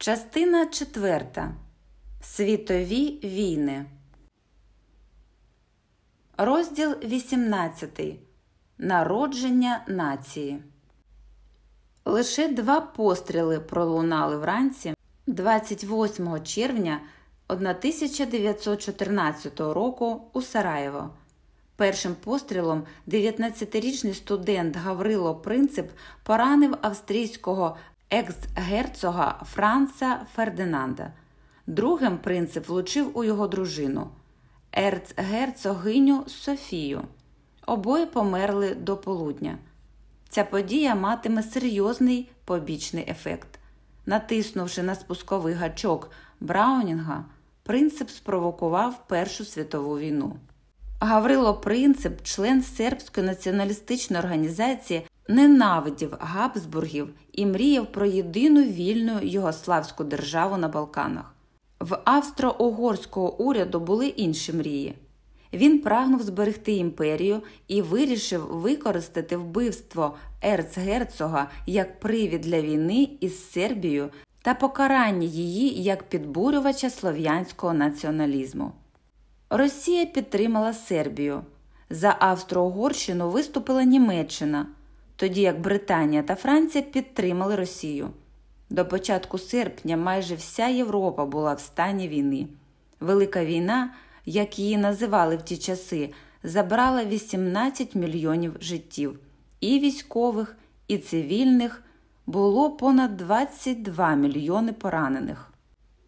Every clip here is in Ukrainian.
Частина 4. Світові війни. Розділ 18. Народження нації. Лише два постріли пролунали вранці 28 червня 1914 року у Сараєво. Першим пострілом 19-річний студент Гаврило Принцип поранив австрійського екс-герцога Франца Фердинанда. Другим принцип влучив у його дружину, ерцгерцогиню Софію. Обоє померли до полудня. Ця подія матиме серйозний побічний ефект. Натиснувши на спусковий гачок Браунінга, принцип спровокував Першу світову війну. Гаврило Принцип, член сербської націоналістичної організації, ненавидів Габсбургів і мріяв про єдину вільну югославську державу на Балканах. В австро-угорського уряду були інші мрії. Він прагнув зберегти імперію і вирішив використати вбивство ерцгерцога як привід для війни із Сербією та покарання її як підбурювача слов'янського націоналізму. Росія підтримала Сербію. За Австро-Угорщину виступила Німеччина, тоді як Британія та Франція підтримали Росію. До початку серпня майже вся Європа була в стані війни. Велика війна, як її називали в ті часи, забрала 18 мільйонів життів і військових, і цивільних було понад 22 мільйони поранених.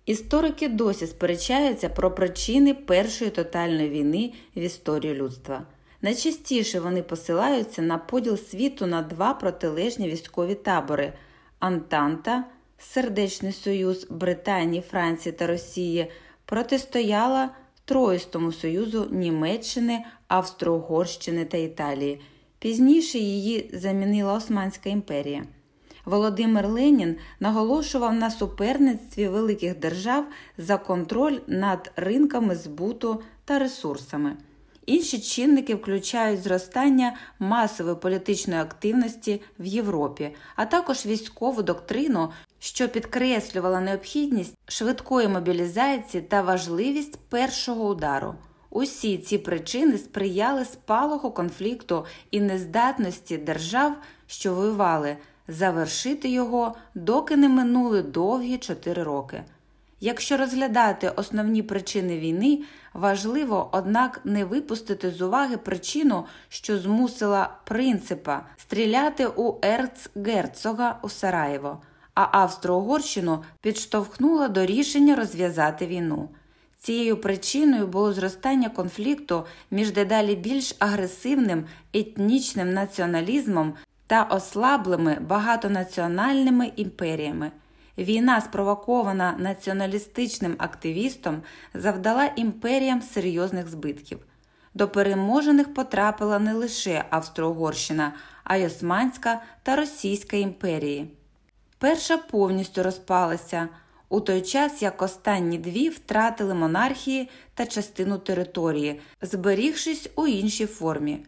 Історики досі сперечаються про причини першої тотальної війни в історії людства. Найчастіше вони посилаються на поділ світу на два протилежні військові табори Антанта, Сердечний Союз Британії, Франції та Росії протистояла Троїстому Союзу Німеччини, Австро-Угорщини та Італії. Пізніше її замінила Османська імперія. Володимир Ленін наголошував на суперництві великих держав за контроль над ринками збуту та ресурсами. Інші чинники включають зростання масової політичної активності в Європі, а також військову доктрину, що підкреслювала необхідність швидкої мобілізації та важливість першого удару. Усі ці причини сприяли спалаху конфлікту і нездатності держав, що воювали, завершити його, доки не минули довгі чотири роки. Якщо розглядати основні причини війни, важливо, однак, не випустити з уваги причину, що змусила принципа стріляти у ерцгерцога у Сараєво, а Австро-Угорщину підштовхнула до рішення розв'язати війну. Цією причиною було зростання конфлікту між дедалі більш агресивним етнічним націоналізмом та ослаблими багатонаціональними імперіями. Війна, спровокована націоналістичним активістом, завдала імперіям серйозних збитків. До переможених потрапила не лише Австро-Угорщина, а й Османська та Російська імперії. Перша повністю розпалася у той час, як останні дві втратили монархії та частину території, зберігшись у іншій формі.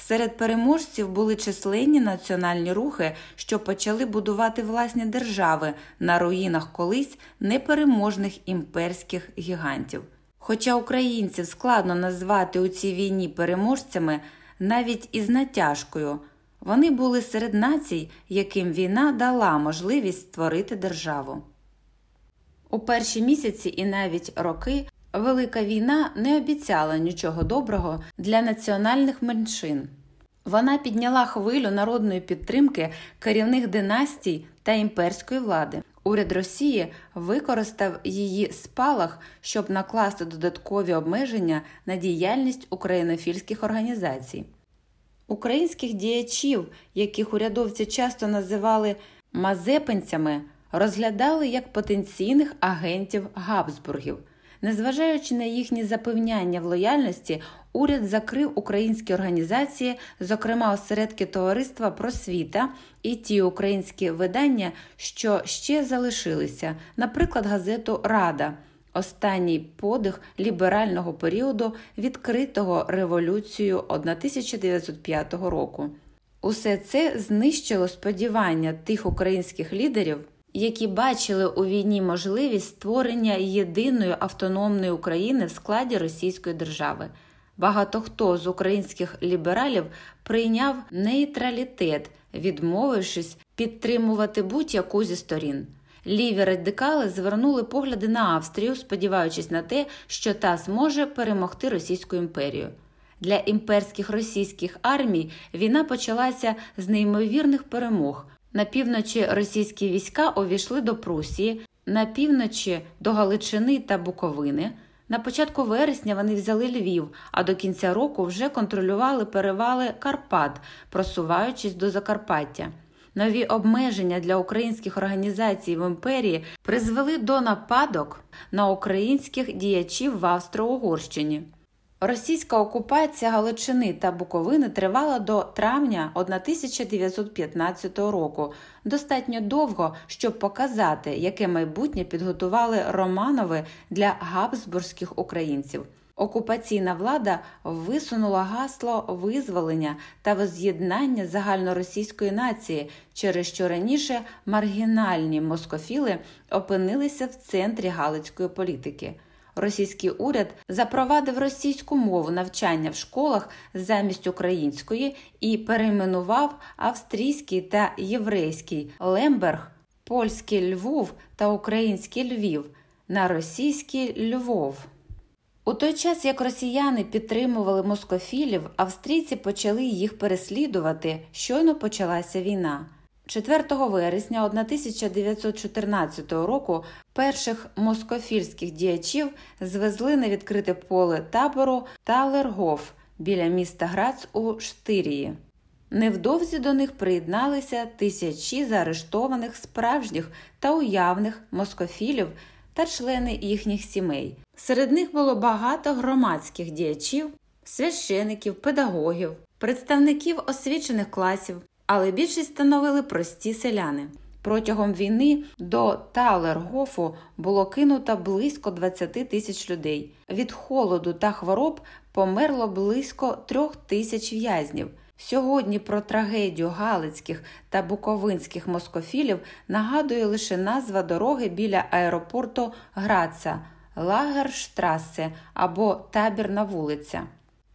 Серед переможців були численні національні рухи, що почали будувати власні держави на руїнах колись непереможних імперських гігантів. Хоча українців складно назвати у цій війні переможцями навіть із натяжкою, вони були серед націй, яким війна дала можливість створити державу. У перші місяці і навіть роки Велика війна не обіцяла нічого доброго для національних меншин. Вона підняла хвилю народної підтримки керівних династій та імперської влади. Уряд Росії використав її спалах, щоб накласти додаткові обмеження на діяльність українофільських організацій. Українських діячів, яких урядовці часто називали мазепинцями, розглядали як потенційних агентів Габсбургів. Незважаючи на їхні запевняння в лояльності, уряд закрив українські організації, зокрема осередки товариства просвіта і ті українські видання, що ще залишилися, наприклад, газету Рада. Останній подих ліберального періоду, відкритого революцією 1905 року. Усе це знищило сподівання тих українських лідерів, які бачили у війні можливість створення єдиної автономної України в складі Російської держави. Багато хто з українських лібералів прийняв нейтралітет, відмовившись підтримувати будь-яку зі сторін. Ліві радикали звернули погляди на Австрію, сподіваючись на те, що та зможе перемогти Російську імперію. Для імперських російських армій війна почалася з неймовірних перемог. На півночі російські війська увійшли до Прусії, на півночі до Галичини та Буковини. На початку вересня вони взяли Львів, а до кінця року вже контролювали перевали Карпат, просуваючись до Закарпаття. Нові обмеження для українських організацій в імперії призвели до нападок на українських діячів в Австро-Угорщині. Російська окупація Галичини та Буковини тривала до травня 1915 року, достатньо довго, щоб показати, яке майбутнє підготували Романови для габсбурзьких українців. Окупаційна влада висунула гасло визволення та воз'єднання загальноросійської нації, через що раніше маргінальні москофіли опинилися в центрі галицької політики. Російський уряд запровадив російську мову навчання в школах замість української і перейменував австрійський та єврейський Лемберг, польський Львов та український Львів на російський Львов. У той час, як росіяни підтримували москофілів, австрійці почали їх переслідувати, щойно почалася війна. 4 вересня 1914 року перших москофільських діячів звезли на відкрите поле табору Талергоф біля міста Грац у Штирії. Невдовзі до них приєдналися тисячі заарештованих справжніх та уявних москофілів та члени їхніх сімей. Серед них було багато громадських діячів, священиків, педагогів, представників освічених класів, але більшість становили прості селяни. Протягом війни до Талергофу було кинуто близько 20 тисяч людей. Від холоду та хвороб померло близько трьох тисяч в'язнів. Сьогодні про трагедію галицьких та буковинських москофілів нагадує лише назва дороги біля аеропорту Граца Лагерштрасе або Табірна вулиця.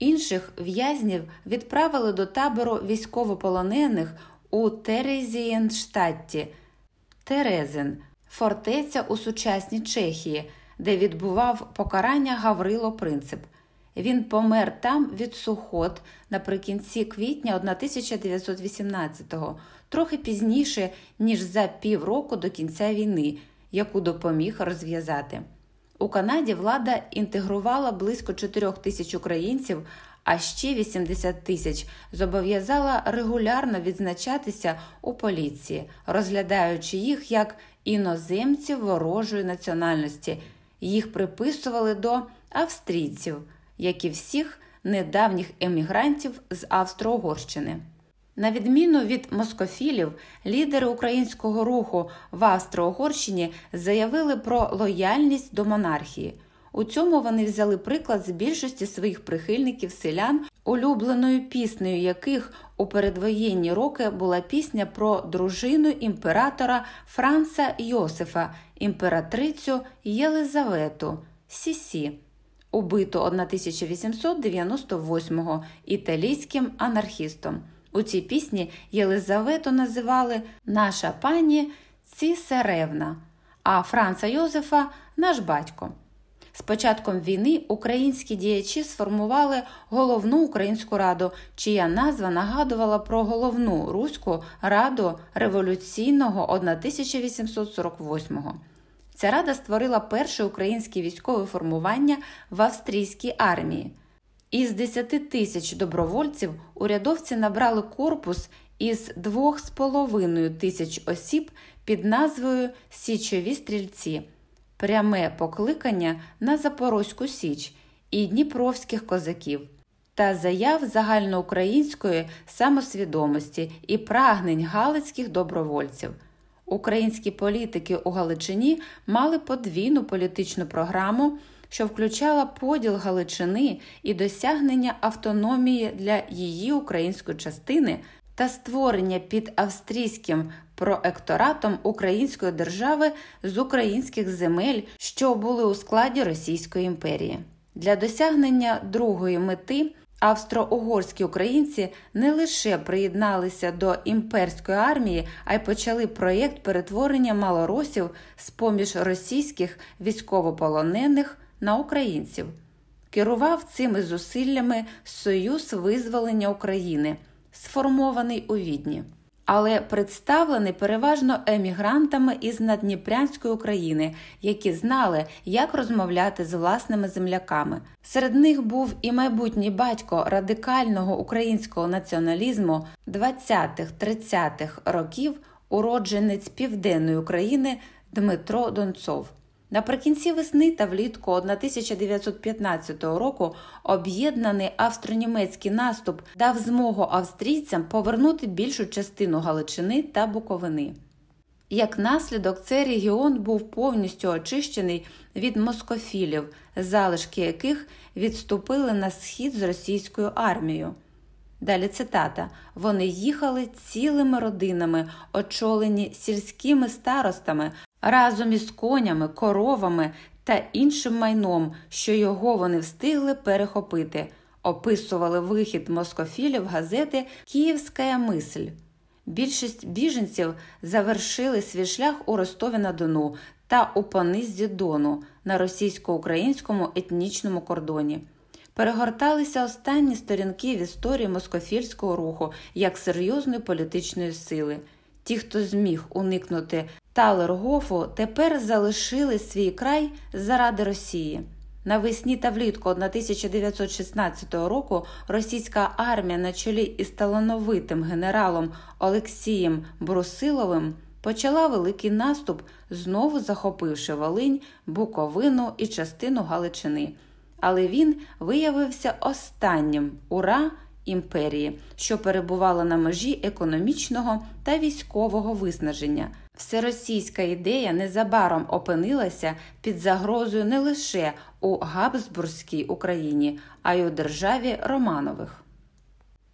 Інших в'язнів відправили до табору військовополонених у Терезієнштадті Терезен, фортеця у сучасній Чехії, де відбував покарання Гаврило Принцип. Він помер там від сухот наприкінці квітня 1918-го, трохи пізніше, ніж за півроку до кінця війни, яку допоміг розв'язати. У Канаді влада інтегрувала близько 4 тисяч українців, а ще 80 тисяч зобов'язала регулярно відзначатися у поліції, розглядаючи їх як іноземців ворожої національності. Їх приписували до австрійців, як і всіх недавніх емігрантів з Австро-Угорщини. На відміну від москофілів, лідери українського руху в Австро-Угорщині заявили про лояльність до монархії. У цьому вони взяли приклад з більшості своїх прихильників селян, улюбленою піснею яких у передвоєнні роки була пісня про дружину імператора Франца Йосифа, імператрицю Єлизавету Сісі, убиту 1898-го італійським анархістом. У цій пісні Єлизавету називали Наша пані Цісаревна, а Франца Йозефа наш батько. З початком війни українські діячі сформували головну українську раду, чия назва нагадувала про головну Руську раду революційного 1848-го. Ця рада створила перше українське військове формування в австрійській армії. Із 10 тисяч добровольців урядовці набрали корпус із 2,5 тисяч осіб під назвою Січові стрільці, пряме покликання на Запорозьку Січ і Дніпровських козаків та заяв загальноукраїнської самосвідомості і прагнень галицьких добровольців. Українські політики у Галичині мали подвійну політичну програму що включала поділ Галичини і досягнення автономії для її української частини та створення під австрійським проекторатом Української держави з українських земель, що були у складі Російської імперії. Для досягнення другої мети австро-угорські українці не лише приєдналися до імперської армії, а й почали проєкт перетворення малоросів з поміж російських військовополонених на українців. Керував цими зусиллями Союз визволення України, сформований у Відні але представлений переважно емігрантами із Надніпрянської України, які знали, як розмовляти з власними земляками. Серед них був і майбутній батько радикального українського націоналізму 20-30-х років, уродженець Південної України Дмитро Донцов. Наприкінці весни та влітку 1915 року об'єднаний австро-німецький наступ дав змогу австрійцям повернути більшу частину Галичини та Буковини. Як наслідок, цей регіон був повністю очищений від москофілів, залишки яких відступили на схід з російською армією. Далі цитата: вони їхали цілими родинами, очолені сільськими старостами, разом із конями, коровами та іншим майном, що його вони встигли перехопити, описували вихід москофілів газети Київська мисль. Більшість біженців завершили свій шлях у Ростові на Дону та у понизі Дону на російсько-українському етнічному кордоні. Перегорталися останні сторінки в історії москофільського руху як серйозної політичної сили. Ті, хто зміг уникнути Талергофу тепер залишили свій край заради Росії. Навесні та влітку 1916 року російська армія на чолі із талановитим генералом Олексієм Брусиловим почала великий наступ, знову захопивши Волинь, Буковину і частину Галичини. Але він виявився останнім ура імперії, що перебувала на межі економічного та військового виснаження. Всеросійська ідея незабаром опинилася під загрозою не лише у Габсбурзькій Україні, а й у державі Романових.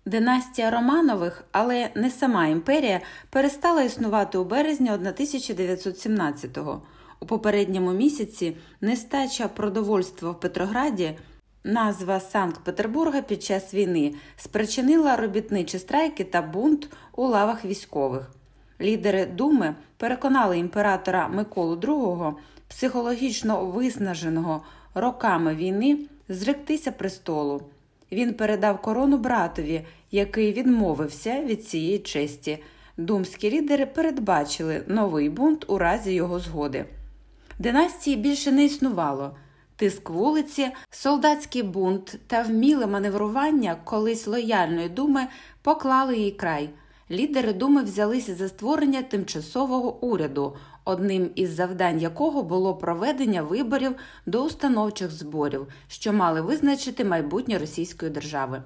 Династія Романових, але не сама імперія, перестала існувати у березні 1917-го. У попередньому місяці нестача продовольства в Петрограді, назва Санкт Петербурга під час війни спричинила робітничі страйки та бунт у лавах військових. Лідери Думи переконали імператора Миколу II, психологічно виснаженого роками війни, зректися престолу. Він передав корону братові, який відмовився від цієї честі. Думські лідери передбачили новий бунт у разі його згоди. Династії більше не існувало. Тиск вулиці, солдатський бунт та вміле маневрування колись лояльної думи поклали їй край. Лідери думи взялися за створення тимчасового уряду, одним із завдань якого було проведення виборів до установчих зборів, що мали визначити майбутнє Російської держави.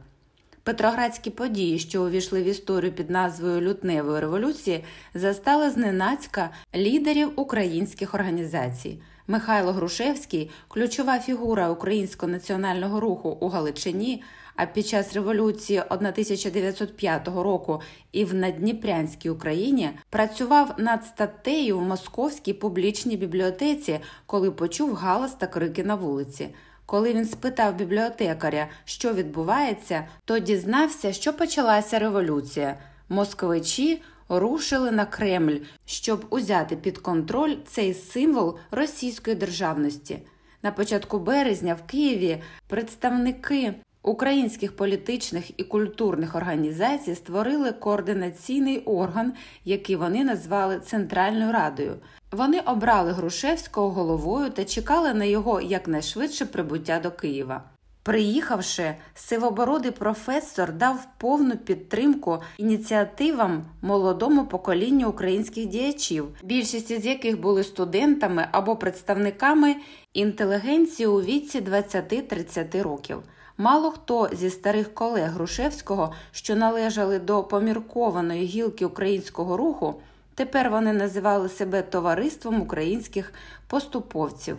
Петроградські події, що увійшли в історію під назвою Лютневої революції, застали зненацька лідерів українських організацій. Михайло Грушевський, ключова фігура українського національного руху у Галичині. А під час революції 1905 року і в Надніпрянській Україні працював над статтею в Московській публічній бібліотеці, коли почув галас та крики на вулиці. Коли він спитав бібліотекаря, що відбувається, то дізнався, що почалася революція. Москвичі рушили на Кремль, щоб узяти під контроль цей символ російської державності. На початку березня в Києві представники українських політичних і культурних організацій створили координаційний орган, який вони назвали Центральною Радою. Вони обрали Грушевського головою та чекали на його якнайшвидше прибуття до Києва. Приїхавши, сивобородий професор дав повну підтримку ініціативам молодому поколінню українських діячів, більшість із яких були студентами або представниками інтелігенції у віці 20-30 років. Мало хто зі старих колег Грушевського, що належали до поміркованої гілки українського руху, тепер вони називали себе товариством українських поступовців.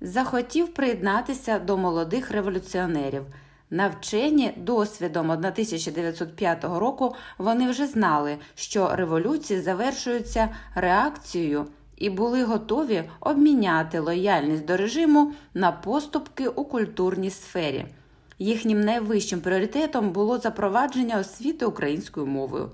Захотів приєднатися до молодих революціонерів. Навчені досвідом 1905 року вони вже знали, що революції завершуються реакцією і були готові обміняти лояльність до режиму на поступки у культурній сфері. Їхнім найвищим пріоритетом було запровадження освіти українською мовою.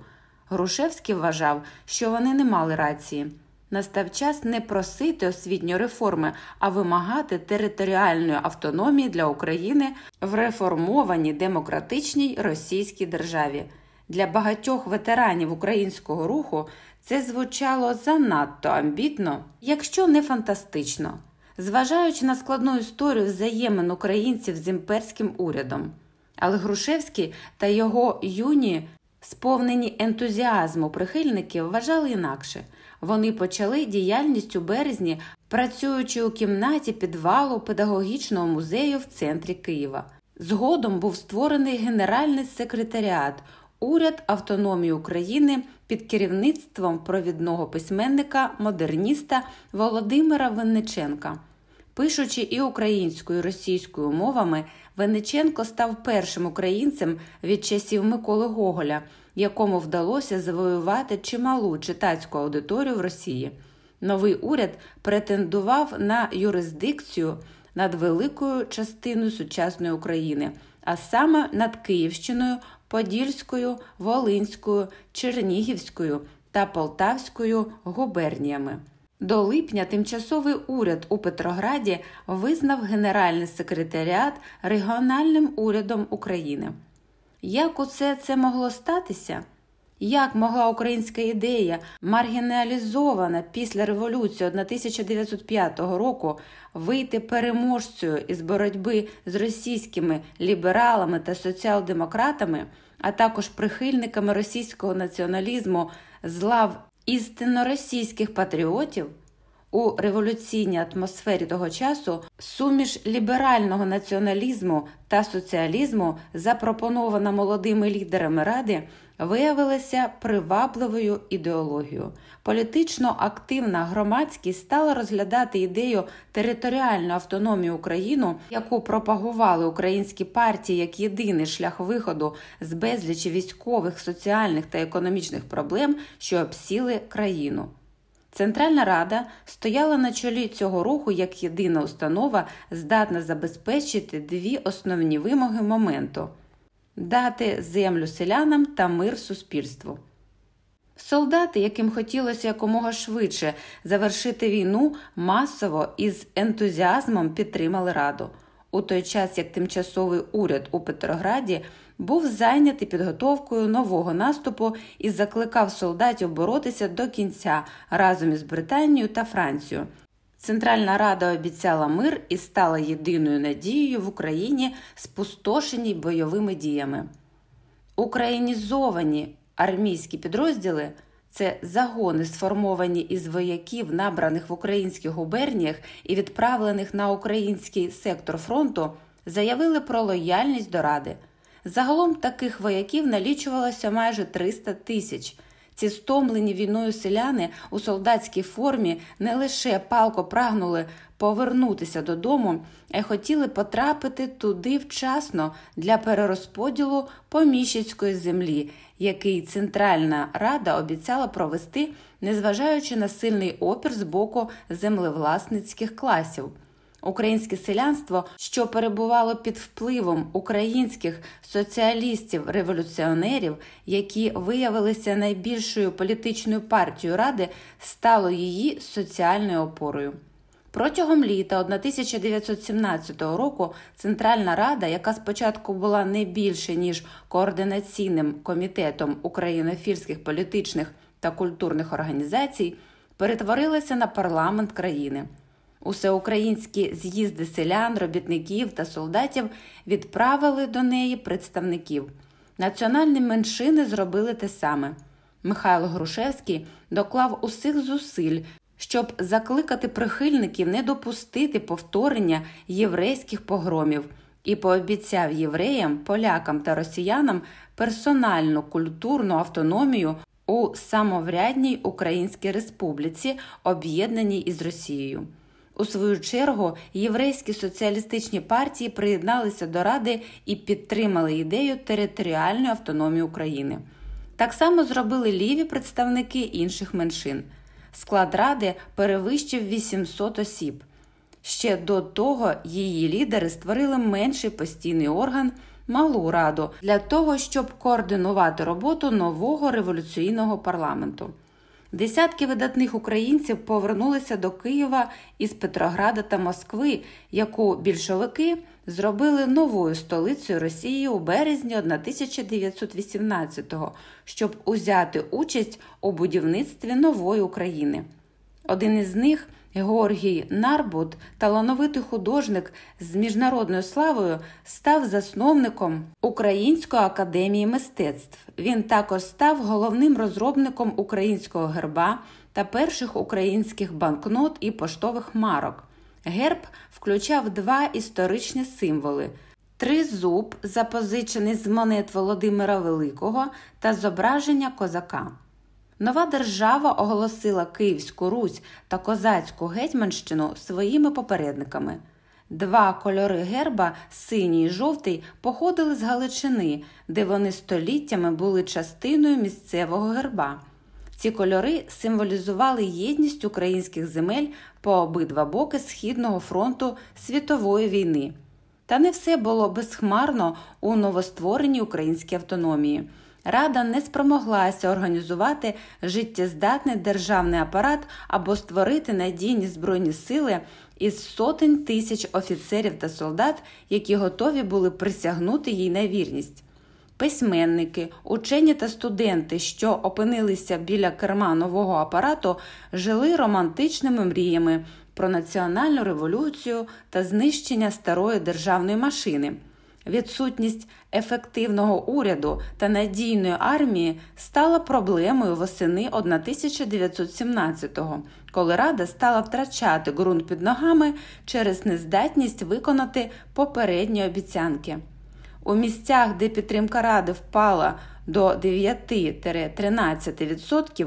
Грушевський вважав, що вони не мали рації. Настав час не просити освітньої реформи, а вимагати територіальної автономії для України в реформованій демократичній російській державі. Для багатьох ветеранів українського руху це звучало занадто амбітно, якщо не фантастично, зважаючи на складну історію взаємин українців з імперським урядом. Але Грушевський та його юні, сповнені ентузіазму прихильники, вважали інакше. Вони почали діяльність у березні, працюючи у кімнаті підвалу педагогічного музею в центрі Києва. Згодом був створений Генеральний секретаріат, уряд автономії України під керівництвом провідного письменника, модерніста Володимира Винниченка. Пишучи і українською, і російською мовами, Винниченко став першим українцем від часів Миколи Гоголя, якому вдалося завоювати чималу читацьку аудиторію в Росії. Новий уряд претендував на юрисдикцію над великою частиною сучасної України, а саме над Київщиною, Подільською, Волинською, Чернігівською та Полтавською губерніями. До липня тимчасовий уряд у Петрограді визнав Генеральний секретаріат регіональним урядом України. Як усе це могло статися? Як могла українська ідея, маргіналізована після революції 1905 року, вийти переможцею із боротьби з російськими лібералами та соціал-демократами, а також прихильниками російського націоналізму з лав істинно російських патріотів? У революційній атмосфері того часу суміш ліберального націоналізму та соціалізму, запропонована молодими лідерами ради, виявилася привабливою ідеологією. Політично активна громадськість стала розглядати ідею територіальної автономії України, яку пропагували українські партії як єдиний шлях виходу з безлічі військових, соціальних та економічних проблем, що обсіли країну. Центральна Рада стояла на чолі цього руху як єдина установа, здатна забезпечити дві основні вимоги моменту дати землю селянам та мир суспільству. Солдати, яким хотілося якомога швидше завершити війну, масово і з ентузіазмом підтримали раду. У той час як тимчасовий уряд у Петрограді був зайнятий підготовкою нового наступу і закликав солдатів боротися до кінця разом із Британією та Францією. Центральна Рада обіцяла мир і стала єдиною надією в Україні, спустошеній бойовими діями. Українізовані армійські підрозділи це загони, сформовані із вояків, набраних в українських губерніях і відправлених на український сектор фронту, заявили про лояльність до Ради. Загалом таких вояків налічувалося майже 300 тисяч. Ці стомлені війною селяни у солдатській формі не лише палко прагнули повернутися додому, а й хотіли потрапити туди вчасно для перерозподілу поміщицької землі, який Центральна Рада обіцяла провести, незважаючи на сильний опір з боку землевласницьких класів. Українське селянство, що перебувало під впливом українських соціалістів-революціонерів, які виявилися найбільшою політичною партією ради, стало її соціальною опорою. Протягом літа 1917 року Центральна Рада, яка спочатку була не більше ніж координаційним комітетом українофільських політичних та культурних організацій, перетворилася на парламент країни. Усеукраїнські з'їзди селян, робітників та солдатів відправили до неї представників. Національні меншини зробили те саме. Михайло Грушевський доклав усіх зусиль, щоб закликати прихильників не допустити повторення єврейських погромів і пообіцяв євреям, полякам та росіянам персональну культурну автономію у самоврядній Українській Республіці, об'єднаній із Росією. У свою чергу єврейські соціалістичні партії приєдналися до Ради і підтримали ідею територіальної автономії України. Так само зробили ліві представники інших меншин. Склад ради перевищив 800 осіб. Ще до того її лідери створили менший постійний орган малу раду для того, щоб координувати роботу нового революційного парламенту. Десятки видатних українців повернулися до Києва із Петрограда та Москви, яку більшовики зробили новою столицею Росії у березні 1918-го, щоб узяти участь у будівництві нової України. Один із них Георгій Нарбут, талановитий художник з міжнародною славою, став засновником Української академії мистецтв. Він також став головним розробником українського герба та перших українських банкнот і поштових марок. Герб включав два історичні символи. Тризуб, запозичений з монет Володимира Великого, та зображення козака. Нова держава оголосила Київську Русь та Козацьку Гетьманщину своїми попередниками. Два кольори герба, синій і жовтий, походили з Галичини, де вони століттями були частиною місцевого герба. Ці кольори символізували єдність українських земель по обидва боки Східного фронту світової війни. Та не все було безхмарно у новоствореній українській автономії. Рада не спромоглася організувати життєздатний державний апарат або створити надійні збройні сили із сотень тисяч офіцерів та солдат, які готові були присягнути їй на вірність. Письменники, учені та студенти, що опинилися біля керма нового апарату, жили романтичними мріями про національну революцію та знищення старої державної машини. Відсутність ефективного уряду та надійної армії стала проблемою восени 1917-го, коли Рада стала втрачати ґрунт під ногами через нездатність виконати попередні обіцянки. У місцях, де підтримка Ради впала до 9-13%,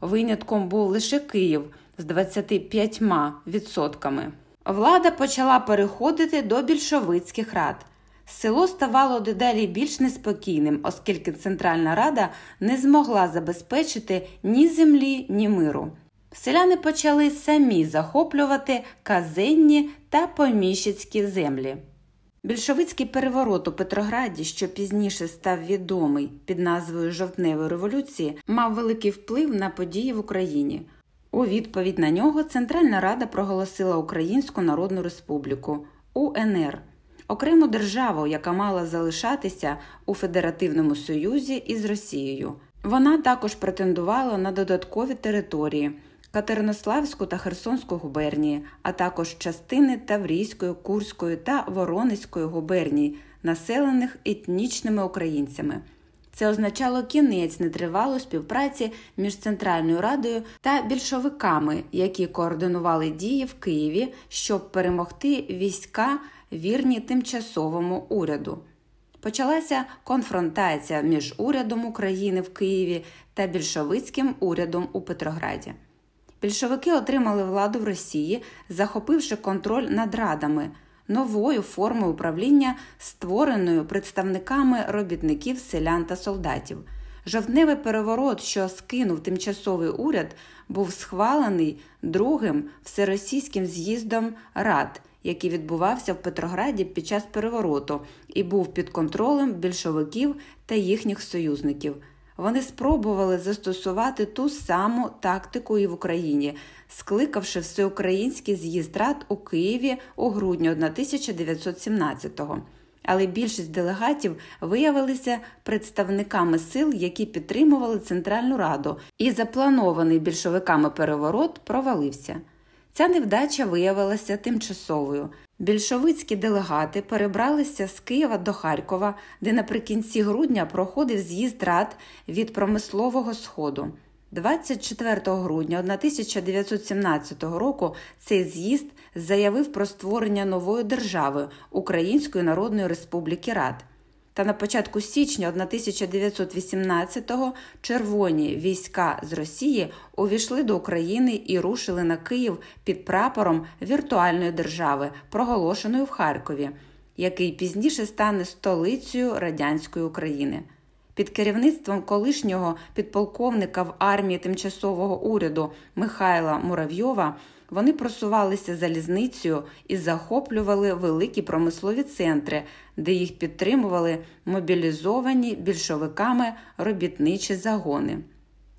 винятком був лише Київ з 25%. Влада почала переходити до більшовицьких рад. Село ставало дедалі більш неспокійним, оскільки Центральна Рада не змогла забезпечити ні землі, ні миру. Селяни почали самі захоплювати казенні та поміщицькі землі. Більшовицький переворот у Петрограді, що пізніше став відомий під назвою Жовтневої революції, мав великий вплив на події в Україні. У відповідь на нього Центральна Рада проголосила Українську Народну Республіку УНР окрему державу, яка мала залишатися у Федеративному Союзі із Росією. Вона також претендувала на додаткові території Катеринославську та Херсонську губернії, а також частини Таврійської, Курської та Воронезької губерній, населених етнічними українцями. Це означало кінець нетривалої співпраці між Центральною Радою та більшовиками, які координували дії в Києві, щоб перемогти війська вірні тимчасовому уряду. Почалася конфронтація між урядом України в Києві та більшовицьким урядом у Петрограді. Більшовики отримали владу в Росії, захопивши контроль над радами, новою формою управління, створеною представниками робітників, селян та солдатів. Жовтневий переворот, що скинув тимчасовий уряд, був схвалений другим всеросійським з'їздом рад який відбувався в Петрограді під час перевороту і був під контролем більшовиків та їхніх союзників. Вони спробували застосувати ту саму тактику і в Україні, скликавши всеукраїнський з'їзд рад у Києві у грудні 1917-го. Але більшість делегатів виявилися представниками сил, які підтримували Центральну Раду, і запланований більшовиками переворот провалився. Ця невдача виявилася тимчасовою. Більшовицькі делегати перебралися з Києва до Харкова, де наприкінці грудня проходив з'їзд рад від промислового сходу. 24 грудня 1917 року цей з'їзд заявив про створення нової держави Української Народної Республіки Рад. Та на початку січня 1918-го червоні війська з Росії увійшли до України і рушили на Київ під прапором віртуальної держави, проголошеної в Харкові, який пізніше стане столицею радянської України. Під керівництвом колишнього підполковника в армії тимчасового уряду Михайла Муравйова вони просувалися залізницею і захоплювали великі промислові центри, де їх підтримували мобілізовані більшовиками робітничі загони.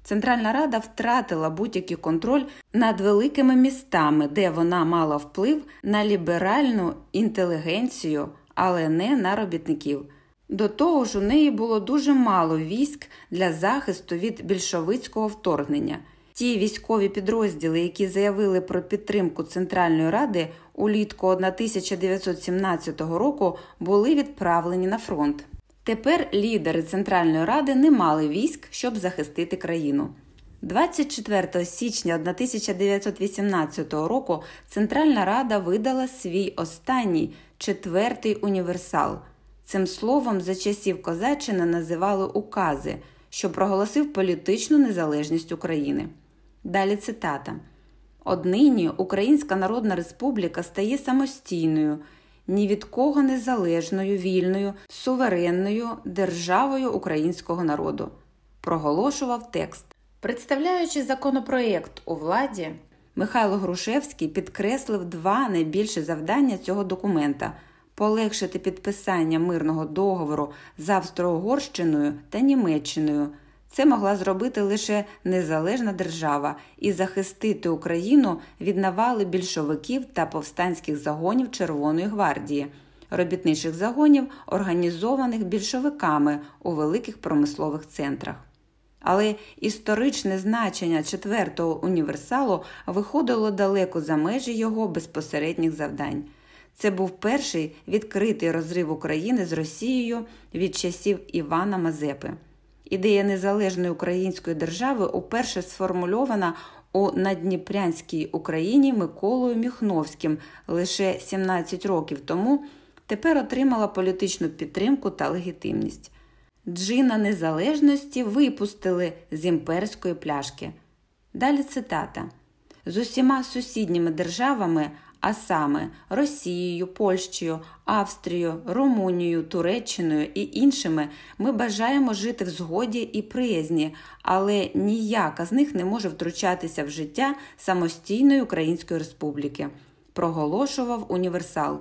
Центральна Рада втратила будь-який контроль над великими містами, де вона мала вплив на ліберальну інтелігенцію, але не на робітників. До того ж, у неї було дуже мало військ для захисту від більшовицького вторгнення. Ті військові підрозділи, які заявили про підтримку Центральної Ради улітку 1917 року, були відправлені на фронт. Тепер лідери Центральної Ради не мали військ, щоб захистити країну. 24 січня 1918 року Центральна Рада видала свій останній четвертий універсал. Цим словом за часів Козаччини називали укази, що проголосив політичну незалежність України. Далі цитата: Однині Українська Народна Республіка стає самостійною, ні від кого незалежною, вільною, суверенною державою українського народу. Проголошував текст. Представляючи законопроєкт у владі, Михайло Грушевський підкреслив два найбільші завдання цього документа полегшити підписання мирного договору з Австро-Угорщиною та Німеччиною. Це могла зробити лише незалежна держава і захистити Україну від навали більшовиків та повстанських загонів Червоної гвардії, робітничих загонів, організованих більшовиками у великих промислових центрах. Але історичне значення четвертого універсалу виходило далеко за межі його безпосередніх завдань. Це був перший відкритий розрив України з Росією від часів Івана Мазепи. Ідея незалежної української держави уперше сформульована у надніпрянській Україні Миколою Міхновським лише 17 років тому, тепер отримала політичну підтримку та легітимність. Джина незалежності випустили з імперської пляшки. Далі цитата: з усіма сусідніми державами а саме Росією, Польщею, Австрією, Румунією, Туреччиною і іншими, ми бажаємо жити в згоді і приязні, але ніяка з них не може втручатися в життя самостійної Української Республіки, проголошував універсал.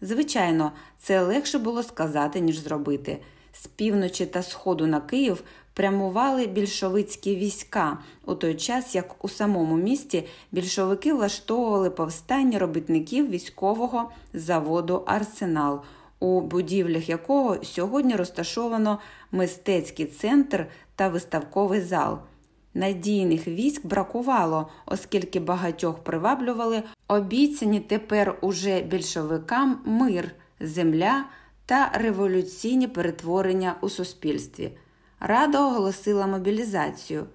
Звичайно, це легше було сказати, ніж зробити. З півночі та сходу на Київ прямували більшовицькі війська у той час, як у самому місті більшовики влаштовували повстання робітників військового заводу Арсенал, у будівлях якого сьогодні розташовано мистецький центр та виставковий зал. Надійних військ бракувало, оскільки багатьох приваблювали обіцяні тепер уже більшовикам мир, земля та революційні перетворення у суспільстві. Рада оголосила мобілізацію.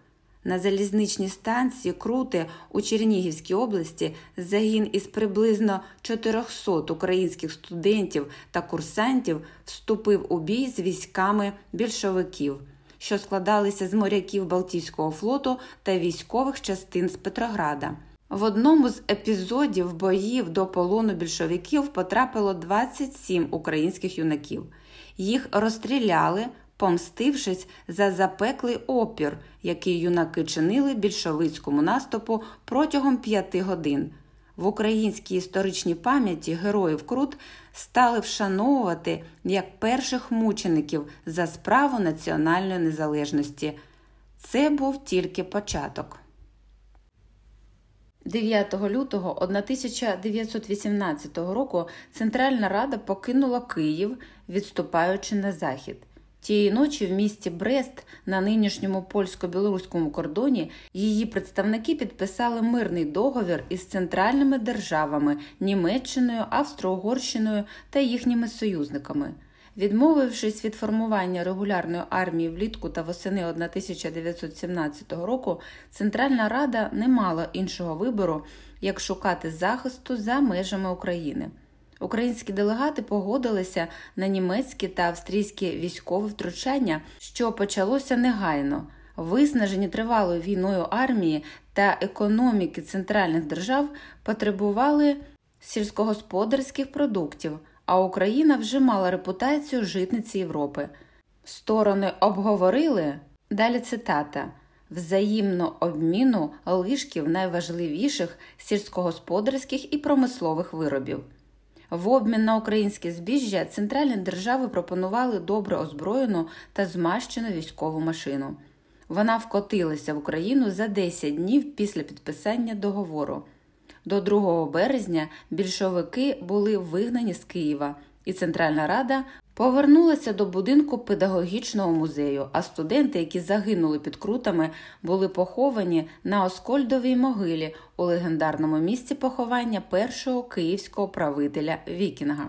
На залізничній станції Крути у Чернігівській області загін із приблизно 400 українських студентів та курсантів вступив у бій з військами більшовиків, що складалися з моряків Балтійського флоту та військових частин з Петрограда. В одному з епізодів боїв до полону більшовиків потрапило 27 українських юнаків. Їх розстріляли помстившись за запеклий опір, який юнаки чинили більшовицькому наступу протягом п'яти годин. В українській історичній пам'яті героїв Крут стали вшановувати як перших мучеників за справу національної незалежності. Це був тільки початок. 9 лютого 1918 року Центральна Рада покинула Київ, відступаючи на захід. Тієї ночі в місті Брест на нинішньому польсько-білоруському кордоні її представники підписали мирний договір із центральними державами Німеччиною, Австро-Угорщиною та їхніми союзниками. Відмовившись від формування регулярної армії влітку та восени 1917 року, Центральна Рада не мала іншого вибору, як шукати захисту за межами України. Українські делегати погодилися на німецькі та австрійські військові втручання, що почалося негайно. Виснажені тривалою війною армії та економіки центральних держав потребували сільськогосподарських продуктів, а Україна вже мала репутацію житниці Європи. Сторони обговорили далі цитата взаємно обміну лишків найважливіших сільськогосподарських і промислових виробів. В обмін на українське збіжжя центральні держави пропонували добре озброєну та змащену військову машину. Вона вкотилася в Україну за 10 днів після підписання договору. До 2 березня більшовики були вигнані з Києва, і Центральна Рада повернулася до будинку педагогічного музею, а студенти, які загинули під крутами, були поховані на Оскольдовій могилі у легендарному місці поховання першого київського правителя Вікінга.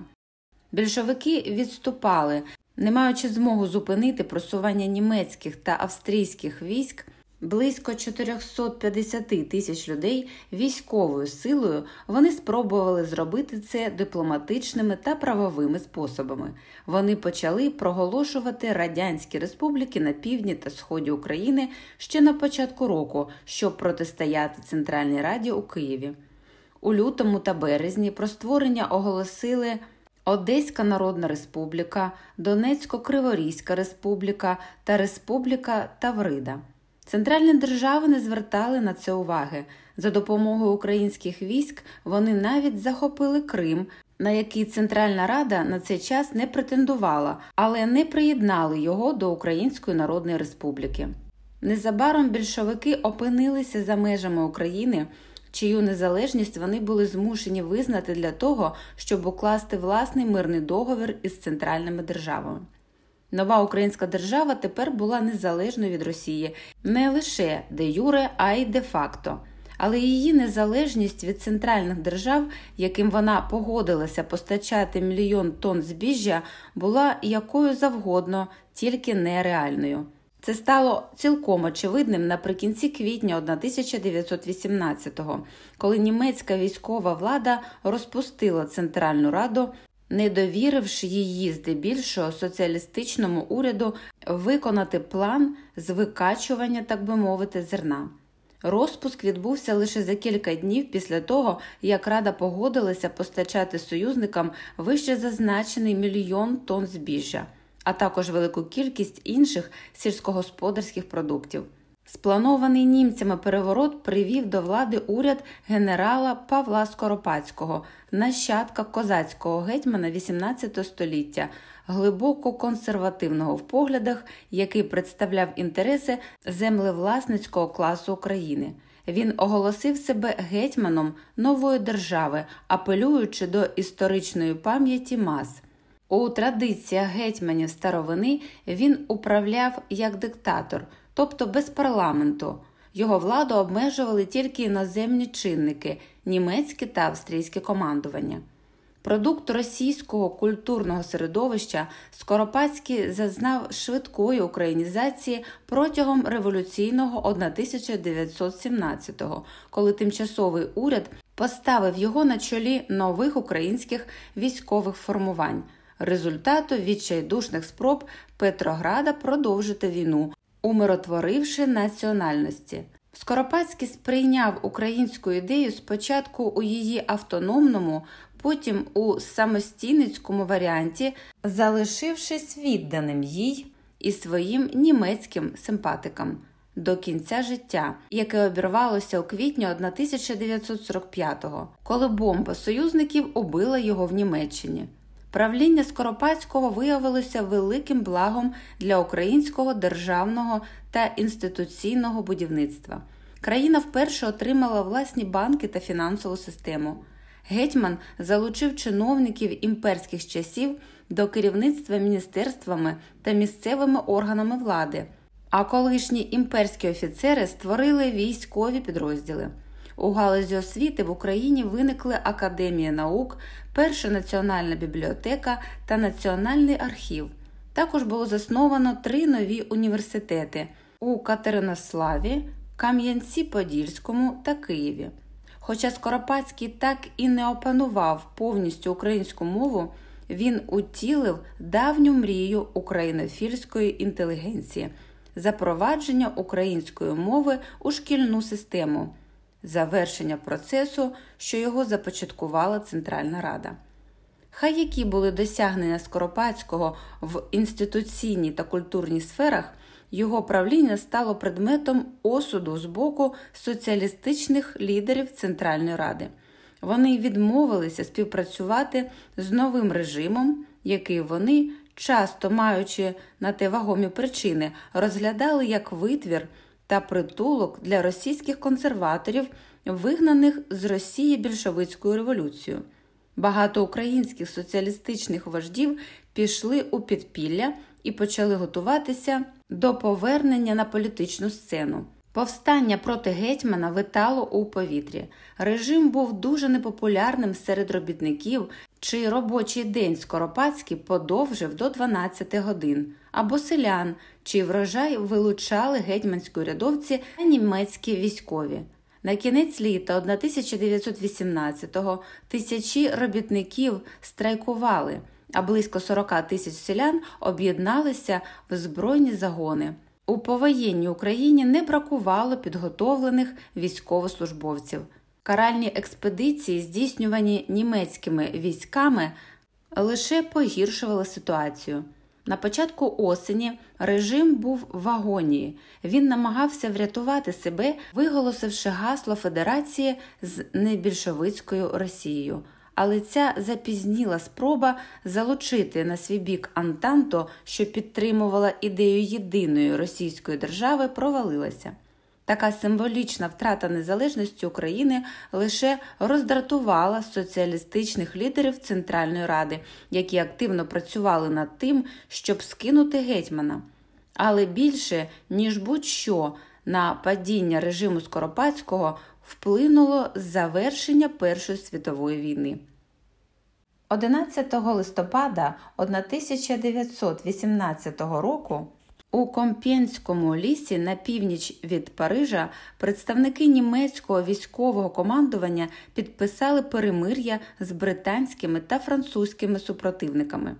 Більшовики відступали, не маючи змогу зупинити просування німецьких та австрійських військ. Близько 450 тисяч людей військовою силою вони спробували зробити це дипломатичними та правовими способами. Вони почали проголошувати радянські республіки на півдні та сході України ще на початку року, щоб протистояти Центральній Раді у Києві. У лютому та березні про створення оголосили Одеська Народна Республіка, Донецько-Криворізька Республіка та Республіка Таврида. Центральні держави не звертали на це уваги. За допомогою українських військ вони навіть захопили Крим, на який Центральна Рада на цей час не претендувала, але не приєднали його до Української Народної Республіки. Незабаром більшовики опинилися за межами України, чию незалежність вони були змушені визнати для того, щоб укласти власний мирний договір із центральними державами. Нова українська держава тепер була незалежною від Росії не лише де юре, а й де факто. Але її незалежність від центральних держав, яким вона погодилася постачати мільйон тонн збіжжя, була якою завгодно, тільки нереальною. Це стало цілком очевидним наприкінці квітня 1918-го, коли німецька військова влада розпустила Центральну Раду не довіривши її здебільшого соціалістичному уряду виконати план з викачування, так би мовити, зерна. Розпуск відбувся лише за кілька днів після того, як Рада погодилася постачати союзникам вище зазначений мільйон тонн збіжжя, а також велику кількість інших сільськогосподарських продуктів. Спланований німцями переворот привів до влади уряд генерала Павла Скоропадського, нащадка козацького гетьмана XVIII століття, глибоко консервативного в поглядах, який представляв інтереси землевласницького класу України. Він оголосив себе гетьманом нової держави, апелюючи до історичної пам'яті мас. У традиціях гетьманів старовини він управляв як диктатор тобто без парламенту. Його владу обмежували тільки іноземні чинники, німецьке та австрійське командування. Продукт російського культурного середовища Скоропадський зазнав швидкої українізації протягом революційного 1917-го, коли тимчасовий уряд поставив його на чолі нових українських військових формувань, результату відчайдушних спроб Петрограда продовжити війну умиротворивши національності. Скоропадський сприйняв українську ідею спочатку у її автономному, потім у самостійницькому варіанті, залишившись відданим їй і своїм німецьким симпатикам до кінця життя, яке обірвалося у квітні 1945-го, коли бомба союзників убила його в Німеччині. Правління Скоропадського виявилося великим благом для українського державного та інституційного будівництва. Країна вперше отримала власні банки та фінансову систему. Гетьман залучив чиновників імперських часів до керівництва міністерствами та місцевими органами влади, а колишні імперські офіцери створили військові підрозділи. У галузі освіти в Україні виникли Академія наук, Перша національна бібліотека та Національний архів. Також було засновано три нові університети у Катеринославі, Кам'янці-Подільському та Києві. Хоча Скоропадський так і не опанував повністю українську мову, він утілив давню мрію українофільської інтелігенції запровадження української мови у шкільну систему, завершення процесу, що його започаткувала Центральна Рада. Хай які були досягнення Скоропадського в інституційній та культурній сферах, його правління стало предметом осуду з боку соціалістичних лідерів Центральної Ради. Вони відмовилися співпрацювати з новим режимом, який вони, часто маючи на те вагомі причини, розглядали як витвір та притулок для російських консерваторів, вигнаних з Росії більшовицькою революцією. Багато українських соціалістичних вождів пішли у підпілля і почали готуватися до повернення на політичну сцену. Повстання проти гетьмана витало у повітрі. Режим був дуже непопулярним серед робітників, чий робочий день Скоропадський подовжив до 12 годин, або селян, чий врожай вилучали гетьманської рядовці та німецькі військові. На кінець літа 1918-го тисячі робітників страйкували, а близько 40 тисяч селян об'єдналися в збройні загони. У повоєнній Україні не бракувало підготовлених військовослужбовців. Каральні експедиції, здійснювані німецькими військами, лише погіршували ситуацію. На початку осені режим був в агонії. Він намагався врятувати себе, виголосивши гасло Федерації з небільшовицькою Росією. Але ця запізніла спроба залучити на свій бік Антанто, що підтримувала ідею єдиної російської держави, провалилася. Така символічна втрата незалежності України лише роздратувала соціалістичних лідерів Центральної Ради, які активно працювали над тим, щоб скинути гетьмана. Але більше, ніж будь-що, на падіння режиму Скоропадського вплинуло завершення Першої світової війни. 11 листопада 1918 року у Комп'єнському лісі на північ від Парижа представники німецького військового командування підписали перемир'я з британськими та французькими супротивниками.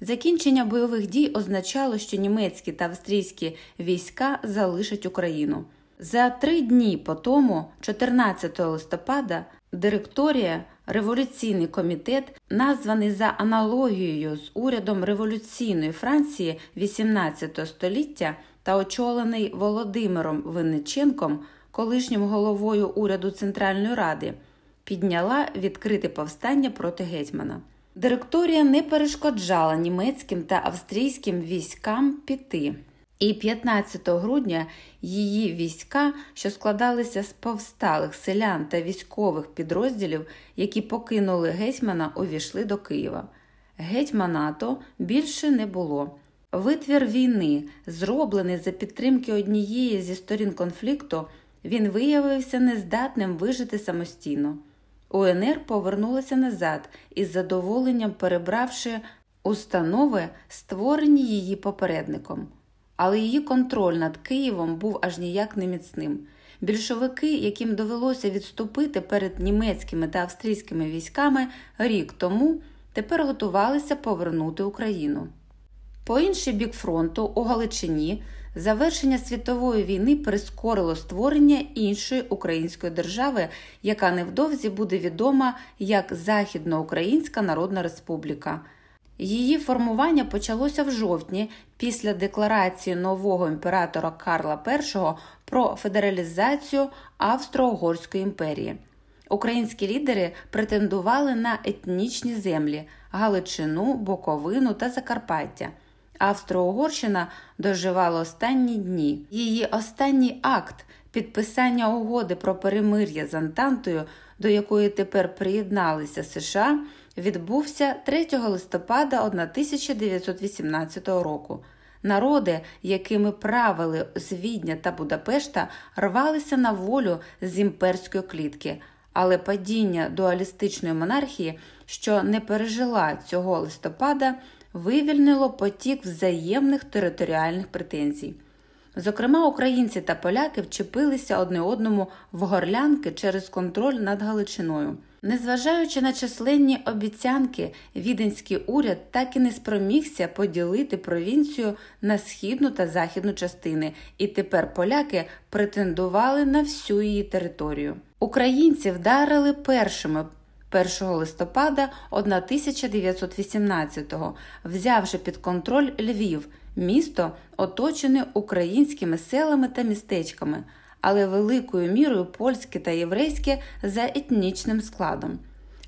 Закінчення бойових дій означало, що німецькі та австрійські війська залишать Україну. За три дні по тому, 14 листопада, директорія Революційний комітет, названий за аналогією з урядом революційної Франції XVIII століття та очолений Володимиром Винниченком, колишнім головою уряду Центральної Ради, підняла відкрите повстання проти гетьмана. Директорія не перешкоджала німецьким та австрійським військам піти. І 15 грудня її війська, що складалися з повсталих селян та військових підрозділів, які покинули гетьмана, увійшли до Києва. Гетьманато більше не було. Витвір війни, зроблений за підтримки однієї зі сторін конфлікту, він виявився нездатним вижити самостійно. УНР повернулася назад із задоволенням перебравши установи, створені її попередником але її контроль над Києвом був аж ніяк не міцним. Більшовики, яким довелося відступити перед німецькими та австрійськими військами рік тому, тепер готувалися повернути Україну. По інший бік фронту, у Галичині, завершення світової війни прискорило створення іншої української держави, яка невдовзі буде відома як Західноукраїнська Народна Республіка. Її формування почалося в жовтні після декларації нового імператора Карла І про федералізацію Австро-Угорської імперії. Українські лідери претендували на етнічні землі Галичину, Боковину та Закарпаття. Австро-Угорщина доживала останні дні. Її останній акт підписання угоди про перемир'я з Антантою, до якої тепер приєдналися США відбувся 3 листопада 1918 року. Народи, якими правили з Відня та Будапешта, рвалися на волю з імперської клітки, але падіння дуалістичної монархії, що не пережила цього листопада, вивільнило потік взаємних територіальних претензій. Зокрема, українці та поляки вчепилися одне одному в горлянки через контроль над Галичиною. Незважаючи на численні обіцянки, віденський уряд так і не спромігся поділити провінцію на східну та західну частини, і тепер поляки претендували на всю її територію. Українці вдарили першими 1 листопада 1918-го, взявши під контроль Львів, місто, оточене українськими селами та містечками, але великою мірою польське та єврейське за етнічним складом.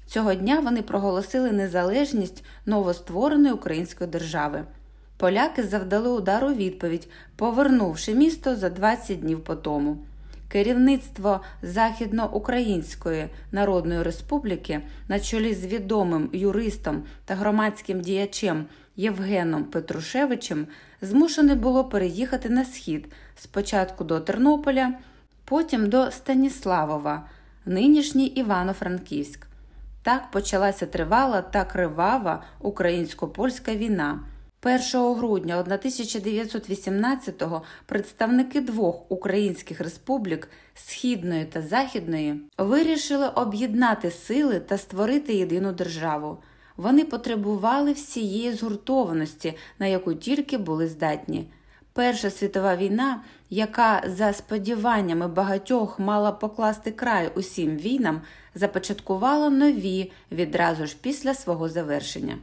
Цього дня вони проголосили незалежність новоствореної української держави. Поляки завдали удару відповідь, повернувши місто за 20 днів по тому. Керівництво Західноукраїнської Народної Республіки на чолі з відомим юристом та громадським діячем Євгеном Петрушевичем змушене було переїхати на схід спочатку до Тернополя, потім до Станіславова, нинішній Івано-Франківськ. Так почалася тривала та кривава українсько-польська війна. 1 грудня 1918-го представники двох українських республік Східної та Західної вирішили об'єднати сили та створити єдину державу. Вони потребували всієї згуртованості, на яку тільки були здатні. Перша світова війна, яка за сподіваннями багатьох мала покласти край усім війнам, започаткувала нові відразу ж після свого завершення.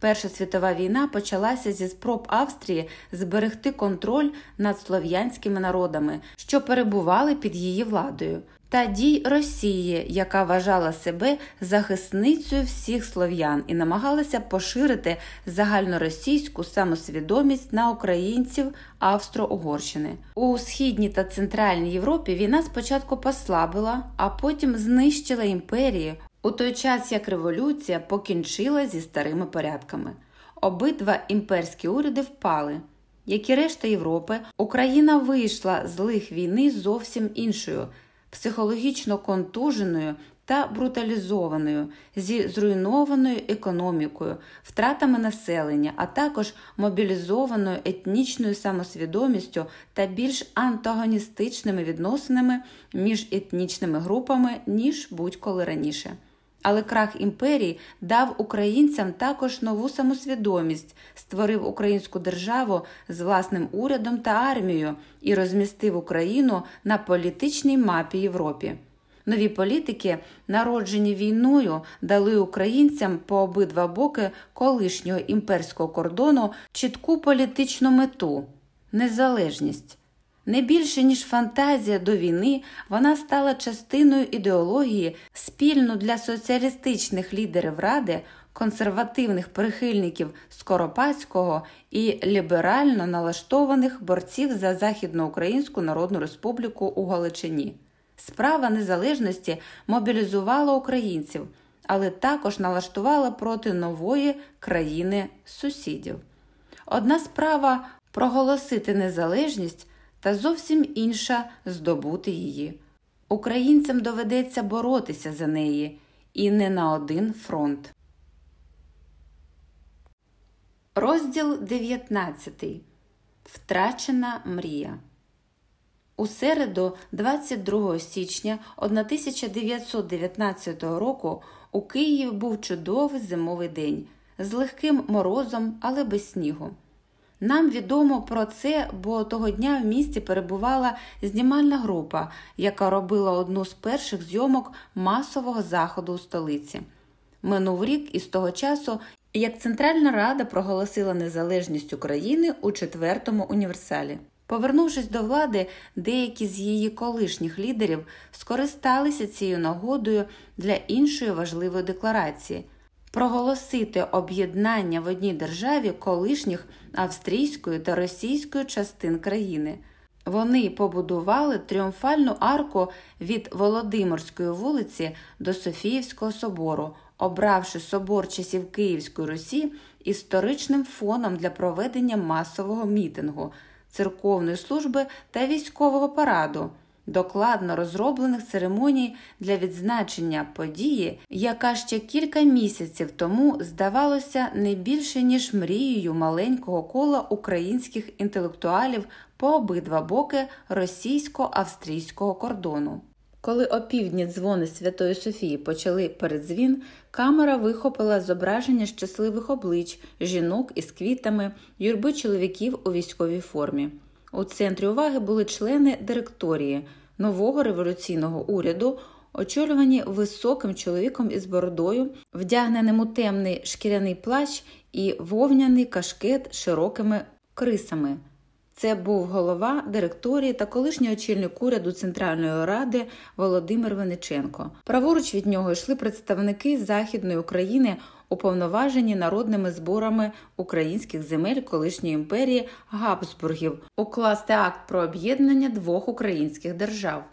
Перша світова війна почалася зі спроб Австрії зберегти контроль над слов'янськими народами, що перебували під її владою, та дій Росії, яка вважала себе захисницею всіх слов'ян і намагалася поширити загальноросійську самосвідомість на українців Австро-Угорщини. У східній та центральній Європі війна спочатку послабила, а потім знищила імперії у той час як революція покінчила зі старими порядками. Обидва імперські уряди впали. Як і решта Європи, Україна вийшла з лих війни зовсім іншою, психологічно контуженою та бруталізованою, зі зруйнованою економікою, втратами населення, а також мобілізованою етнічною самосвідомістю та більш антагоністичними відносинами між етнічними групами ніж будь-коли раніше. Але крах імперії дав українцям також нову самосвідомість, створив українську державу з власним урядом та армією і розмістив Україну на політичній мапі Європі. Нові політики, народжені війною, дали українцям по обидва боки колишнього імперського кордону чітку політичну мету незалежність. Не більше ніж фантазія до війни, вона стала частиною ідеології спільно для соціалістичних лідерів ради, консервативних прихильників Скоропадського і ліберально налаштованих борців за Західноукраїнську Народну Республіку у Галичині. Справа незалежності мобілізувала українців, але також налаштувала проти нової країни сусідів. Одна справа проголосити незалежність та зовсім інша здобути її. Українцям доведеться боротися за неї і не на один фронт. Розділ 19. Втрачена мрія. У середу, 22 січня 1919 року, у Києві був чудовий зимовий день з легким морозом, але без снігу. Нам відомо про це, бо того дня в місті перебувала знімальна група, яка робила одну з перших зйомок масового заходу у столиці. Минув рік із того часу, як Центральна Рада проголосила незалежність України у четвертому універсалі. Повернувшись до влади, деякі з її колишніх лідерів скористалися цією нагодою для іншої важливої декларації проголосити об'єднання в одній державі колишніх австрійської та російської частин країни. Вони побудували тріумфальну арку від Володимирської вулиці до Софіївського собору, обравши собор часів Київської Русі історичним фоном для проведення масового мітингу, церковної служби та військового параду докладно розроблених церемоній для відзначення події, яка ще кілька місяців тому здавалося не більше ніж мрією маленького кола українських інтелектуалів по обидва боки російсько-австрійського кордону. Коли опівдні дзвони Святої Софії почали передзвін, камера вихопила зображення щасливих облич, жінок із квітами, юрби чоловіків у військовій формі. У центрі уваги були члени директорії нового революційного уряду, очолювані високим чоловіком із бородою, вдягненим у темний шкіряний плащ і вовняний кашкет широкими крисами. Це був голова директорії та колишній очільник уряду Центральної ради Володимир Вениченко. Праворуч від нього йшли представники Західної України, уповноважені народними зборами українських земель колишньої імперії Габсбургів, укласти акт про об'єднання двох українських держав.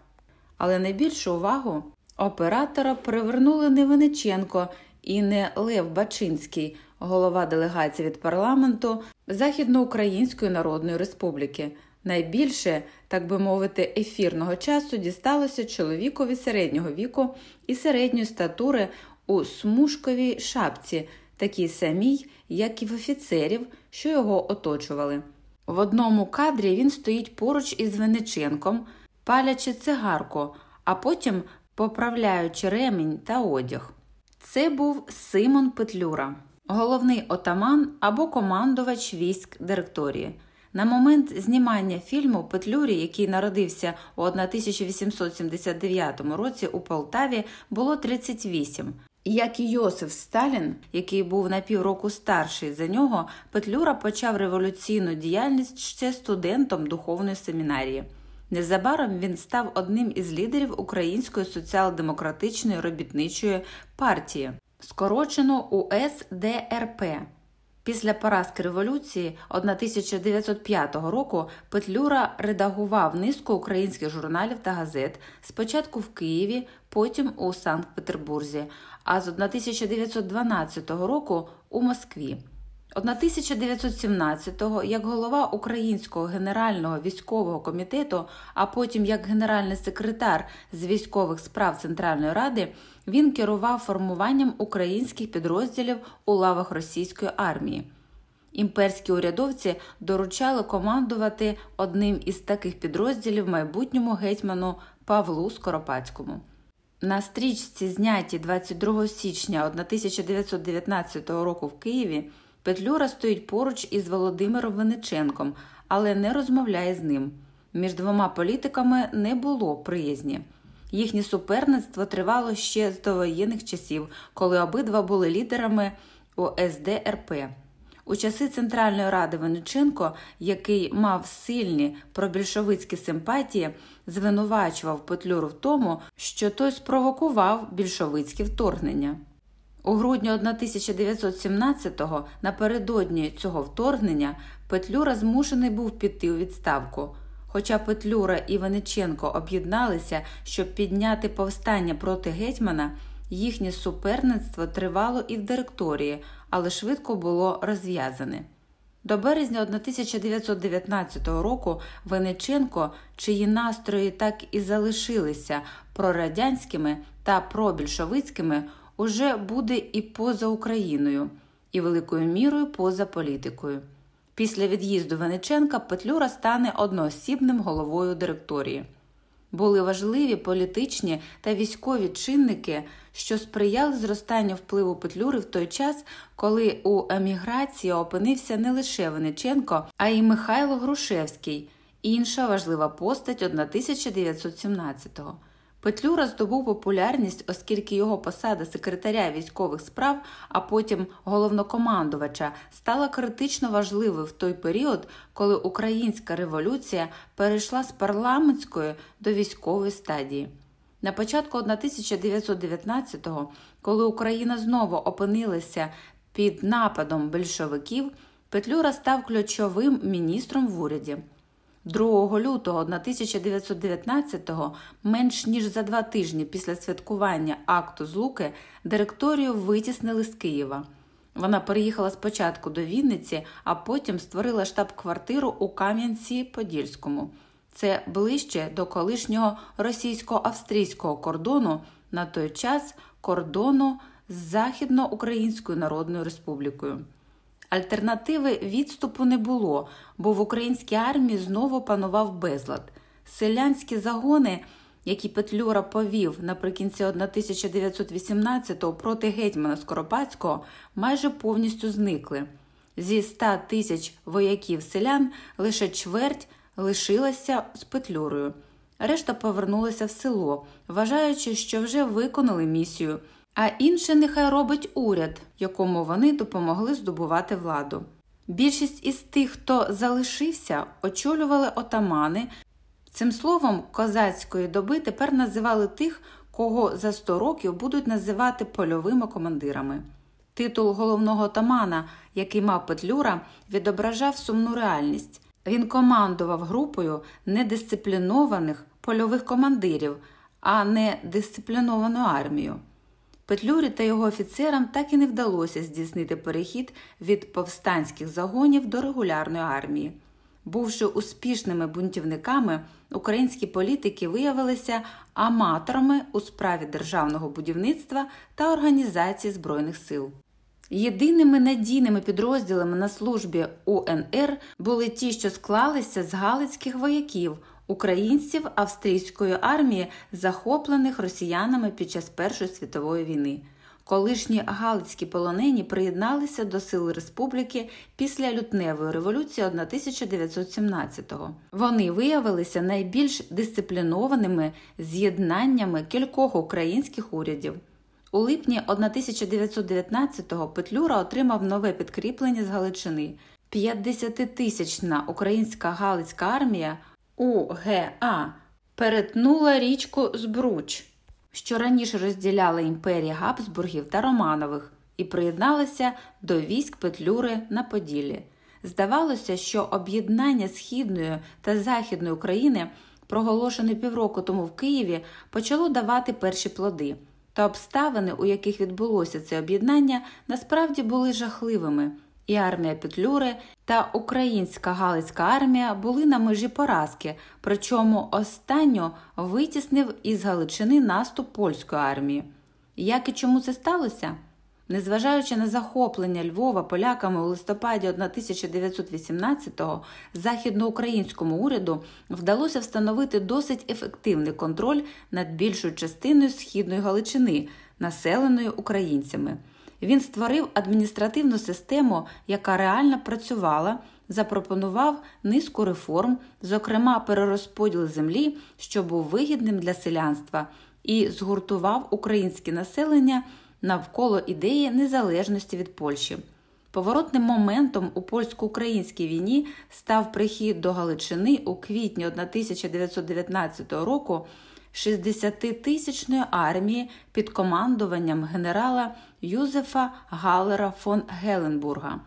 Але найбільшу увагу оператора привернули не Вениченко і не Лев Бачинський, голова делегації від парламенту Західноукраїнської Народної Республіки. Найбільше, так би мовити, ефірного часу дісталося чоловікові середнього віку і середньої статури у смужковій шапці, такій самій, як і в офіцерів, що його оточували. В одному кадрі він стоїть поруч із Вениченком, палячи цигарку, а потім поправляючи ремінь та одяг. Це був Симон Петлюра, головний отаман або командувач військ директорії. На момент знімання фільму Петлюрі, який народився у 1879 році у Полтаві, було 38. Як і Йосиф Сталін, який був на півроку старший за нього, Петлюра почав революційну діяльність ще студентом духовної семінарії. Незабаром він став одним із лідерів Української соціал-демократичної робітничої партії, скорочено УСДРП. Після поразки революції 1905 року Петлюра редагував низку українських журналів та газет спочатку в Києві, потім у Санкт-Петербурзі, а з 1912 року у Москві. 1917-го як голова Українського генерального військового комітету, а потім як генеральний секретар з військових справ Центральної Ради, він керував формуванням українських підрозділів у лавах російської армії. Імперські урядовці доручали командувати одним із таких підрозділів майбутньому гетьману Павлу Скоропадському. На стрічці, знятій 22 січня 1919 року в Києві. Петлюра стоїть поруч із Володимиром Вениченком, але не розмовляє з ним. Між двома політиками не було приязні. Їхнє суперництво тривало ще з довоєнних часів, коли обидва були лідерами ОСДРП. У часи Центральної ради Вениченко, який мав сильні пробільшовицькі симпатії, звинувачував Петлюру в тому, що той спровокував більшовицьке вторгнення. У грудні 1917-го, напередодні цього вторгнення, Петлюра змушений був піти у відставку. Хоча Петлюра і Вениченко об'єдналися, щоб підняти повстання проти гетьмана, їхнє суперництво тривало і в директорії, але швидко було розв'язане. До березня 1919 року Вениченко, чиї настрої так і залишилися прорадянськими та пробільшовицькими, уже буде і поза Україною, і великою мірою поза політикою. Після від'їзду Вениченка Петлюра стане одноосібним головою директорії. Були важливі політичні та військові чинники, що сприяли зростанню впливу Петлюри в той час, коли у еміграції опинився не лише Вениченко, а й Михайло Грушевський, інша важлива постать 1917-го. Петлюра здобув популярність, оскільки його посада секретаря військових справ, а потім головнокомандувача, стала критично важливою в той період, коли українська революція перейшла з парламентської до військової стадії. На початку 1919-го, коли Україна знову опинилася під нападом більшовиків, Петлюра став ключовим міністром в уряді. 2 лютого 1919-го, менш ніж за два тижні після святкування акту злуки, директорію витіснили з Києва. Вона переїхала спочатку до Вінниці, а потім створила штаб-квартиру у Кам'янці-Подільському. Це ближче до колишнього російсько-австрійського кордону на той час кордону з Західноукраїнською Народною Республікою. Альтернативи відступу не було, бо в українській армії знову панував безлад. Селянські загони, які Петлюра повів наприкінці 1918-го проти гетьмана Скоропадського, майже повністю зникли. Зі 100 тисяч вояків селян лише чверть лишилася з Петлюрою. Решта повернулася в село, вважаючи, що вже виконали місію, а інше нехай робить уряд, якому вони допомогли здобувати владу. Більшість із тих, хто залишився, очолювали отамани. Цим словом козацької доби тепер називали тих, кого за 100 років будуть називати польовими командирами. Титул головного отамана, який мав Петлюра, відображав сумну реальність. Він командував групою недисциплінованих польових командирів, а не дисципліновану армію. Петлюрі та його офіцерам так і не вдалося здійснити перехід від повстанських загонів до регулярної армії. Бувши успішними бунтівниками, українські політики виявилися аматорами у справі державного будівництва та організації збройних сил. Єдиними надійними підрозділами на службі УНР були ті, що склалися з галицьких вояків, українців австрійської армії, захоплених росіянами під час Першої світової війни. Колишні галицькі полонені приєдналися до сил республіки після лютневої революції 1917-го. Вони виявилися найбільш дисциплінованими з'єднаннями кількох українських урядів. У липні 1919-го Петлюра отримав нове підкріплення з Галичини. 50-тисячна українська Галицька армія УГА перетнула річку Збруч, що раніше розділяла імперії Габсбургів та Романових, і приєдналася до військ Петлюри на Поділлі. Здавалося, що об'єднання Східної та Західної України, проголошене півроку тому в Києві, почало давати перші плоди. Та обставини, у яких відбулося це об'єднання, насправді були жахливими, і армія Петлюри та українська Галицька армія були на межі поразки, причому останню витіснив із Галичини наступ польської армії. Як і чому це сталося? Незважаючи на захоплення Львова поляками у листопаді 1918-го, західноукраїнському уряду вдалося встановити досить ефективний контроль над більшою частиною східної Галичини, населеною українцями. Він створив адміністративну систему, яка реально працювала, запропонував низку реформ, зокрема перерозподіл землі, що був вигідним для селянства, і згуртував українське населення навколо ідеї незалежності від Польщі. Поворотним моментом у польсько-українській війні став прихід до Галичини у квітні 1919 року 60-тисячної армії під командуванням генерала Юзефа Галера фон Геленбурга.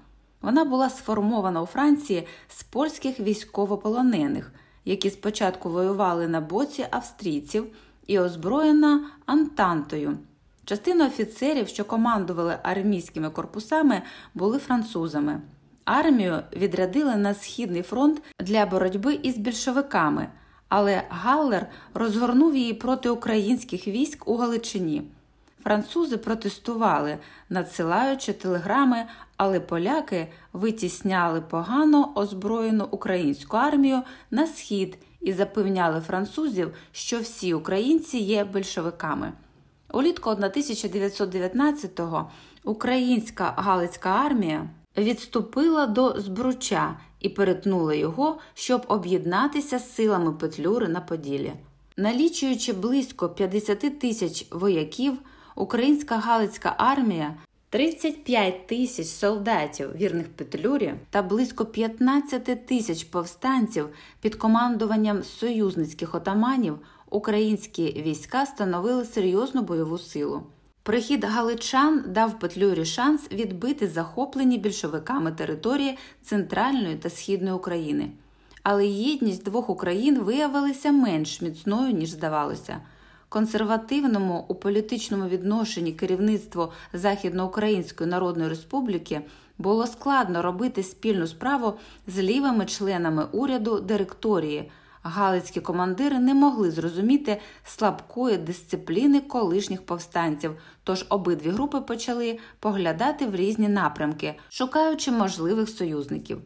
Вона була сформована у Франції з польських військовополонених, які спочатку воювали на боці австрійців і озброєна Антантою. Частина офіцерів, що командували армійськими корпусами, були французами. Армію відрядили на Східний фронт для боротьби із більшовиками, але Галлер розгорнув її проти українських військ у Галичині. Французи протестували, надсилаючи телеграми, але поляки витісняли погано озброєну українську армію на схід і запевняли французів, що всі українці є більшовиками. Улітку 1919-го українська Галицька армія відступила до Збруча і перетнула його, щоб об'єднатися з силами Петлюри на Поділі. Налічуючи близько 50 тисяч вояків, українська Галицька армія 35 тисяч солдатів вірних Петлюрі та близько 15 тисяч повстанців під командуванням союзницьких отаманів українські війська становили серйозну бойову силу. Прихід галичан дав Петлюрі шанс відбити захоплені більшовиками території Центральної та Східної України. Але єдність двох Україн виявилася менш міцною, ніж здавалося. Консервативному у політичному відношенні керівництву Західноукраїнської Народної Республіки було складно робити спільну справу з лівими членами уряду директорії Галицькі командири не могли зрозуміти слабкої дисципліни колишніх повстанців, тож обидві групи почали поглядати в різні напрямки, шукаючи можливих союзників.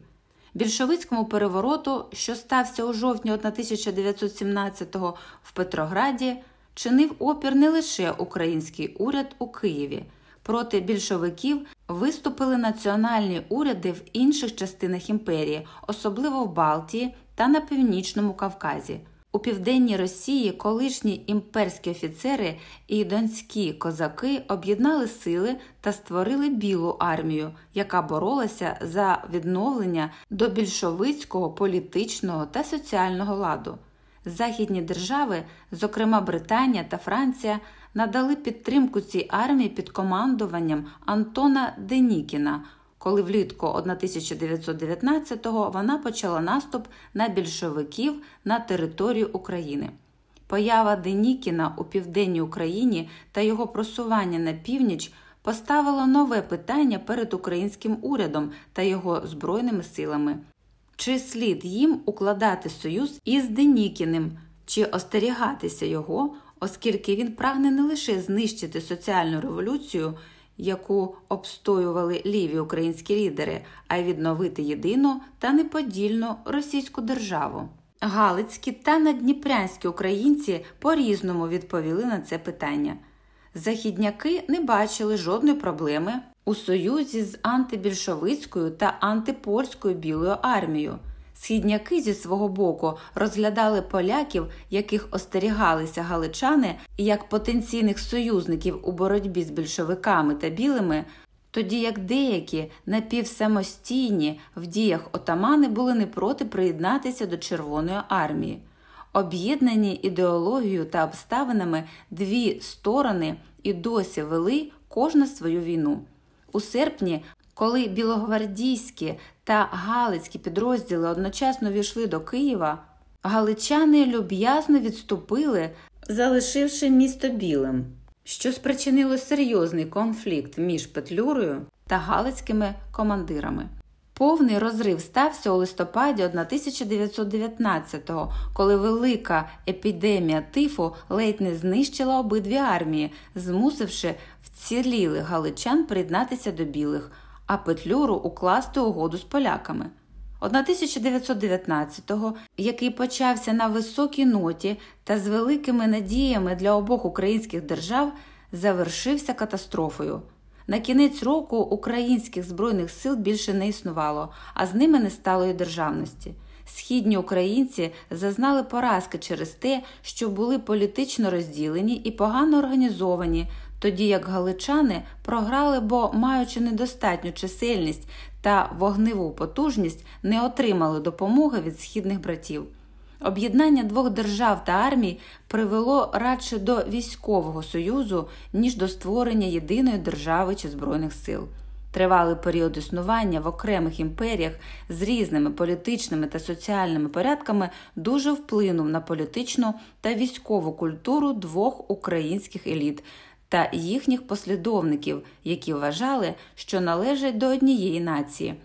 Більшовицькому перевороту, що стався у жовтні 1917-го в Петрограді, чинив опір не лише український уряд у Києві. Проти більшовиків виступили національні уряди в інших частинах імперії, особливо в Балтії та на північному Кавказі. У південній Росії колишні імперські офіцери і донські козаки об'єднали сили та створили білу армію, яка боролася за відновлення до більшовицького політичного та соціального ладу. Західні держави, зокрема Британія та Франція, надали підтримку цій армії під командуванням Антона Денікіна, коли влітку 1919-го вона почала наступ на більшовиків на територію України. Поява Денікіна у південній Україні та його просування на північ поставило нове питання перед українським урядом та його збройними силами. Чи слід їм укладати союз із Денікіним, чи остерігатися його, оскільки він прагне не лише знищити соціальну революцію, яку обстоювали ліві українські лідери, а й відновити єдину та неподільну російську державу. Галицькі та надніпрянські українці по різному відповіли на це питання. Західняки не бачили жодної проблеми у союзі з антибільшовицькою та антипольською білою армією. Східняки зі свого боку розглядали поляків, яких остерігалися галичани, як потенційних союзників у боротьбі з більшовиками та білими, тоді як деякі напівсамостійні в діях отамани були не проти приєднатися до Червоної армії. Об'єднані ідеологією та обставинами дві сторони і досі вели кожна свою війну. У серпні, коли білогвардійські та галицькі підрозділи одночасно війшли до Києва, галичани люб'язно відступили, залишивши місто білим, що спричинило серйозний конфлікт між Петлюрою та галицькими командирами. Повний розрив стався у листопаді 1919-го, коли велика епідемія тифу ледь не знищила обидві армії, змусивши вцілілих галичан приєднатися до білих, а Петлюру укласти угоду з поляками. 1919-го, який почався на високій ноті та з великими надіями для обох українських держав, завершився катастрофою. На кінець року українських збройних сил більше не існувало, а з ними не стало й державності. Східні українці зазнали поразки через те, що були політично розділені і погано організовані, тоді як галичани програли, бо, маючи недостатню чисельність та вогневу потужність, не отримали допомоги від східних братів. Об'єднання двох держав та армій привело радше до військового союзу, ніж до створення єдиної держави чи збройних сил. Тривалий період існування в окремих імперіях з різними політичними та соціальними порядками дуже вплинув на політичну та військову культуру двох українських еліт та їхніх послідовників, які вважали, що належать до однієї нації.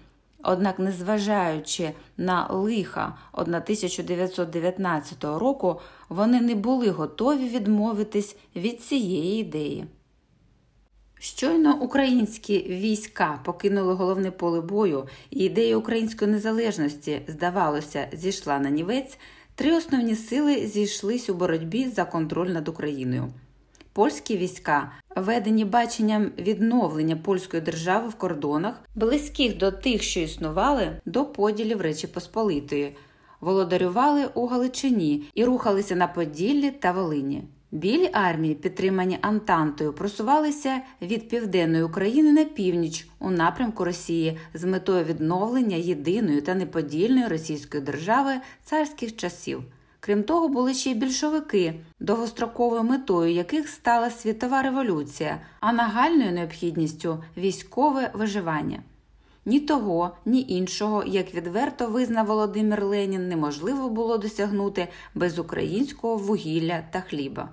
Однак, незважаючи на лиха 1919 року, вони не були готові відмовитись від цієї ідеї. Щойно українські війська покинули головне поле бою, і ідея української незалежності, здавалося, зійшла на нівець. Три основні сили зійшлись у боротьбі за контроль над Україною. Польські війська, ведені баченням відновлення польської держави в кордонах, близьких до тих, що існували, до поділів Речі Посполитої, володарювали у Галичині і рухалися на Поділлі та Волині. Білі армії, підтримані Антантою, просувалися від південної України на північ у напрямку Росії з метою відновлення єдиної та неподільної російської держави царських часів. Крім того, були ще й більшовики, довгостроковою метою яких стала світова революція, а нагальною необхідністю військове виживання. Ні того, ні іншого, як відверто визнав Володимир Ленін, неможливо було досягнути без українського вугілля та хліба.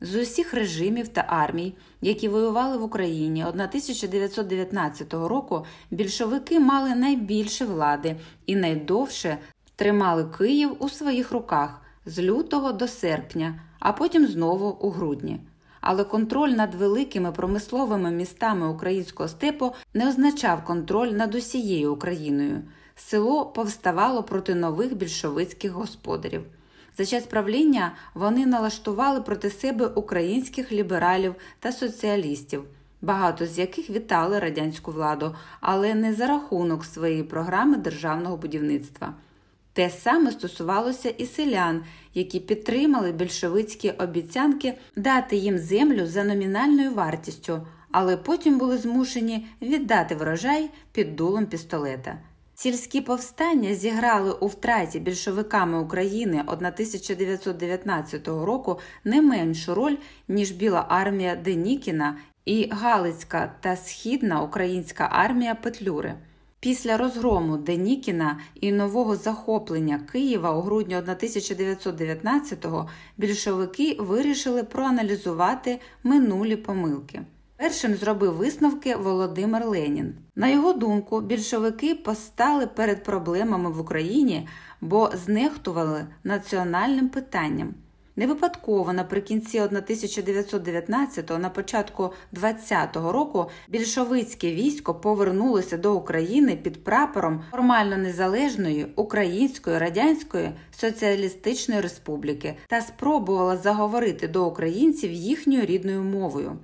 З усіх режимів та армій, які воювали в Україні 1919 року, більшовики мали найбільше влади і найдовше тримали Київ у своїх руках з лютого до серпня, а потім знову у грудні. Але контроль над великими промисловими містами українського степу не означав контроль над усією Україною. Село повставало проти нових більшовицьких господарів. За час правління вони налаштували проти себе українських лібералів та соціалістів, багато з яких вітали радянську владу, але не за рахунок своєї програми державного будівництва. Те саме стосувалося і селян, які підтримали більшовицькі обіцянки дати їм землю за номінальною вартістю, але потім були змушені віддати врожай під дулом пістолета. Сільські повстання зіграли у втраті більшовиками України 1919 року не меншу роль, ніж Біла армія Денікіна і Галицька та Східна українська армія Петлюри. Після розгрому Денікіна і нового захоплення Києва у грудні 1919-го більшовики вирішили проаналізувати минулі помилки. Першим зробив висновки Володимир Ленін. На його думку, більшовики постали перед проблемами в Україні, бо знехтували національним питанням. Не випадково наприкінці 1919-го, на початку 20-го року більшовицьке військо повернулося до України під прапором формально незалежної Української Радянської Соціалістичної Республіки та спробувало заговорити до українців їхньою рідною мовою.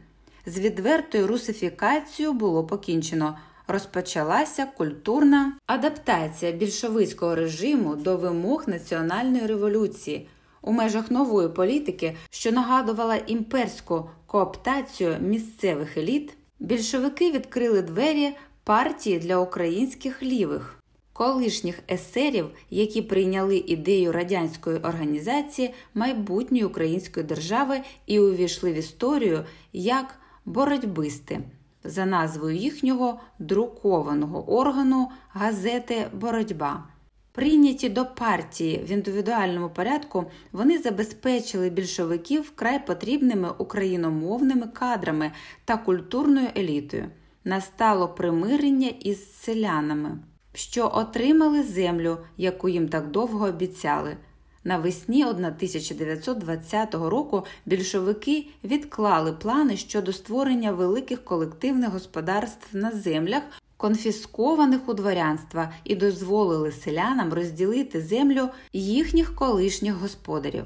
З відвертою русифікацією було покінчено. Розпочалася культурна адаптація більшовицького режиму до вимог національної революції у межах нової політики, що нагадувала імперську кооптацію місцевих еліт. Більшовики відкрили двері партії для українських лівих, колишніх есерів, які прийняли ідею радянської організації майбутньої української держави і увійшли в історію як боротьбисти за назвою їхнього друкованого органу газети Боротьба. Прийняті до партії в індивідуальному порядку, вони забезпечили більшовиків вкрай потрібними україномовними кадрами та культурною елітою. Настало примирення із селянами, що отримали землю, яку їм так довго обіцяли. Навесні 1920 року більшовики відклали плани щодо створення великих колективних господарств на землях, конфіскованих у дворянства, і дозволили селянам розділити землю їхніх колишніх господарів.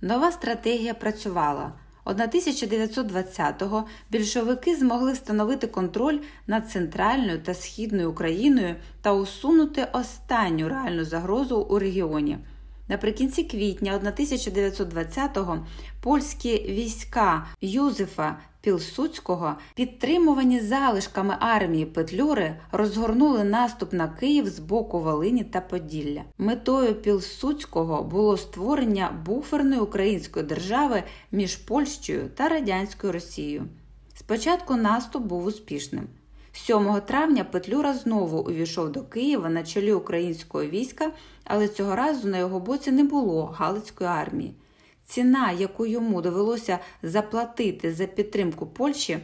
Нова стратегія працювала. 1920-го більшовики змогли встановити контроль над центральною та східною Україною та усунути останню реальну загрозу у регіоні. Наприкінці квітня 1920-го польські війська Юзефа Пілсуцького, підтримувані залишками армії Петлюри, розгорнули наступ на Київ з боку Волині та Поділля. Метою Пілсуцького було створення буферної української держави між Польщею та радянською Росією. Спочатку наступ був успішним. 7 травня Петлюра знову увійшов до Києва на чолі українського війська, але цього разу на його боці не було Галицької армії. Ціна, яку йому довелося заплатити за підтримку Польщі,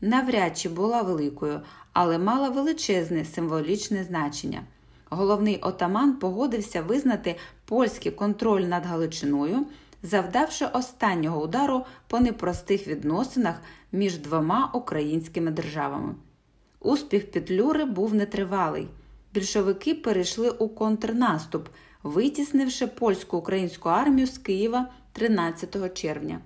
навряд чи була великою, але мала величезне символічне значення. Головний отаман погодився визнати польський контроль над Галичиною, завдавши останнього удару по непростих відносинах між двома українськими державами. Успіх Петлюри був нетривалий. Більшовики перейшли у контрнаступ, витіснивши польську українську армію з Києва 13 червня.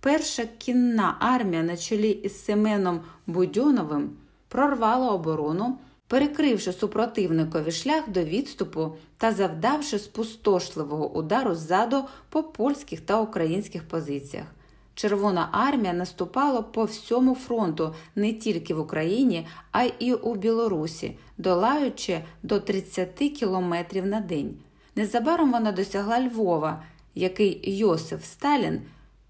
Перша кінна армія на чолі із Семеном Будьоновим прорвала оборону, перекривши супротивникові шлях до відступу та завдавши спустошливого удару ззаду по польських та українських позиціях. Червона армія наступала по всьому фронту не тільки в Україні, а й у Білорусі, долаючи до 30 кілометрів на день. Незабаром вона досягла Львова, який Йосиф Сталін,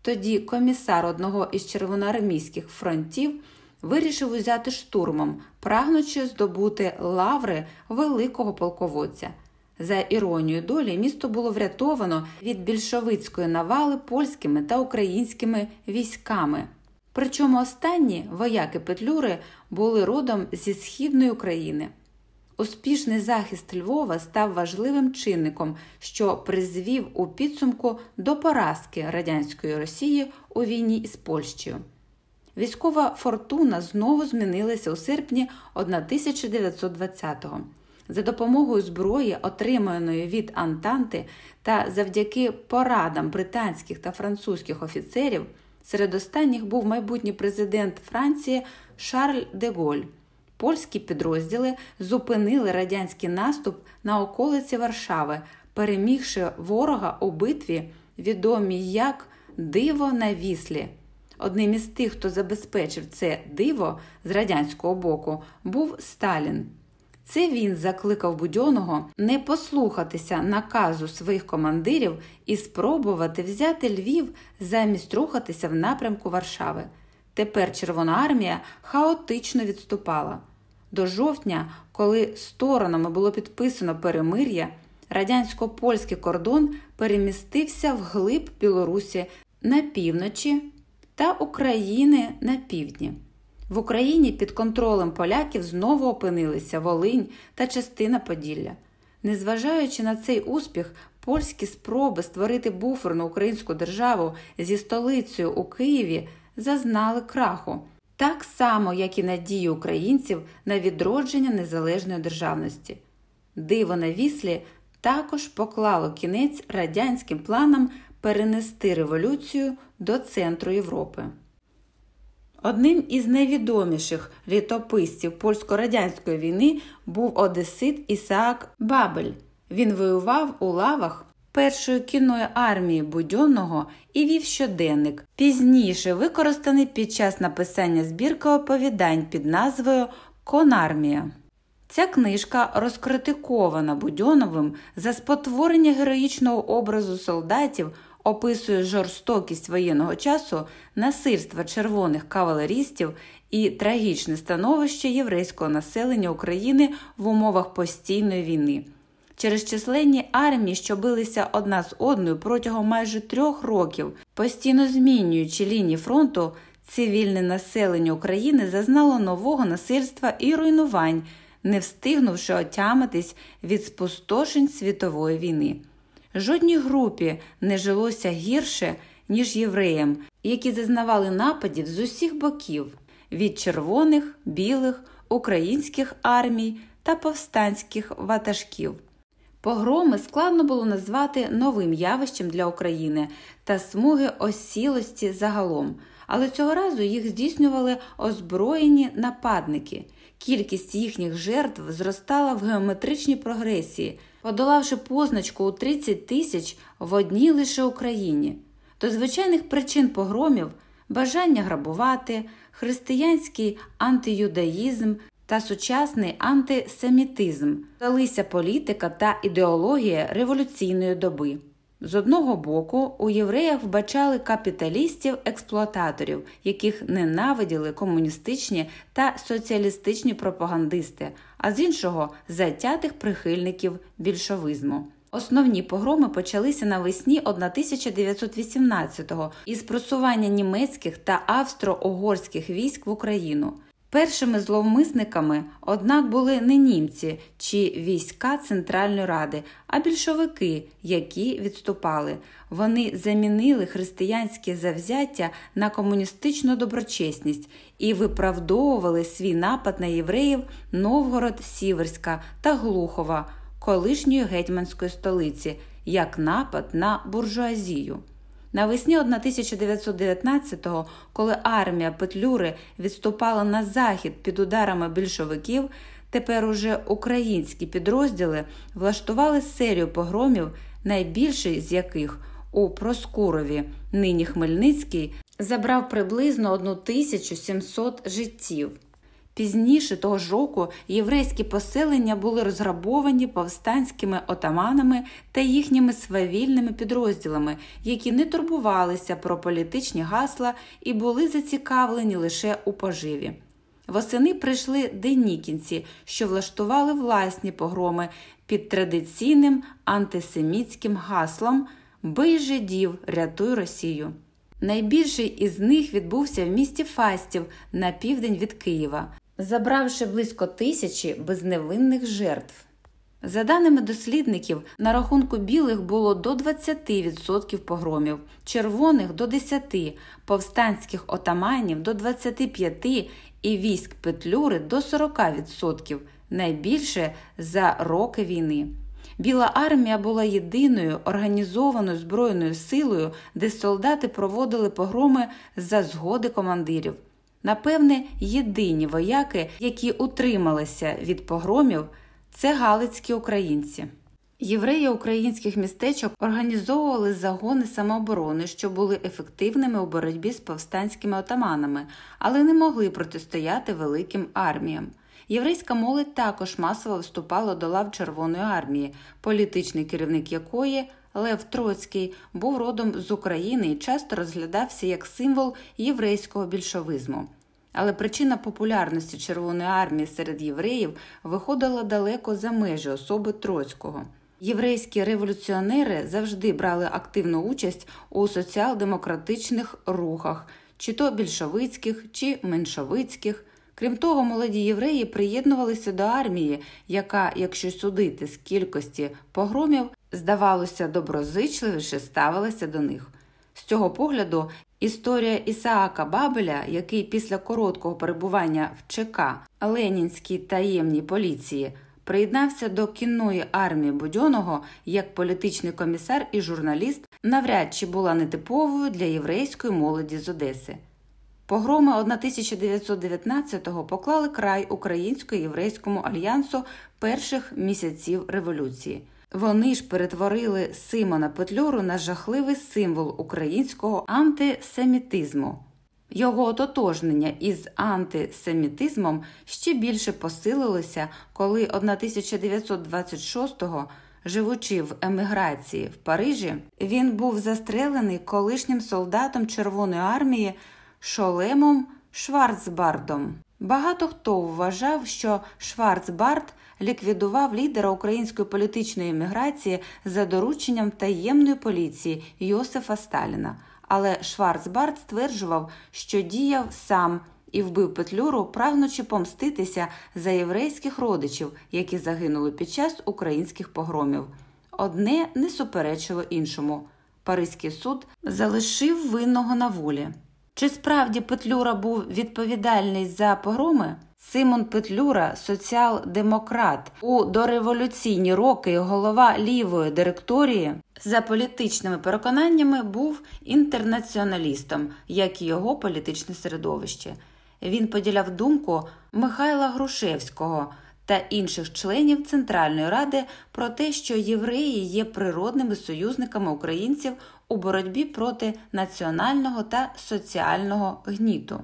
тоді комісар одного із червоноармійських фронтів, вирішив узяти штурмом, прагнучи здобути лаври великого полководця. За іронією долі, місто було врятовано від більшовицької навали польськими та українськими військами. Причому останні вояки Петлюри були родом зі східної України. Успішний захист Львова став важливим чинником, що призвів у підсумку до поразки радянської Росії у війні із Польщею. Військова фортуна знову змінилася у серпні 1920-го. За допомогою зброї, отриманої від Антанти, та завдяки порадам британських та французьких офіцерів, серед останніх був майбутній президент Франції Шарль де Голь. Польські підрозділи зупинили радянський наступ на околиці Варшави, перемігши ворога у битві, відомі як Диво на Віслі. Одним із тих, хто забезпечив це диво з радянського боку, був Сталін. Це він закликав Будьоного не послухатися наказу своїх командирів і спробувати взяти Львів замість рухатися в напрямку Варшави. Тепер Червона армія хаотично відступала. До жовтня, коли сторонами було підписано перемир'я, радянсько польський кордон перемістився вглиб Білорусі на півночі та України на півдні. В Україні під контролем поляків знову опинилися Волинь та частина Поділля. Незважаючи на цей успіх, польські спроби створити буферну українську державу зі столицею у Києві зазнали краху, так само, як і надії українців на відродження незалежної державності. Диво на віслі також поклало кінець радянським планам перенести революцію до центру Європи. Одним із найвідоміших літописців польсько-радянської війни був одесит Ісаак Бабель. Він воював у лавах першої кінної армії Будьонного і вів щоденник, пізніше використаний під час написання збірки оповідань під назвою Конармія. Ця книжка розкритикована Будьоновим за спотворення героїчного образу солдатів описує жорстокість воєнного часу, насильства червоних кавалерістів і трагічне становище єврейського населення України в умовах постійної війни. Через численні армії, що билися одна з одною протягом майже трьох років, постійно змінюючи лінії фронту, цивільне населення України зазнало нового насильства і руйнувань, не встигнувши отямитись від спустошень світової війни. Жодній групі не жилося гірше, ніж євреям, які зазнавали нападів з усіх боків від червоних, білих, українських армій та повстанських ватажків. Погроми складно було назвати новим явищем для України та смуги осілості загалом, але цього разу їх здійснювали озброєні нападники. Кількість їхніх жертв зростала в геометричній прогресії подолавши позначку у 30 тисяч в одній лише Україні. До звичайних причин погромів бажання грабувати, християнський антиюдаїзм та сучасний антисемітизм далися політика та ідеологія революційної доби. З одного боку, у євреях вбачали капіталістів-експлуататорів, яких ненавиділи комуністичні та соціалістичні пропагандисти, а з іншого затятих прихильників більшовизму. Основні погроми почалися навесні 1918-го із просування німецьких та австро-угорських військ в Україну. Першими зловмисниками, однак, були не німці чи війська Центральної Ради, а більшовики, які відступали. Вони замінили християнське завзяття на комуністичну доброчесність і виправдовували свій напад на євреїв Новгород, Сіверська та Глухова, колишньої гетьманської столиці, як напад на буржуазію. Навесні 1919-го, коли армія Петлюри відступала на захід під ударами більшовиків, тепер уже українські підрозділи влаштували серію погромів, найбільший з яких у Проскурові, нині Хмельницький, забрав приблизно 1700 життів. Пізніше того ж року єврейські поселення були розграбовані повстанськими отаманами та їхніми свавільними підрозділами, які не турбувалися про політичні гасла і були зацікавлені лише у поживі. Восени прийшли денікінці, що влаштували власні погроми під традиційним антисемітським гаслом Бий жидів, рятуй Росію. Найбільший із них відбувся в місті Фастів на південь від Києва. Забравши близько тисячі безневинних жертв. За даними дослідників, на рахунку білих було до 20% погромів, червоних до 10%, повстанських отаманів до 25% і військ Петлюри до 40%, найбільше за роки війни. Біла армія була єдиною організованою збройною силою, де солдати проводили погроми за згоди командирів. Напевне, єдині вояки, які утрималися від погромів, це галицькі українці. Євреї українських містечок організовували загони самооборони, що були ефективними у боротьбі з повстанськими отаманами, але не могли протистояти великим арміям. Єврейська молодь також масово вступала до лав Червоної армії, політичний керівник якої Лев Троцький був родом з України і часто розглядався як символ єврейського більшовизму. Але причина популярності Червоної армії серед євреїв виходила далеко за межі особи Троцького. Єврейські революціонери завжди брали активну участь у соціал-демократичних рухах, чи то більшовицьких, чи меншовицьких. Крім того, молоді євреї приєднувалися до армії, яка, якщо судити з кількості погромів, здавалося, доброзичливіше ставилася до них. З цього погляду історія Ісаака Бабеля, який після короткого перебування в ЧК Ленінській таємній поліції приєднався до кінної армії Будьоного як політичний комісар і журналіст, навряд чи була нетиповою для єврейської молоді з Одеси. Погроми 1919-го поклали край українсько-єврейському альянсу перших місяців революції. Вони ж перетворили Симона Петлюру на жахливий символ українського антисемітизму. Його ототожнення із антисемітизмом ще більше посилилося, коли 1926-го, живучи в еміграції в Парижі, він був застрелений колишнім солдатом Червоної армії Шолемом Шварцбардом. Багато хто вважав, що Шварцбард ліквідував лідера української політичної еміграції за дорученням таємної поліції Йосифа Сталіна. Але Шварцбард стверджував, що діяв сам і вбив Петлюру, прагнучи помститися за єврейських родичів, які загинули під час українських погромів. Одне не суперечило іншому. Паризький суд залишив винного на волі. Чи справді Петлюра був відповідальний за погроми? Симон Петлюра, соціал-демократ, у дореволюційні роки голова лівої директорії, за політичними переконаннями був інтернаціоналістом, як і його політичне середовище. Він поділяв думку Михайла Грушевського та інших членів Центральної Ради про те, що євреї є природними союзниками українців у боротьбі проти національного та соціального гніту.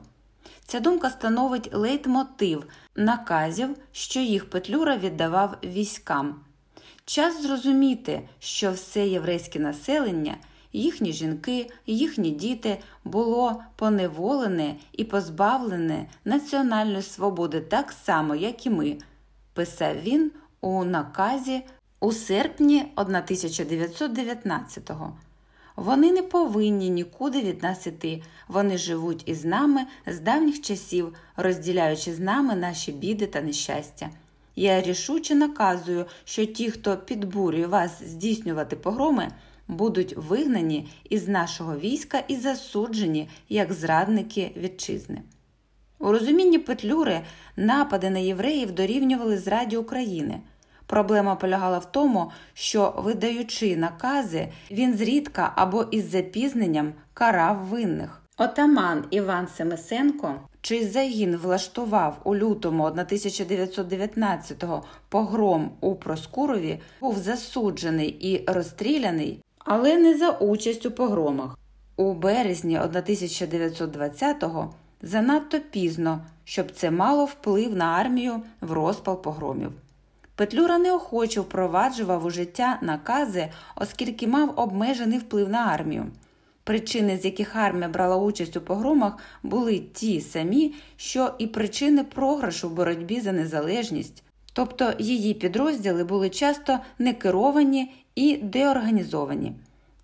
Ця думка становить лейтмотив наказів, що їх Петлюра віддавав військам. Час зрозуміти, що все єврейське населення, їхні жінки, їхні діти було поневолене і позбавлене національної свободи так само, як і ми, писав він у наказі у серпні 1919-го. Вони не повинні нікуди від нас іти. Вони живуть із нами з давніх часів, розділяючи з нами наші біди та нещастя. Я рішуче наказую, що ті, хто підбурює вас здійснювати погроми, будуть вигнані із нашого війська і засуджені як зрадники вітчизни. У розумінні Петлюри напади на євреїв дорівнювали зраді України. Проблема полягала в тому, що, видаючи накази, він зрідка або із запізненням карав винних. Отаман Іван Семисенко, чий загін влаштував у лютому 1919-го погром у Проскурові, був засуджений і розстріляний, але не за участь у погромах. У березні 1920-го занадто пізно, щоб це мало вплив на армію в розпал погромів. Петлюра неохоче впроваджував у життя накази, оскільки мав обмежений вплив на армію. Причини, з яких армія брала участь у погромах, були ті самі, що і причини програшу в боротьбі за незалежність, тобто її підрозділи були часто некеровані і деорганізовані.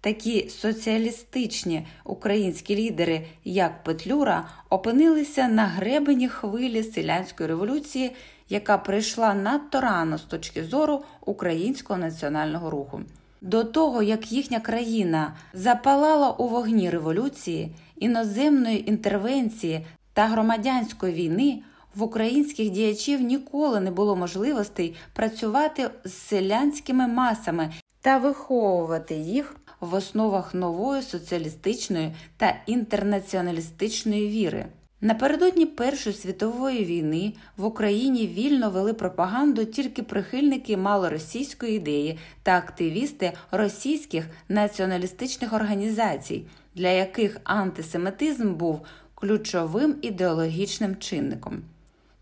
Такі соціалістичні українські лідери, як Петлюра, опинилися на гребені хвилі селянської революції, яка прийшла надто рано з точки зору українського національного руху. До того, як їхня країна запалала у вогні революції, іноземної інтервенції та громадянської війни, в українських діячів ніколи не було можливостей працювати з селянськими масами та виховувати їх в основах нової соціалістичної та інтернаціоналістичної віри. Напередодні Першої світової війни в Україні вільно вели пропаганду тільки прихильники малоросійської ідеї та активісти російських націоналістичних організацій, для яких антисемітизм був ключовим ідеологічним чинником.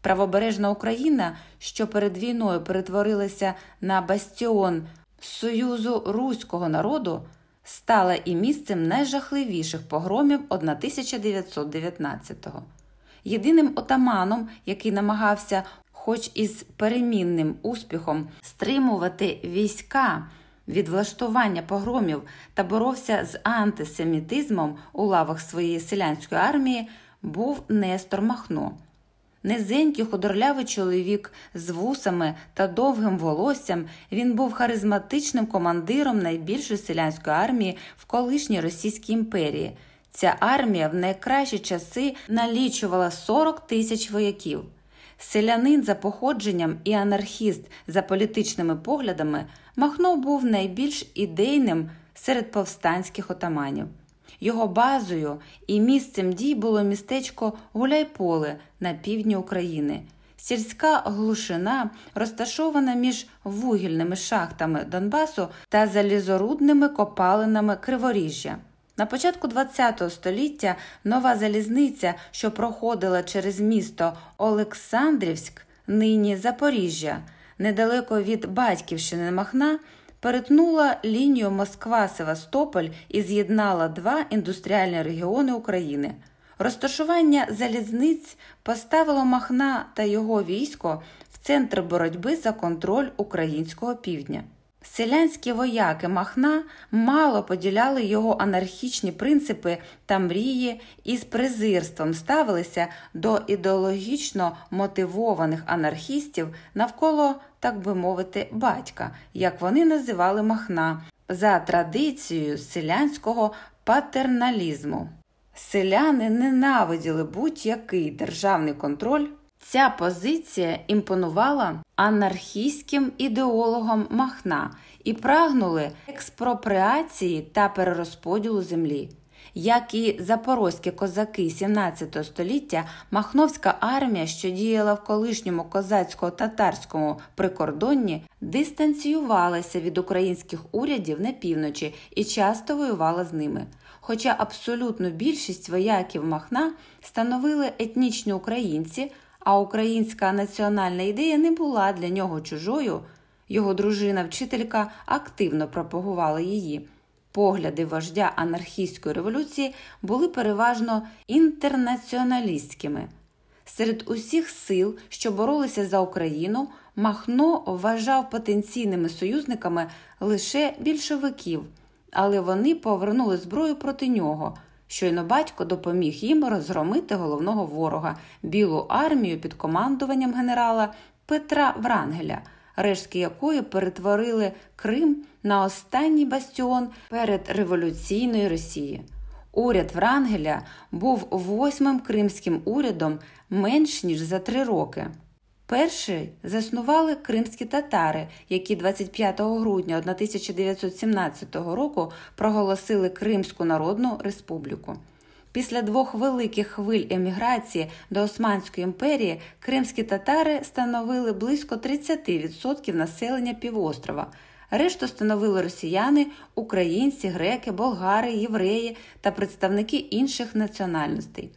Правобережна Україна, що перед війною перетворилася на бастіон Союзу руського народу, стала і місцем найжахливіших погромів 1919-го. Єдиним отаманом, який намагався, хоч із перемінним успіхом, стримувати війська від влаштування погромів та боровся з антисемітизмом у лавах своєї селянської армії, був Нестор Махно. Низенький худорлявий чоловік з вусами та довгим волоссям він був харизматичним командиром найбільшої селянської армії в колишній Російській імперії. Ця армія в найкращі часи налічувала 40 тисяч вояків. Селянин за походженням і анархіст за політичними поглядами Махно був найбільш ідейним серед повстанських отаманів. Його базою і місцем дій було містечко Гуляйполе на півдні України. Сільська глушина розташована між вугільними шахтами Донбасу та залізорудними копалинами Криворіжжя. На початку ХХ століття нова залізниця, що проходила через місто Олександрівськ, нині Запоріжжя, недалеко від Батьківщини Махна, перетнула лінію Москва-Севастополь і з'єднала два індустріальні регіони України. Розташування залізниць поставило Махна та його військо в центр боротьби за контроль українського півдня. Селянські вояки Махна мало поділяли його анархічні принципи та мрії і з презирством ставилися до ідеологічно мотивованих анархістів навколо, так би мовити, батька, як вони називали Махна, за традицією селянського патерналізму. Селяни ненавиділи будь-який державний контроль. Ця позиція імпонувала анархістським ідеологам Махна і прагнули експропріації та перерозподілу землі. Як і запорозькі козаки 17 століття, Махновська армія, що діяла в колишньому козацько-татарському прикордонні, дистанціювалася від українських урядів на півночі і часто воювала з ними. Хоча абсолютну більшість вояків Махна становили етнічні українці а українська національна ідея не була для нього чужою. Його дружина-вчителька активно пропагувала її. Погляди вождя анархістської революції були переважно інтернаціоналістськими. Серед усіх сил, що боролися за Україну, Махно вважав потенційними союзниками лише більшовиків, але вони повернули зброю проти нього. Щойно батько допоміг їм розгромити головного ворога білу армію під командуванням генерала Петра Врангеля, рештки якої перетворили Крим на останній бастіон перед революційною Росії. Уряд Врангеля був восьмим кримським урядом менш ніж за три роки. Перший заснували кримські татари, які 25 грудня 1917 року проголосили Кримську Народну Республіку. Після двох великих хвиль еміграції до Османської імперії кримські татари становили близько 30% населення півострова. Решту становили росіяни, українці, греки, болгари, євреї та представники інших національностей.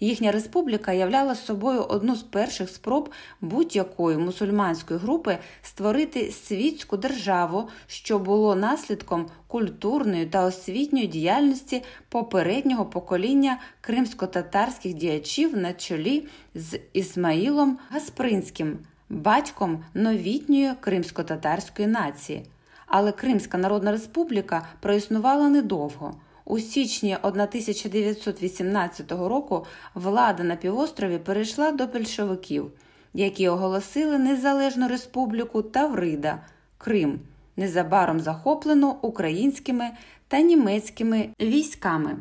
Їхня республіка являла собою одну з перших спроб будь-якої мусульманської групи створити світську державу, що було наслідком культурної та освітньої діяльності попереднього покоління кримсько-татарських діячів на чолі з Ісмаїлом Гаспринським, батьком новітньої кримсько-татарської нації. Але Кримська Народна Республіка проіснувала недовго. У січні 1918 року влада на півострові перейшла до більшовиків, які оголосили незалежну республіку Таврида Крим, незабаром захоплену українськими та німецькими військами.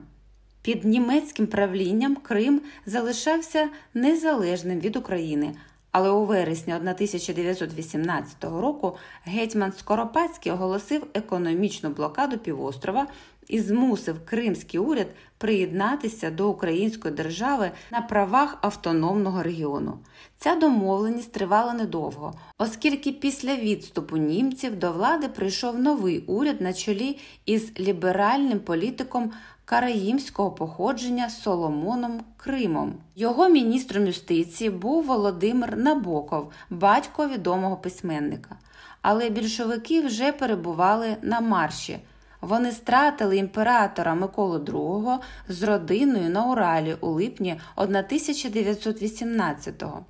Під німецьким правлінням Крим залишався незалежним від України, але у вересні 1918 року гетьман Скоропадський оголосив економічну блокаду півострова і змусив Кримський уряд приєднатися до Української держави на правах автономного регіону. Ця домовленість тривала недовго, оскільки після відступу німців до влади прийшов новий уряд на чолі із ліберальним політиком караїмського походження Соломоном Кримом. Його міністром юстиції був Володимир Набоков, батько відомого письменника. Але більшовики вже перебували на марші. Вони стратили імператора Миколу II з родиною на Уралі у липні 1918-го.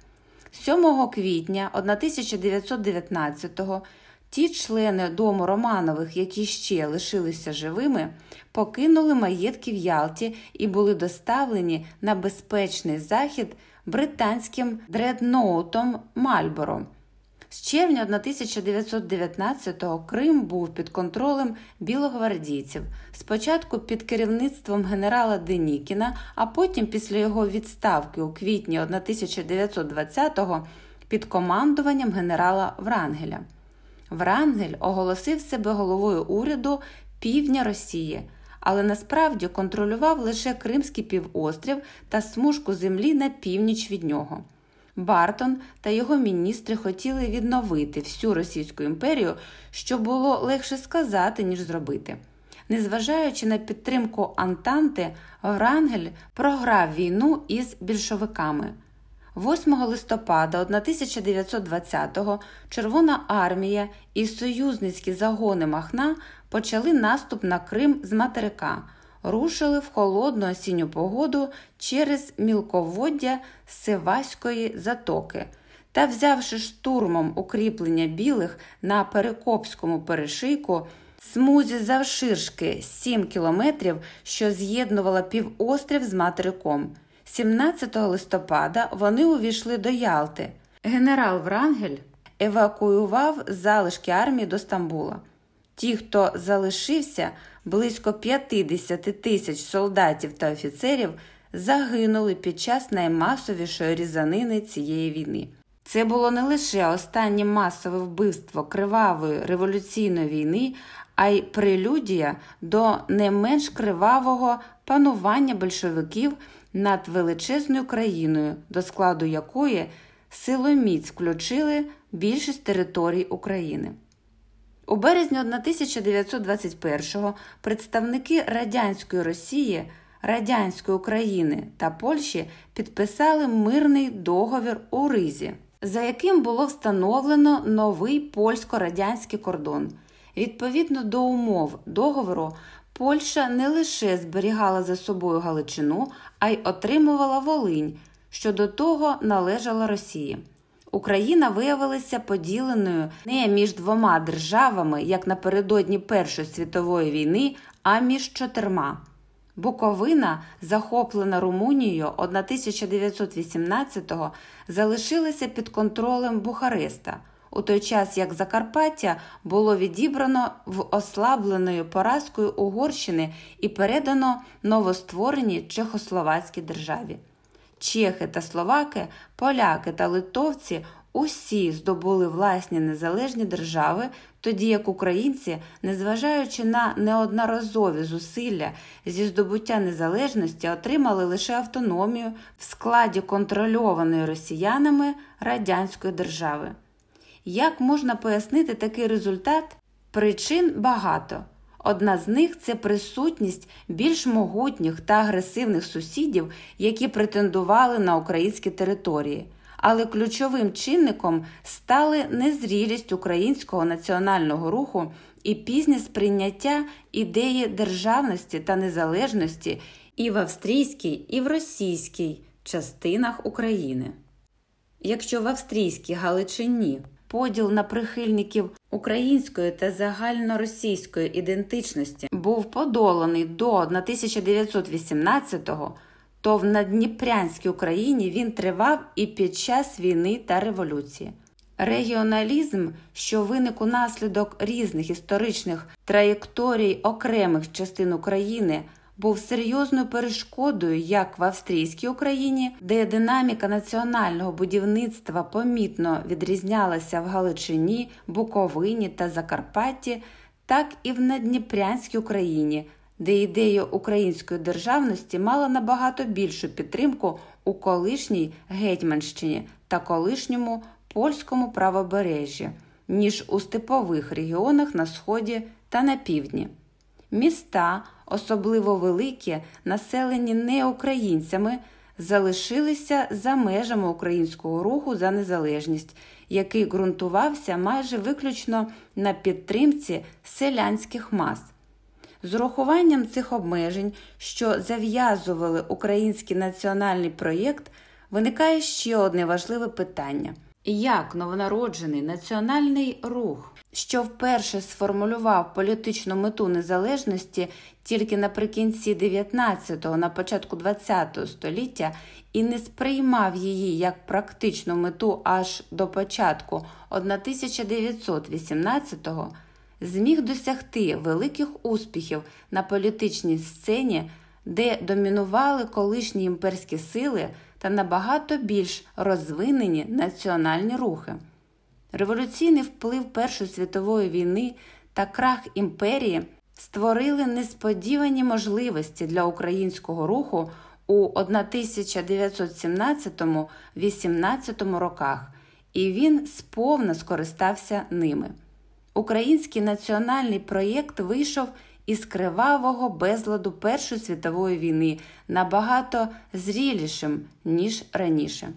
7 квітня 1919-го ті члени дому Романових, які ще лишилися живими, покинули маєтки в Ялті і були доставлені на безпечний захід британським дредноутом Мальборо. З червня 1919-го Крим був під контролем білогвардійців, спочатку під керівництвом генерала Денікіна, а потім після його відставки у квітні 1920-го під командуванням генерала Врангеля. Врангель оголосив себе головою уряду півдня Росії, але насправді контролював лише Кримський півострів та смужку землі на північ від нього. Бартон та його міністри хотіли відновити всю Російську імперію, що було легше сказати, ніж зробити. Незважаючи на підтримку Антанти, Врангель програв війну із більшовиками. 8 листопада 1920-го Червона армія і союзницькі загони Махна почали наступ на Крим з материка рушили в холодну осінню погоду через мілководдя Сиваської затоки та, взявши штурмом укріплення білих на Перекопському перешийку, смузі завширшки 7 кілометрів, що з'єднувала півострів з материком. 17 листопада вони увійшли до Ялти. Генерал Врангель евакуював залишки армії до Стамбула. Ті, хто залишився, близько 50 тисяч солдатів та офіцерів загинули під час наймасовішої різанини цієї війни. Це було не лише останнє масове вбивство кривавої революційної війни, а й прелюдія до не менш кривавого панування большевиків над величезною країною, до складу якої силоміць включили більшість територій України. У березні 1921-го представники радянської Росії, радянської України та Польщі підписали мирний договір у Ризі, за яким було встановлено новий польсько-радянський кордон. Відповідно до умов договору, Польща не лише зберігала за собою Галичину, а й отримувала Волинь, що до того належала Росії. Україна виявилася поділеною не між двома державами, як напередодні Першої світової війни, а між чотирма. Буковина, захоплена Румунією 1918-го, залишилася під контролем Бухареста, у той час як Закарпаття було відібрано в ослабленою поразкою Угорщини і передано новоствореній Чехословацькій державі. Чехи та словаки, поляки та литовці усі здобули власні незалежні держави, тоді як українці, незважаючи на неодноразові зусилля зі здобуття незалежності, отримали лише автономію в складі контрольованої росіянами радянської держави. Як можна пояснити такий результат? Причин багато. Одна з них це присутність більш могутніх та агресивних сусідів, які претендували на українські території. Але ключовим чинником стали незрілість українського національного руху і пізнє сприйняття ідеї державності та незалежності і в австрійській, і в російській частинах України. Якщо в австрійській Галичині поділ на прихильників української та загальноросійської ідентичності був подоланий до 1918-го, то в Надніпрянській Україні він тривав і під час війни та революції. Регіоналізм, що виник унаслідок різних історичних траєкторій окремих частин України, був серйозною перешкодою як в австрійській Україні, де динаміка національного будівництва помітно відрізнялася в Галичині, Буковині та Закарпатті, так і в Надніпрянській Україні, де ідея української державності мала набагато більшу підтримку у колишній Гетьманщині та колишньому польському правобережжі, ніж у степових регіонах на сході та на півдні. Міста, особливо великі, населені не українцями, залишилися за межами українського руху за незалежність, який ґрунтувався майже виключно на підтримці селянських мас. З урахуванням цих обмежень, що зав'язували український національний проєкт, виникає ще одне важливе питання як новонароджений національний рух, що вперше сформулював політичну мету незалежності тільки наприкінці 19-го, на початку 20-го століття, і не сприймав її як практичну мету аж до початку 1918-го, зміг досягти великих успіхів на політичній сцені, де домінували колишні імперські сили та набагато більш розвинені національні рухи. Революційний вплив Першої світової війни та крах імперії створили несподівані можливості для українського руху у 1917-18 роках, і він сповна скористався ними. Український національний проєкт вийшов із кривавого безладу Першої світової війни набагато зрілішим, ніж раніше.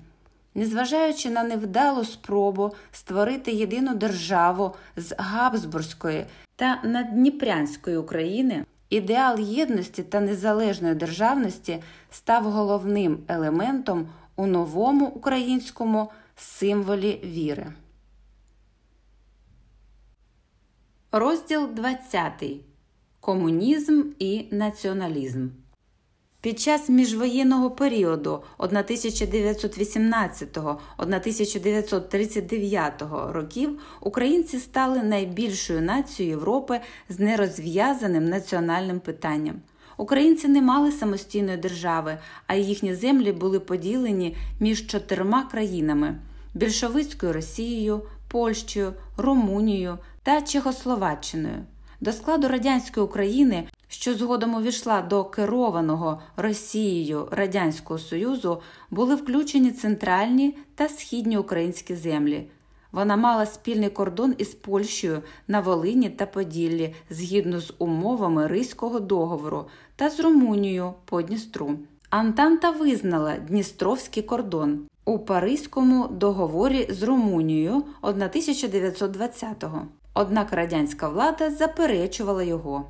Незважаючи на невдалу спробу створити єдину державу з Габсбурзької та Надніпрянської України, ідеал єдності та незалежної державності став головним елементом у новому українському символі віри. Розділ 20 комунізм і націоналізм. Під час міжвоєнного періоду 1918-1939 років українці стали найбільшою нацією Європи з нерозв'язаним національним питанням. Українці не мали самостійної держави, а їхні землі були поділені між чотирма країнами більшовицькою Росією, Польщею, Румунією та Чехословаччиною. До складу радянської України, що згодом увійшла до керованого Росією Радянського Союзу, були включені центральні та східні українські землі. Вона мала спільний кордон із Польщею на Волині та Поділлі згідно з умовами Ризького договору та з Румунією по Дністру. Антанта визнала Дністровський кордон у Паризькому договорі з Румунією 1920-го однак радянська влада заперечувала його.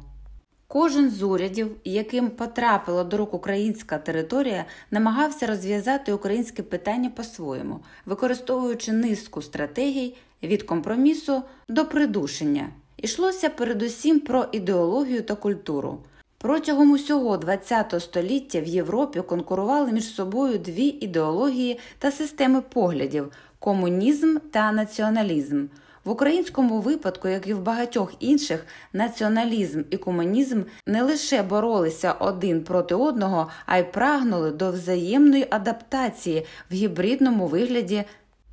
Кожен з урядів, яким потрапила до рук українська територія, намагався розв'язати українське питання по-своєму, використовуючи низку стратегій від компромісу до придушення. Ішлося передусім про ідеологію та культуру. Протягом усього ХХ століття в Європі конкурували між собою дві ідеології та системи поглядів комунізм та націоналізм. В українському випадку, як і в багатьох інших, націоналізм і комунізм не лише боролися один проти одного, а й прагнули до взаємної адаптації в гібридному вигляді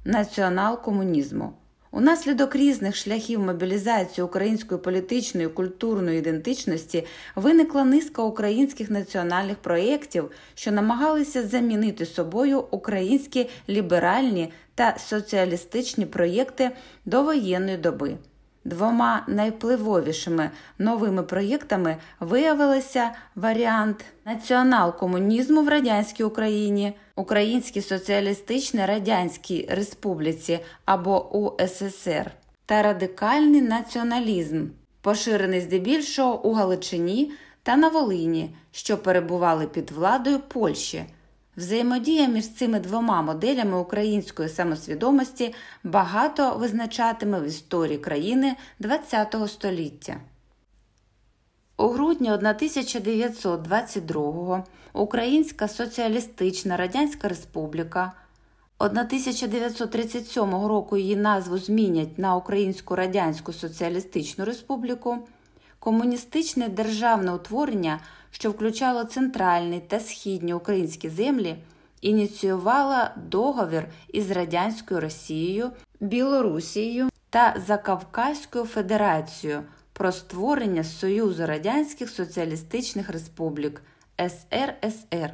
націонал-комунізму. Унаслідок різних шляхів мобілізації української політичної і культурної ідентичності виникла низка українських національних проєктів, що намагалися замінити собою українські ліберальні та соціалістичні проєкти довоєнної доби. Двома найвпливовішими новими проєктами виявилися варіант націонал-комунізму в радянській Україні, Українській Соціалістичній Радянській Республіці або УССР та радикальний націоналізм, поширений здебільшого у Галичині та на Волині, що перебували під владою Польщі. Взаємодія між цими двома моделями української самосвідомості багато визначатиме в історії країни ХХ століття. У грудні 1922-го Українська Соціалістична Радянська Республіка 1937 року її назву змінять на Українську Радянську Соціалістичну Республіку, комуністичне державне утворення, що включало центральні та східні українські землі, ініціювала договір із Радянською Росією, Білорусією та Закавказькою Федерацією про створення Союзу Радянських Соціалістичних Республік СРСР.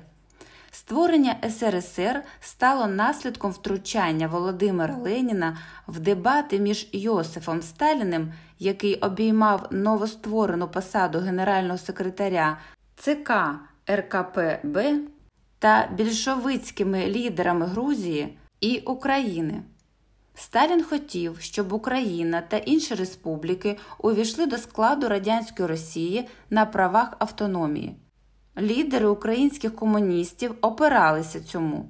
Створення СРСР стало наслідком втручання Володимира Леніна в дебати між Йосифом Сталіним, який обіймав новостворену посаду генерального секретаря ЦК РКПБ та більшовицькими лідерами Грузії і України. Сталін хотів, щоб Україна та інші республіки увійшли до складу радянської Росії на правах автономії. Лідери українських комуністів опиралися цьому.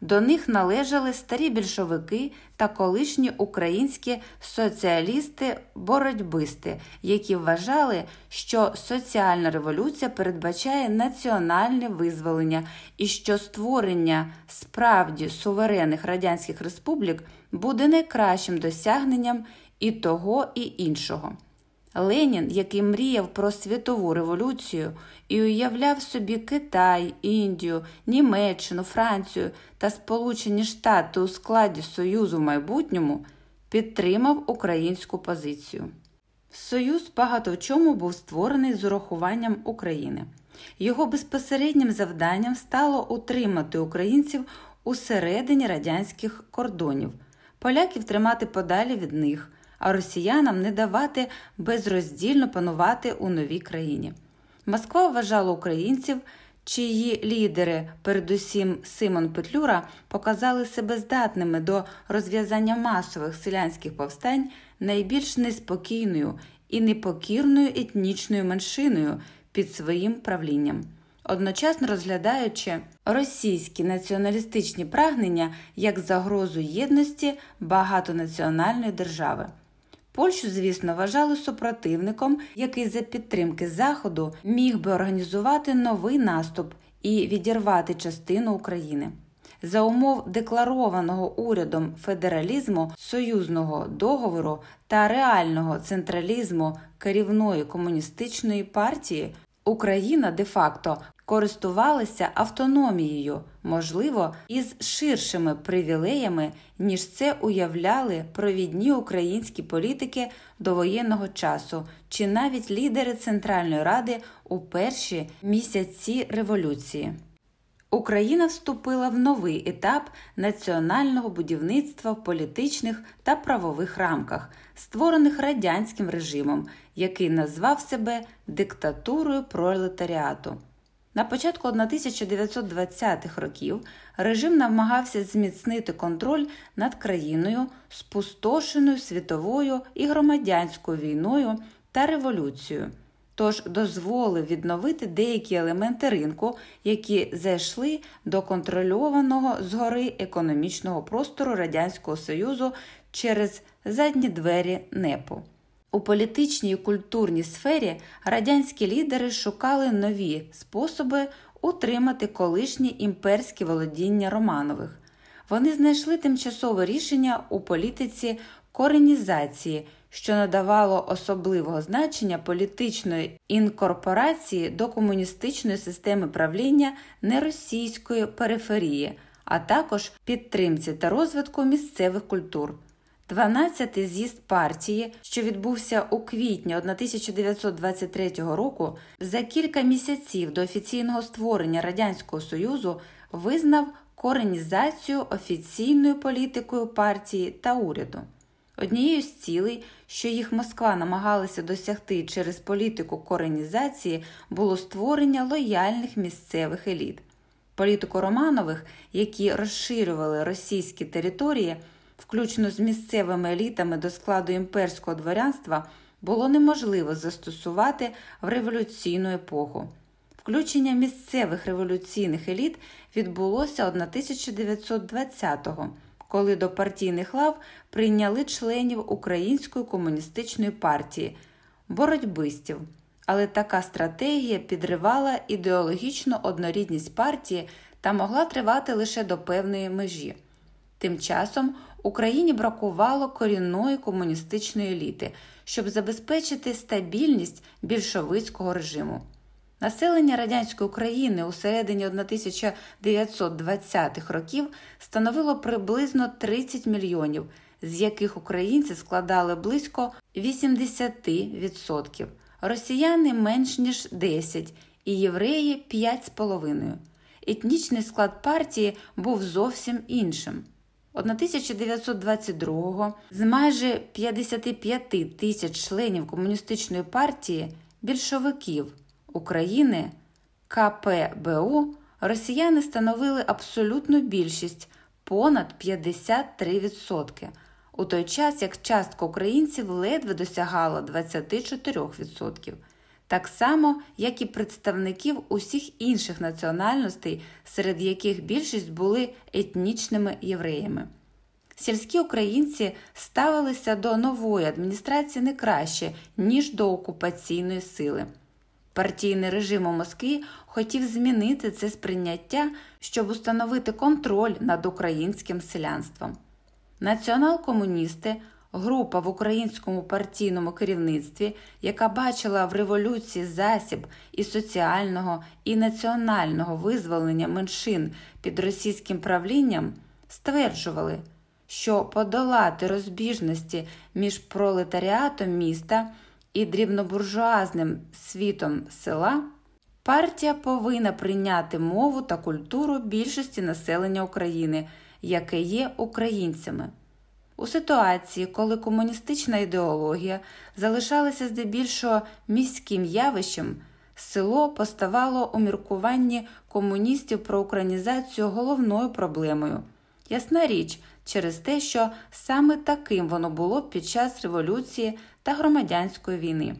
До них належали старі більшовики та колишні українські соціалісти-боротьбисти, які вважали, що соціальна революція передбачає національне визволення і що створення справді суверенних радянських республік буде найкращим досягненням і того, і іншого. Ленін, який мріяв про світову революцію і уявляв собі Китай, Індію, Німеччину, Францію та Сполучені Штати у складі Союзу в майбутньому, підтримав українську позицію. Союз багато в чому був створений з урахуванням України. Його безпосереднім завданням стало утримати українців усередині радянських кордонів, поляків тримати подалі від них а росіянам не давати безроздільно панувати у новій країні. Москва вважала українців, чиї лідери, передусім Симон Петлюра, показали себе здатними до розв'язання масових селянських повстань найбільш неспокійною і непокірною етнічною меншиною під своїм правлінням одночасно розглядаючи російські націоналістичні прагнення як загрозу єдності багатонаціональної держави. Польщу, звісно, вважали супротивником, який за підтримки Заходу міг би організувати новий наступ і відірвати частину України. За умов декларованого урядом федералізму, союзного договору та реального централізму керівної комуністичної партії Україна де-факто користувалися автономією, можливо, із ширшими привілеями, ніж це уявляли провідні українські політики до воєнного часу, чи навіть лідери Центральної Ради у перші місяці революції. Україна вступила в новий етап національного будівництва в політичних та правових рамках, створених радянським режимом, який назвав себе диктатурою пролетаріату. На початку 1920-х років режим намагався зміцнити контроль над країною, спустошеною світовою і громадянською війною та революцією, тож дозволив відновити деякі елементи ринку, які зайшли до контрольованого згори економічного простору Радянського Союзу через задні двері НЕПу. У політичній і культурній сфері радянські лідери шукали нові способи утримати колишні імперські володіння Романових. Вони знайшли тимчасове рішення у політиці коренізації, що надавало особливого значення політичної інкорпорації до комуністичної системи правління неросійської периферії, а також підтримці та розвитку місцевих культур. 12-й з'їзд партії, що відбувся у квітні 1923 року, за кілька місяців до офіційного створення Радянського Союзу визнав коренізацію офіційною політикою партії та уряду. Однією з цілей, що їх Москва намагалася досягти через політику коренізації, було створення лояльних місцевих еліт. Політику Романових, які розширювали російські території включно з місцевими елітами до складу імперського дворянства, було неможливо застосувати в революційну епоху. Включення місцевих революційних еліт відбулося 1920-го, коли до партійних лав прийняли членів Української комуністичної партії, боротьбистів. Але така стратегія підривала ідеологічну однорідність партії та могла тривати лише до певної межі. Тим часом Україні бракувало корінної комуністичної еліти, щоб забезпечити стабільність більшовицького режиму. Населення радянської України у середині 1920-х років становило приблизно 30 мільйонів, з яких українці складали близько 80%, росіяни менш ніж 10% і євреї 5,5%. Етнічний склад партії був зовсім іншим. 1922-го з майже 55 тисяч членів комуністичної партії більшовиків України КПБУ росіяни становили абсолютну більшість понад 53%, у той час як частка українців ледве досягала 24%. Так само, як і представників усіх інших національностей, серед яких більшість були етнічними євреями. Сільські українці ставилися до нової адміністрації не краще, ніж до окупаційної сили. Партійний режим у Москві хотів змінити це сприйняття, щоб установити контроль над українським селянством. Націонал-комуністи група в українському партійному керівництві, яка бачила в революції засіб і соціального і національного визволення меншин під російським правлінням, стверджували, що подолати розбіжності між пролетаріатом міста і дрібнобуржуазним світом села. Партія повинна прийняти мову та культуру більшості населення України, яке є українцями. У ситуації, коли комуністична ідеологія залишалася здебільшого міським явищем, село поставало у міркуванні комуністів про українізацію головною проблемою. Ясна річ, через те, що саме таким воно було під час революції та громадянської війни.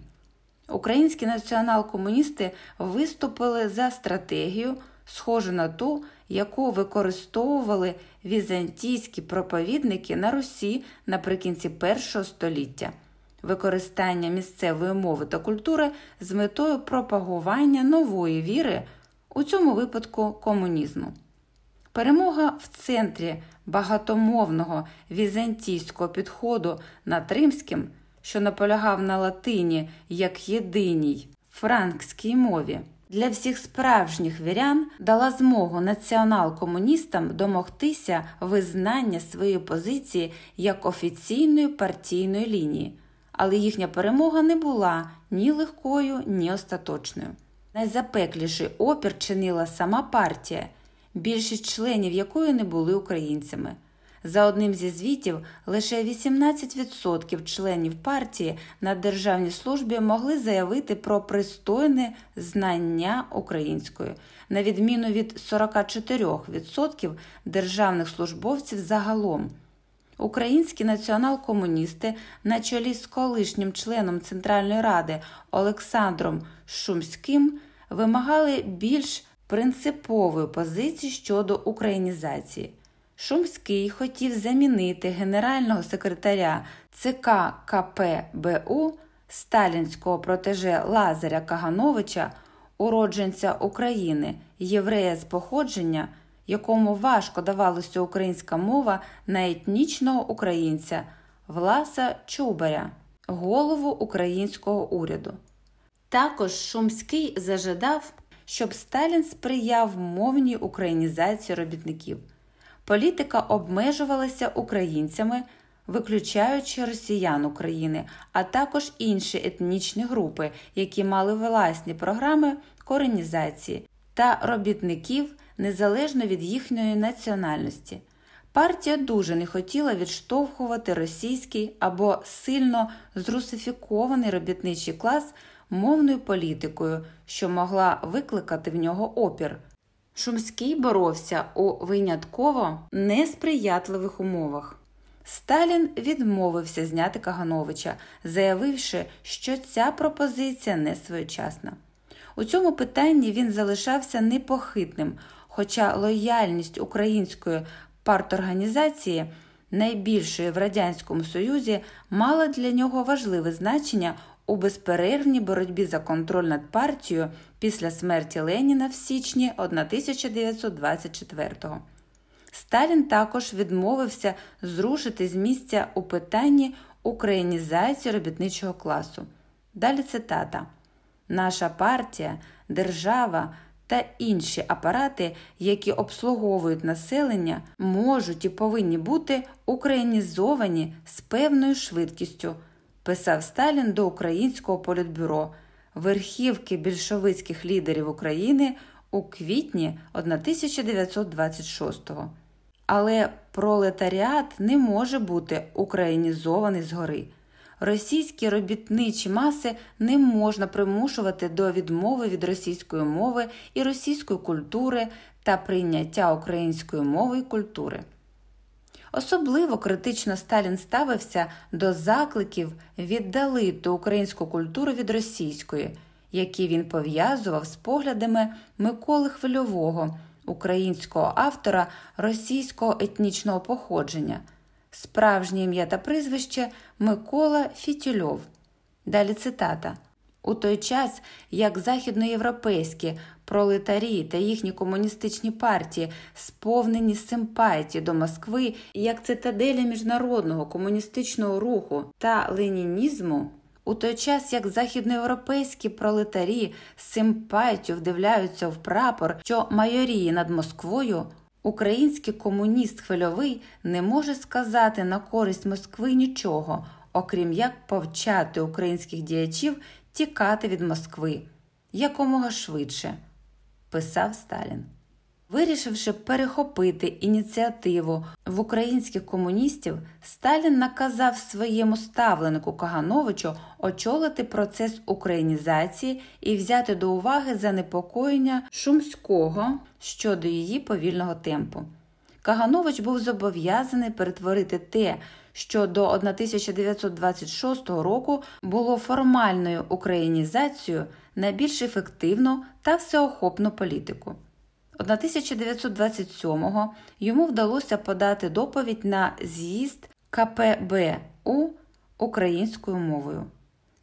Українські націонал-комуністи виступили за стратегію, схожу на ту, яку використовували візантійські проповідники на Русі наприкінці першого століття, використання місцевої мови та культури з метою пропагування нової віри, у цьому випадку комунізму. Перемога в центрі багатомовного візантійського підходу над римським, що наполягав на латині як єдиній франкській мові для всіх справжніх вірян дала змогу націонал-комуністам домогтися визнання своєї позиції як офіційної партійної лінії, але їхня перемога не була ні легкою, ні остаточною. Найзапекліший опір чинила сама партія, більшість членів якої не були українцями. За одним зі звітів, лише 18% членів партії на державній службі могли заявити про пристойне знання української, на відміну від 44% державних службовців загалом. Українські націонал-комуністи на чолі з колишнім членом Центральної ради Олександром Шумським вимагали більш принципової позиції щодо українізації. Шумський хотів замінити генерального секретаря ЦК КПБУ сталінського протеже Лазаря Кагановича, уродженця України, єврея з походження, якому важко давалася українська мова на етнічного українця Власа Чубаря, голову українського уряду. Також Шумський зажадав, щоб Сталін сприяв мовній українізації робітників. Політика обмежувалася українцями, виключаючи росіян України, а також інші етнічні групи, які мали власні програми коренізації та робітників незалежно від їхньої національності. Партія дуже не хотіла відштовхувати російський або сильно зрусифікований робітничий клас мовною політикою, що могла викликати в нього опір. Шумський боровся у винятково несприятливих умовах. Сталін відмовився зняти Кагановича, заявивши, що ця пропозиція не своєчасна. У цьому питанні він залишався непохитним, хоча лояльність української парторганізації, найбільшої в Радянському Союзі, мала для нього важливе значення у безперервній боротьбі за контроль над партією після смерті Леніна в січні 1924-го. Сталін також відмовився зрушити з місця у питанні українізації робітничого класу. Далі цитата: Наша партія, держава та інші апарати, які обслуговують населення, можуть і повинні бути українізовані з певною швидкістю, писав Сталін до Українського політбюро, верхівки більшовицьких лідерів України у квітні 1926-го. Але пролетаріат не може бути українізований згори. Російські робітничі маси не можна примушувати до відмови від російської мови і російської культури та прийняття української мови і культури. Особливо критично Сталін ставився до закликів віддалити українську культуру від російської, які він пов'язував з поглядами Миколи Хвильового, українського автора російського етнічного походження. Справжнє ім'я та прізвище Микола Фітільов. Далі цитата. У той час, як західноєвропейські пролетарі та їхні комуністичні партії сповнені симпатії до Москви як цитаделі міжнародного комуністичного руху та ленінізму, у той час як західноєвропейські пролетарі симпатію вдивляються в прапор, що майоріє над Москвою, український комуніст хвильовий не може сказати на користь Москви нічого, окрім як повчати українських діячів тікати від Москви якомога швидше, писав Сталін. Вирішивши перехопити ініціативу в українських комуністів, Сталін наказав своєму ставленику Кагановичу очолити процес українізації і взяти до уваги занепокоєння Шумського щодо її повільного темпу. Каганович був зобов'язаний перетворити те, що до 1926 року було формальною українізацією на більш ефективну та всеохопну політику. 1927-го йому вдалося подати доповідь на з'їзд КПБУ українською мовою.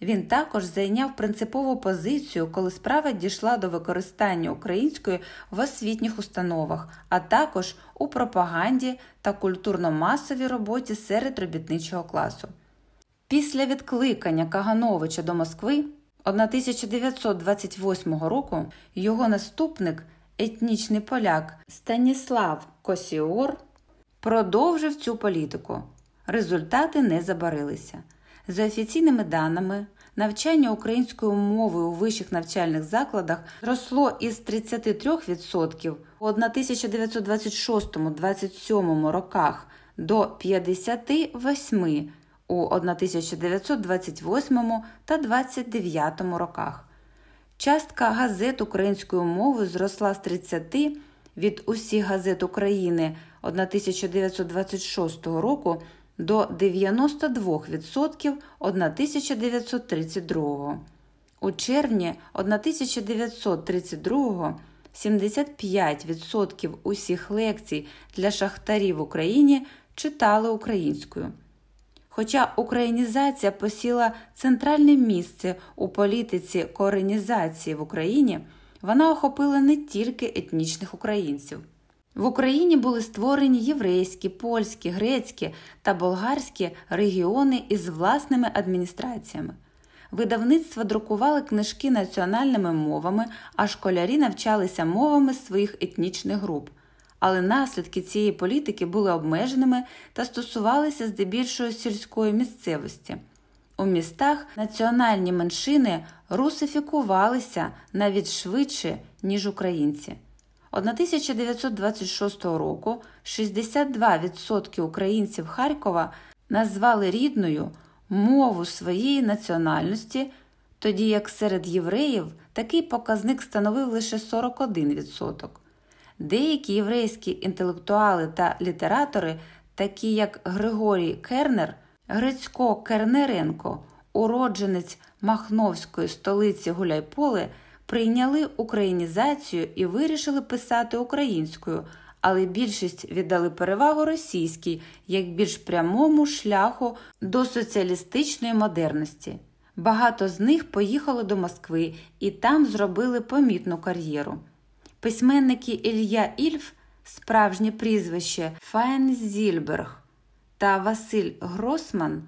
Він також зайняв принципову позицію, коли справа дійшла до використання української в освітніх установах, а також у пропаганді та культурно-масовій роботі серед робітничого класу. Після відкликання Кагановича до Москви 1928 року його наступник, етнічний поляк Станіслав Косіор, продовжив цю політику. Результати не забарилися. За офіційними даними, навчання українською мовою у вищих навчальних закладах зросло із 33% у 1926-27 роках до 58% у 1928 та 29 роках. Частка газет українською мовою зросла з 30 від усіх газет України 1926 року до 92% 1932. У червні 1932 75% усіх лекцій для шахтарів в Україні читали українською. Хоча українізація посіла центральне місце у політиці коренізації в Україні, вона охопила не тільки етнічних українців. В Україні були створені єврейські, польські, грецькі та болгарські регіони із власними адміністраціями. Видавництва друкували книжки національними мовами, а школярі навчалися мовами своїх етнічних груп. Але наслідки цієї політики були обмеженими та стосувалися здебільшого сільської місцевості. У містах національні меншини русифікувалися навіть швидше, ніж українці. 1926 року 62% українців Харкова назвали рідною мову своєї національності, тоді як серед євреїв такий показник становив лише 41%. Деякі єврейські інтелектуали та літератори, такі як Григорій Кернер, Грицько Кернеренко, уродженець Махновської столиці Гуляйполе, прийняли українізацію і вирішили писати українською, але більшість віддали перевагу російській як більш прямому шляху до соціалістичної модерності. Багато з них поїхали до Москви і там зробили помітну кар'єру. Письменники Ілья Ільф, справжнє прізвище Файнзільберг та Василь Гросман,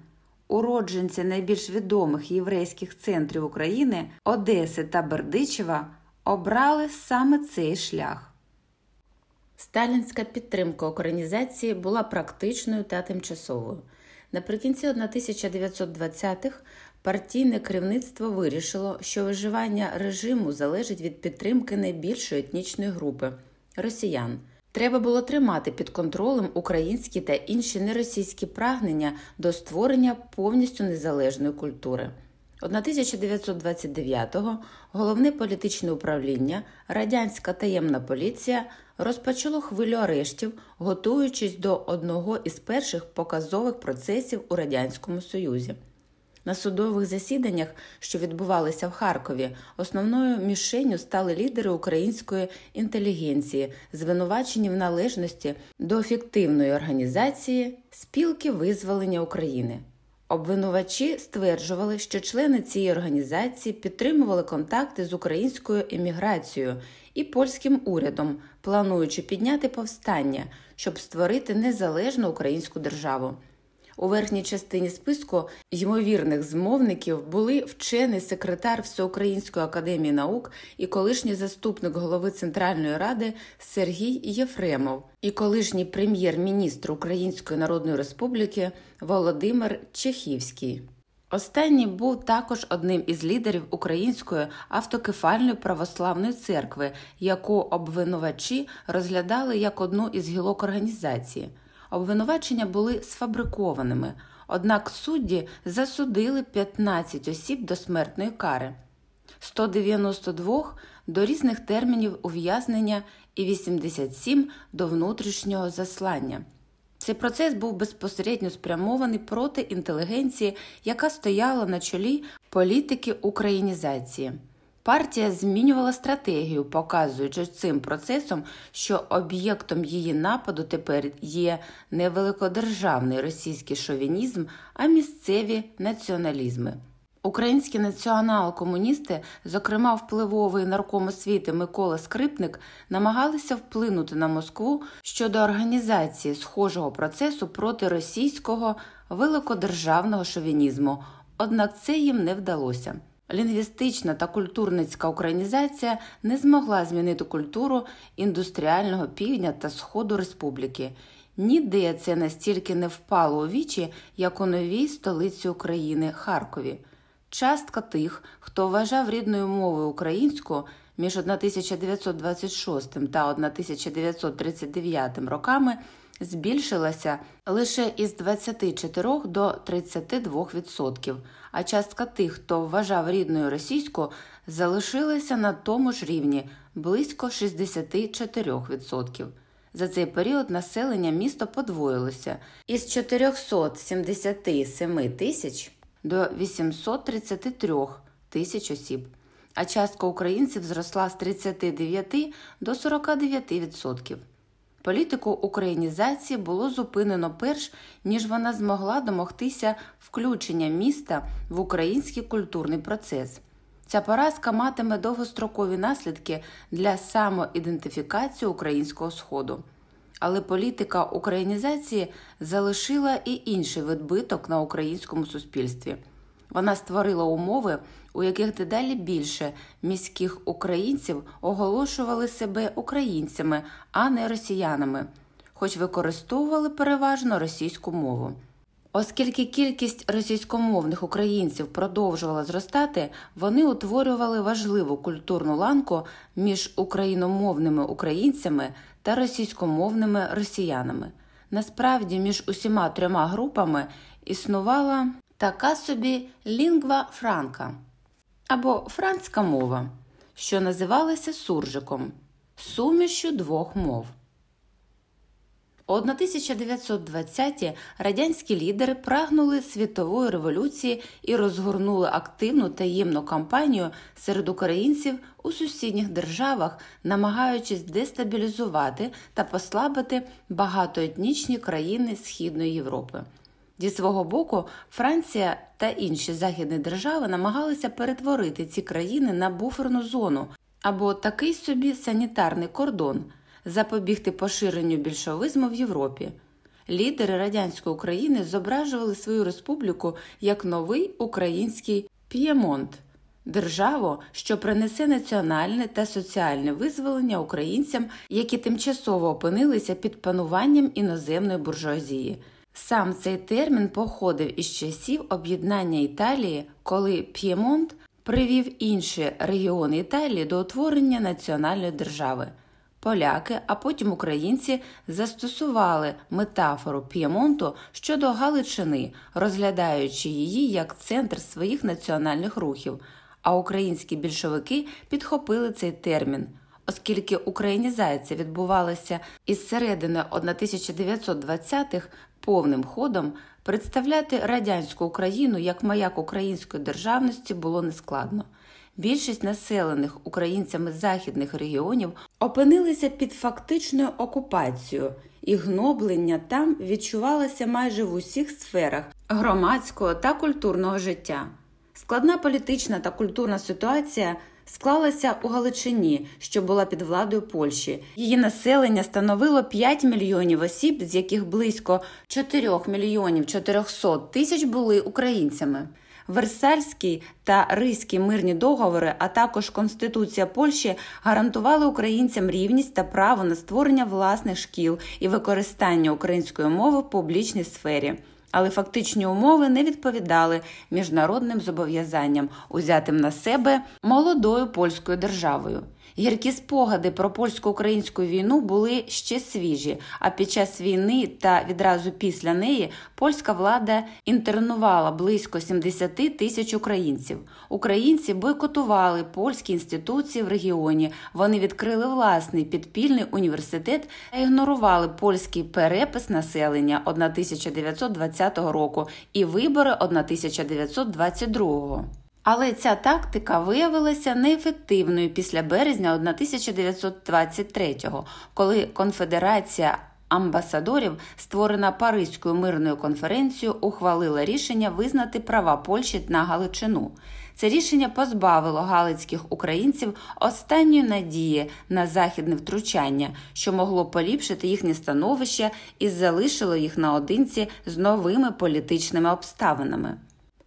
уродженці найбільш відомих єврейських центрів України Одеси та Бердичева, обрали саме цей шлях. Сталінська підтримка українізації була практичною та тимчасовою. Наприкінці 1920-х партійне керівництво вирішило, що виживання режиму залежить від підтримки найбільшої етнічної групи росіян. Треба було тримати під контролем українські та інші неросійські прагнення до створення повністю незалежної культури. 1929-го головне політичне управління, радянська таємна поліція розпочало хвилю арештів, готуючись до одного із перших показових процесів у Радянському Союзі. На судових засіданнях, що відбувалися в Харкові, основною мішенню стали лідери української інтелігенції, звинувачені в належності до фіктивної організації спілки визволення України. Обвинувачі стверджували, що члени цієї організації підтримували контакти з українською еміграцією і польським урядом, плануючи підняти повстання, щоб створити незалежну українську державу. У верхній частині списку ймовірних змовників були вчений секретар Всеукраїнської академії наук і колишній заступник голови Центральної ради Сергій Єфремов, і колишній прем'єр-міністр Української Народної Республіки Володимир Чехівський. Останній був також одним із лідерів Української автокефальної православної церкви, яку обвинувачі розглядали як одну із гілок організації. Обвинувачення були сфабрикованими, однак судді засудили 15 осіб до смертної кари, 192 до різних термінів ув'язнення і 87 до внутрішнього заслання. Цей процес був безпосередньо спрямований проти інтелігенції, яка стояла на чолі політики українізації. Партія змінювала стратегію, показуючи цим процесом, що об'єктом її нападу тепер є не великодержавний російський шовінізм, а місцеві націоналізми. Українські націонал-комуністи, зокрема впливовий нарком освіти Микола Скрипник, намагалися вплинути на Москву щодо організації схожого процесу проти російського великодержавного шовінізму, однак це їм не вдалося. Лінгвістична та культурницька українізація не змогла змінити культуру індустріального півдня та сходу республіки. Ніде це настільки не впало у вічі, як у новій столиці України Харкові. Частка тих, хто вважав рідною мовою українську між 1926 та 1939 роками, збільшилася лише із 24 до 32%, а частка тих, хто вважав рідною російську, залишилася на тому ж рівні близько 64%. За цей період населення міста подвоїлося із 477 тисяч до 833 тисяч осіб, а частка українців зросла з 39 до 49%. Політику українізації було зупинено перш ніж вона змогла домогтися включення міста в український культурний процес. Ця поразка матиме довгострокові наслідки для самоідентифікації українського сходу. Але політика українізації залишила і інший відбиток на українському суспільстві. Вона створила умови, у яких дедалі більше міських українців оголошували себе українцями, а не росіянами, хоч використовували переважно російську мову. Оскільки кількість російськомовних українців продовжувала зростати, вони утворювали важливу культурну ланку між україномовними українцями та російськомовними росіянами. Насправді, між усіма трьома групами існувала така собі лінгва франка або францька мова, що називалася суржиком, сумішю двох мов. У 1920-ті радянські лідери прагнули світової революції і розгорнули активну таємну кампанію серед українців у сусідніх державах, намагаючись дестабілізувати та послабити багатоетнічні країни Східної Європи. Зі свого боку, Франція та інші західні держави намагалися перетворити ці країни на буферну зону або такий собі санітарний кордон, запобігти поширенню більшовизму в Європі. Лідери радянської України зображували свою республіку як новий український п'ємонт, державу, що принесе національне та соціальне визволення українцям, які тимчасово опинилися під пануванням іноземної буржуазії. Сам цей термін походив із часів об'єднання Італії, коли П'ємонт привів інші регіони Італії до утворення національної держави. Поляки, а потім українці застосували метафору П'ємонту щодо Галичини, розглядаючи її як центр своїх національних рухів. А українські більшовики підхопили цей термін. Оскільки українізація відбувалася із середини 1920-х повним ходом, представляти радянську Україну як маяк української державності було нескладно. Більшість населених українцями західних регіонів опинилися під фактичною окупацією, і гноблення там відчувалося майже в усіх сферах громадського та культурного життя. Складна політична та культурна ситуація склалася у Галичині, що була під владою Польщі. Її населення становило 5 мільйонів осіб, з яких близько 4 мільйонів 400 тисяч були українцями. Версальський та Ризький мирні договори, а також Конституція Польщі гарантували українцям рівність та право на створення власних шкіл і використання української мови в публічній сфері але фактичні умови не відповідали міжнародним зобов'язанням, узятим на себе молодою польською державою. Гіркі спогади про польсько-українську війну були ще свіжі. А під час війни та відразу після неї польська влада інтернувала близько 70 тисяч українців. Українці бойкотували польські інституції в регіоні. Вони відкрили власний підпільний університет та ігнорували польський перепис населення 1920 року і вибори 1922 але ця тактика виявилася неефективною після березня 1923-го, коли конфедерація амбасадорів, створена Паризькою мирною конференцією, ухвалила рішення визнати права Польщі на Галичину. Це рішення позбавило галицьких українців останньої надії на західне втручання, що могло поліпшити їхнє становище і залишило їх наодинці з новими політичними обставинами.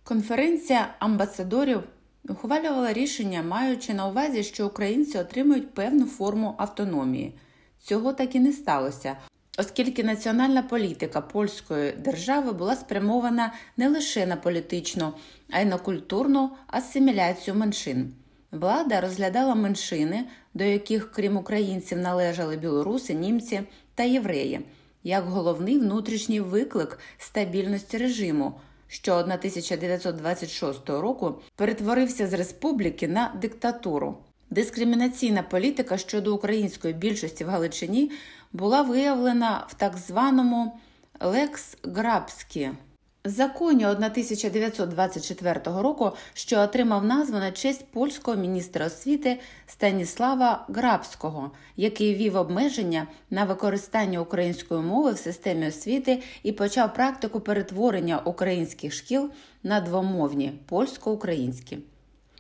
Конференція амбасадорів ухвалювала рішення, маючи на увазі, що українці отримують певну форму автономії. Цього так і не сталося, оскільки національна політика польської держави була спрямована не лише на політичну, а й на культурну асиміляцію меншин. Влада розглядала меншини, до яких, крім українців, належали білоруси, німці та євреї, як головний внутрішній виклик стабільності режиму що 1926 року перетворився з республіки на диктатуру. Дискримінаційна політика щодо української більшості в Галичині була виявлена в так званому Лекс Грабські законі 1924 року, що отримав назву на честь польського міністра освіти Станіслава Грабського, який вів обмеження на використання української мови в системі освіти і почав практику перетворення українських шкіл на двомовні польсько-українські.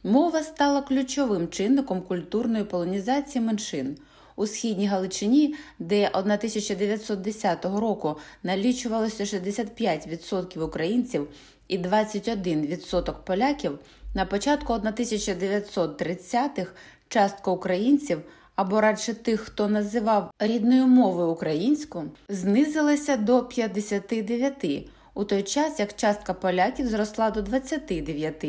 Мова стала ключовим чинником культурної полонізації меншин у східній Галичині, де 1910 року налічувалося 65% українців і 21% поляків, на початку 1930-х частка українців. Або радше тих, хто називав рідною мовою українську, знизилася до 59, у той час як частка поляків зросла до 29.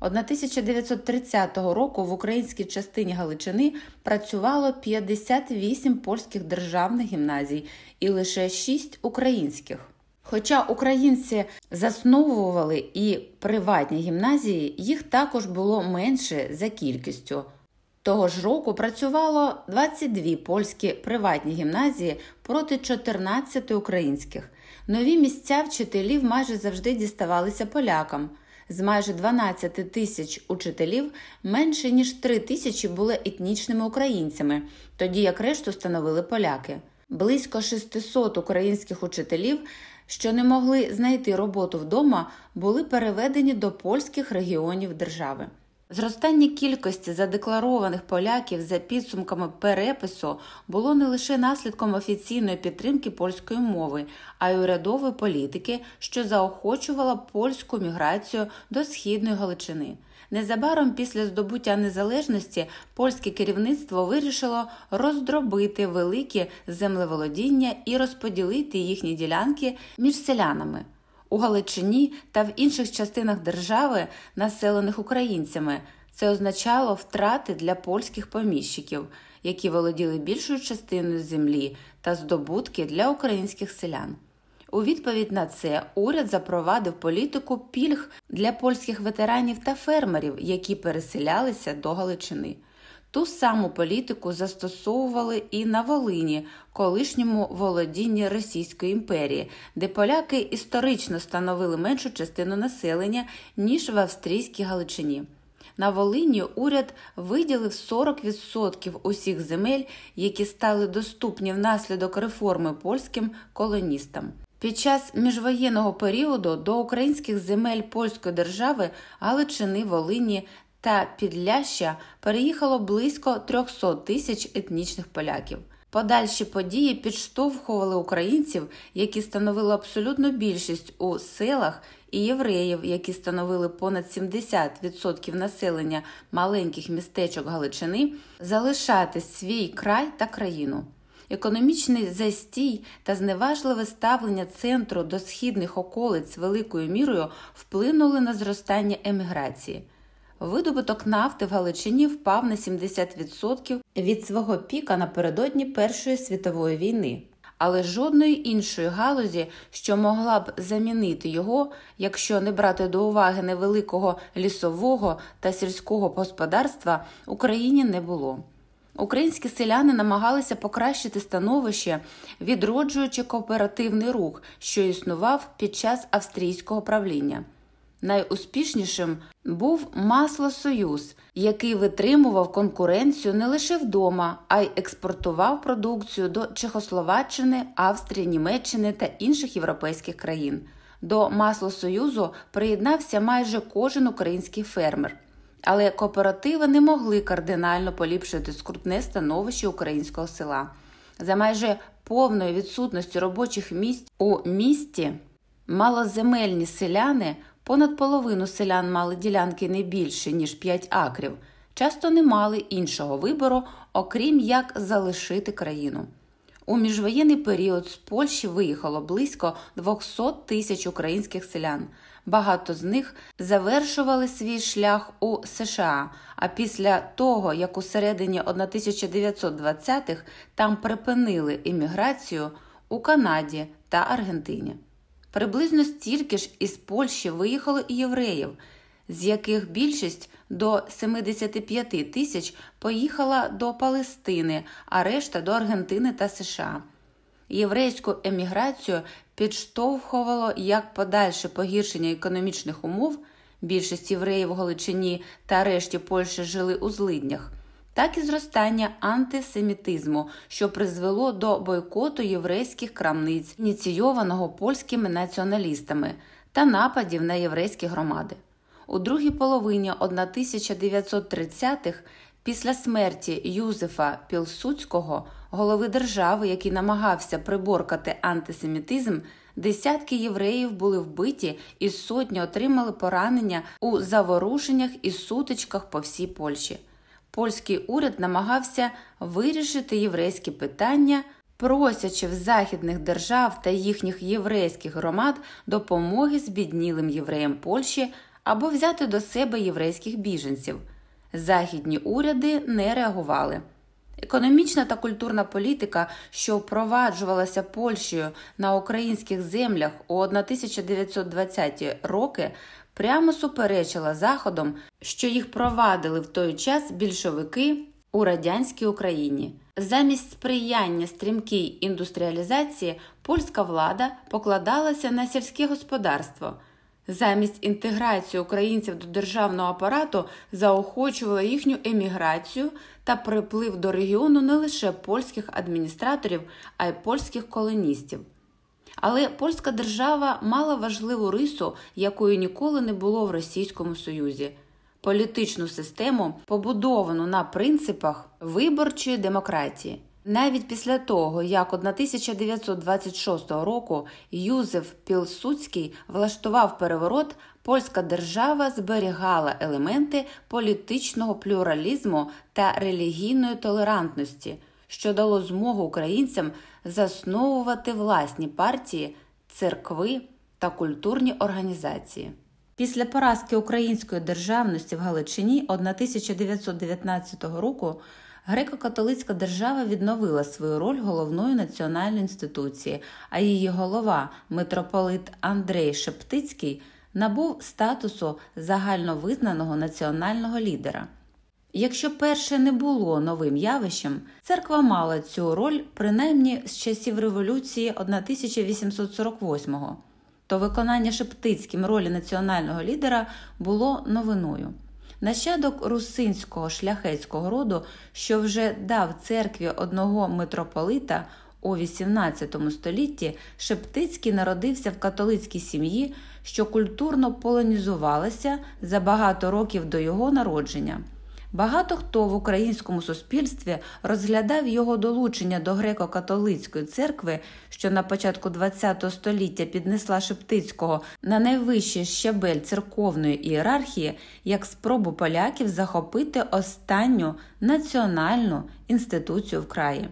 1930 року в українській частині Галичини працювало 58 польських державних гімназій і лише 6 українських. Хоча українці засновували і приватні гімназії, їх також було менше за кількістю. Того ж року працювало 22 польські приватні гімназії проти 14 українських. Нові місця вчителів майже завжди діставалися полякам. З майже 12 тисяч учителів менше ніж 3 тисячі були етнічними українцями, тоді як решту становили поляки. Близько 600 українських учителів, що не могли знайти роботу вдома, були переведені до польських регіонів держави. Зростання кількості задекларованих поляків за підсумками перепису було не лише наслідком офіційної підтримки польської мови, а й урядової політики, що заохочувала польську міграцію до східної Галичини. Незабаром після здобуття незалежності польське керівництво вирішило роздробити великі землеволодіння і розподілити їхні ділянки між селянами. У Галичині та в інших частинах держави, населених українцями, це означало втрати для польських поміщиків, які володіли більшою частиною землі та здобутки для українських селян. У відповідь на це уряд запровадив політику пільг для польських ветеранів та фермерів, які переселялися до Галичини. Ту саму політику застосовували і на Волині, колишньому володінні Російської імперії, де поляки історично становили меншу частину населення ніж в австрійській Галичині. На Волині уряд виділив 40% усіх земель, які стали доступні внаслідок реформи польським колоністам. Під час міжвоєнного періоду до українських земель польської держави Галичини, Волині та Підляща переїхало близько 300 тисяч етнічних поляків. Подальші події підштовхували українців, які становили абсолютну більшість у селах, і євреїв, які становили понад 70% населення маленьких містечок Галичини, залишати свій край та країну. Економічний застій та зневажливе ставлення центру до східних околиць великою мірою вплинули на зростання еміграції. Видобуток нафти в Галичині впав на 70% від свого піка напередодні Першої світової війни, але жодної іншої галузі, що могла б замінити його, якщо не брати до уваги невеликого лісового та сільського господарства, Україні не було. Українські селяни намагалися покращити становище, відроджуючи кооперативний рух, що існував під час австрійського правління. Найуспішнішим був Маслосоюз, який витримував конкуренцію не лише вдома, а й експортував продукцію до Чехословаччини, Австрії, Німеччини та інших європейських країн. До Маслосоюзу приєднався майже кожен український фермер. Але кооперативи не могли кардинально поліпшити скрутне становище українського села. За майже повною відсутністю робочих місць у місті малоземельні селяни. Понад половину селян мали ділянки не більше, ніж 5 акрів, часто не мали іншого вибору, окрім як залишити країну. У міжвоєнний період з Польщі виїхало близько 200 тисяч українських селян. Багато з них завершували свій шлях у США. А після того, як у середині 1920-х там припинили імміграцію у Канаді та Аргентині. Приблизно стільки ж із Польщі виїхало і євреїв, з яких більшість до 75 тисяч поїхала до Палестини, а решта до Аргентини та США. Єврейську еміграцію підштовхувало як подальше погіршення економічних умов. Більшість євреїв в Галичині та решті Польщі жили у злиднях так і зростання антисемітизму, що призвело до бойкоту єврейських крамниць, ініційованого польськими націоналістами та нападів на єврейські громади. У другій половині 1930-х, після смерті Юзефа Пілсуцького, голови держави, який намагався приборкати антисемітизм, десятки євреїв були вбиті і сотні отримали поранення у заворушеннях і сутичках по всій Польщі польський уряд намагався вирішити єврейські питання, просячи в західних держав та їхніх єврейських громад допомоги збіднілим євреям Польщі або взяти до себе єврейських біженців. Західні уряди не реагували. Економічна та культурна політика, що впроваджувалася Польщею на українських землях у 1920-ті роки, прямо суперечила заходам, що їх провадили в той час більшовики у радянській Україні. Замість сприяння стрімкій індустріалізації польська влада покладалася на сільське господарство. Замість інтеграції українців до державного апарату заохочувала їхню еміграцію та приплив до регіону не лише польських адміністраторів, а й польських колоністів. Але польська держава мала важливу рису, якої ніколи не було в Російському Союзі політичну систему, побудовану на принципах виборчої демократії. Навіть після того, як 1926 року Юзеф Пілсуцький влаштував переворот, польська держава зберігала елементи політичного плюралізму та релігійної толерантності, що дало змогу українцям засновувати власні партії, церкви та культурні організації. Після поразки української державності в Галичині 1919 року греко-католицька держава відновила свою роль головної національної інституції, а її голова, митрополит Андрей Шептицький, набув статусу загальновизнаного національного лідера. Якщо перше не було новим явищем, церква мала цю роль принаймні з часів революції 1848-го то виконання Шептицьким ролі національного лідера було новиною. Нащадок русинського шляхетського роду, що вже дав церкві одного митрополита у XVIII столітті, Шептицький народився в католицькій сім'ї, що культурно полонізувалася за багато років до його народження. Багато хто в українському суспільстві розглядав його долучення до греко-католицької церкви, що на початку ХХ століття піднесла Шептицького на найвищий щабель церковної ієрархії, як спробу поляків захопити останню національну інституцію в краї.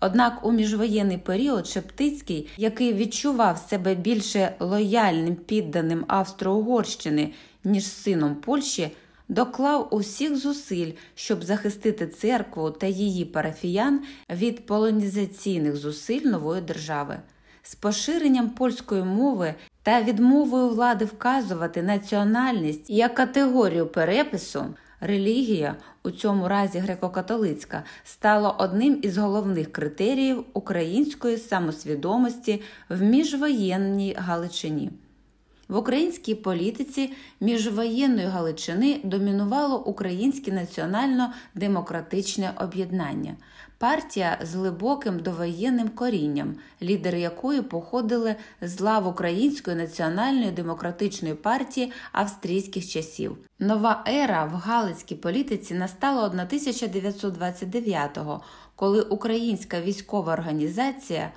Однак у міжвоєнний період Шептицький, який відчував себе більше лояльним підданим Австро-Угорщини, ніж сином Польщі, доклав усіх зусиль, щоб захистити церкву та її парафіян від полонізаційних зусиль нової держави. З поширенням польської мови та відмовою влади вказувати національність як категорію перепису. Релігія, у цьому разі греко-католицька, стала одним із головних критеріїв української самосвідомості в міжвоєнній Галичині. В українській політиці міжвоєнної Галичини домінувало українське національно-демократичне об'єднання, партія з глибоким довоєнним корінням, лідери якої походили з лав Української національної демократичної партії австрійських часів. Нова ера в галицькій політиці настала 1929-го, коли українська військова організація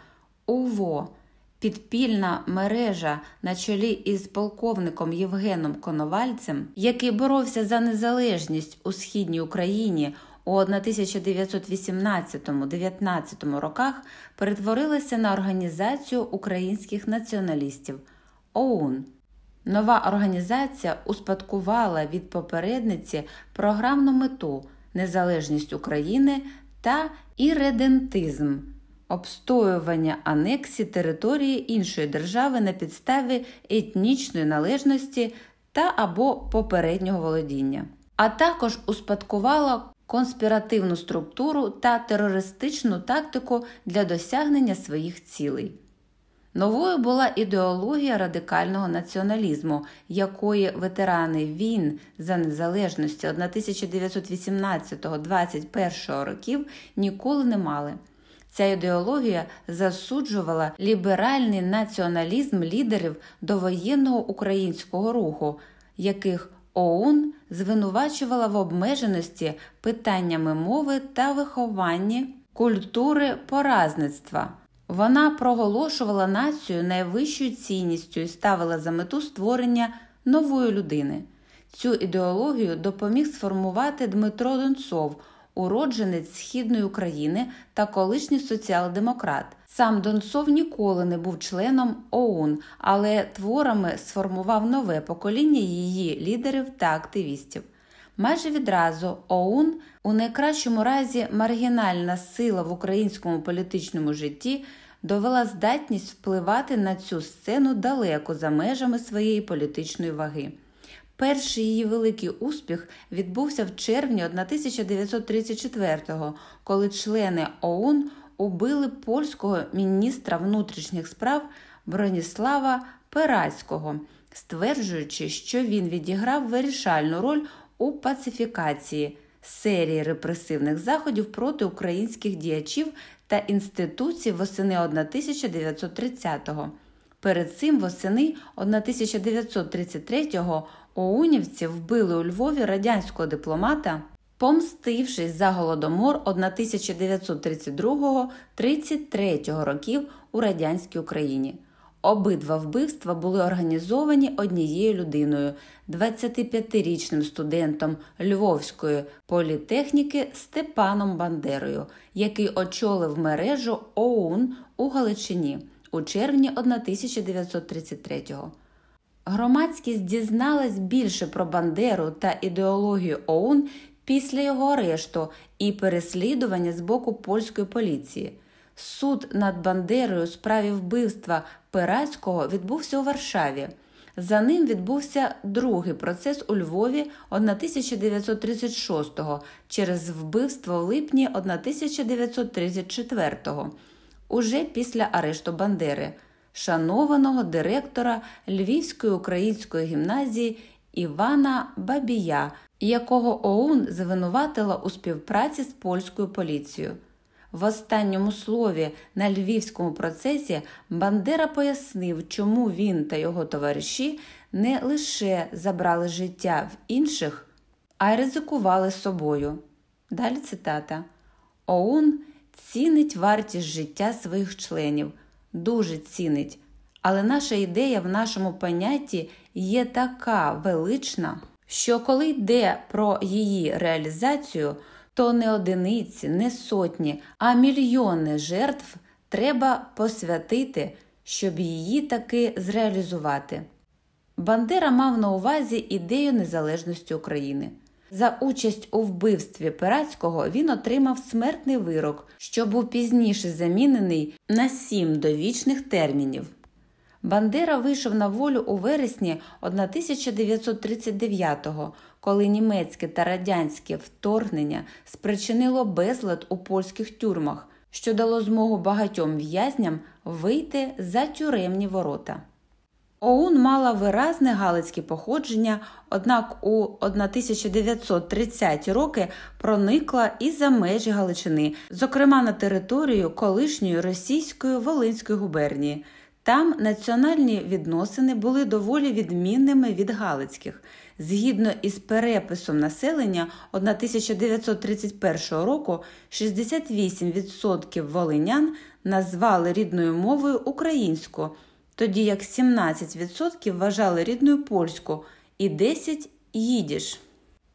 УВО підпільна мережа на чолі із полковником Євгеном Коновальцем, який боровся за незалежність у східній Україні у 1918-19 роках, перетворилася на організацію українських націоналістів ОУН. Нова організація успадкувала від попередниці програмну мету незалежність України та іредентизм обстоювання анексії території іншої держави на підставі етнічної належності та або попереднього володіння, а також успадкувала конспіративну структуру та терористичну тактику для досягнення своїх цілей. Новою була ідеологія радикального націоналізму, якої ветерани війн за незалежності 1918-21 років ніколи не мали. Ця ідеологія засуджувала ліберальний націоналізм лідерів довоєнного українського руху, яких ОУН звинувачувала в обмеженості питаннями мови та виховання культури поразництва. Вона проголошувала націю найвищою цінністю і ставила за мету створення нової людини. Цю ідеологію допоміг сформувати Дмитро Донцов уродженець Східної України та колишній соціал-демократ. Сам Донцов ніколи не був членом ОУН, але творами сформував нове покоління її лідерів та активістів. Майже відразу ОУН у найкращому разі маргінальна сила в українському політичному житті довела здатність впливати на цю сцену далеко за межами своєї політичної ваги. Перший її великий успіх відбувся в червні 1934-го, коли члени ОУН убили польського міністра внутрішніх справ Броніслава Перацького, стверджуючи, що він відіграв вирішальну роль у пацифікації серії репресивних заходів проти українських діячів та інституцій восени 1930-го. Перед цим восени 1933-го оунівці вбили у Львові радянського дипломата, помстившись за голодомор 1932-33 років у радянській Україні. Обидва вбивства були організовані однією людиною, 25-річним студентом Львовської політехніки Степаном Бандерою, який очолив мережу ОУН у Галичині у червні 1933-го. Громадськість дізналась більше про Бандеру та ідеологію ОУН після його арешту і переслідування з боку польської поліції. Суд над Бандерою у справі вбивства Пирацького відбувся у Варшаві. За ним відбувся другий процес у Львові 1936-го через вбивство в липні 1934-го, уже після арешту Бандери, шанованого директора Львівської української гімназії Івана Бабія, якого ОУН звинуватила у співпраці з польською поліцією. В останньому слові на львівському процесі Бандера пояснив, чому він та його товариші не лише забрали життя в інших, а й ризикували собою. Далі цитата: ОУН цінить вартість життя своїх членів, дуже цінить. Але наша ідея в нашому понятті є така велична, що коли йде про її реалізацію то не одиниці, не сотні, а мільйони жертв треба посвятити, щоб її таки зреалізувати. Бандера мав на увазі ідею незалежності України. За участь у вбивстві Пирацького він отримав смертний вирок, що був пізніше замінений на сім довічних термінів. Бандера вийшов на волю у вересні 1939-го, коли німецьке та радянське вторгнення спричинило безлад у польських тюрмах, що дало змогу багатьом в'язням вийти за тюремні ворота. ОУН мала виразне галицьке походження, однак у 1930 роки проникла і за межі Галичини, зокрема на територію колишньої російської Волинської губернії. Там національні відносини були доволі відмінними від Галицьких. Згідно із переписом населення 1931 року 68% волинян назвали рідною мовою українську, тоді як 17% вважали рідною польську і 10% їдіш.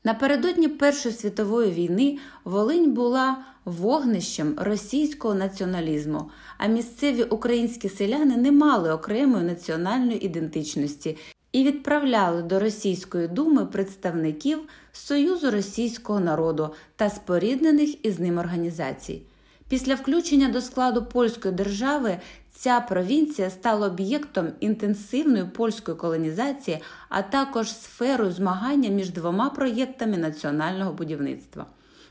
Напередодні Першої світової війни Волинь була вогнищем російського націоналізму, а місцеві українські селяни не мали окремої національної ідентичності і відправляли до Російської думи представників Союзу російського народу та споріднених із ним організацій. Після включення до складу польської держави ця провінція стала об'єктом інтенсивної польської колонізації, а також сферою змагання між двома проєктами національного будівництва.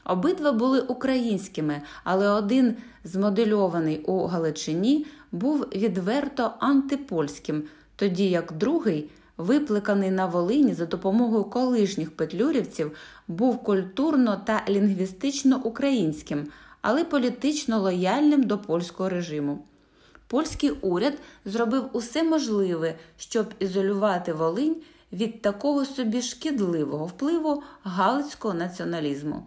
Обидва були українськими, але один, змодельований у Галичині, був відверто антипольським, тоді як другий, викликаний на Волині за допомогою колишніх петлюрівців, був культурно та лінгвістично українським, але політично лояльним до польського режиму. Польський уряд зробив усе можливе, щоб ізолювати Волинь від такого собі шкідливого впливу галицького націоналізму.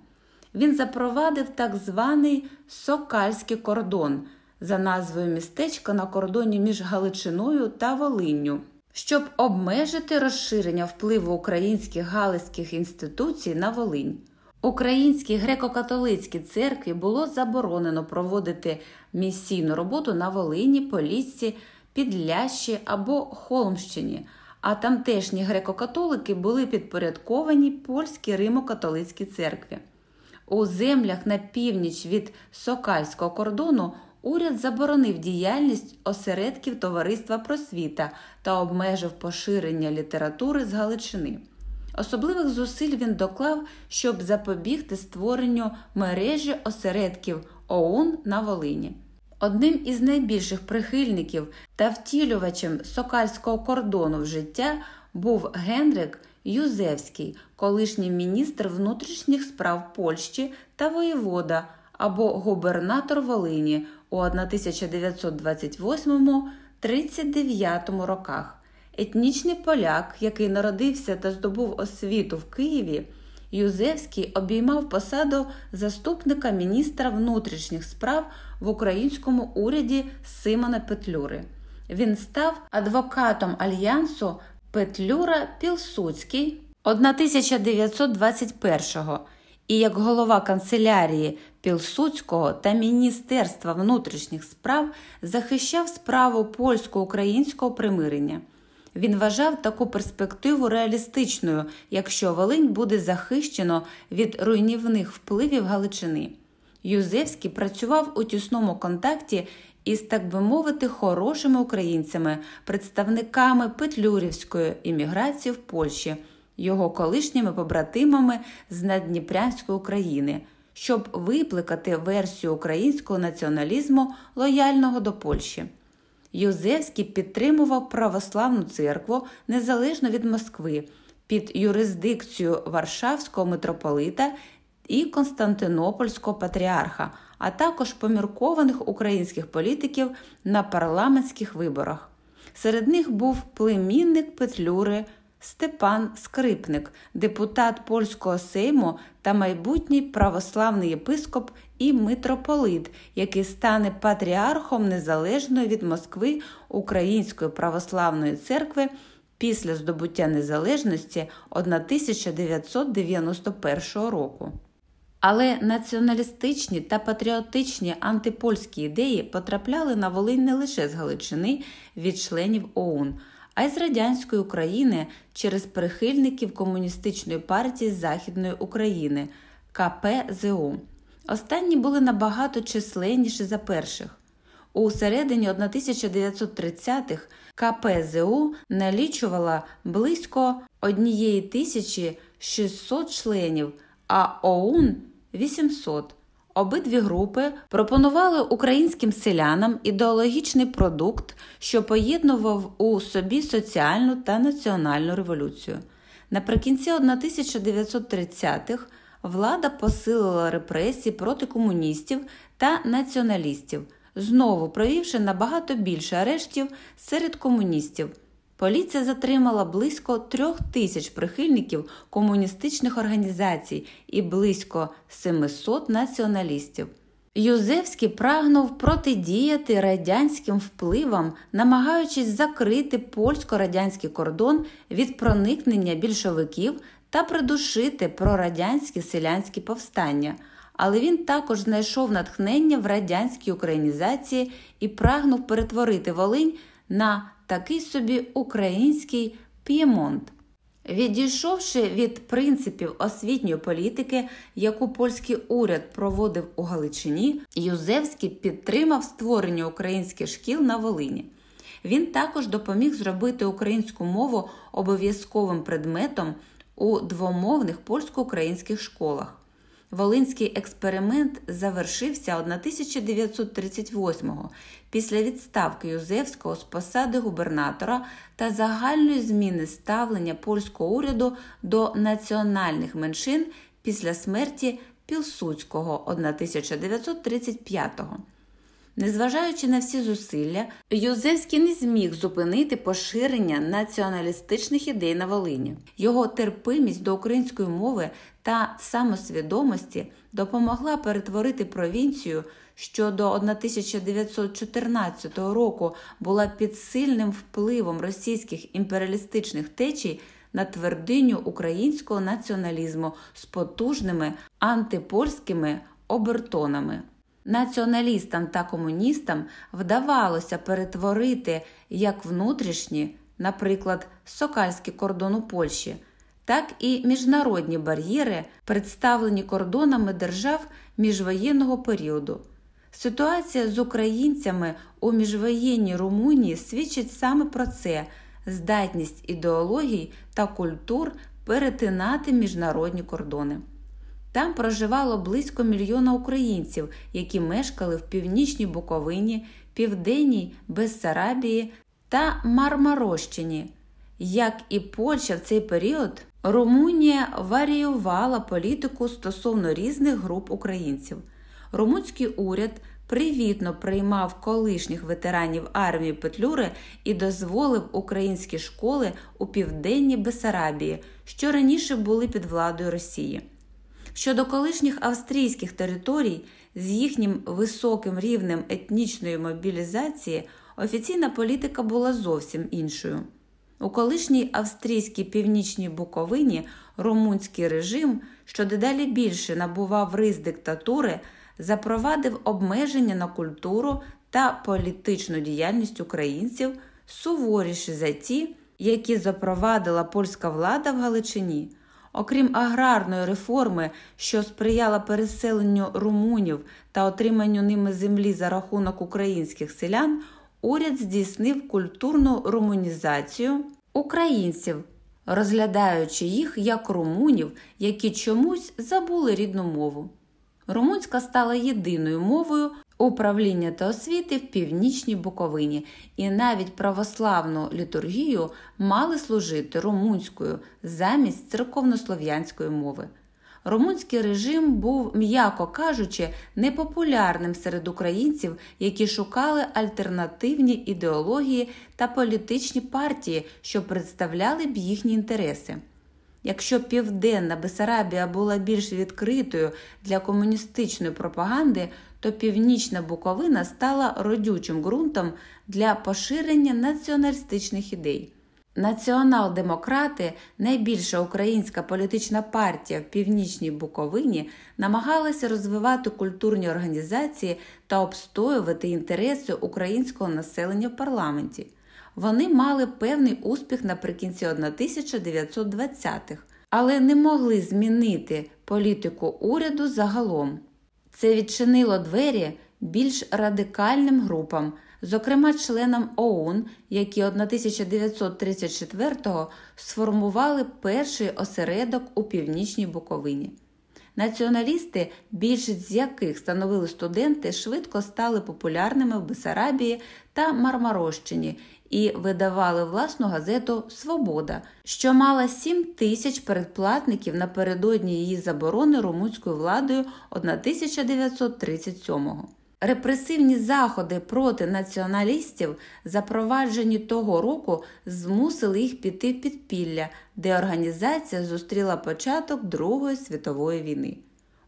Він запровадив так званий Сокальський кордон за назвою містечка на кордоні між Галичиною та Волинню. Щоб обмежити розширення впливу українських галицьких інституцій на Волинь. Українській греко-католицькій церкві було заборонено проводити місійну роботу на Волині, Поліссі, Підлящі або Холмщині, а тамтешні греко-католики були підпорядковані польській Римо-католицькій церкві. У землях на північ від Сокальського кордону уряд заборонив діяльність осередків товариства просвіта та обмежив поширення літератури з Галичини. Особливих зусиль він доклав, щоб запобігти створенню мережі осередків ОУН на Волині. Одним із найбільших прихильників та втілювачем сокальського кордону в життя був Генрик Юзевський, колишній міністр внутрішніх справ Польщі та воєвода або губернатор Волині у 1928-39 роках. Етнічний поляк, який народився та здобув освіту в Києві, Юзевський обіймав посаду заступника міністра внутрішніх справ в українському уряді Симона Петлюри. Він став адвокатом альянсу Петлюра Пілсуцький 1921-го і як голова канцелярії Пілсуцького та Міністерства внутрішніх справ захищав справу польсько-українського примирення. Він вважав таку перспективу реалістичною, якщо Волинь буде захищено від руйнівних впливів Галичини. Юзевський працював у тісному контакті із, так би мовити, хорошими українцями, представниками петлюрівської імміграції в Польщі, його колишніми побратимами з Надніпрянської України, щоб випликати версію українського націоналізму лояльного до Польщі. Юзевський підтримував православну церкву незалежно від Москви під юрисдикцію Варшавського митрополита і Константинопольського патріарха, а також поміркованих українських політиків на парламентських виборах. Серед них був племінник Петлюри Степан Скрипник, депутат польського сейму та майбутній православний єпископ і митрополит, який стане патріархом незалежної від Москви Української православної церкви після здобуття незалежності 1991 року. Але націоналістичні та патріотичні антипольські ідеї потрапляли на Волинь не лише з Галичини від членів ОУН, а й з радянської України через прихильників комуністичної партії Західної України КПЗУ. Останні були набагато численніші за перших. У середині 1930-х КПЗУ налічувала близько 1600 членів, а ОУН 800. Обидві групи пропонували українським селянам ідеологічний продукт, що поєднував у собі соціальну та національну революцію. Наприкінці 1930-х влада посилила репресії проти комуністів та націоналістів, знову провівши набагато більше арештів серед комуністів. Поліція затримала близько трьох тисяч прихильників комуністичних організацій і близько 700 націоналістів. Юзевський прагнув протидіяти радянським впливам, намагаючись закрити польсько-радянський кордон від проникнення більшовиків та придушити прорадянські селянські повстання. Але він також знайшов натхнення в радянській українізації і прагнув перетворити Волинь на такий собі український п'ємонт. Відійшовши від принципів освітньої політики, яку польський уряд проводив у Галичині, Юзевський підтримав створення українських шкіл на Волині. Він також допоміг зробити українську мову обов'язковим предметом у двомовних польсько-українських школах. Волинський експеримент завершився 1938-го після відставки Юзевського з посади губернатора та загальної зміни ставлення польського уряду до національних меншин після смерті Пілсуцького 1935-го. Незважаючи на всі зусилля, Юзевський не зміг зупинити поширення націоналістичних ідей на Волині. Його терпимість до української мови та самосвідомості допомогла перетворити провінцію, що до 1914 року була під сильним впливом російських імперіалістичних течій на твердиню українського націоналізму з потужними антипольськими обертонами. Націоналістам та комуністам вдавалося перетворити як внутрішні, наприклад, сокальський кордон у Польщі, так і міжнародні бар'єри, представлені кордонами держав міжвоєнного періоду. Ситуація з українцями у міжвоєнній Румунії свідчить саме про це здатність ідеологій та культур перетинати міжнародні кордони. Там проживало близько мільйона українців, які мешкали в північній Буковині, Південній Бессарабії та Мармарощині. Як і Польща в цей період, Румунія варіювала політику стосовно різних груп українців. Румунський уряд привітно приймав колишніх ветеранів армії Петлюри і дозволив українські школи у південній Бесарабії, що раніше були під владою Росії. Щодо колишніх австрійських територій з їхнім високим рівнем етнічної мобілізації, офіційна політика була зовсім іншою. У колишній австрійській північній Буковині румунський режим, що дедалі більше набував рис диктатури, запровадив обмеження на культуру та політичну діяльність українців суворіші за ті, які запровадила польська влада в Галичині. Окрім аграрної реформи, що сприяла переселенню румунів та отриманню ними землі за рахунок українських селян, уряд здійснив культурну румунізацію українців, розглядаючи їх як румунів, які чомусь забули рідну мову. Румунська стала єдиною мовою управління та освіти в північній Буковині, і навіть православну літургію мали служити румунською замість церковнослов'янської мови. Румунський режим був, м'яко кажучи, непопулярним серед українців, які шукали альтернативні ідеології та політичні партії, що представляли б їхні інтереси. Якщо Південна Бесарабія була більш відкритою для комуністичної пропаганди, то Північна Буковина стала родючим ґрунтом для поширення націоналістичних ідей. Націонал-демократи, найбільша українська політична партія в північній Буковині, намагалася розвивати культурні організації та обстоювати інтереси українського населення в парламенті. Вони мали певний успіх наприкінці 1920-х, але не могли змінити політику уряду загалом. Це відчинило двері більш радикальним групам, зокрема членам ОУН, які 1934-го сформували перший осередок у північній Буковині. Націоналісти, більшість з яких становили студенти, швидко стали популярними в Бесарабії та Мармарощині і видавали власну газету Свобода, що мала 7 тисяч передплатників напередодні її заборони румунською владою 1937-го. Репресивні заходи проти націоналістів, запроваджені того року, змусили їх піти в підпілля, де організація зустріла початок Другої світової війни.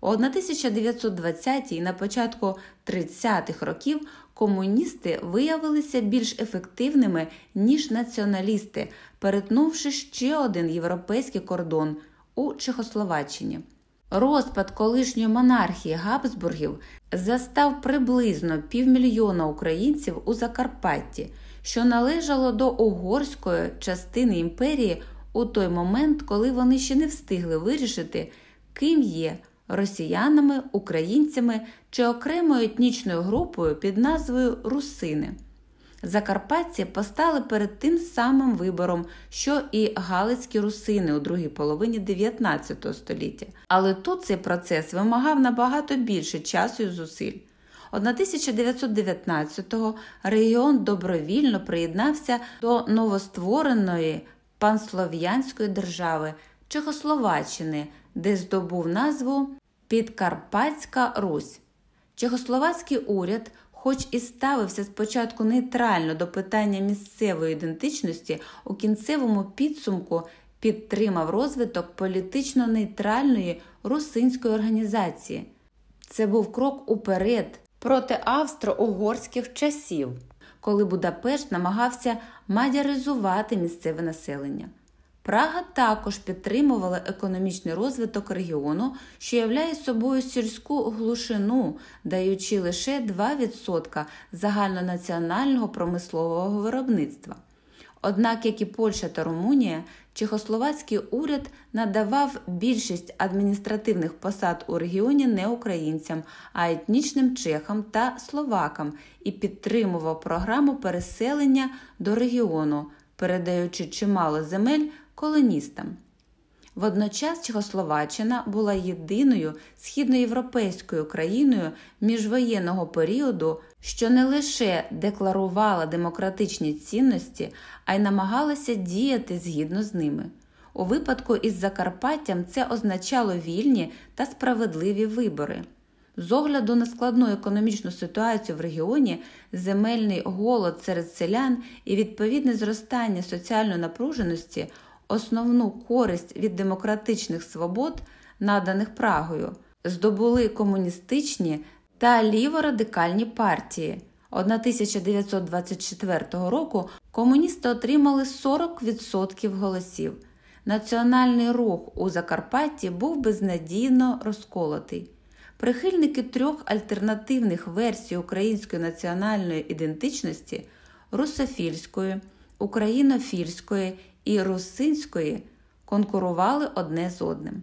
У 1920-ті і на початку 30-х років комуністи виявилися більш ефективними, ніж націоналісти, перетнувши ще один європейський кордон у Чехословаччині. Розпад колишньої монархії Габсбургів застав приблизно півмільйона українців у Закарпатті, що належало до угорської частини імперії у той момент, коли вони ще не встигли вирішити, ким є росіянами, українцями чи окремою етнічною групою під назвою Русини. Закарпатці постали перед тим самим вибором, що і Галицькі русини у другій половині 19 століття. Але тут цей процес вимагав набагато більше часу і зусиль. 1919-го регіон добровільно приєднався до новоствореної панслов'янської держави Чехословаччини, де здобув назву Підкарпатська Русь. Чехословацький уряд хоч і ставився спочатку нейтрально до питання місцевої ідентичності, у кінцевому підсумку підтримав розвиток політично нейтральної русинської організації. Це був крок уперед проти австро-угорських часів, коли Будапешт намагався мадяризувати місцеве населення. Прага також підтримувала економічний розвиток регіону, що являє собою сільську глушину, даючи лише 2% загальнонаціонального промислового виробництва. Однак, як і Польща та Румунія, Чехословацький уряд надавав більшість адміністративних посад у регіоні не українцям, а етнічним чехам та словакам і підтримував програму переселення до регіону, передаючи чимало земель колоністам. Водночас Чехословаччина була єдиною східноєвропейською країною міжвоєнного періоду, що не лише декларувала демократичні цінності, а й намагалася діяти згідно з ними. У випадку із Закарпаттям це означало вільні та справедливі вибори. З огляду на складну економічну ситуацію в регіоні, земельний голод серед селян і відповідне зростання соціальної напруженості, основну користь від демократичних свобод, наданих Прагою, здобули комуністичні та ліворадикальні партії. 1924 року комуністи отримали 40% голосів. Національний рух у Закарпатті був безнадійно розколотий. Прихильники трьох альтернативних версій української національної ідентичності русофільської, українофільської і русинської конкурували одне з одним.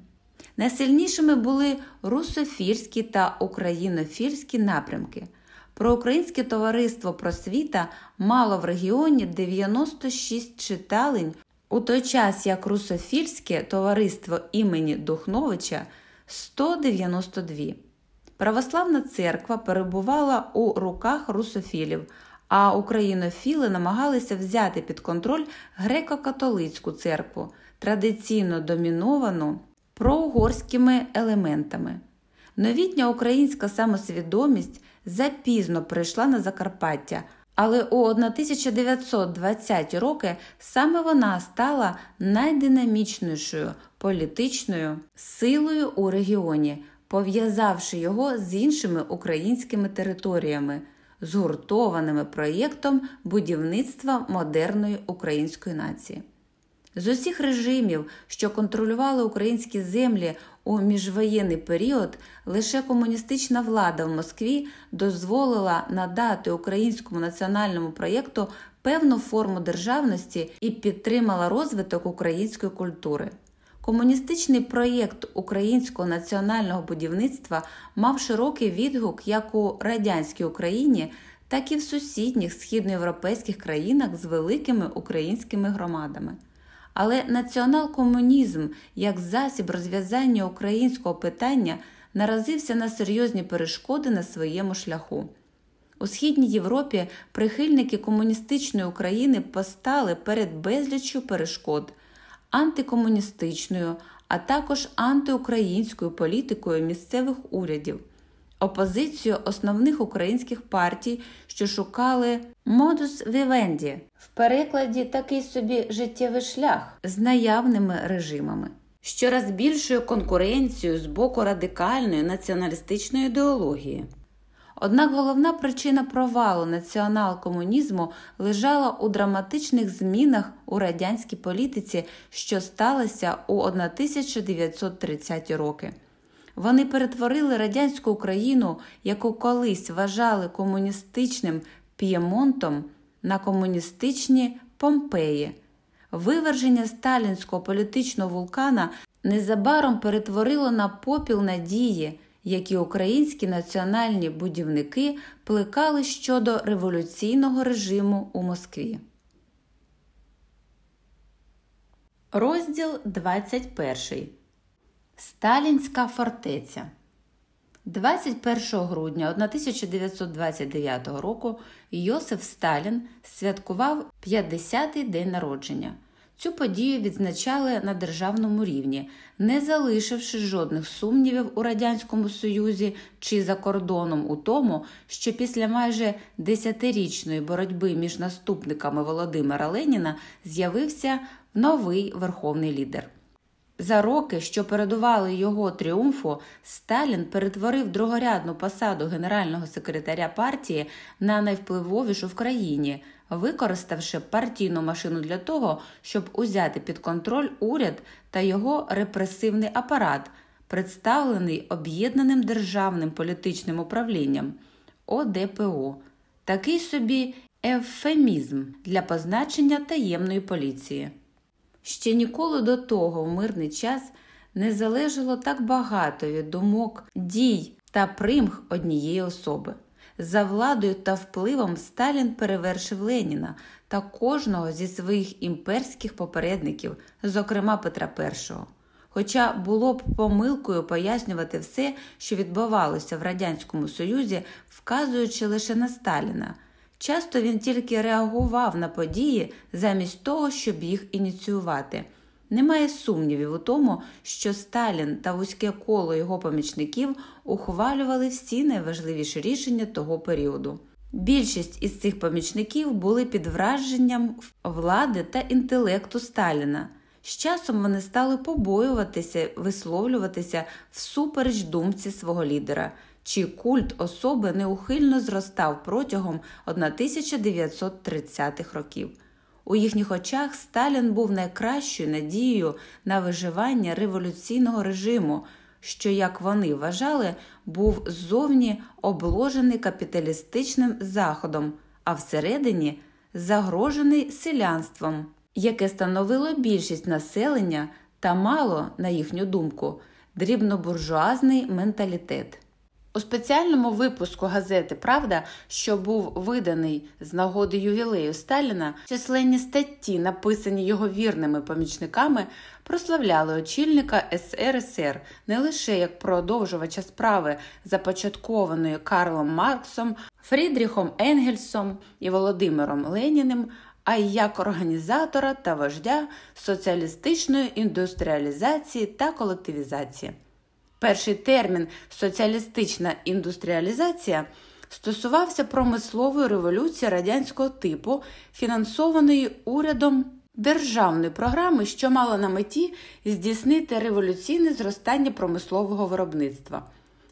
Найсильнішими були русофільські та українофільські напрямки. Проукраїнське товариство просвіта мало в регіоні 96 читалень, у той час як русофільське товариство імені Духновича 192. Православна церква перебувала у руках русофілів, а українофіли намагалися взяти під контроль греко-католицьку церкву, традиційно доміновану проугорськими елементами. Новітня українська самосвідомість запізно прийшла на Закарпаття, але у 1920 роки саме вона стала найдинамічнішою політичною силою у регіоні, пов'язавши його з іншими українськими територіями, згуртованими проєктом будівництва модерної української нації. З усіх режимів, що контролювали українські землі у міжвоєнний період, лише комуністична влада в Москві дозволила надати українському національному проєкту певну форму державності і підтримала розвиток української культури. Комуністичний проєкт українського національного будівництва мав широкий відгук як у радянській Україні, так і в сусідніх східноєвропейських країнах з великими українськими громадами. Але націонал-комунізм як засіб розв'язання українського питання наразився на серйозні перешкоди на своєму шляху. У Східній Європі прихильники комуністичної України постали перед безліччю перешкод антикомуністичною, а також антиукраїнською політикою місцевих урядів, опозицію основних українських партій, що шукали модус вівенді в перекладі такий собі життєвий шлях з наявними режимами. Щораз більшою конкуренцією з боку радикальної націоналістичної ідеології. Однак головна причина провалу націонал-комунізму лежала у драматичних змінах у радянській політиці, що сталося у 1930 роки. Вони перетворили радянську Україну, яку колись вважали комуністичним п'ємонтом, на комуністичні Помпеї. Виверження сталінського політичного вулкана незабаром перетворило на попіл надії які українські національні будівники плекали щодо революційного режиму у Москві. Розділ 21. Сталінська фортеця 21 грудня 1929 року Йосиф Сталін святкував 50-й день народження. Цю подію відзначали на державному рівні, не залишивши жодних сумнівів у Радянському Союзі чи за кордоном у тому, що після майже десятирічної боротьби між наступниками Володимира Леніна з'явився новий верховний лідер. За роки, що передували його тріумфу, Сталін перетворив другорядну посаду генерального секретаря партії на найвпливовішу в країні використавши партійну машину для того, щоб узяти під контроль уряд та його репресивний апарат, представлений об'єднаним державним політичним управлінням ОДПО, такий собі ефемізм для позначення таємної поліції. Ще ніколи до того в мирний час не залежало так багато від думок, дій та примх однієї особи. За владою та впливом Сталін перевершив Леніна та кожного зі своїх імперських попередників, зокрема Петра І. Хоча було б помилкою пояснювати все, що відбувалося в Радянському Союзі, вказуючи лише на Сталіна. Часто він тільки реагував на події замість того, щоб їх ініціювати. Немає сумнівів у тому, що Сталін та вузьке коло його помічників ухвалювали всі найважливіші рішення того періоду. Більшість із цих помічників були під враженням влади та інтелекту Сталіна. З часом вони стали побоюватися, висловлюватися всупереч думці свого лідера, чий культ особи неухильно зростав протягом 1930-х років. У їхніх очах Сталін був найкращою надією на виживання революційного режиму, що, як вони вважали, був ззовні обложений капіталістичним заходом, а всередині загрожений селянством, яке становило більшість населення та мало, на їхню думку, дрібнобуржуазний менталітет. У спеціальному випуску газети Правда, що був виданий з нагоди ювілею Сталіна, численні статті, написані його вірними помічниками, прославляли очільника СРСР не лише як продовжувача справи, започаткованої Карлом Марксом, Фрідріхом Енгельсом і Володимиром Леніним, а й як організатора та вождя соціалістичної індустріалізації та колективізації. Перший термін соціалістична індустріалізація стосувався промислової революції радянського типу, фінансованої урядом державної програми, що мала на меті здійснити революційне зростання промислового виробництва.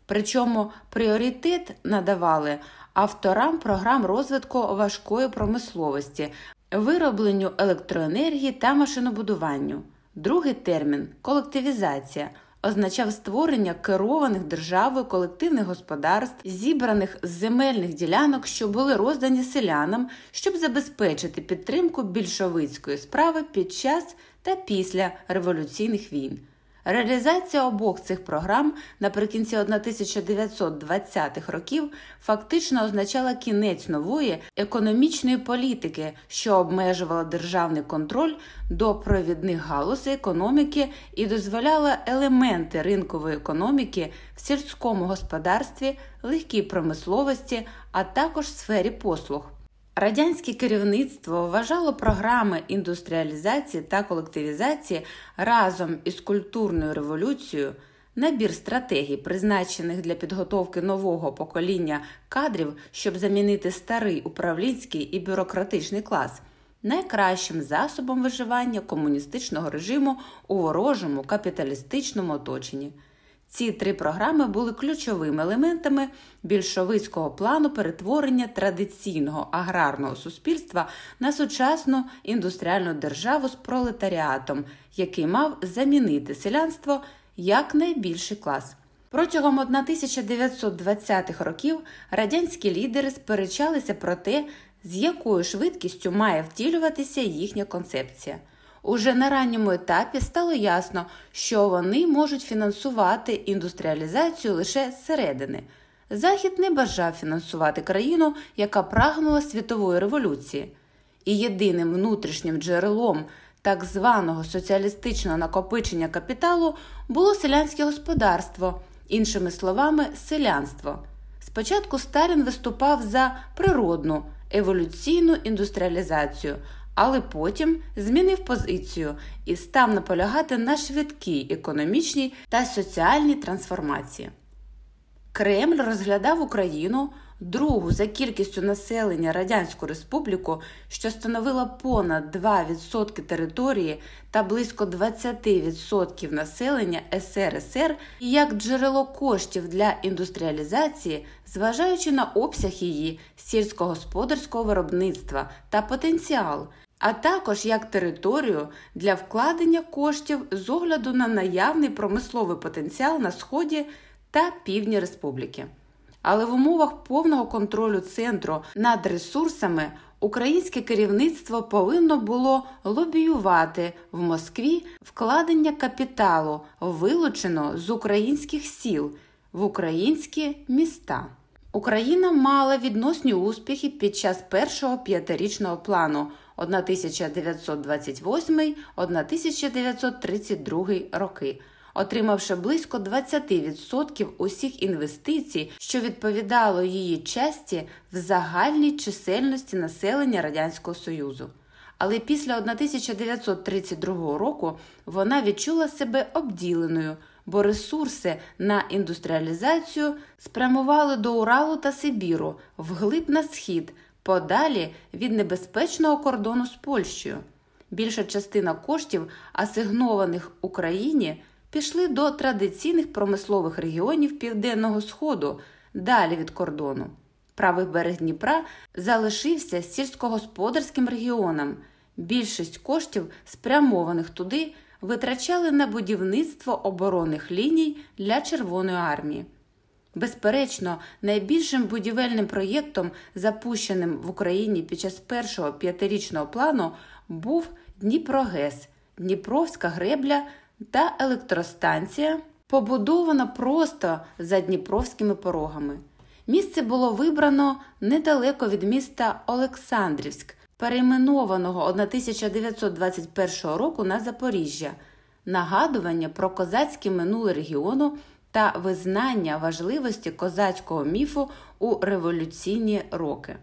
Причому пріоритет надавали авторам програм розвитку важкої промисловості, виробленню електроенергії та машинобудуванню. Другий термін колективізація означав створення керованих державою колективних господарств, зібраних з земельних ділянок, що були роздані селянам, щоб забезпечити підтримку більшовицької справи під час та після революційних війн. Реалізація обох цих програм наприкінці 1920-х років фактично означала кінець нової економічної політики, що обмежувала державний контроль до провідних галузей економіки і дозволяла елементи ринкової економіки в сільському господарстві, легкій промисловості, а також сфері послуг. Радянське керівництво вважало програми індустріалізації та колективізації разом із культурною революцією набір стратегій, призначених для підготовки нового покоління кадрів, щоб замінити старий управлінський і бюрократичний клас, найкращим засобом виживання комуністичного режиму у ворожому капіталістичному оточенні. Ці три програми були ключовими елементами більшовицького плану перетворення традиційного аграрного суспільства на сучасну індустріальну державу з пролетаріатом, який мав замінити селянство як найбільший клас. Протягом 1920-х років радянські лідери сперечалися про те, з якою швидкістю має втілюватися їхня концепція. Уже на ранньому етапі стало ясно, що вони можуть фінансувати індустріалізацію лише зсередини. Захід не бажав фінансувати країну, яка прагнула світової революції, і єдиним внутрішнім джерелом так званого соціалістичного накопичення капіталу було селянське господарство, іншими словами, селянство. Спочатку Сталін виступав за природну еволюційну індустріалізацію але потім змінив позицію і став наполягати на швидкій економічній та соціальній трансформації. Кремль розглядав Україну другу за кількістю населення Радянську Республіку, що становила понад 2% території та близько 20% населення СРСР як джерело коштів для індустріалізації, зважаючи на обсяг її сільськогосподарського виробництва та потенціал, а також як територію для вкладення коштів з огляду на наявний промисловий потенціал на сході та півдні республіки. Але в умовах повного контролю центру над ресурсами українське керівництво повинно було лобіювати в Москві вкладення капіталу, вилучено з українських сіл в українські міста. Україна мала відносні успіхи під час першого п'ятирічного плану 1928-1932 роки, отримавши близько 20% усіх інвестицій, що відповідало її часті в загальній чисельності населення Радянського Союзу. Але після 1932 року вона відчула себе обділеною, бо ресурси на індустріалізацію спрямували до Уралу та Сибіру вглиб на схід, подалі від небезпечного кордону з Польщею. Більша частина коштів, асигнованих Україні, пішли до традиційних промислових регіонів Південного Сходу, далі від кордону. Правий берег Дніпра залишився сільськогосподарським регіоном. Більшість коштів, спрямованих туди, витрачали на будівництво оборонних ліній для Червоної армії. Безперечно, найбільшим будівельним проєктом, запущеним в Україні під час першого п'ятирічного плану, був Дніпрогес, Дніпровська гребля та електростанція, побудована просто за Дніпровськими порогами. Місце було вибрано недалеко від міста Олександрівськ, перейменованого 1921 року на Запоріжжя, нагадування про козацьке минуле регіону та визнання важливості козацького міфу у революційні роки.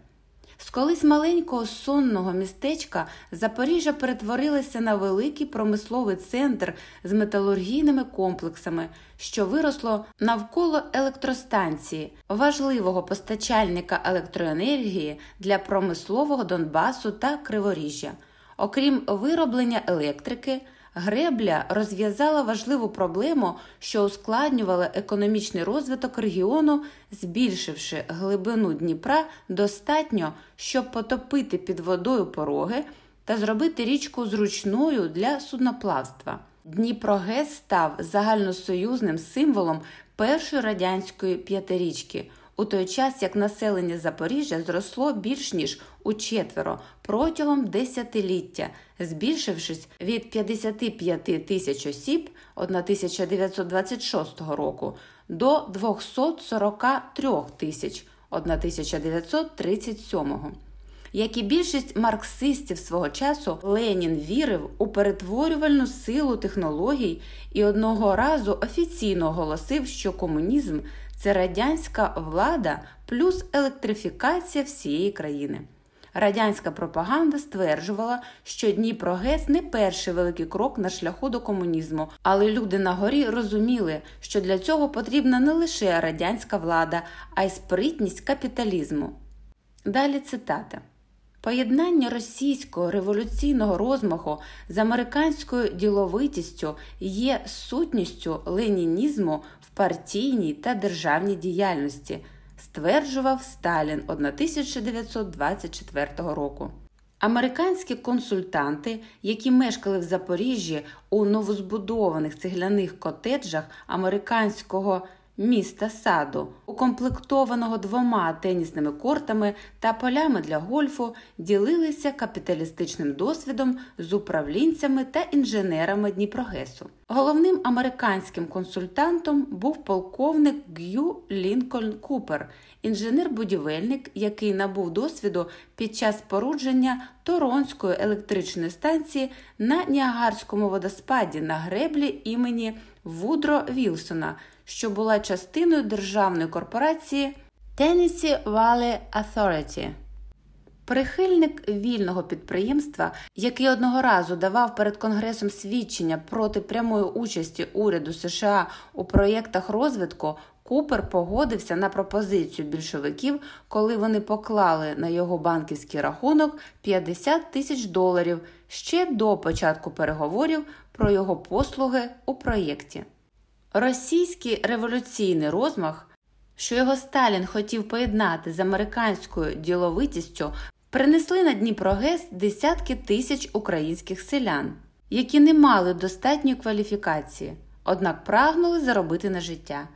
З колись маленького сонного містечка Запоріжжя перетворилося на великий промисловий центр з металургійними комплексами, що виросло навколо електростанції, важливого постачальника електроенергії для промислового Донбасу та Криворіжжя. Окрім вироблення електрики. Гребля розв'язала важливу проблему, що ускладнювала економічний розвиток регіону, збільшивши глибину Дніпра достатньо, щоб потопити під водою пороги та зробити річку зручною для судноплавства. Дніпрогес став загальносоюзним символом першої радянської п'ятирічки у той час як населення Запоріжжя зросло більш ніж у четверо протягом десятиліття, збільшившись від 55 тисяч осіб 1926 року до 243 тисяч 1937 як і більшість марксистів свого часу, Ленін вірив у перетворювальну силу технологій і одного разу офіційно оголосив, що комунізм це радянська влада плюс електрифікація всієї країни. Радянська пропаганда стверджувала, що Дніпрогес не перший великий крок на шляху до комунізму, але люди на горі розуміли, що для цього потрібна не лише радянська влада, а й спритність капіталізму. Далі цитата. Поєднання російського революційного розмаху з американською діловитістю є сутністю ленінізму партійній та державній діяльності, стверджував Сталін 1924 року. Американські консультанти, які мешкали в Запоріжжі у новозбудованих цегляних котеджах американського міста саду, укомплектованого двома тенісними кортами та полями для гольфу, ділилися капіталістичним досвідом з управлінцями та інженерами Дніпрогесу. Головним американським консультантом був полковник Г'ю Лінкольн Купер, інженер-будівельник, який набув досвіду під час спорудження Торонської електричної станції на Ніагарському водоспаді на греблі імені Вудро Вілсона що була частиною державної корпорації Tennessee Valley Authority. Прихильник вільного підприємства, який одного разу давав перед Конгресом свідчення проти прямої участі уряду США у проєктах розвитку, Купер погодився на пропозицію більшовиків, коли вони поклали на його банківський рахунок 50 тисяч доларів ще до початку переговорів про його послуги у проєкті. Російський революційний розмах, що його Сталін хотів поєднати з американською діловитістю, принесли на Дніпрогес десятки тисяч українських селян, які не мали достатньої кваліфікації, однак прагнули заробити на життя.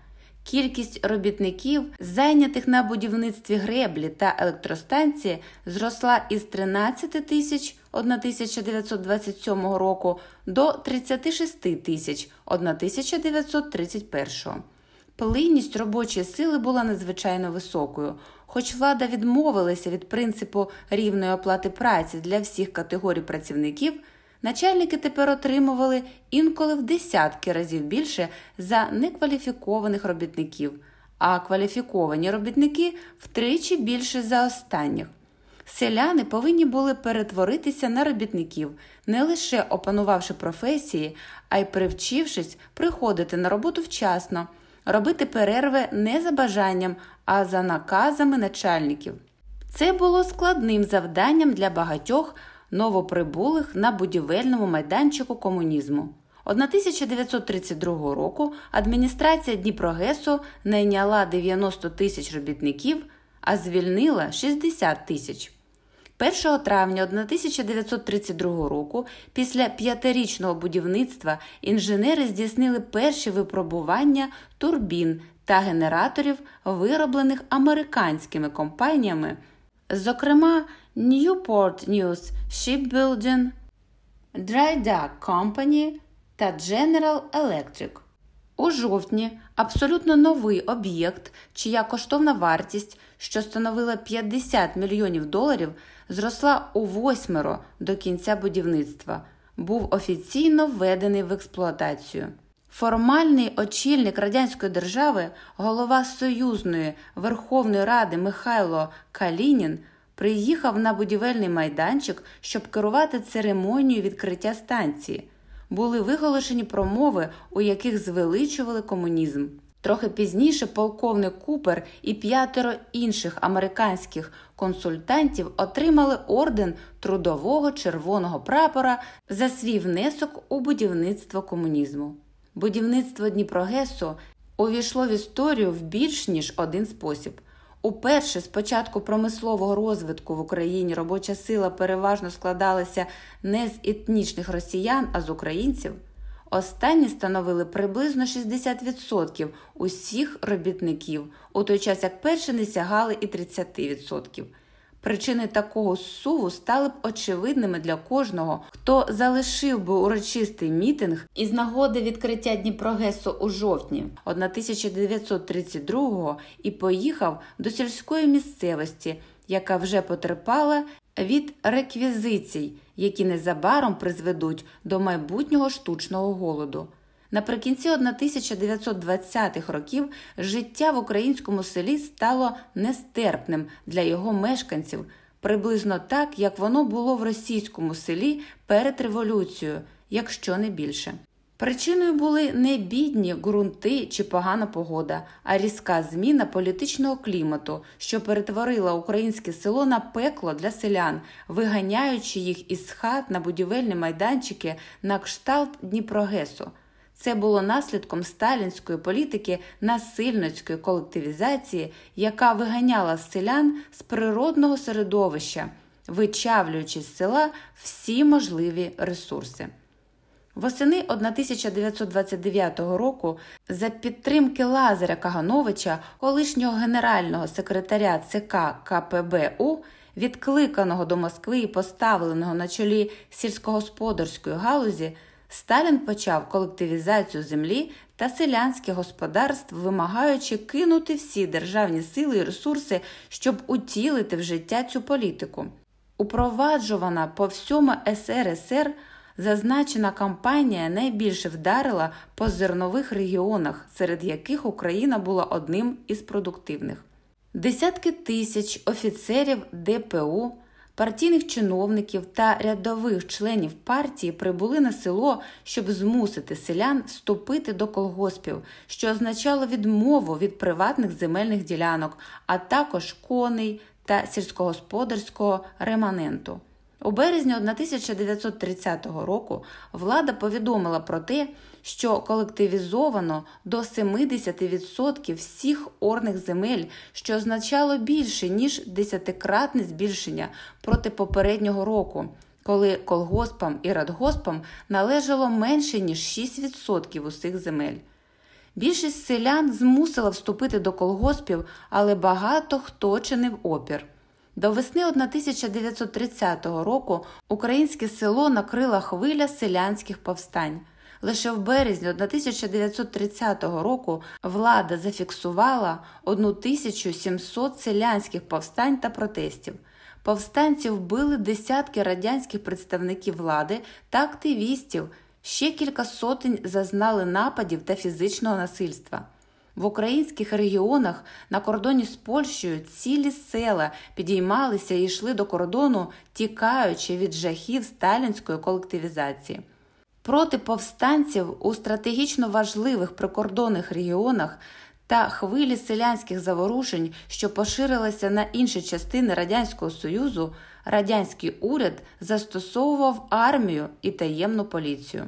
Кількість робітників, зайнятих на будівництві греблі та електростанції, зросла із 13 тисяч 1927 року до 36 тисяч 1931. плинність робочої сили була надзвичайно високою. Хоч влада відмовилася від принципу рівної оплати праці для всіх категорій працівників, начальники тепер отримували інколи в десятки разів більше за некваліфікованих робітників, а кваліфіковані робітники втричі більше за останніх. Селяни повинні були перетворитися на робітників, не лише опанувавши професії, а й привчившись приходити на роботу вчасно, робити перерви не за бажанням, а за наказами начальників. Це було складним завданням для багатьох новоприбулих на будівельному майданчику комунізму. 1932 року адміністрація Дніпрогесу найняла 90 тисяч робітників, а звільнила 60 тисяч. 1 травня 1932 року, після п'ятирічного будівництва, інженери здійснили перші випробування турбін та генераторів, вироблених американськими компаніями, зокрема Newport News Shipbuilding, Dry Dock Company та General Electric. У жовтні абсолютно новий об'єкт, чия коштовна вартість, що становила 50 мільйонів доларів, зросла у восьмеро до кінця будівництва, був офіційно введений в експлуатацію. Формальний очільник радянської держави, голова Союзної Верховної Ради Михайло Калінін приїхав на будівельний майданчик, щоб керувати церемонією відкриття станції. Були виголошені промови, у яких звеличували комунізм. Трохи пізніше полковник Купер і п'ятеро інших американських консультантів отримали орден трудового червоного прапора за свій внесок у будівництво комунізму. Будівництво Дніпрогесу увійшло в історію в більш ніж один спосіб. Уперше з початку промислового розвитку в Україні робоча сила переважно складалася не з етнічних росіян, а з українців. Останні становили приблизно 60% усіх робітників, у той час як перші не сягали і 30%. Причини такого суву стали б очевидними для кожного, хто залишив би урочистий мітинг із нагоди відкриття Дніпрогесу у жовтні 1932-го і поїхав до сільської місцевості, яка вже потерпала від реквізицій, які незабаром призведуть до майбутнього штучного голоду. Наприкінці 1920-х років життя в українському селі стало нестерпним для його мешканців, приблизно так, як воно було в російському селі перед революцією, якщо не більше. Причиною були не бідні ґрунти чи погана погода, а різка зміна політичного клімату, що перетворила українське село на пекло для селян, виганяючи їх із хат на будівельні майданчики на кшталт Дніпрогесу. Це було наслідком сталінської політики насильницької колективізації, яка виганяла селян з природного середовища, вичавлюючи з села всі можливі ресурси. Восени 1929 року за підтримки Лазаря Кагановича, колишнього генерального секретаря ЦК КПБУ, відкликаного до Москви і поставленого на чолі сільськогосподарської галузі, Сталін почав колективізацію землі та селянських господарств, вимагаючи кинути всі державні сили і ресурси, щоб утілити в життя цю політику. Упроваджувана по всьому СРСР. Зазначена кампанія найбільше вдарила по зернових регіонах, серед яких Україна була одним із продуктивних. Десятки тисяч офіцерів ДПУ, партійних чиновників та рядових членів партії прибули на село, щоб змусити селян вступити до колгоспів, що означало відмову від приватних земельних ділянок, а також коней та сільськогосподарського реманенту. У березні 1930 року влада повідомила про те, що колективізовано до 70% всіх орних земель, що означало більше ніж десятикратне збільшення проти попереднього року, коли колгоспам і радгоспам належало менше ніж 6% усіх земель. Більшість селян змусила вступити до колгоспів, але багато хто чинив опір. До весни 1930 року українське село накрила хвиля селянських повстань. Лише в березні 1930 року влада зафіксувала 1700 селянських повстань та протестів. Повстанці вбили десятки радянських представників влади та активістів, ще кілька сотень зазнали нападів та фізичного насильства. В українських регіонах на кордоні з Польщею цілі села підіймалися і йшли до кордону, тікаючи від жахів сталінської колективізації. Проти повстанців у стратегічно важливих прикордонних регіонах та хвилі селянських заворушень, що поширилися на інші частини Радянського Союзу, радянський уряд застосовував армію і таємну поліцію.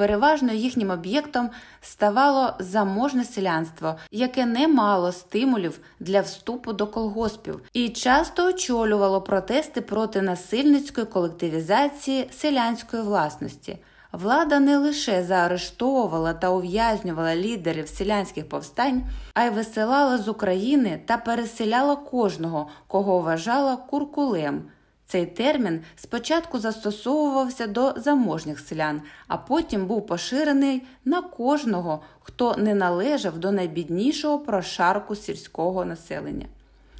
Переважно їхнім об'єктом ставало заможне селянство, яке не мало стимулів для вступу до колгоспів, і часто очолювало протести проти насильницької колективізації селянської власності. Влада не лише заарештовувала та ув'язнювала лідерів селянських повстань, а й висилала з України та переселяла кожного, кого вважала куркулем. Цей термін спочатку застосовувався до заможніх селян, а потім був поширений на кожного, хто не належав до найбіднішого прошарку сільського населення.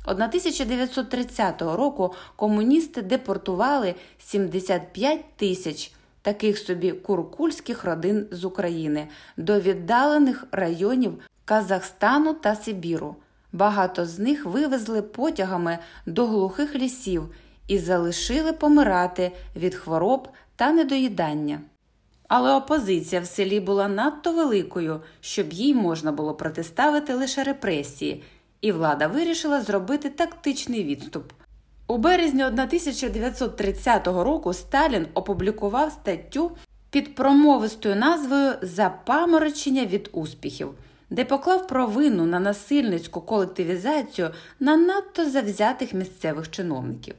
1930 року комуністи депортували 75 тисяч таких собі куркульських родин з України до віддалених районів Казахстану та Сибіру. Багато з них вивезли потягами до глухих лісів і залишили помирати від хвороб та недоїдання. Але опозиція в селі була надто великою, щоб їй можна було протиставити лише репресії, і влада вирішила зробити тактичний відступ. У березні 1930 року Сталін опублікував статтю під промовистою назвою Запаморочення від успіхів, де поклав провину на насильницьку колективізацію на надто завзятих місцевих чиновників.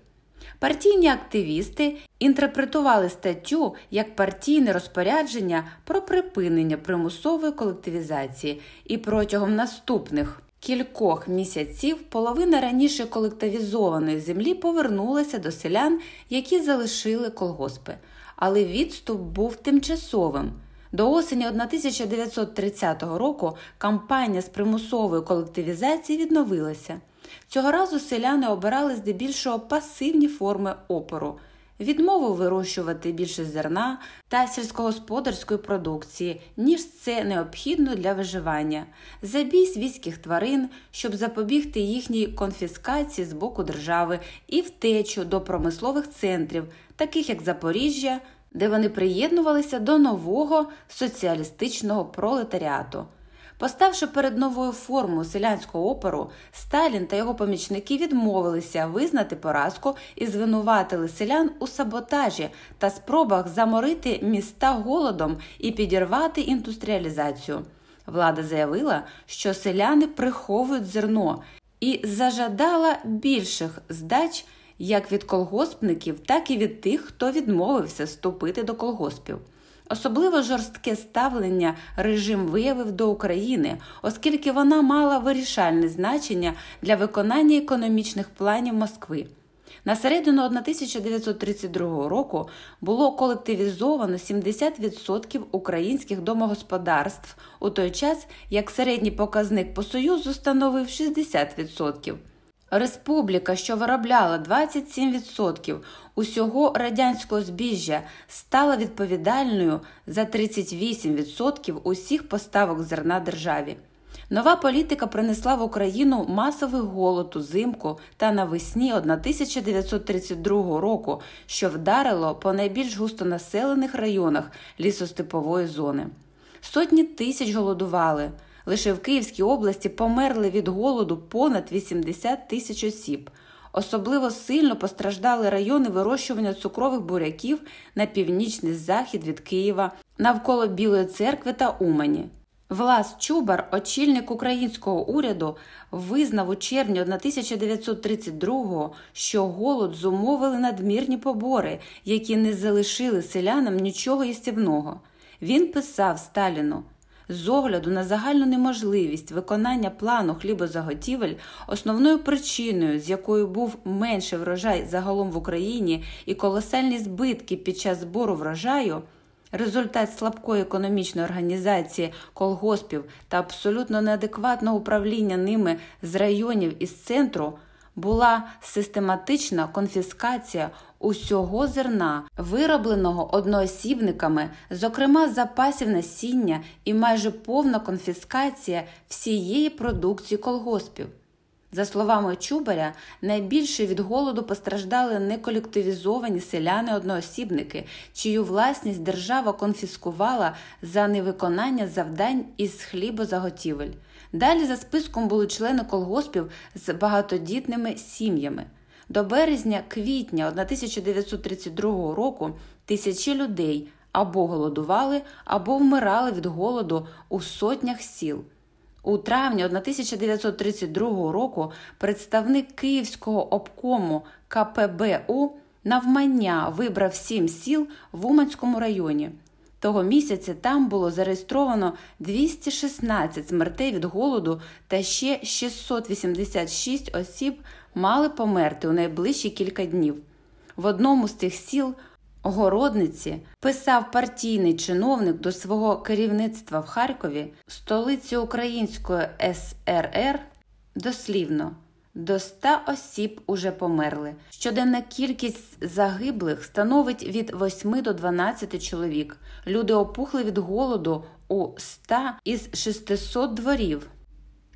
Партійні активісти інтерпретували статтю як партійне розпорядження про припинення примусової колективізації і протягом наступних кількох місяців половина раніше колективізованої землі повернулася до селян, які залишили колгоспи. Але відступ був тимчасовим. До осені 1930 року кампанія з примусової колективізації відновилася. Цього разу селяни обирали здебільшого пасивні форми опору, відмову вирощувати більше зерна та сільськогосподарської продукції, ніж це необхідно для виживання, забій свійських тварин, щоб запобігти їхній конфіскації з боку держави і втечу до промислових центрів, таких як Запоріжжя, де вони приєднувалися до нового соціалістичного пролетаріату. Поставши перед новою формою селянського опору, Сталін та його помічники відмовилися визнати поразку і звинуватили селян у саботажі та спробах заморити міста голодом і підірвати індустріалізацію. Влада заявила, що селяни приховують зерно і зажадала більших здач як від колгоспників, так і від тих, хто відмовився вступити до колгоспів. Особливо жорстке ставлення режим виявив до України, оскільки вона мала вирішальне значення для виконання економічних планів Москви. На середину 1932 року було колективізовано 70% українських домогосподарств, у той час як середній показник по Союзу становив 60%. Республіка, що виробляла 27% усього радянського збіжжя, стала відповідальною за 38% усіх поставок зерна державі. Нова політика принесла в Україну масовий голод узимку та навесні 1932 року, що вдарило по найбільш густонаселених районах лісостепової зони. Сотні тисяч голодували. Лише в Київській області померли від голоду понад 80 тисяч осіб. Особливо сильно постраждали райони вирощування цукрових буряків на північний захід від Києва, навколо Білої церкви та Умані. Влас Чубар, очільник українського уряду, визнав у червні 1932-го, що голод зумовили надмірні побори, які не залишили селянам нічого їстівного. Він писав Сталіну. З огляду на загальну неможливість виконання плану хлібозаготівель, основною причиною, з якою був менший врожай загалом в Україні і колосальні збитки під час збору врожаю, Результат слабкої економічної організації колгоспів та абсолютно неадекватного управління ними з районів із центру була систематична конфіскація усього зерна, виробленого одноосібниками, зокрема запасів насіння і майже повна конфіскація всієї продукції колгоспів. За словами Чубаря, найбільше від голоду постраждали не колективізовані селяни-одноосібники, чию власність держава конфіскувала за невиконання завдань із хлібозаготівель. Далі за списком були члени колгоспів з багатодітними сім'ями. До березня-квітня 1932 року тисячі людей або голодували, або вмирали від голоду у сотнях сіл. У травні 1932 року представник Київського обкому КПБУ навмання вибрав сім сіл в Уманському районі. Того місяця там було зареєстровано 216 смертей від голоду та ще 686 осіб мали померти у найближчі кілька днів. В одному з цих сіл Городниці писав партійний чиновник до свого керівництва в Харкові, столиці Української СРР, дослівно до ста осіб уже померли. Щоденна кількість загиблих становить від 8 до 12 чоловік. Люди опухли від голоду у 100 із 600 дворів.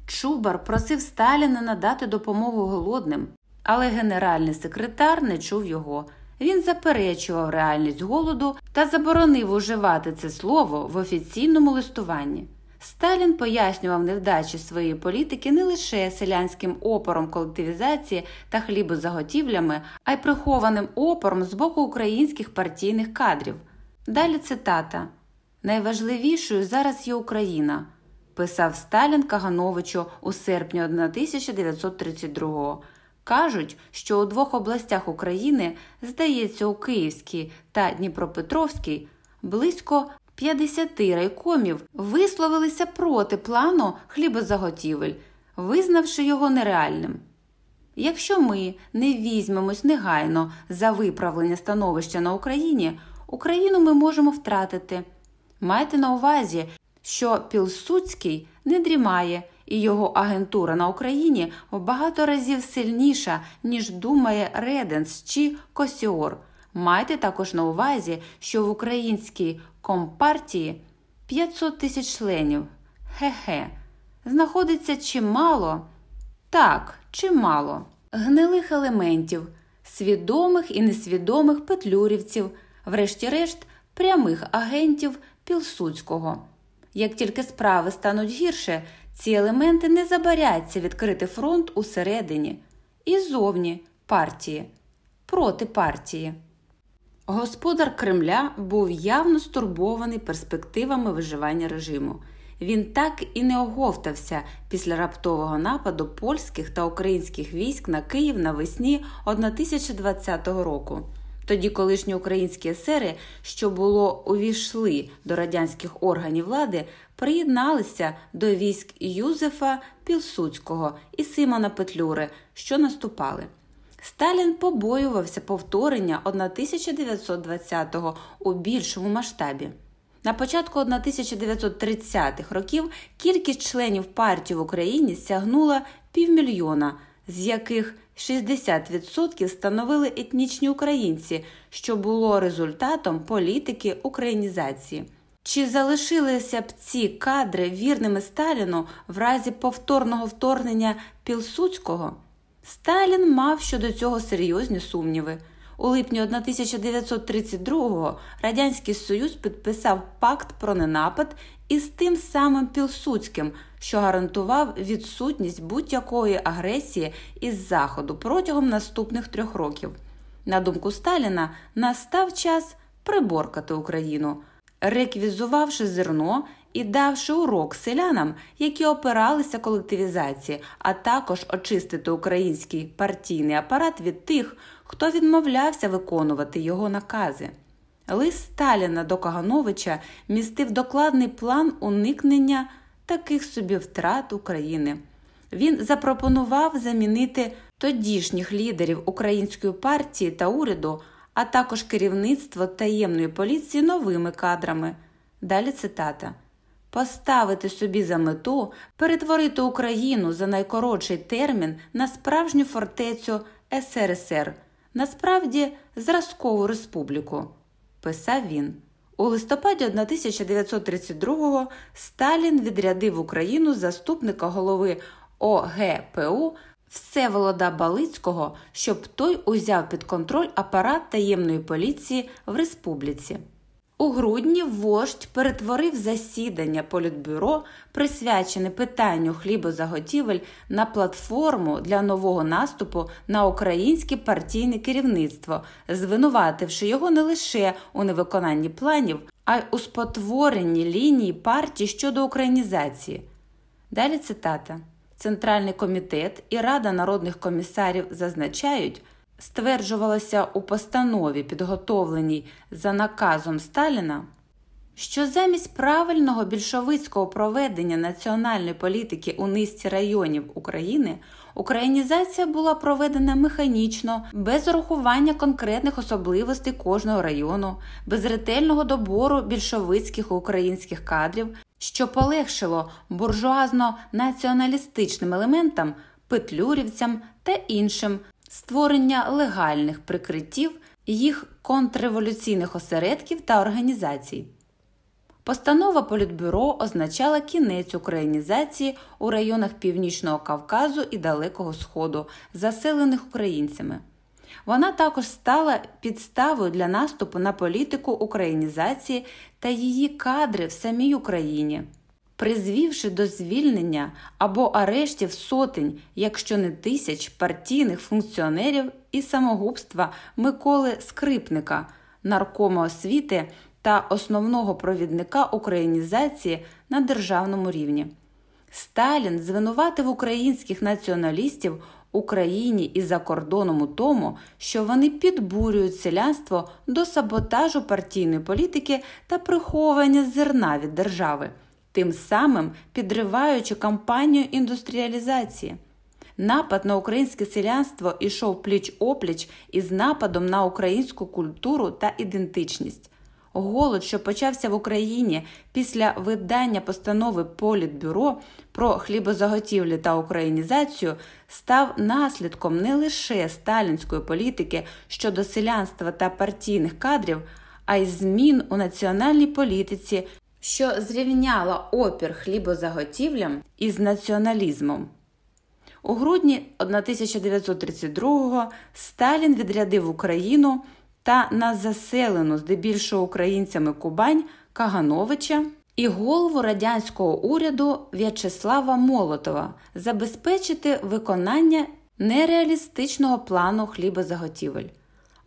Чубар просив Сталіна надати допомогу голодним, але генеральний секретар не чув його. Він заперечував реальність голоду та заборонив уживати це слово в офіційному листуванні. Сталін пояснював невдачі своєї політики не лише селянським опором колективізації та хлібозаготівлями, а й прихованим опором з боку українських партійних кадрів. Далі цитата найважливішою зараз є Україна, писав Сталін Кагановичу у серпні 1932-го. Кажуть, що у двох областях України, здається, у Київській та Дніпропетровській, близько 50 райкомів висловилися проти плану хлібозаготівель, визнавши його нереальним. Якщо ми не візьмемось негайно за виправлення становища на Україні, Україну ми можемо втратити. Майте на увазі, що Пілсуцький не дрімає і його агентура на Україні в багато разів сильніша, ніж думає Реденс чи Косіор. Майте також на увазі, що в українській компартії 500 тисяч членів. Хе-хе, знаходиться чимало, так, чимало гнилих елементів, свідомих і несвідомих петлюрівців, врешті-решт, прямих агентів Пілсуцького. Як тільки справи стануть гірше, ці елементи не забаряться відкрити фронт усередині і зовні партії проти партії. Господар Кремля був явно стурбований перспективами виживання режиму. Він так і не оговтався після раптового нападу польських та українських військ на Київ навесні 1020 року. Тоді колишні українські есери, що було увійшли до радянських органів влади, приєдналися до військ Юзефа Пілсуцького і Симона Петлюри, що наступали. Сталін побоювався повторення 1920-го у більшому масштабі. На початку 1930-х років кількість членів партії в Україні сягнула півмільйона, з яких 60% становили етнічні українці, що було результатом політики українізації. Чи залишилися б ці кадри вірними Сталіну в разі повторного вторгнення Пілсуцького? Сталін мав щодо цього серйозні сумніви. У липні 1932-го Радянський Союз підписав пакт про ненапад із тим самим Пілсуцьким, що гарантував відсутність будь-якої агресії із Заходу протягом наступних трьох років. На думку Сталіна, настав час приборкати Україну, реквізувавши зерно і давши урок селянам, які опиралися колективізації, а також очистити український партійний апарат від тих, хто відмовлявся виконувати його накази. Лист Сталіна до Кагановича містив докладний план уникнення таких собі втрат України. Він запропонував замінити тодішніх лідерів української партії та уряду а також керівництво таємної поліції новими кадрами. Далі цитата. Поставити собі за мету перетворити Україну за найкоротший термін на справжню фортецю СРСР, насправді зразкову республіку, писав він. У листопаді 1932-го Сталін відрядив Україну заступника голови ОГПУ Всеволода Балицького, щоб той узяв під контроль апарат таємної поліції в республіці. У грудні вождь перетворив засідання Політбюро, присвячене питанню хлібозаготівель, на платформу для нового наступу на українське партійне керівництво, звинувативши його не лише у невиконанні планів, а й у спотворенні лінії партії щодо українізації. Далі цитата: Центральний комітет і Рада народних комісарів зазначають стверджувалося у постанові, підготовленій за наказом Сталіна, що замість правильного більшовицького проведення національної політики у низці районів України українізація була проведена механічно, без урахування конкретних особливостей кожного району, без ретельного добору більшовицьких українських кадрів, що полегшило буржуазно-націоналістичним елементам, петлюрівцям та іншим створення легальних прикриттів їх контрреволюційних осередків та організацій. Постанова Політбюро означала кінець українізації у районах Північного Кавказу і Далекого Сходу, заселених українцями. Вона також стала підставою для наступу на політику українізації та її кадри в самій Україні призвівши до звільнення або арештів сотень, якщо не тисяч партійних функціонерів і самогубства Миколи Скрипника, наркома освіти та основного провідника українізації на державному рівні. Сталін звинуватив українських націоналістів Україні і за кордоном у тому, що вони підбурюють селянство до саботажу партійної політики та приховування зерна від держави тим самим підриваючи кампанію індустріалізації. Напад на українське селянство ішов пліч опліч із нападом на українську культуру та ідентичність. Голод, що почався в Україні після видання постанови Політбюро про хлібозаготівлі та українізацію, став наслідком не лише сталінської політики щодо селянства та партійних кадрів, а й змін у національній політиці що зрівняла опір хлібозаготівлям із націоналізмом. У грудні 1932-го Сталін відрядив Україну та на заселену здебільшого українцями Кубань Кагановича і голову радянського уряду В'ячеслава Молотова забезпечити виконання нереалістичного плану хлібозаготівель.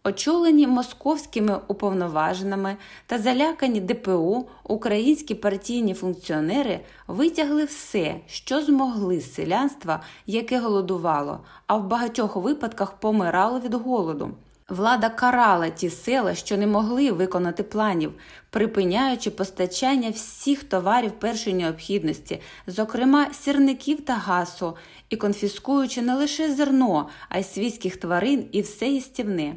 Очолені московськими уповноваженими та залякані ДПУ, українські партійні функціонери витягли все, що змогли з селянства, яке голодувало, а в багатьох випадках помирало від голоду. Влада карала ті села, що не могли виконати планів, припиняючи постачання всіх товарів першої необхідності, зокрема сірників та гасу, і конфіскуючи не лише зерно, а й свійських тварин і все їстівне.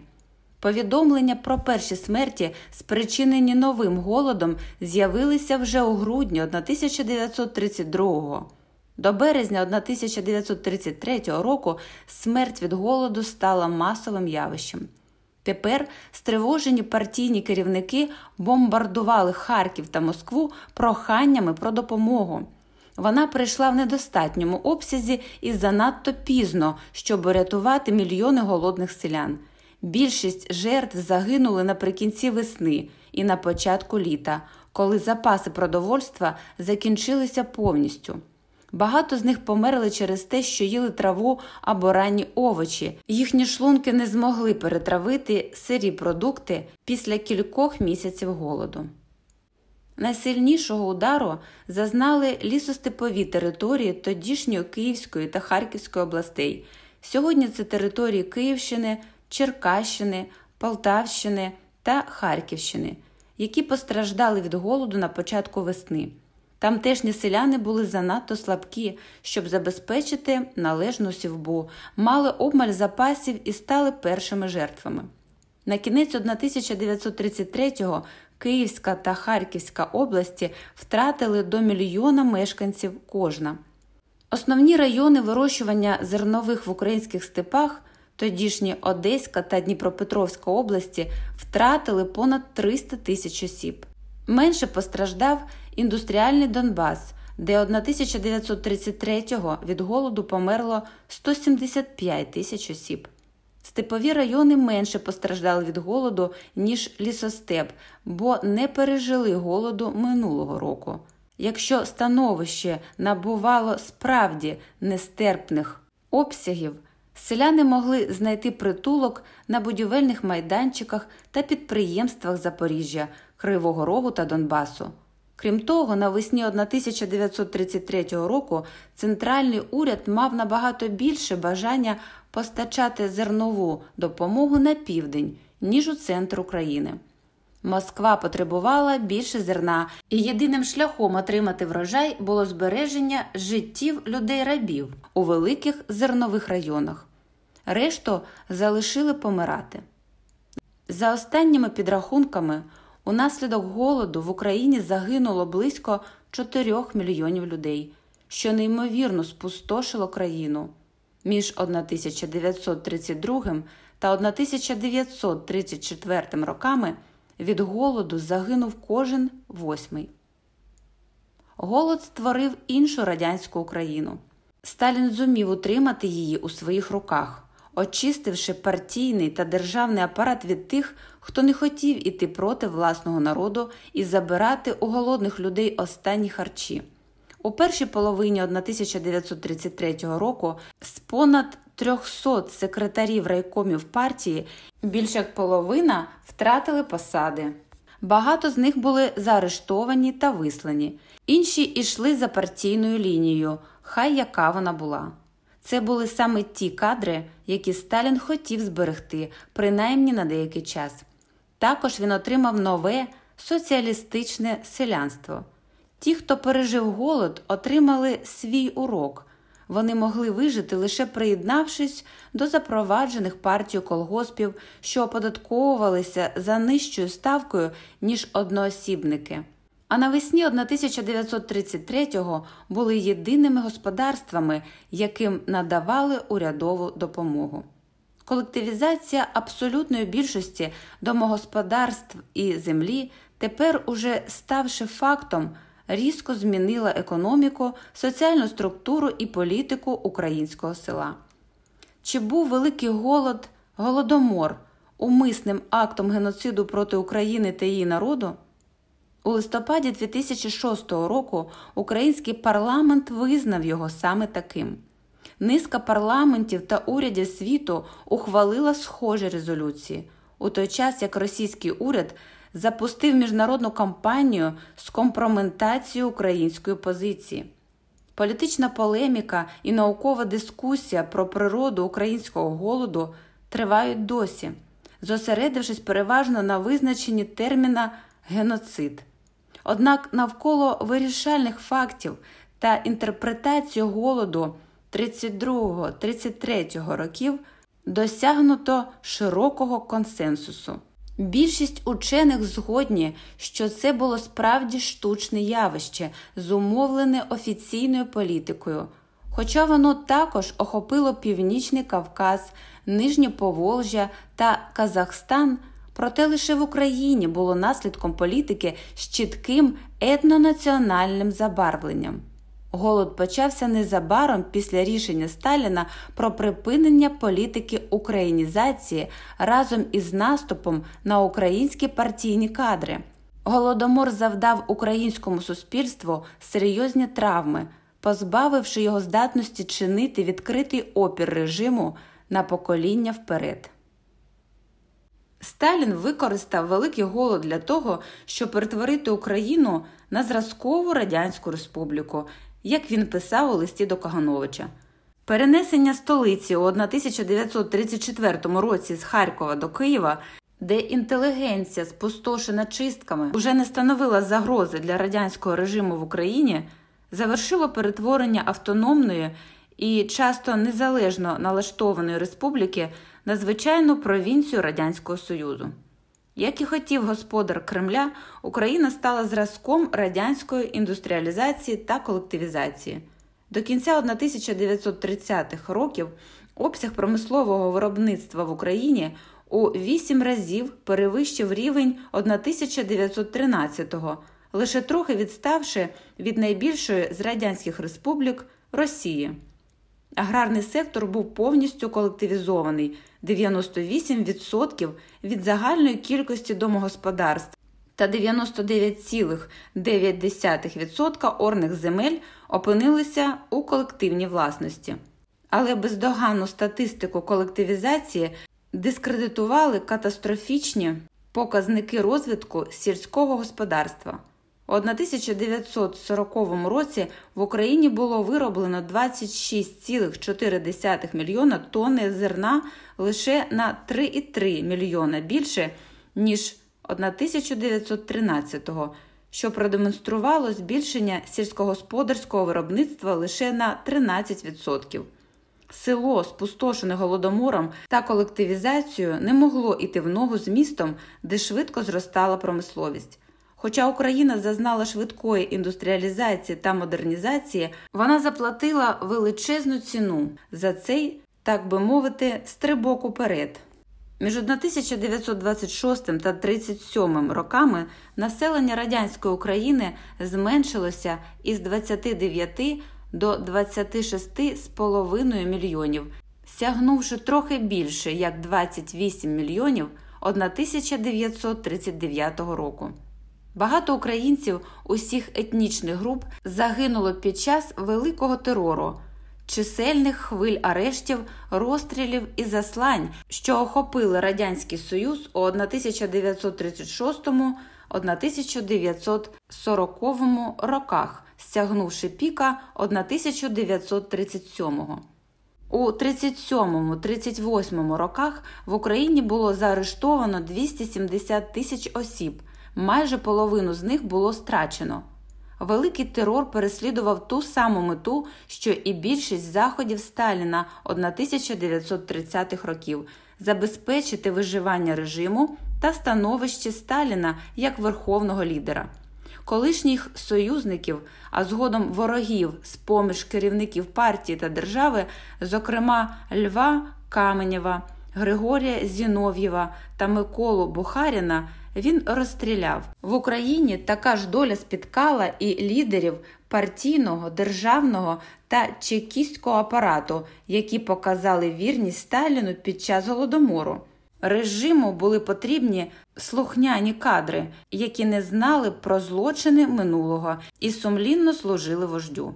Повідомлення про перші смерті, спричинені новим голодом, з'явилися вже у грудні 1932-го. До березня 1933 року смерть від голоду стала масовим явищем. Тепер стривожені партійні керівники бомбардували Харків та Москву проханнями про допомогу. Вона прийшла в недостатньому обсязі і занадто пізно, щоб рятувати мільйони голодних селян. Більшість жертв загинули наприкінці весни і на початку літа, коли запаси продовольства закінчилися повністю. Багато з них померли через те, що їли траву або ранні овочі. Їхні шлунки не змогли перетравити сирі продукти після кількох місяців голоду. Найсильнішого удару зазнали лісостепові території тодішньої Київської та Харківської областей. Сьогодні це території Київщини, Черкащини, Полтавщини та Харківщини, які постраждали від голоду на початку весни. Тамтешні селяни були занадто слабкі, щоб забезпечити належну сівбу, мали обмаль запасів і стали першими жертвами. На кінець 1933-го Київська та Харківська області втратили до мільйона мешканців кожна. Основні райони вирощування зернових в українських степах, тодішні Одеська та Дніпропетровська області, втратили понад 300 тисяч осіб. Менше постраждав індустріальний Донбас, де 1933-го від голоду померло 175 тисяч осіб. Степові райони менше постраждали від голоду, ніж лісостеп, бо не пережили голоду минулого року. Якщо становище набувало справді нестерпних обсягів, селяни могли знайти притулок на будівельних майданчиках та підприємствах Запоріжжя, Кривого Рогу та Донбасу. Крім того, навесні 1933 року центральний уряд мав набагато більше бажання постачати зернову допомогу на південь, ніж у центр України. Москва потребувала більше зерна, і єдиним шляхом отримати врожай було збереження життів людей-рабів у великих зернових районах. Решту залишили помирати. За останніми підрахунками, унаслідок голоду в Україні загинуло близько 4 мільйонів людей, що неймовірно спустошило країну. Між 1932 та 1934 роками від голоду загинув кожен восьмий. Голод створив іншу радянську Україну. Сталін зумів утримати її у своїх руках, очистивши партійний та державний апарат від тих, хто не хотів іти проти власного народу і забирати у голодних людей останні харчі. У першій половині 1933 року з понад 300 секретарів райкомів партії більше як половина втратили посади. Багато з них були заарештовані та вислані, інші йшли за партійною лінією, хай яка вона була. Це були саме ті кадри, які Сталін хотів зберегти, принаймні на деякий час. Також він отримав нове соціалістичне селянство. Ті, хто пережив голод, отримали свій урок. Вони могли вижити лише приєднавшись до запроваджених партією колгоспів, що оподатковувалися за нижчою ставкою, ніж одноосібники. А навесні 1933-го були єдиними господарствами, яким надавали урядову допомогу. Колективізація абсолютної більшості домогосподарств і землі тепер, уже ставши фактом, різко змінила економіку, соціальну структуру і політику українського села. Чи був великий голод, голодомор умисним актом геноциду проти України та її народу? У листопаді 2006 року український парламент визнав його саме таким. Низка парламентів та урядів світу ухвалила схожі резолюції, у той час як російський уряд запустив міжнародну кампанію з компроментацією української позиції. Політична полеміка і наукова дискусія про природу українського голоду тривають досі, зосередившись переважно на визначенні терміна геноцид. Однак навколо вирішальних фактів та інтерпретацію голоду 32-33 років досягнуто широкого консенсусу. Більшість учених згодні, що це було справді штучне явище, зумовлене офіційною політикою, хоча воно також охопило Північний Кавказ, Нижнє Поволжя та Казахстан, проте лише в Україні було наслідком політики з чітким етнонаціональним забарвленням. Голод почався незабаром після рішення Сталіна про припинення політики українізації разом із наступом на українські партійні кадри. Голодомор завдав українському суспільству серйозні травми, позбавивши його здатності чинити відкритий опір режиму на покоління вперед. Сталін використав великий голод для того, щоб перетворити Україну на зразкову радянську республіку як він писав у листі до Кагановича. Перенесення столиці у 1934 році з Харкова до Києва, де інтелігенція, спустошена чистками, вже не становила загрози для радянського режиму в Україні, завершило перетворення автономної і часто незалежно налаштованої республіки на звичайну провінцію Радянського Союзу. Як і хотів господар Кремля, Україна стала зразком радянської індустріалізації та колективізації. До кінця 1930-х років обсяг промислового виробництва в Україні у вісім разів перевищив рівень 1913-го, лише трохи відставши від найбільшої з радянських республік Росії. Аграрний сектор був повністю колективізований 98% від загальної кількості домогосподарств та 99,9% орних земель опинилися у колективній власності. Але бездоганну статистику колективізації дискредитували катастрофічні показники розвитку сільського господарства. У 1940 році в Україні було вироблено 26,4 мільйона тонни зерна лише на 3,3 мільйона більше, ніж 1913-го, що продемонструвало збільшення сільськогосподарського виробництва лише на 13%. Село, спустошене голодомором та колективізацією, не могло йти в ногу з містом, де швидко зростала промисловість. Хоча Україна зазнала швидкої індустріалізації та модернізації, вона заплатила величезну ціну за цей, так би мовити, стрибок уперед. Між 1926 та 1937 роками населення радянської України зменшилося із 29 до 26,5 мільйонів, сягнувши трохи більше як 28 мільйонів 1939 року. Багато українців усіх етнічних груп загинуло під час великого терору, чисельних хвиль арештів, розстрілів і заслань, що охопили Радянський Союз у 1936-1940 роках, стягнувши піка 1937-го. У 37-38 роках в Україні було заарештовано 270 тисяч осіб майже половину з них було страчено. Великий терор переслідував ту саму мету, що і більшість заходів Сталіна 1930-х років забезпечити виживання режиму та становище Сталіна як верховного лідера. Колишніх союзників, а згодом ворогів з поміж керівників партії та держави, зокрема Льва Каменєва, Григорія Зінов'єва та Миколу Бухаріна він розстріляв в Україні. Така ж доля спіткала і лідерів партійного, державного та чекістського апарату, які показали вірність Сталіну під час голодомору. Режиму були потрібні слухняні кадри, які не знали про злочини минулого і сумлінно служили вождю.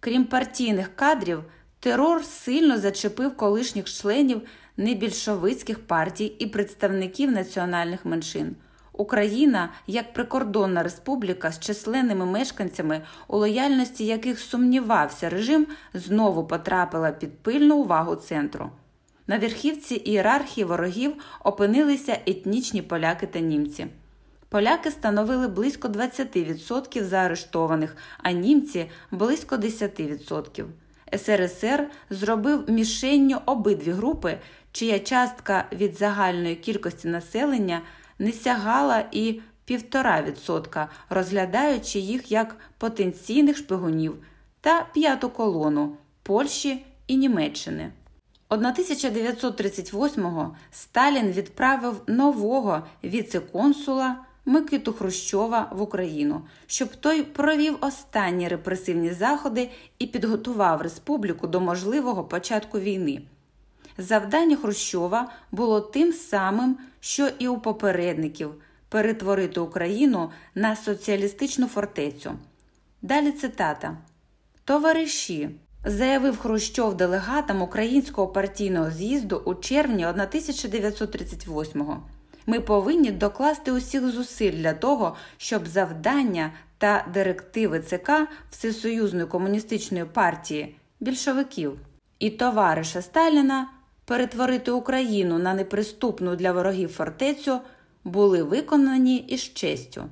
Крім партійних кадрів, терор сильно зачепив колишніх членів небільшовицьких партій і представників національних меншин. Україна, як прикордонна республіка з численними мешканцями, у лояльності яких сумнівався режим, знову потрапила під пильну увагу центру. На верхівці ієрархії ворогів опинилися етнічні поляки та німці. Поляки становили близько 20% заарештованих, а німці близько 10%. СРСР зробив мішенню обидві групи, чия частка від загальної кількості населення не сягала і 1,5%, розглядаючи їх як потенційних шпигунів та п'яту колону Польщі і Німеччини. 1938-го Сталін відправив нового віце-консула Микиту Хрущова в Україну, щоб той провів останні репресивні заходи і підготував республіку до можливого початку війни. Завдання Хрущова було тим самим, що і у попередників перетворити Україну на соціалістичну фортецю. Далі цитата Товариші. Заявив Хрущов делегатам українського партійного з'їзду у червні 1938-го. Ми повинні докласти усіх зусиль для того, щоб завдання та директиви ЦК Всесоюзної комуністичної партії більшовиків і товариша Сталіна перетворити Україну на неприступну для ворогів фортецю були виконані із честю.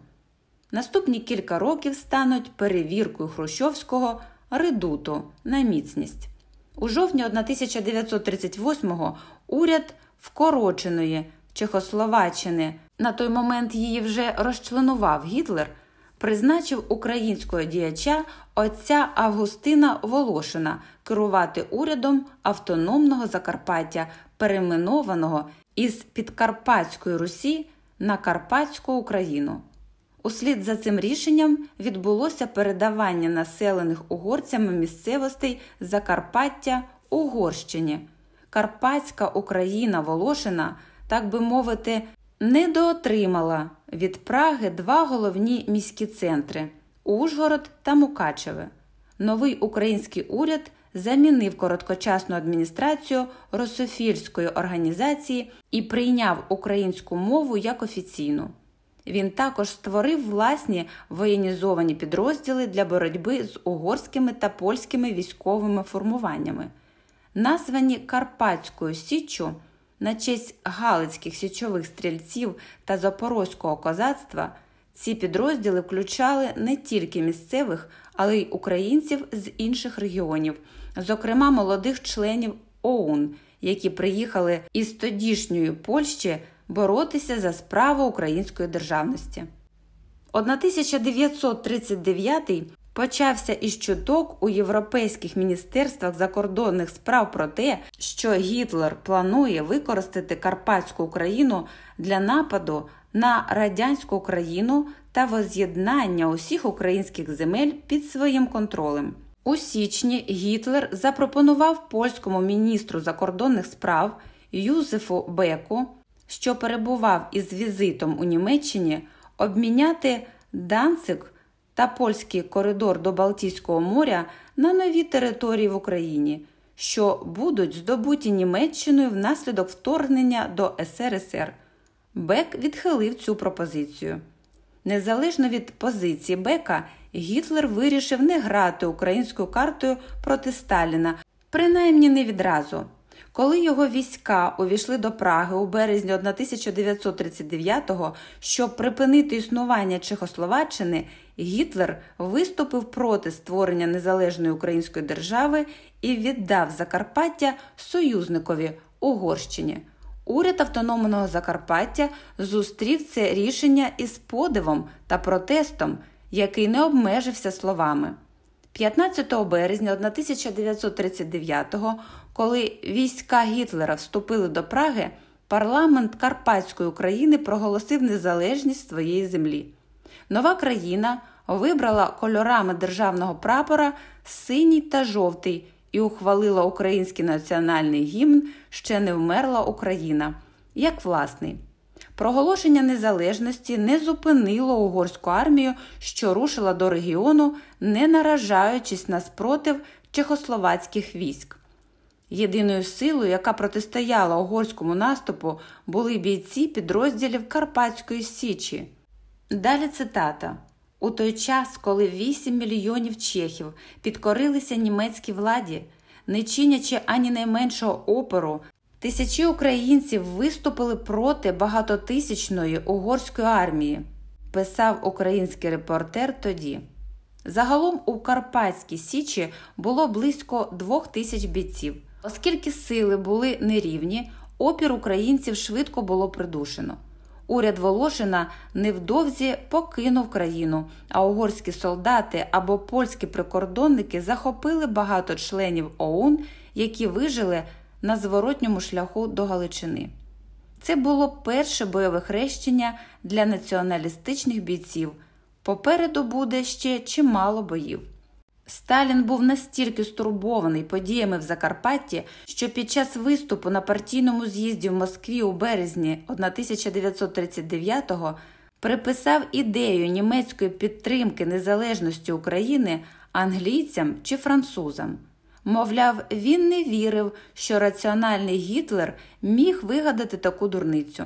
Наступні кілька років стануть перевіркою Хрущовського редуту на міцність. У жовтні 1938-го уряд вкороченої Чехословаччини, на той момент її вже розчленував Гітлер, призначив українського діяча отця Августина Волошина керувати урядом автономного Закарпаття, перейменованого із Підкарпатської Русі на Карпатську Україну. Услід за цим рішенням відбулося передавання населених угорцями місцевостей Закарпаття Угорщині. Карпатська Україна Волошина, так би мовити, недоотримала від Праги два головні міські центри Ужгород та Мукачеве. Новий український уряд замінив короткочасну адміністрацію Рософільської організації і прийняв українську мову як офіційну. Він також створив власні воєнізовані підрозділи для боротьби з угорськими та польськими військовими формуваннями. Названі Карпатською Січчю на честь Галицьких січових стрільців та Запорозького козацтва, ці підрозділи включали не тільки місцевих, але й українців з інших регіонів, зокрема молодих членів ОУН, які приїхали із тодішньої Польщі боротися за справу української державності. 1939 почався із чуток у європейських міністерствах закордонних справ про те, що Гітлер планує використати Карпатську Україну для нападу на радянську Україну та воз'єднання усіх українських земель під своїм контролем. У січні Гітлер запропонував польському міністру закордонних справ Юзефу Беку, що перебував із візитом у Німеччині, обміняти Данцик та польський коридор до Балтійського моря на нові території в Україні, що будуть здобуті Німеччиною внаслідок вторгнення до СРСР. Бек відхилив цю пропозицію. Незалежно від позиції Бека, Гітлер вирішив не грати українською картою проти Сталіна, принаймні не відразу. Коли його війська увійшли до Праги у березні 1939-го, щоб припинити існування Чехословаччини, Гітлер виступив проти створення незалежної української держави і віддав Закарпаття союзникові Угорщині. Уряд автономного Закарпаття зустрів це рішення із подивом та протестом, який не обмежився словами. 15 березня 1939-го, коли війська Гітлера вступили до Праги, парламент Карпатської України проголосив незалежність своєї землі. Нова країна вибрала кольорами державного прапора синій та жовтий і ухвалила український національний гімн Ще не вмерла Україна як власний. Проголошення незалежності не зупинило угорську армію, що рушила до регіону, не наражаючись на спротив чехословацьких військ. Єдиною силою, яка протистояла угорському наступу, були бійці підрозділів Карпатської Січі. Далі цитата. У той час, коли 8 мільйонів чехів підкорилися німецькій владі, не чинячи ані найменшого опору, тисячі українців виступили проти багатотисячної угорської армії, писав український репортер тоді. Загалом у Карпатській Січі було близько двох тисяч бійців. Оскільки сили були нерівні, опір українців швидко було придушено. Уряд Волошина невдовзі покинув країну, а угорські солдати або польські прикордонники захопили багато членів ОУН, які вижили на зворотньому шляху до Галичини. Це було перше бойове хрещення для націоналістичних бійців. Попереду буде ще чимало боїв. Сталін був настільки стурбований подіями в Закарпатті, що під час виступу на партійному з'їзді в Москві у березні 1939-го приписав ідею німецької підтримки незалежності України англійцям чи французам. Мовляв, він не вірив, що раціональний Гітлер міг вигадати таку дурницю.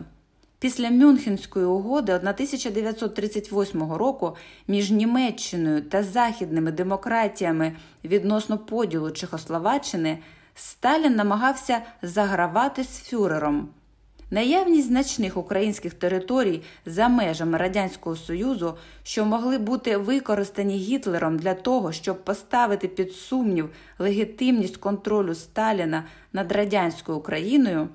Після Мюнхенської угоди 1938 року між Німеччиною та західними демократіями відносно поділу Чехословаччини Сталін намагався загравати з фюрером. Наявність значних українських територій за межами Радянського Союзу, що могли бути використані Гітлером для того, щоб поставити під сумнів легітимність контролю Сталіна над радянською Україною,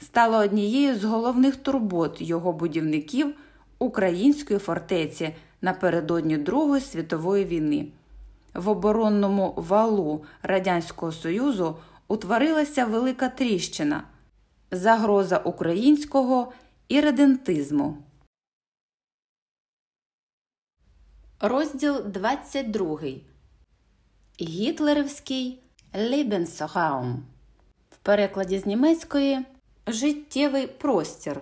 стало однією з головних турбот його будівників української фортеці напередодні Другої світової війни. В оборонному валу Радянського Союзу утворилася велика тріщина загроза українського іридентизму. Розділ 22. Гітлерівський Lebensraum. В перекладі з німецької Життєвий простір.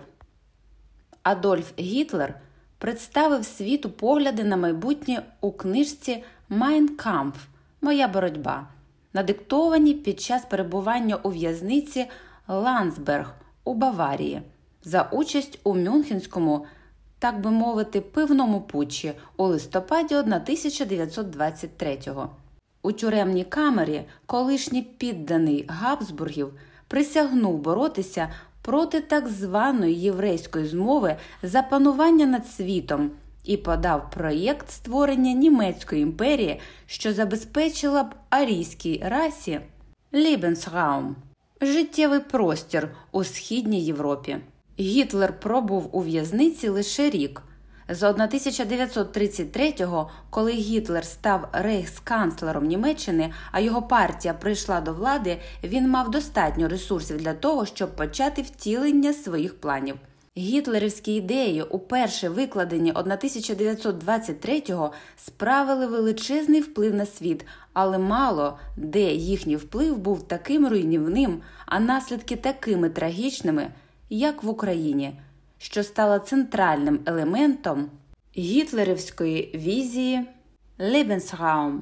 Адольф Гітлер представив світу погляди на майбутнє у книжці Mein Kampf Моя боротьба, надиктовані під час перебування у в'язниці Ландсберг у Баварії за участь у Мюнхенському, так би мовити, пивному путчі у листопаді 1923-го. У тюремній камері колишній підданий Габсбургів присягнув боротися проти так званої єврейської змови за панування над світом і подав проєкт створення німецької імперії, що забезпечила б арійській расі Lebensraum життєвий простір у східній Європі. Гітлер пробув у в'язниці лише рік. З 1933-го, коли Гітлер став рейхсканцлером Німеччини, а його партія прийшла до влади, він мав достатньо ресурсів для того, щоб почати втілення своїх планів. Гітлерівські ідеї, уперше викладені 1923-го, справили величезний вплив на світ, але мало де їхній вплив був таким руйнівним, а наслідки такими трагічними, як в Україні, що стала центральним елементом гітлерівської візії Lebensraum.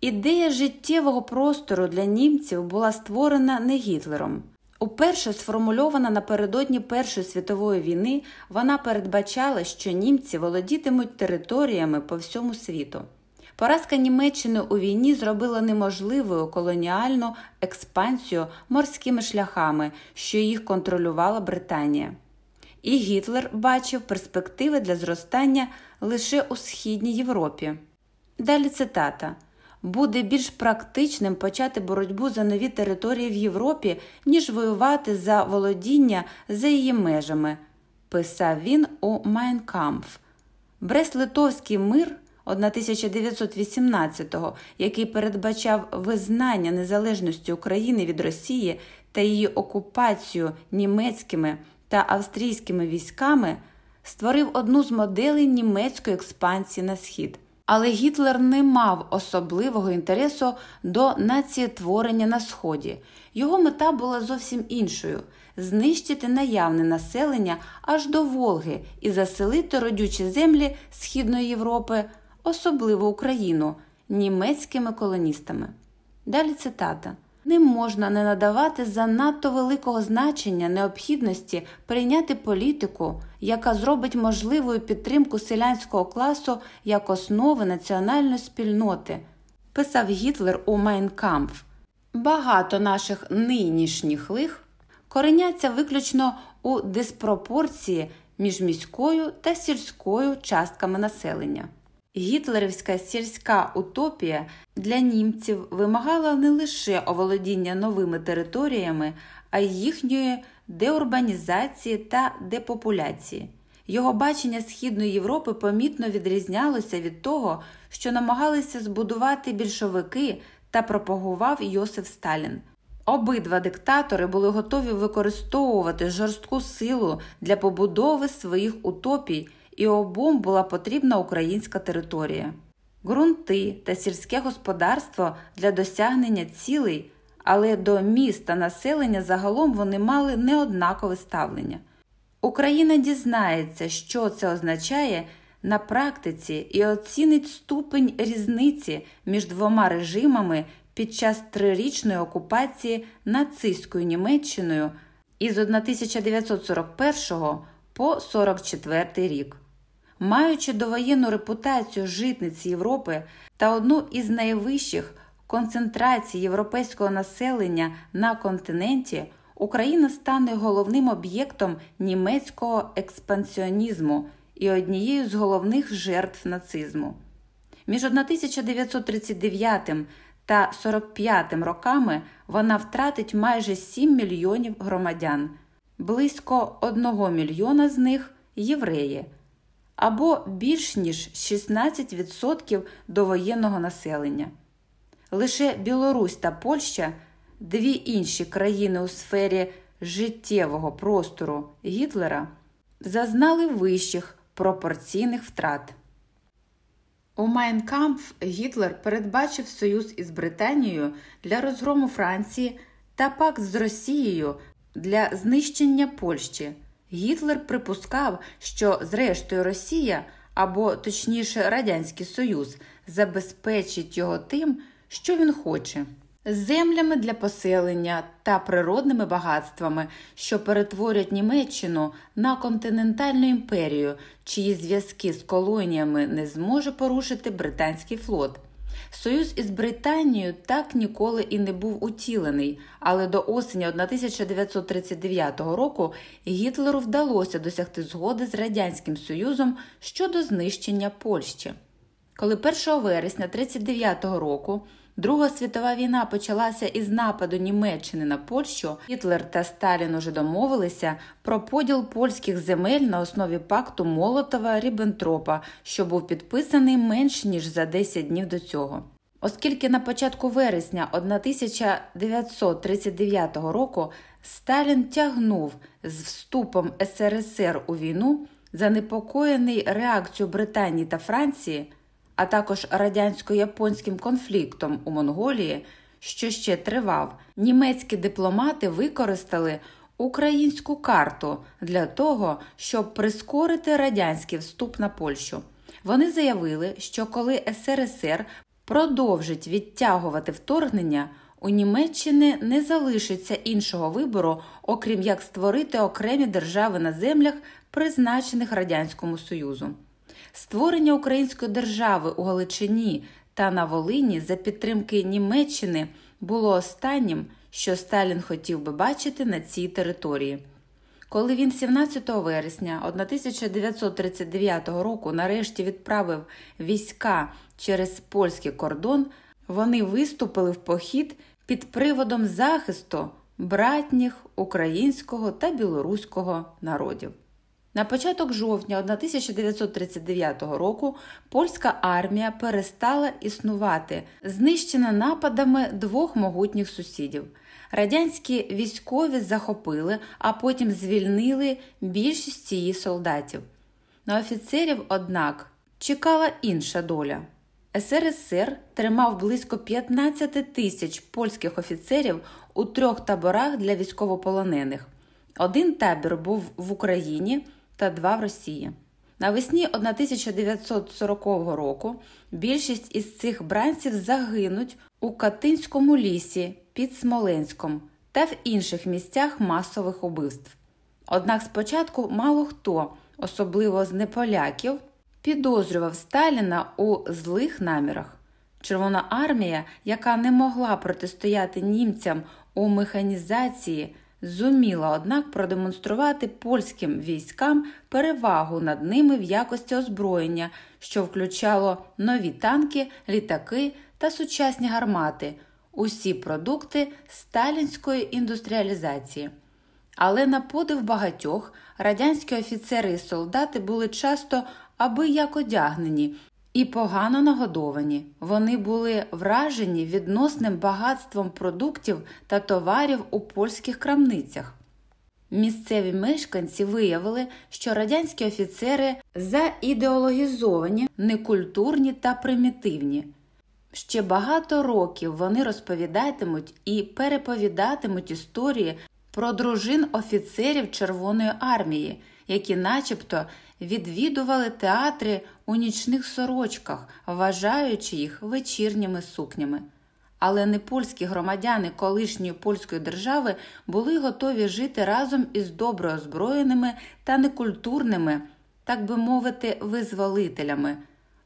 Ідея життєвого простору для німців була створена не Гітлером. Уперше сформульована напередодні Першої світової війни, вона передбачала, що німці володітимуть територіями по всьому світу. Поразка Німеччини у війні зробила неможливою колоніальну експансію морськими шляхами, що їх контролювала Британія. І Гітлер бачив перспективи для зростання лише у Східній Європі. Далі цитата буде більш практичним почати боротьбу за нові території в Європі, ніж воювати за володіння за її межами, писав він у Майнкамф. Брест-Литовський мир 1918-го, який передбачав визнання незалежності України від Росії та її окупацію німецькими та австрійськими військами, створив одну з моделей німецької експансії на схід. Але Гітлер не мав особливого інтересу до націєтворення на Сході. Його мета була зовсім іншою знищити наявне населення аж до Волги і заселити родючі землі Східної Європи, особливо Україну, німецькими колоністами. Далі цитата. Не можна не надавати занадто великого значення необхідності прийняти політику, яка зробить можливою підтримку селянського класу як основи національної спільноти, писав Гітлер у Майнкамф. Багато наших нинішніх лих кореняться виключно у диспропорції між міською та сільською частками населення. Гітлерівська сільська утопія для німців вимагала не лише оволодіння новими територіями, а й їхньої деурбанізації та депопуляції. Його бачення Східної Європи помітно відрізнялося від того, що намагалися збудувати більшовики та пропагував Йосиф Сталін. Обидва диктатори були готові використовувати жорстку силу для побудови своїх утопій і обом була потрібна українська територія, ґрунти та сільське господарство для досягнення цілей, але до міст та населення загалом вони мали неоднакове ставлення. Україна дізнається, що це означає на практиці і оцінить ступень різниці між двома режимами під час трирічної окупації нацистською Німеччиною із 1941 по 44 рік маючи довоєнну репутацію житниць Європи та одну із найвищих концентрацій європейського населення на континенті, Україна стане головним об'єктом німецького експансіонізму і однією з головних жертв нацизму. Між 1939 та 45 роками вона втратить майже 7 мільйонів громадян, близько 1 мільйона з них євреї, або більш ніж 16% довоєнного населення. Лише Білорусь та Польща, дві інші країни у сфері життєвого простору Гітлера, зазнали вищих пропорційних втрат. У Майнкамф Гітлер передбачив союз із Британією для розгрому Франції та пакт з Росією для знищення Польщі. Гітлер припускав, що, зрештою, Росія або точніше Радянський Союз забезпечить його тим, що він хоче. Землями для поселення та природними багатствами, що перетворять Німеччину на континентальну імперію, чиї зв'язки з колоніями не зможе порушити британський флот. Союз із Британією так ніколи і не був утілений, але до осені 1939 року Гітлеру вдалося досягти згоди з Радянським Союзом щодо знищення Польщі. Коли 1 вересня 1939 року Друга світова війна почалася із нападу Німеччини на Польщу. Гітлер та Сталін уже домовилися про поділ польських земель на основі пакту Молотова Ріббентропа, що був підписаний менш ніж за 10 днів до цього. Оскільки на початку вересня 1939 року Сталін тягнув з вступом СРСР у війну, занепокоєний реакцією Британії та Франції а також радянсько-японським конфліктом у Монголії, що ще тривав, німецькі дипломати використали українську карту для того, щоб прискорити радянський вступ на Польщу. Вони заявили, що коли СРСР продовжить відтягувати вторгнення, у Німеччини не залишиться іншого вибору, окрім як створити окремі держави на землях, призначених Радянському Союзу. Створення української держави у Галичині та на Волині за підтримки Німеччини було останнім, що Сталін хотів би бачити на цій території. Коли він 17 вересня 1939 року нарешті відправив війська через польський кордон, вони виступили в похід під приводом захисту братніх українського та білоруського народів. На початок жовтня 1939 року польська армія перестала існувати, знищена нападами двох могутніх сусідів. Радянські військові захопили, а потім звільнили більшість її солдатів. На офіцерів, однак, чекала інша доля. СРСР тримав близько 15 тисяч польських офіцерів у трьох таборах для військовополонених. Один табір був в Україні та два в Росії. Навесні 1940 року більшість із цих бранців загинуть у Катинському лісі під Смоленськом та в інших місцях масових убивств. Однак спочатку мало хто, особливо з неполяків, підозрював Сталіна у злих намірах. Червона армія, яка не могла протистояти німцям у механізації зуміла, однак, продемонструвати польським військам перевагу над ними в якості озброєння, що включало нові танки, літаки та сучасні гармати, усі продукти сталінської індустріалізації. Але на подив багатьох радянські офіцери і солдати були часто аби як одягнені і погано нагодовані. Вони були вражені відносним багатством продуктів та товарів у польських крамницях. Місцеві мешканці виявили, що радянські офіцери заідеологізовані, некультурні та примітивні. Ще багато років вони розповідатимуть і переповідатимуть історії про дружин офіцерів Червоної армії, які, начебто, відвідували театри у нічних сорочках, вважаючи їх вечірніми сукнями. Але не польські громадяни колишньої польської держави були готові жити разом із добре озброєними та некультурними, так би мовити, визволителями.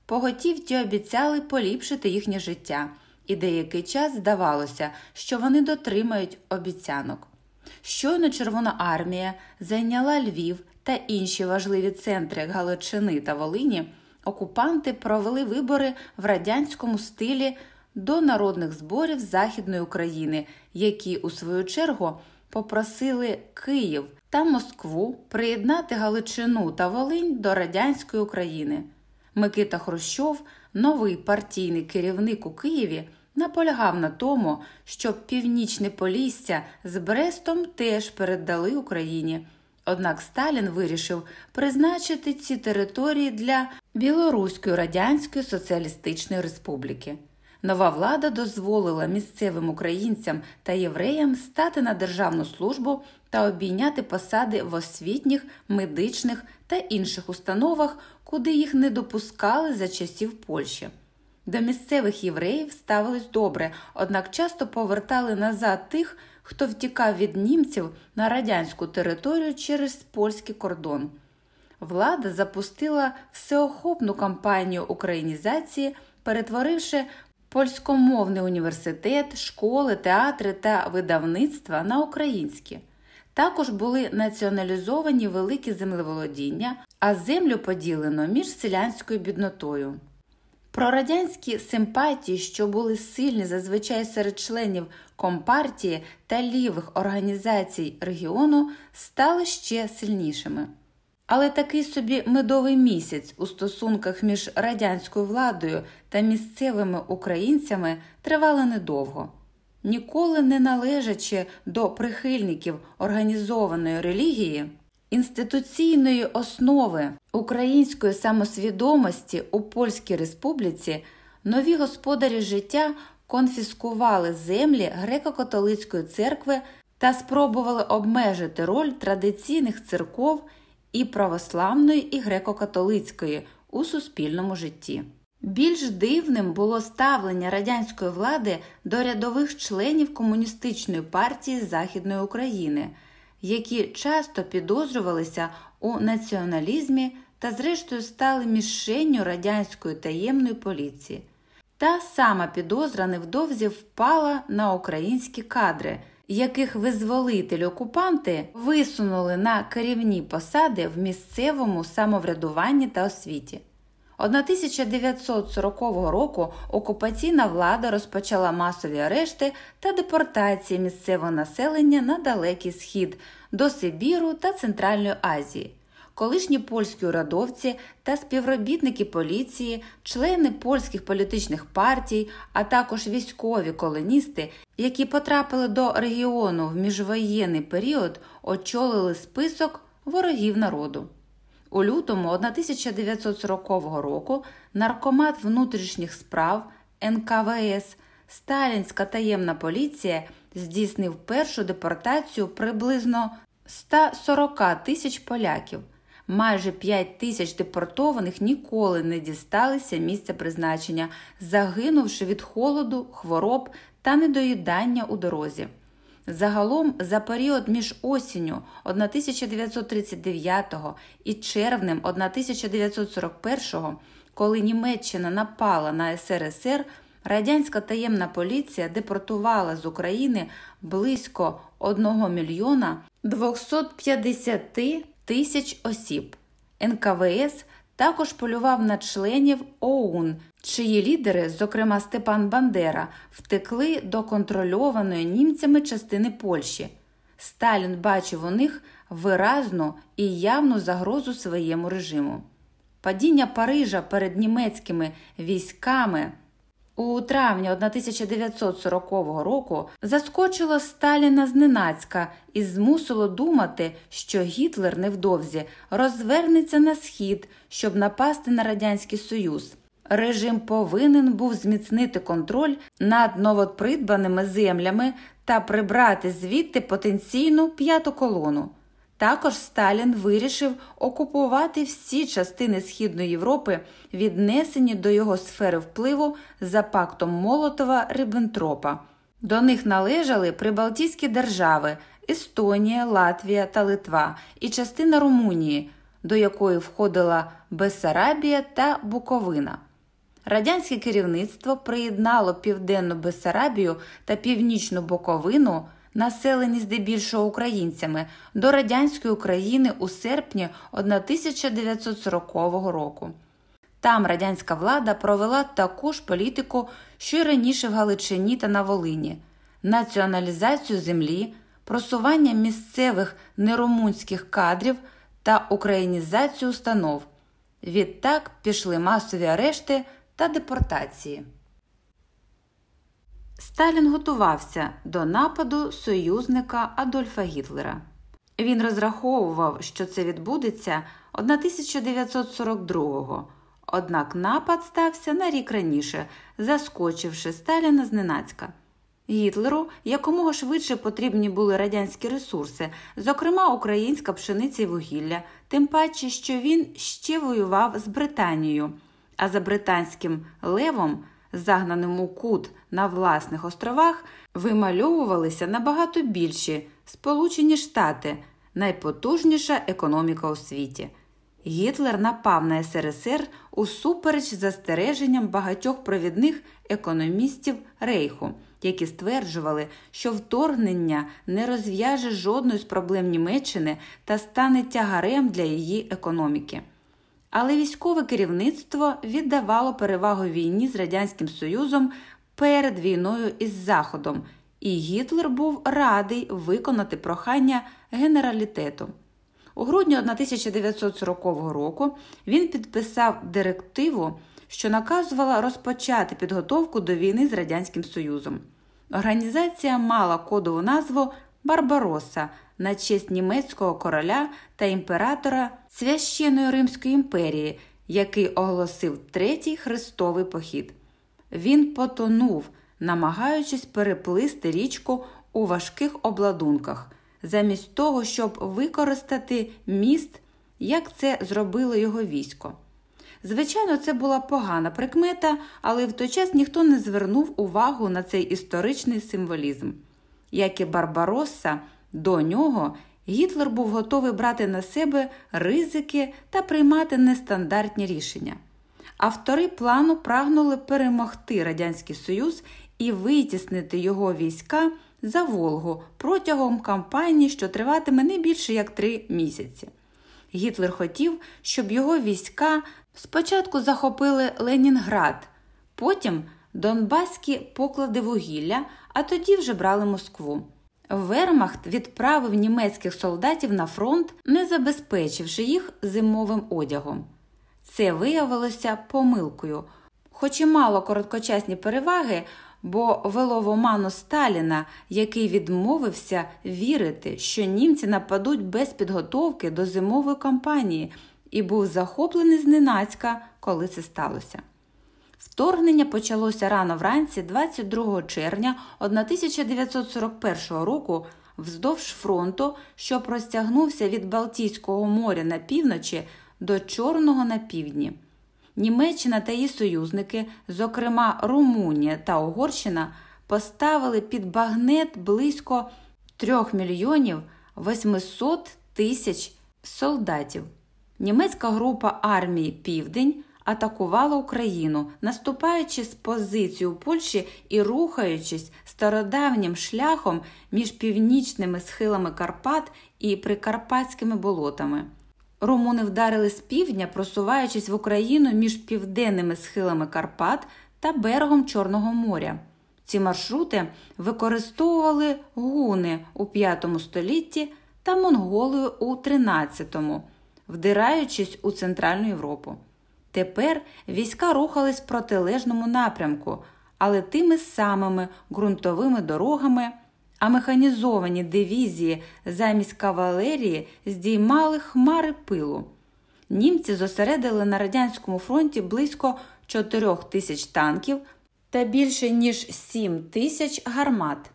Поготівті обіцяли поліпшити їхнє життя, і деякий час здавалося, що вони дотримають обіцянок. Щойно Червона армія зайняла Львів та інші важливі центри Галичини та Волині, окупанти провели вибори в радянському стилі до народних зборів Західної України, які, у свою чергу, попросили Київ та Москву приєднати Галичину та Волинь до радянської України. Микита Хрущов, новий партійний керівник у Києві, наполягав на тому, щоб північне Полісся з Брестом теж передали Україні. Однак Сталін вирішив призначити ці території для Білоруської Радянської Соціалістичної Республіки. Нова влада дозволила місцевим українцям та євреям стати на державну службу та обійняти посади в освітніх, медичних та інших установах, куди їх не допускали за часів Польщі. До місцевих євреїв ставились добре, однак часто повертали назад тих, хто втікав від німців на радянську територію через польський кордон. Влада запустила всеохопну кампанію українізації, перетворивши польськомовний університет, школи, театри та видавництва на українські. Також були націоналізовані великі землеволодіння, а землю поділено між селянською біднотою. Прорадянські симпатії, що були сильні зазвичай серед членів компартії та лівих організацій регіону, стали ще сильнішими. Але такий собі медовий місяць у стосунках між радянською владою та місцевими українцями тривали недовго. Ніколи не належачи до прихильників організованої релігії, інституційної основи української самосвідомості у Польській Республіці, нові господарі життя конфіскували землі греко-католицької церкви та спробували обмежити роль традиційних церков і православної, і греко-католицької у суспільному житті. Більш дивним було ставлення радянської влади до рядових членів комуністичної партії Західної України, які часто підозрювалися у націоналізмі та, зрештою, стали мішенню радянської таємної поліції. Та сама підозра невдовзі впала на українські кадри яких визволителі-окупанти висунули на керівні посади в місцевому самоврядуванні та освіті. 1940 року окупаційна влада розпочала масові арешти та депортації місцевого населення на Далекий Схід до Сибіру та Центральної Азії колишні польські урядовці та співробітники поліції, члени польських політичних партій, а також військові колоністи, які потрапили до регіону в міжвоєнний період, очолили список ворогів народу. У лютому 1940 року наркомат внутрішніх справ НКВС Сталінська таємна поліція здійснив першу депортацію приблизно 140 тисяч поляків майже 5 тисяч депортованих ніколи не дісталися місця призначення, загинувши від холоду, хвороб та недоїдання у дорозі. Загалом за період між осінню 1939 і червнем 1941, коли Німеччина напала на СРСР, радянська таємна поліція депортувала з України близько 1 мільйона 250 тисяч осіб. НКВС також полював на членів ОУН, чиї лідери, зокрема Степан Бандера, втекли до контрольованої німцями частини Польщі. Сталін бачив у них виразну і явну загрозу своєму режиму. Падіння Парижа перед німецькими військами. У травні 1940 року заскочило Сталіна зненацька і змусило думати, що Гітлер невдовзі розвернеться на схід, щоб напасти на Радянський Союз. Режим повинен був зміцнити контроль над новопридбаними землями та прибрати звідти потенційну п'яту колону. Також Сталін вирішив окупувати всі частини Східної Європи, віднесені до його сфери впливу за пактом Молотова Риббентропа. До них належали Прибалтійські держави Естонія, Латвія та Литва і частина Румунії, до якої входила Бессарабія та Буковина. Радянське керівництво приєднало Південну Бессарабію та Північну Буковину населені здебільшого українцями, до радянської України у серпні 1940 року. Там радянська влада провела таку ж політику, що й раніше в Галичині та на Волині, націоналізацію землі, просування місцевих нерумунських кадрів та українізацію установ. Відтак пішли масові арешти та депортації. Сталін готувався до нападу союзника Адольфа Гітлера. Він розраховував, що це відбудеться 1942-го, однак напад стався на рік раніше, заскочивши Сталіна зненацька. Гітлеру якомога швидше потрібні були радянські ресурси, зокрема українська пшениця і вугілля, тим паче, що він ще воював з Британією, а за британським левом загнаним у кут на власних островах, вимальовувалися набагато більші Сполучені Штати, найпотужніша економіка у світі. Гітлер напав на СРСР усупереч застереженням багатьох провідних економістів Рейху, які стверджували, що вторгнення не розв'яже жодної з проблем Німеччини та стане тягарем для її економіки. Але військове керівництво віддавало перевагу війні з Радянським Союзом перед війною із Заходом, і Гітлер був радий виконати прохання генералітету. У грудні 1940 року він підписав директиву, що наказувала розпочати підготовку до війни з Радянським Союзом. Організація мала кодову назву Барбароса на честь німецького короля та імператора Священної Римської імперії, який оголосив третій хрестовий похід. Він потонув, намагаючись переплисти річку у важких обладунках, замість того, щоб використати міст, як це зробило його військо. Звичайно, це була погана прикмета, але в той час ніхто не звернув увагу на цей історичний символізм. Як і Барбаросса, до нього Гітлер був готовий брати на себе ризики та приймати нестандартні рішення. Автори плану прагнули перемогти Радянський Союз і витіснити його війська за Волгу протягом кампанії, що триватиме не більше як три місяці. Гітлер хотів, щоб його війська спочатку захопили Ленінград, потім Донбаські поклади вугілля, а тоді вже брали Москву. Вермахт відправив німецьких солдатів на фронт, не забезпечивши їх зимовим одягом. Це виявилося помилкою, хоч і мало короткочасні переваги, бо вело в оману Сталіна, який відмовився вірити, що німці нападуть без підготовки до зимової кампанії, і був захоплений зненацька, коли це сталося. Вторгнення почалося рано вранці, 22 червня 1941 року, вздовж фронту, що простягнувся від Балтійського моря на півночі до Чорного на півдні. Німеччина та її союзники, зокрема Румунія та Угорщина, поставили під багнет близько 3 мільйонів 800 тисяч солдатів. Німецька група армії Південь атакувала Україну, наступаючи з позиції у Польщі і рухаючись стародавнім шляхом між північними схилами Карпат і прикарпатськими болотами. Румуни вдарили з півдня, просуваючись в Україну між південними схилами Карпат та берегом Чорного моря. Ці маршрути використовували гуни у V столітті та монголи у XIII, вдираючись у Центральну Європу. Тепер війська рухались в протилежному напрямку, але тими самими ґрунтовими дорогами, а механізовані дивізії замість кавалерії здіймали хмари пилу. Німці зосередили на радянському фронті близько 4 тисяч танків та більше ніж 7 тисяч гармат.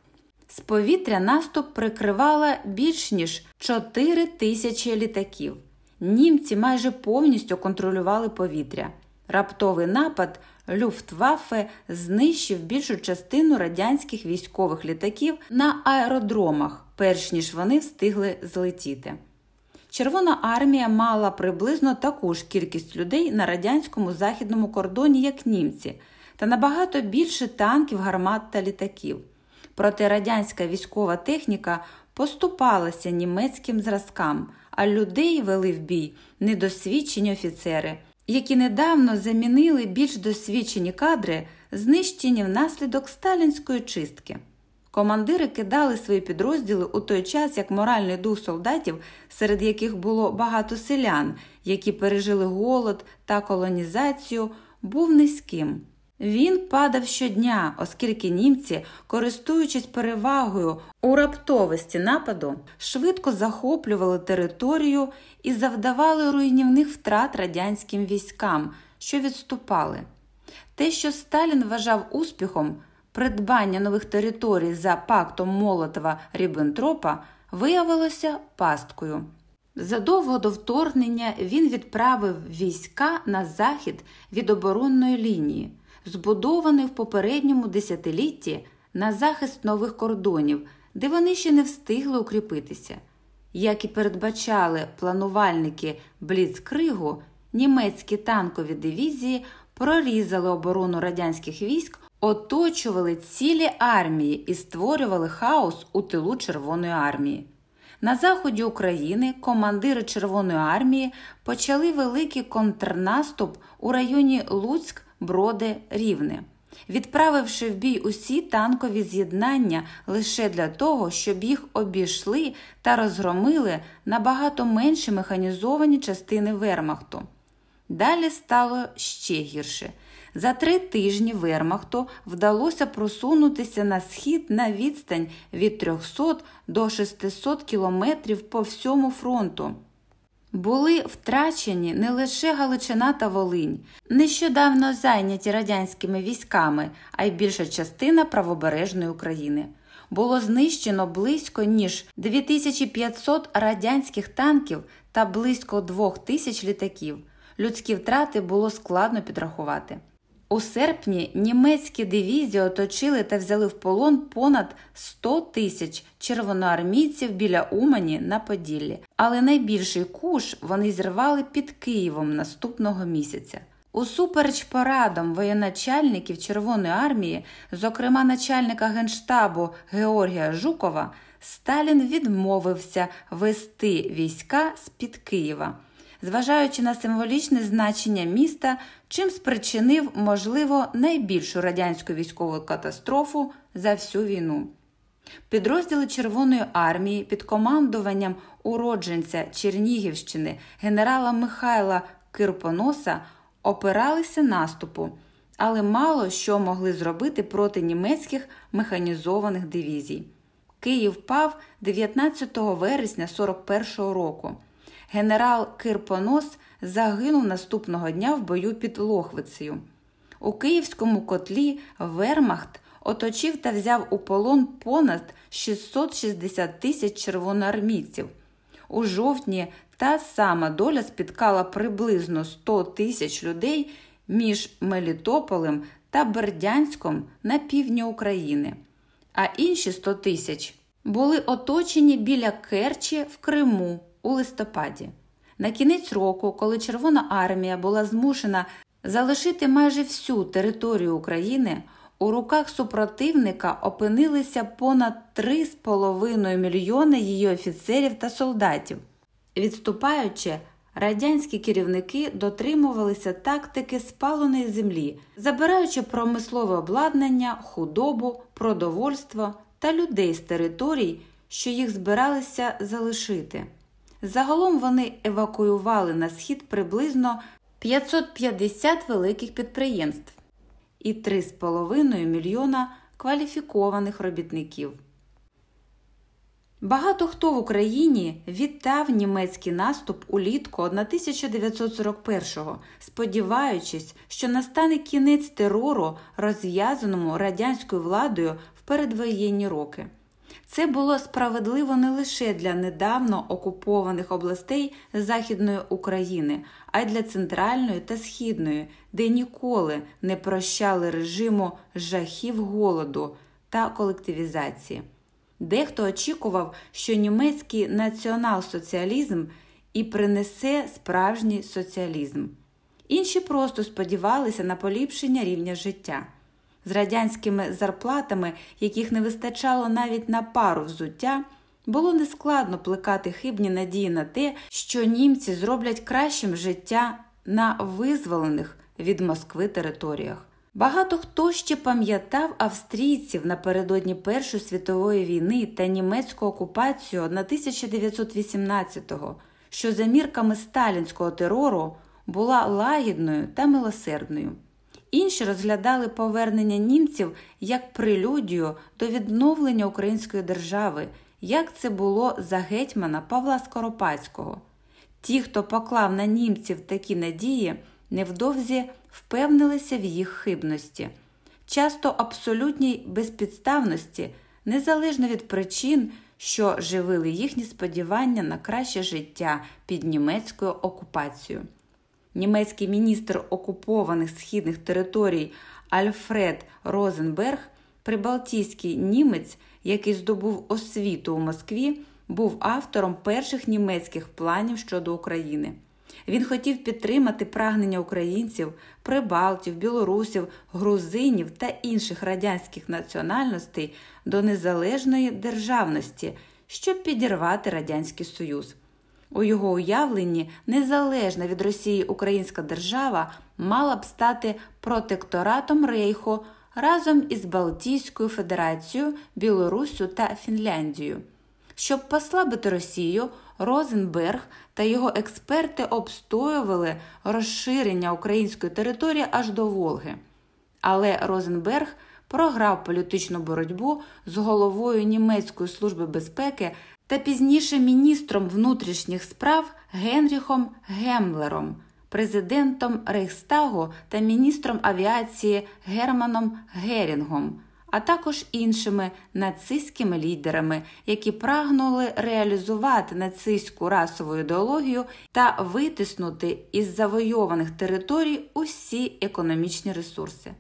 З повітря наступ прикривала більш ніж 4 тисячі літаків. Німці майже повністю контролювали повітря. Раптовий напад Люфтваффе знищив більшу частину радянських військових літаків на аеродромах, перш ніж вони встигли злетіти. Червона армія мала приблизно таку ж кількість людей на радянському західному кордоні, як німці, та набагато більше танків, гармат та літаків. Проте радянська військова техніка поступалася німецьким зразкам, а людей вели в бій недосвідчені офіцери, які недавно замінили більш досвідчені кадри, знищені внаслідок сталінської чистки. Командири кидали свої підрозділи у той час, як моральний дух солдатів, серед яких було багато селян, які пережили голод та колонізацію, був низьким. Він падав щодня, оскільки німці, користуючись перевагою у раптовості нападу, швидко захоплювали територію і завдавали руйнівних втрат радянським військам, що відступали. Те, що Сталін вважав успіхом, придбання нових територій за пактом Молотова Ріббентропа виявилося пасткою. Задовго до вторгнення він відправив війська на захід від оборонної лінії, збудованої в попередньому десятилітті на захист нових кордонів, де вони ще не встигли укріпитися. Як і передбачали планувальники Бліцкригу, німецькі танкові дивізії прорізали оборону радянських військ оточували цілі армії і створювали хаос у тилу Червоної армії. На заході України командири Червоної армії почали великий контрнаступ у районі Луцьк, Броди, Рівне, відправивши в бій усі танкові з'єднання лише для того, щоб їх обійшли та розгромили набагато менші механізовані частини Вермахту. Далі стало ще гірше. За три тижні Вермахту вдалося просунутися на схід на відстань від 300 до 600 кілометрів по всьому фронту. Були втрачені не лише Галичина та Волинь, нещодавно зайняті радянськими військами, а й більша частина правобережної України. Було знищено близько ніж 2500 радянських танків та близько 2000 літаків. Людські втрати було складно підрахувати. У серпні німецькі дивізії оточили та взяли в полон понад 100 тисяч червоноармійців біля Умані на Поділлі, але найбільший куш вони зірвали під Києвом наступного місяця. Усупереч порадам воєначальників Червоної армії, зокрема начальника генштабу Георгія Жукова, Сталін відмовився вести війська з під Києва зважаючи на символічне значення міста, чим спричинив, можливо, найбільшу радянську військову катастрофу за всю війну. Підрозділи Червоної армії під командуванням уродженця Чернігівщини генерала Михайла Кирпоноса опиралися наступу, але мало що могли зробити проти німецьких механізованих дивізій. Київ пав 19 вересня 41-го року. Генерал Кирпонос загинув наступного дня в бою під Лохвицею. У київському котлі Вермахт оточив та взяв у полон понад 660 тисяч червоноармійців. У жовтні та сама доля спіткала приблизно 100 тисяч людей між Мелітополем та Бердянськом на півдні України, а інші 100 тисяч були оточені біля Керчі в Криму у листопаді. На кінець року, коли Червона армія була змушена залишити майже всю територію України, у руках супротивника опинилися понад 3,5 мільйони її офіцерів та солдатів. Відступаючи, радянські керівники дотримувалися тактики спаленої землі, забираючи промислове обладнання, худобу, продовольство та людей з територій, що їх збиралися залишити. Загалом вони евакуювали на схід приблизно 550 великих підприємств і 3,5 мільйона кваліфікованих робітників. Багато хто в Україні вітав німецький наступ улітку 1941-го, сподіваючись, що настане кінець терору, розв'язаному радянською владою в передвоєнні роки. Це було справедливо не лише для недавно окупованих областей Західної України, а й для центральної та східної, де ніколи не прощали режиму жахів голоду та колективізації. Дехто очікував, що німецький націонал-соціалізм і принесе справжній соціалізм. Інші просто сподівалися на поліпшення рівня життя. З радянськими зарплатами, яких не вистачало навіть на пару взуття, було нескладно плекати хибні надії на те, що німці зроблять кращим життя на визволених від Москви територіях. Багато хто ще пам'ятав австрійців напередодні Першої світової війни та німецьку окупацію на 1918-го, що за мірками сталінського терору була лагідною та милосердною. Інші розглядали повернення німців як прелюдію до відновлення української держави, як це було за гетьмана Павла Скоропадського. Ті, хто поклав на німців такі надії, невдовзі впевнилися в їх хибності, часто абсолютній безпідставності, незалежно від причин, що живили їхні сподівання на краще життя під німецькою окупацією. Німецький міністр окупованих східних територій Альфред Розенберг, прибалтійський німець, який здобув освіту у Москві, був автором перших німецьких планів щодо України. Він хотів підтримати прагнення українців, прибалтів, білорусів, грузинів та інших радянських національностей до незалежної державності, щоб підірвати Радянський Союз. У його уявленні незалежна від Росії Українська держава мала б стати протекторатом Рейху разом із Балтійською Федерацією, Білоруссю та Фінляндією. Щоб послабити Росію, Розенберг та його експерти обстоювали розширення української території аж до Волги. Але Розенберг програв політичну боротьбу з головою німецької служби безпеки та пізніше міністром внутрішніх справ Генріхом Гемлером, президентом Рейхстагу та міністром авіації Германом Герінгом а також іншими нацистськими лідерами, які прагнули реалізувати нацистську расову ідеологію та витиснути із завойованих територій усі економічні ресурси.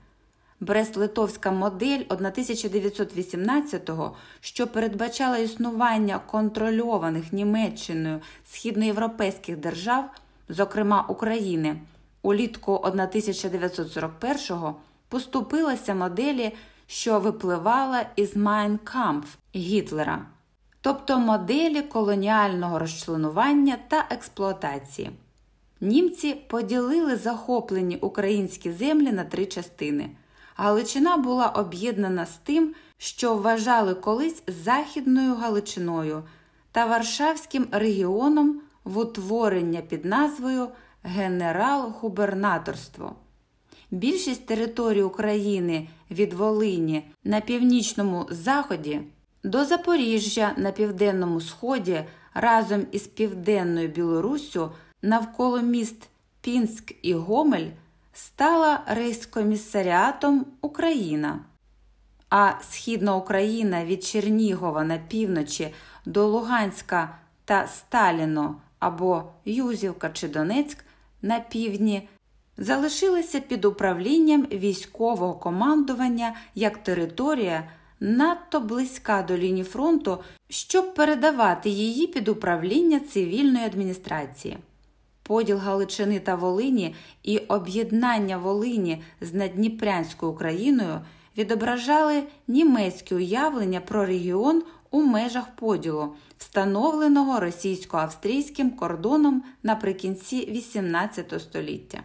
Брест-Литовська модель 1918-го, що передбачала існування контрольованих Німеччиною східноєвропейських держав, зокрема України, улітку 1941-го поступилася моделі що випливала із Майнкампф Гітлера, тобто моделі колоніального розчленування та експлуатації. Німці поділили захоплені українські землі на три частини. Галичина була об'єднана з тим, що вважали колись Західною Галичиною та Варшавським регіоном в утворення під назвою Генерал-губернаторство. Більшість територій України від Волині на північному заході до Запоріжжя на південному сході разом із Південною Білоруссю навколо міст Пінськ і Гомель стала рейскомісаріатом Україна. А Східна Україна від Чернігова на півночі до Луганська та Сталіно або Юзівка чи Донецьк на півдні залишилася під управлінням військового командування як територія надто близька до лінії фронту, щоб передавати її під управління цивільної адміністрації. Поділ Галичини та Волині і об'єднання Волині з Надніпрянською Україною відображали німецькі уявлення про регіон у межах поділу, встановленого російсько-австрійським кордоном наприкінці XVIII століття.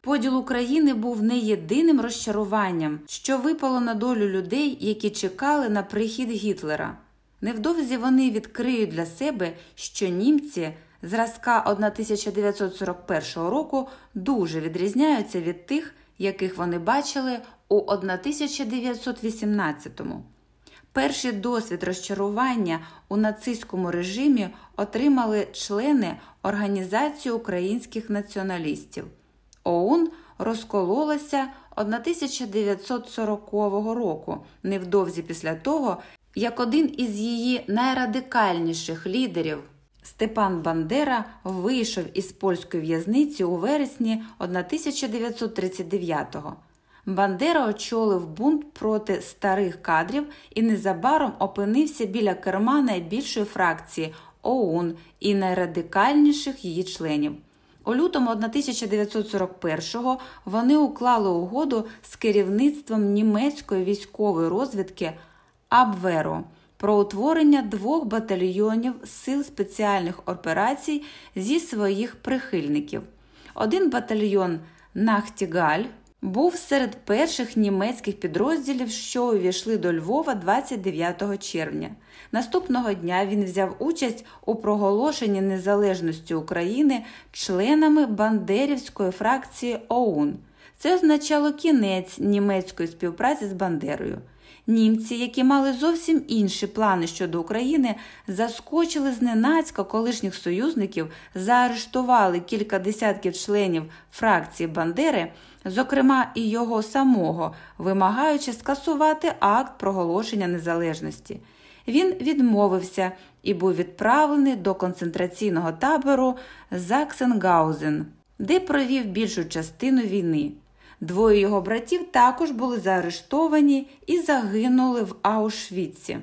Поділ України був не єдиним розчаруванням, що випало на долю людей, які чекали на прихід Гітлера. Невдовзі вони відкриють для себе, що німці зразка 1941 року дуже відрізняються від тих, яких вони бачили у 1918-му. Перший досвід розчарування у нацистському режимі отримали члени Організації українських націоналістів. ОУН розкололася 1940 року, невдовзі після того, як один із її найрадикальніших лідерів Степан Бандера вийшов із польської в'язниці у вересні 1939-го. Бандера очолив бунт проти старих кадрів і незабаром опинився біля керма найбільшої фракції ОУН і найрадикальніших її членів. У лютому 1941-го вони уклали угоду з керівництвом німецької військової розвідки Абверо про утворення двох батальйонів сил спеціальних операцій зі своїх прихильників. Один батальйон Нахтігаль був серед перших німецьких підрозділів, що увійшли до Львова 29 червня. Наступного дня він взяв участь у проголошенні незалежності України членами Бандерівської фракції ОУН. Це означало кінець німецької співпраці з Бандерою. Німці, які мали зовсім інші плани щодо України, заскочили зненацька колишніх союзників, заарештували кілька десятків членів фракції Бандери, зокрема і його самого, вимагаючи скасувати акт проголошення незалежності. Він відмовився і був відправлений до концентраційного табору Заксенгаузен, де провів більшу частину війни. Двоє його братів також були заарештовані і загинули в Аушвіці.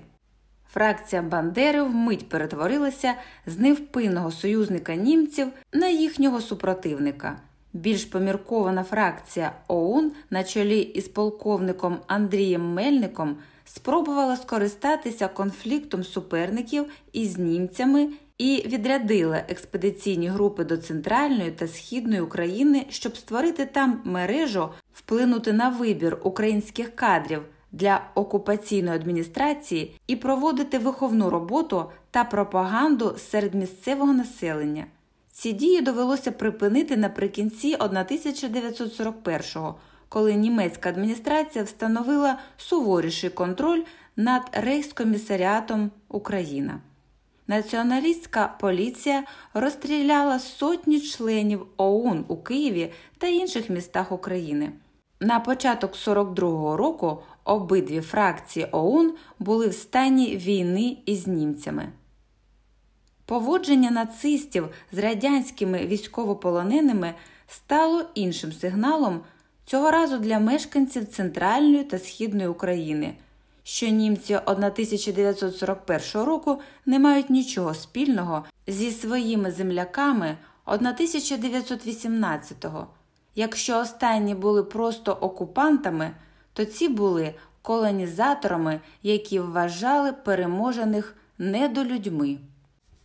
Фракція Бандери вмить перетворилася з невпинного союзника німців на їхнього супротивника. Більш поміркована фракція ОУН на чолі із полковником Андрієм Мельником спробувала скористатися конфліктом суперників із німцями і відрядила експедиційні групи до центральної та східної України, щоб створити там мережу, вплинути на вибір українських кадрів для окупаційної адміністрації і проводити виховну роботу та пропаганду серед місцевого населення. Ці дії довелося припинити наприкінці 1941-го, коли німецька адміністрація встановила суворіший контроль над рейхскомісаріатом Україна. Націоналістська поліція розстріляла сотні членів ОУН у Києві та інших містах України. На початок 42-го року обидві фракції ОУН були в стані війни із німцями. Поводження нацистів з радянськими військовополоненими стало іншим сигналом цього разу для мешканців Центральної та Східної України що німці 1941 року не мають нічого спільного зі своїми земляками 1918-го. Якщо останні були просто окупантами, то ці були колонізаторами, які вважали переможених недолюдьми.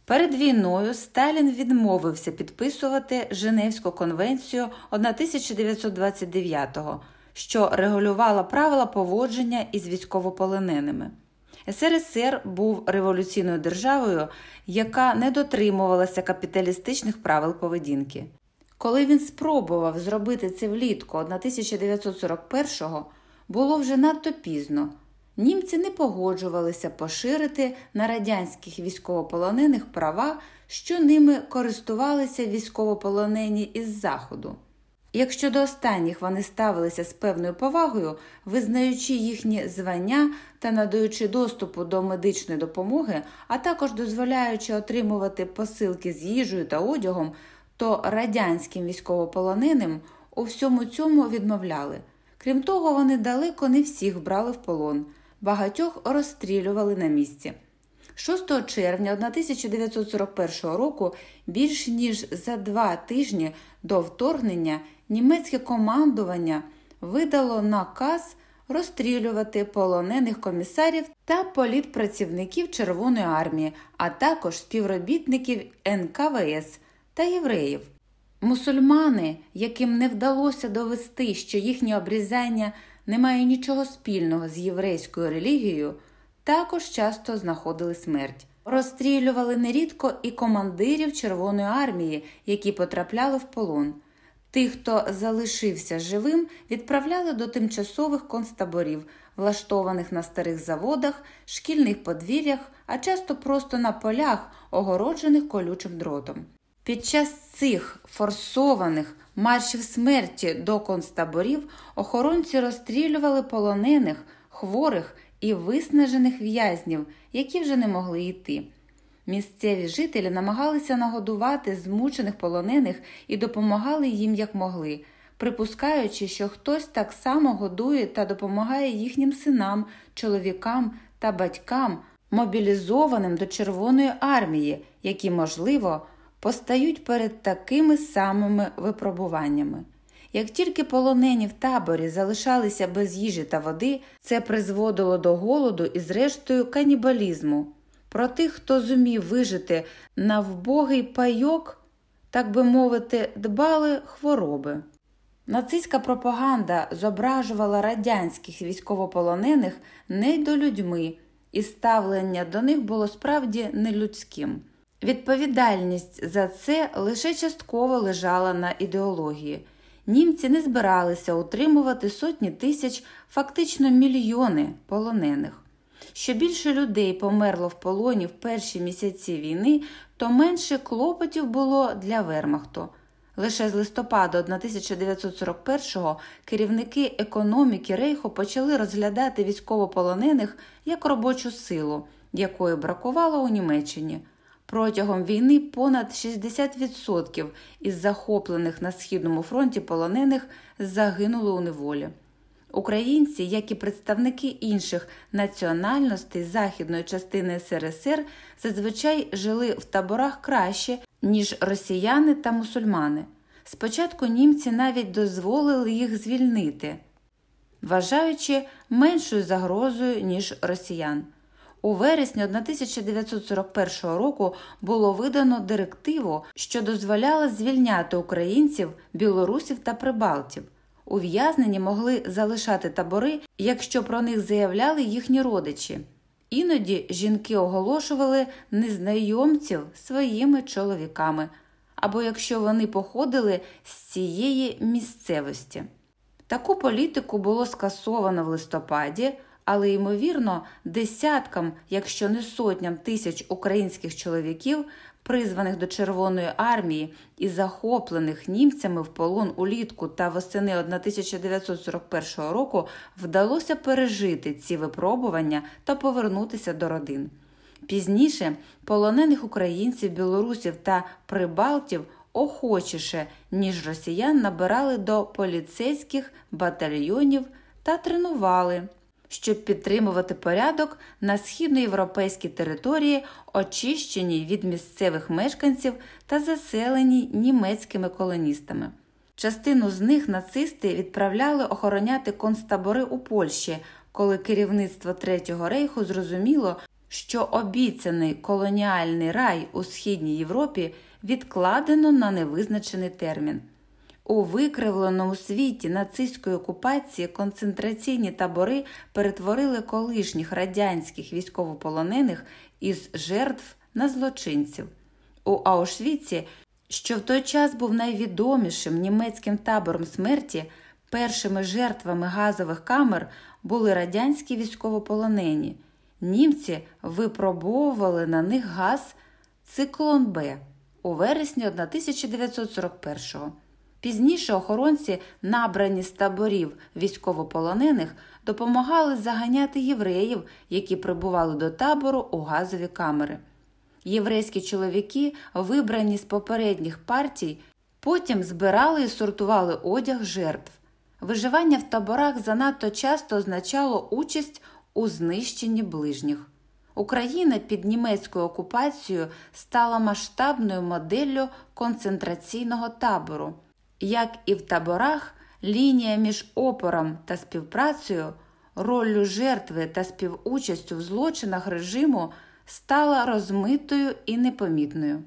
Перед війною Сталін відмовився підписувати Женевську конвенцію 1929-го, що регулювала правила поводження із військовополоненими. СРСР був революційною державою, яка не дотримувалася капіталістичних правил поведінки. Коли він спробував зробити це влітку 1941-го, було вже надто пізно. Німці не погоджувалися поширити на радянських військовополонених права, що ними користувалися військовополонені із Заходу. Якщо до останніх вони ставилися з певною повагою, визнаючи їхні звання та надаючи доступу до медичної допомоги, а також дозволяючи отримувати посилки з їжею та одягом, то радянським військовополоненим у всьому цьому відмовляли. Крім того, вони далеко не всіх брали в полон, багатьох розстрілювали на місці. 6 червня 1941 року, більш ніж за два тижні до вторгнення, німецьке командування видало наказ розстрілювати полонених комісарів та політпрацівників Червоної армії, а також співробітників НКВС та євреїв. Мусульмани, яким не вдалося довести, що їхнє обрізання не має нічого спільного з єврейською релігією, також часто знаходили смерть. Розстрілювали нерідко і командирів Червоної армії, які потрапляли в полон. Тих, хто залишився живим, відправляли до тимчасових концтаборів, влаштованих на старих заводах, шкільних подвір'ях, а часто просто на полях, огороджених колючим дротом. Під час цих форсованих маршів смерті до концтаборів охоронці розстрілювали полонених, хворих і виснажених в'язнів, які вже не могли йти. Місцеві жителі намагалися нагодувати змучених полонених і допомагали їм як могли, припускаючи, що хтось так само годує та допомагає їхнім синам, чоловікам та батькам, мобілізованим до Червоної армії, які, можливо, постають перед такими самими випробуваннями. Як тільки полонені в таборі залишалися без їжі та води, це призводило до голоду і, зрештою, канібалізму. Про тих, хто зумів вижити на вбогий пайок, так би мовити, дбали хвороби. Нацистська пропаганда зображувала радянських військовополонених недолюдьми, і ставлення до них було справді нелюдським. Відповідальність за це лише частково лежала на ідеології. Німці не збиралися утримувати сотні тисяч, фактично мільйони полонених. Що більше людей померло в полоні в перші місяці війни, то менше клопотів було для Вермахту. Лише з листопада 1941-го керівники економіки Рейху почали розглядати військовополонених як робочу силу, якої бракувало у Німеччині. Протягом війни понад 60% із захоплених на східному фронті полонених загинули у неволі. Українці, як і представники інших національностей західної частини СРСР, зазвичай жили в таборах краще, ніж росіяни та мусульмани. Спочатку німці навіть дозволили їх звільнити, вважаючи меншою загрозою, ніж росіян. У вересні 1941 року було видано директиву, що дозволяла звільняти українців, білорусів та прибалтів. Ув'язнені могли залишати табори, якщо про них заявляли їхні родичі. Іноді жінки оголошували незнайомців своїми чоловіками, або якщо вони походили з цієї місцевості. Таку політику було скасовано в листопаді, але, ймовірно, десяткам, якщо не сотням тисяч українських чоловіків, призваних до Червоної армії і захоплених німцями в полон улітку та восени 1941 року, вдалося пережити ці випробування та повернутися до родин. Пізніше полонених українців, білорусів та прибалтів охочіше, ніж росіян, набирали до поліцейських батальйонів та тренували щоб підтримувати порядок на східноєвропейській території, очищеній від місцевих мешканців та заселеній німецькими колоністами. Частину з них нацисти відправляли охороняти концтабори у Польщі, коли керівництво Третього рейху зрозуміло, що обіцяний колоніальний рай у східній Європі відкладено на невизначений термін. У викривленому світі нацистської окупації концентраційні табори перетворили колишніх радянських військовополонених із жертв на злочинців. У Аушвіці, що в той час був найвідомішим німецьким табором смерті, першими жертвами газових камер були радянські військовополонені. Німці випробовували на них газ циклон Б у вересні 1941-го. Пізніше охоронці, набрані з таборів військовополонених, допомагали заганяти євреїв, які прибували до табору у газові камери. Єврейські чоловіки, вибрані з попередніх партій, потім збирали і сортували одяг жертв. Виживання в таборах занадто часто означало участь у знищенні ближніх. Україна під німецькою окупацією стала масштабною моделлю концентраційного табору. Як і в таборах, лінія між опором та співпрацею, роллю жертви та співучастю в злочинах режиму стала розмитою і непомітною.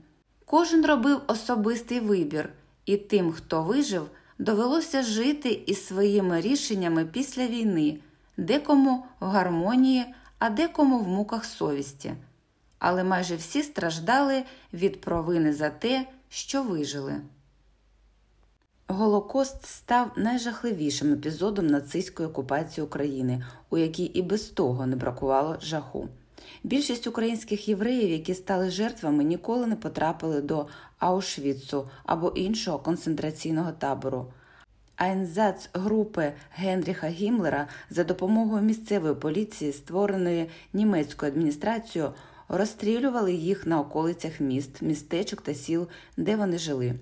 Кожен робив особистий вибір, і тим, хто вижив, довелося жити із своїми рішеннями після війни, декому в гармонії, а декому в муках совісті. Але майже всі страждали від провини за те, що вижили. Голокост став найжахливішим епізодом нацистської окупації України, у якій і без того не бракувало жаху. Більшість українських євреїв, які стали жертвами, ніколи не потрапили до Аушвіцу або іншого концентраційного табору. Айнзац групи Генріха Гімлера за допомогою місцевої поліції, створеної німецькою адміністрацією, розстрілювали їх на околицях міст, містечок та сіл, де вони жили.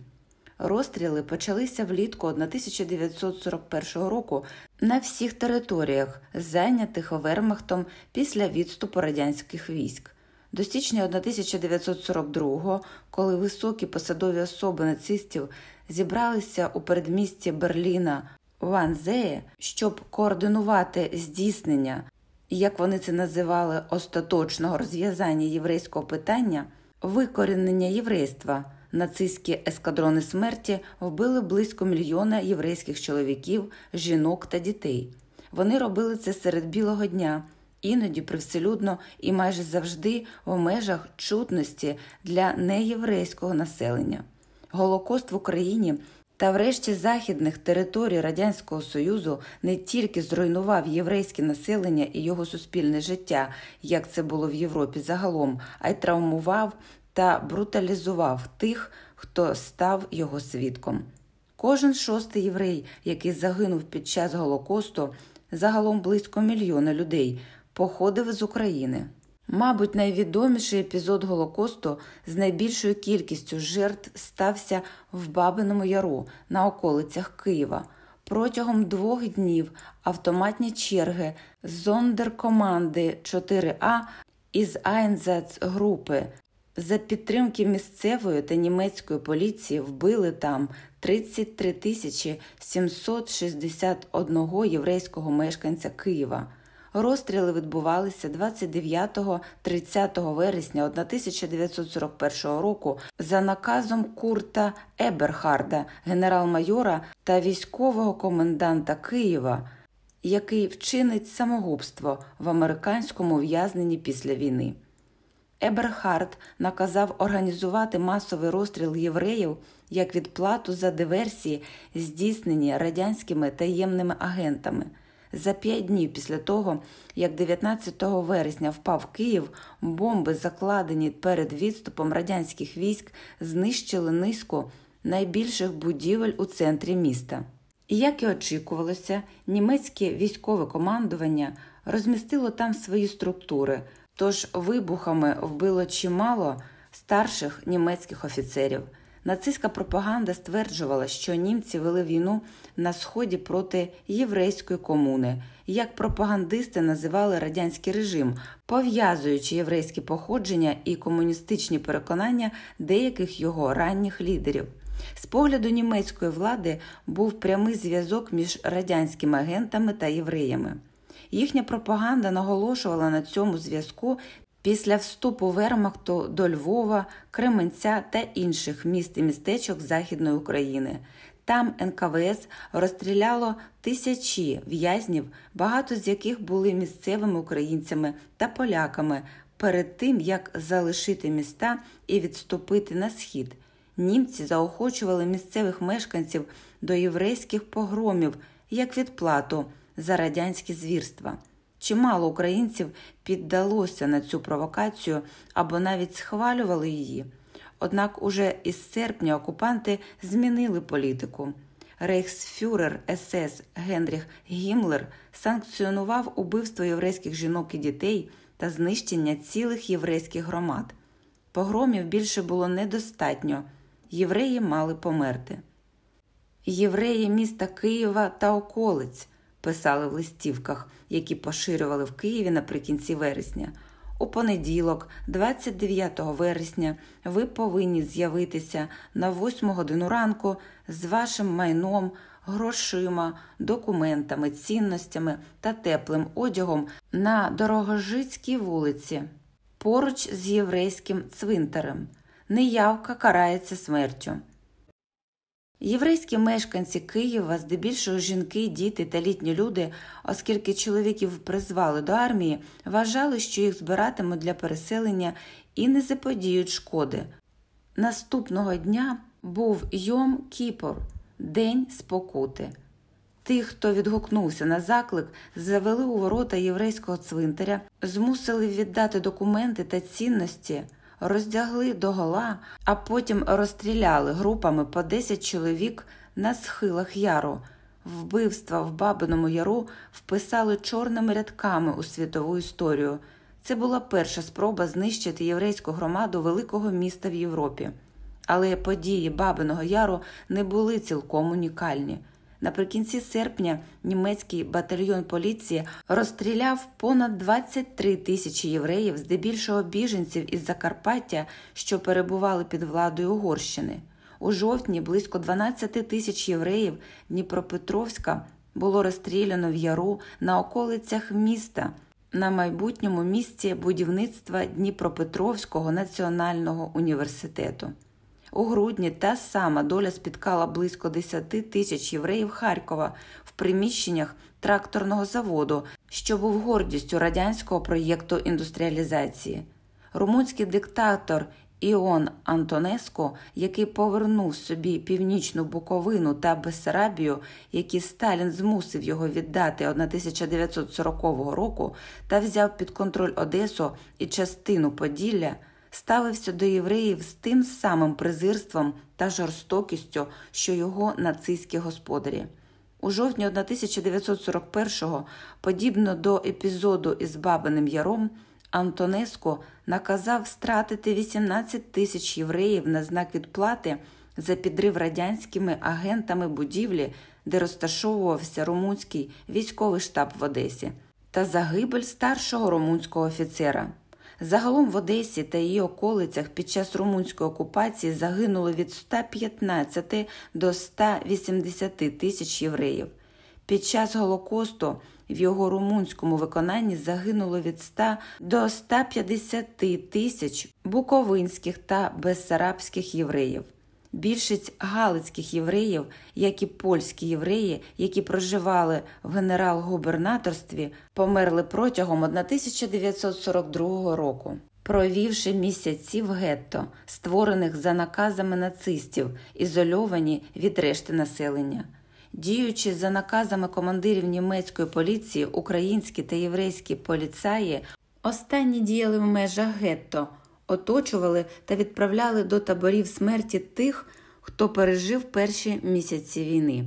Розстріли почалися влітку 1941 року на всіх територіях, зайнятих Вермахтом після відступу радянських військ. До січня 1942 коли високі посадові особи нацистів зібралися у передмісті Берліна Ванзеє, щоб координувати здійснення, як вони це називали, остаточного розв'язання єврейського питання, викорінення єврейства. Нацистські ескадрони смерті вбили близько мільйона єврейських чоловіків, жінок та дітей. Вони робили це серед білого дня, іноді привселюдно і майже завжди в межах чутності для неєврейського населення. Голокост в Україні та, врешті, західних територій Радянського Союзу не тільки зруйнував єврейське населення і його суспільне життя, як це було в Європі загалом, а й травмував та бруталізував тих, хто став його свідком. Кожен шостий єврей, який загинув під час Голокосту, загалом близько мільйона людей, походив з України. Мабуть, найвідоміший епізод Голокосту з найбільшою кількістю жертв стався в Бабиному Яру на околицях Києва. Протягом двох днів автоматні черги зондеркоманди 4А із Айнзац-групи за підтримки місцевої та німецької поліції вбили там 33 тисячі 761 єврейського мешканця Києва. Розстріли відбувалися 29-30 вересня 1941 року за наказом Курта Еберхарда, генерал-майора та військового коменданта Києва, який вчинить самогубство в американському в'язненні після війни. Еберхард наказав організувати масовий розстріл євреїв як відплату за диверсії, здійснені радянськими таємними агентами. За п'ять днів після того, як 19 вересня впав Київ, бомби, закладені перед відступом радянських військ, знищили низку найбільших будівель у центрі міста. І як і очікувалося, німецьке військове командування розмістило там свої структури, тож вибухами вбило чимало старших німецьких офіцерів. Нацистська пропаганда стверджувала, що німці вели війну на сході проти єврейської комуни, як пропагандисти називали радянський режим, пов'язуючи єврейське походження і комуністичні переконання деяких його ранніх лідерів. З погляду німецької влади був прямий зв'язок між радянськими агентами та євреями. Їхня пропаганда наголошувала на цьому зв'язку після вступу Вермахту до Львова, Кременця та інших міст і містечок Західної України. Там НКВС розстріляло тисячі в'язнів, багато з яких були місцевими українцями та поляками перед тим, як залишити міста і відступити на схід. Німці заохочували місцевих мешканців до єврейських погромів як відплату за радянські звірства. Чимало українців піддалося на цю провокацію або навіть схвалювали її. Однак уже із серпня окупанти змінили політику. Рейхсфюрер СС Генріх Гімлер санкціонував убивство єврейських жінок і дітей та знищення цілих єврейських громад. Погромів більше було недостатньо, євреї мали померти. Євреї міста Києва та околиць писали в листівках, які поширювали в Києві наприкінці вересня. У понеділок, 29 вересня, ви повинні з'явитися на 8 годину ранку з вашим майном, грошима, документами, цінностями та теплим одягом на Дорогожицькій вулиці, поруч з єврейським цвинтарем. Неявка карається смертю. Єврейські мешканці Києва, здебільшого жінки, діти та літні люди, оскільки чоловіків призвали до армії, вважали, що їх збиратимуть для переселення і не заподіють шкоди. Наступного дня був Йом Кіпор, День спокути. Тих, хто відгукнувся на заклик, завели у ворота єврейського цвинтаря, змусили віддати документи та цінності роздягли догола, а потім розстріляли групами по 10 чоловік на схилах яру. Вбивства в Бабиному Яру вписали чорними рядками у світову історію. Це була перша спроба знищити єврейську громаду великого міста в Європі. Але події Бабиного Яру не були цілком унікальні. Наприкінці серпня німецький батальйон поліції розстріляв понад 23 тисячі євреїв, здебільшого біженців із Закарпаття, що перебували під владою Угорщини. У жовтні близько 12 тисяч євреїв Дніпропетровська було розстріляно в яру на околицях міста на майбутньому місці будівництва Дніпропетровського національного університету. У грудні та сама доля спіткала близько 10 тисяч євреїв Харкова в приміщеннях тракторного заводу, що був гордістю радянського проєкту індустріалізації. Румунський диктатор Іон Антонеско, який повернув собі північну Буковину та Бессарабію, які Сталін змусив його віддати 1940 року та взяв під контроль Одесу і частину Поділля, ставився до євреїв з тим самим презирством та жорстокістю, що його нацистські господарі. У жовтні 1941-го, подібно до епізоду із Бабиним Яром, Антонеско наказав стратити 18 тисяч євреїв на знак відплати за підрив радянськими агентами будівлі, де розташовувався румунський військовий штаб в Одесі, та загибель старшого румунського офіцера. Загалом в Одесі та її околицях під час румунської окупації загинуло від 115 до 180 тисяч євреїв. Під час Голокосту в його румунському виконанні загинуло від 100 до 150 тисяч буковинських та безсарабських євреїв. Більшість галицьких євреїв, як і польські євреї, які проживали в генерал-губернаторстві, померли протягом 1942 року, провівши місяці в гетто, створених за наказами нацистів, ізольовані від решти населення. Діючи за наказами командирів німецької поліції, українські та єврейські поліцаї останні діяли в межах гетто, оточували та відправляли до таборів смерті тих, хто пережив перші місяці війни.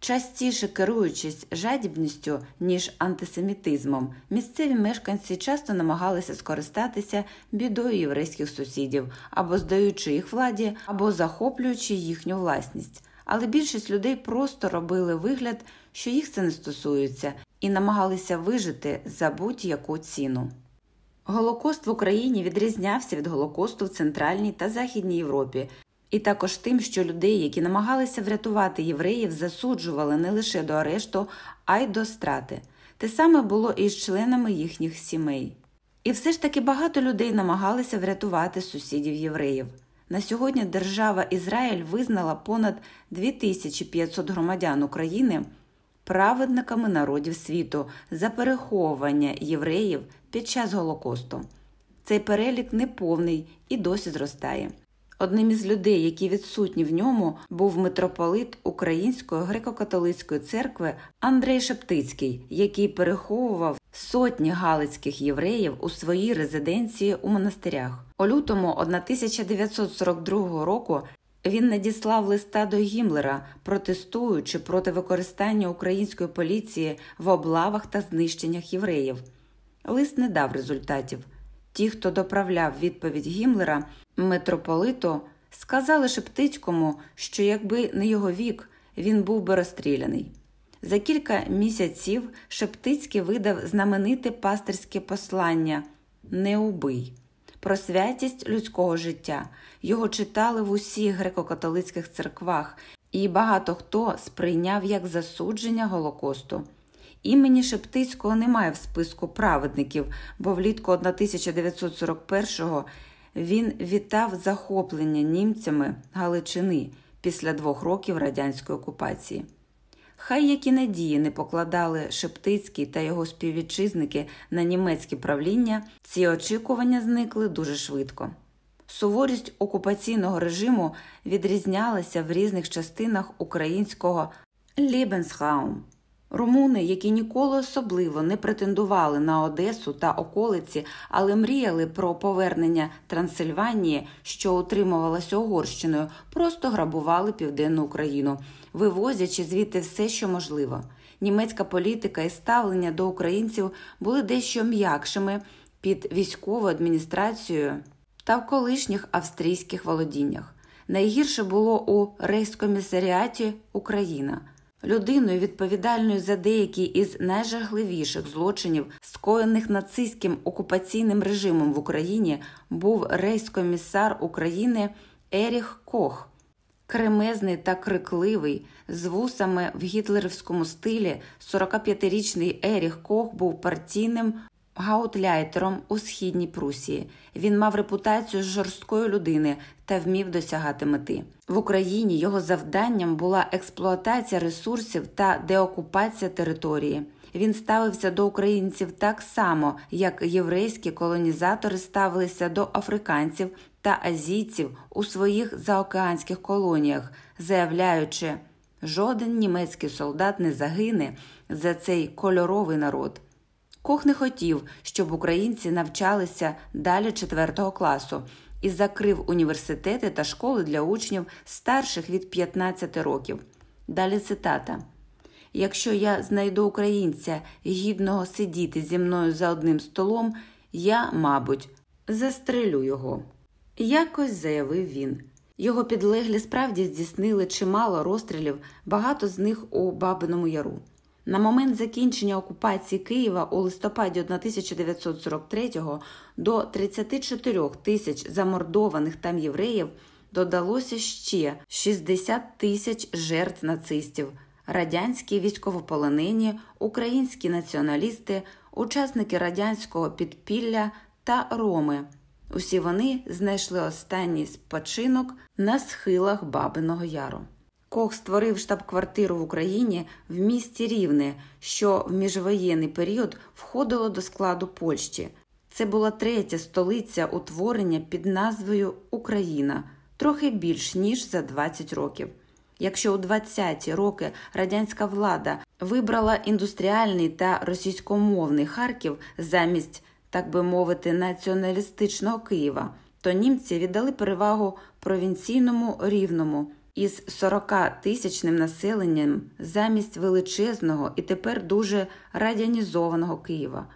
Частіше керуючись жадібністю, ніж антисемітизмом, місцеві мешканці часто намагалися скористатися бідою єврейських сусідів або здаючи їх владі, або захоплюючи їхню власність але більшість людей просто робили вигляд, що їх це не стосується, і намагалися вижити за будь-яку ціну. Голокост в Україні відрізнявся від Голокосту в Центральній та Західній Європі, і також тим, що людей, які намагалися врятувати євреїв, засуджували не лише до арешту, а й до страти. Те саме було і з членами їхніх сімей. І все ж таки багато людей намагалися врятувати сусідів євреїв. На сьогодні держава Ізраїль визнала понад 2500 громадян України праведниками народів світу за переховування євреїв під час Голокосту. Цей перелік неповний і досі зростає. Одним із людей, які відсутні в ньому, був митрополит Української греко-католицької церкви Андрей Шептицький, який переховував сотні галицьких євреїв у своїй резиденції у монастирях. У лютому 1942 року він надіслав листа до Гімлера, протестуючи проти використання української поліції в облавах та знищеннях євреїв. Лист не дав результатів. Ті, хто доправляв відповідь Гімлера, митрополиту, сказали Шептицькому, що якби не його вік, він був би розстріляний. За кілька місяців Шептицький видав знамените пастирське послання Не убий про святість людського життя. Його читали в усіх греко-католицьких церквах, і багато хто сприйняв як засудження Голокосту. Імені Шептицького немає в списку праведників, бо влітку 1941-го він вітав захоплення німцями Галичини після двох років радянської окупації. Хай які надії не покладали Шептицький та його співвітчизники на німецьке правління, ці очікування зникли дуже швидко. Суворість окупаційного режиму відрізнялася в різних частинах українського Лебенсраум. Румуни, які ніколи особливо не претендували на Одесу та околиці, але мріяли про повернення Трансильванії, що утримувалася Угорщиною, просто грабували південну Україну, вивозячи звідти все, що можливо. Німецька політика і ставлення до українців були дещо м'якшими під військовою адміністрацією та в колишніх австрійських володіннях. Найгірше було у рейскомісаріаті Україна. людиною, відповідальною за деякі із найжахливіших злочинів, скоєних нацистським окупаційним режимом в Україні, був рейскомісар України Еріх Кох. Кремезний та крикливий, з вусами в гітлерівському стилі, 45-річний Еріх Кох був партійним гаутляйтером у східній Прусії. Він мав репутацію жорсткої людини та вмів досягати мети. В Україні його завданням була експлуатація ресурсів та деокупація території. Він ставився до українців так само, як єврейські колонізатори ставилися до африканців та азійців у своїх заокеанських колоніях, заявляючи, жоден німецький солдат не загине за цей кольоровий народ. Кох не хотів, щоб українці навчалися далі 4 класу і закрив університети та школи для учнів старших від 15 років. Далі цитата. Якщо я знайду українця гідного сидіти зі мною за одним столом, я, мабуть, застрелю його. Якось заявив він. Його підлеглі справді здійснили чимало розстрілів, багато з них у Бабиному Яру. На момент закінчення окупації Києва у листопаді 1943-го до 34 тисяч замордованих там євреїв додалося ще 60 тисяч жертв нацистів, радянські військовополонені, українські націоналісти, учасники радянського підпілля та роми. Усі вони знайшли останній спочинок на схилах Бабиного Яру. Кох створив штаб-квартиру в Україні в місті Рівне, що в міжвоєнний період входило до складу Польщі. Це була третя столиця утворення під назвою Україна, трохи більш ніж за 20 років. Якщо у 20-ті роки радянська влада вибрала індустріальний та російськомовний Харків замість, так би мовити, націоналістичного Києва, то німці віддали перевагу провінційному рівному із 40-тисячним населенням замість величезного і тепер дуже радянізованого Києва.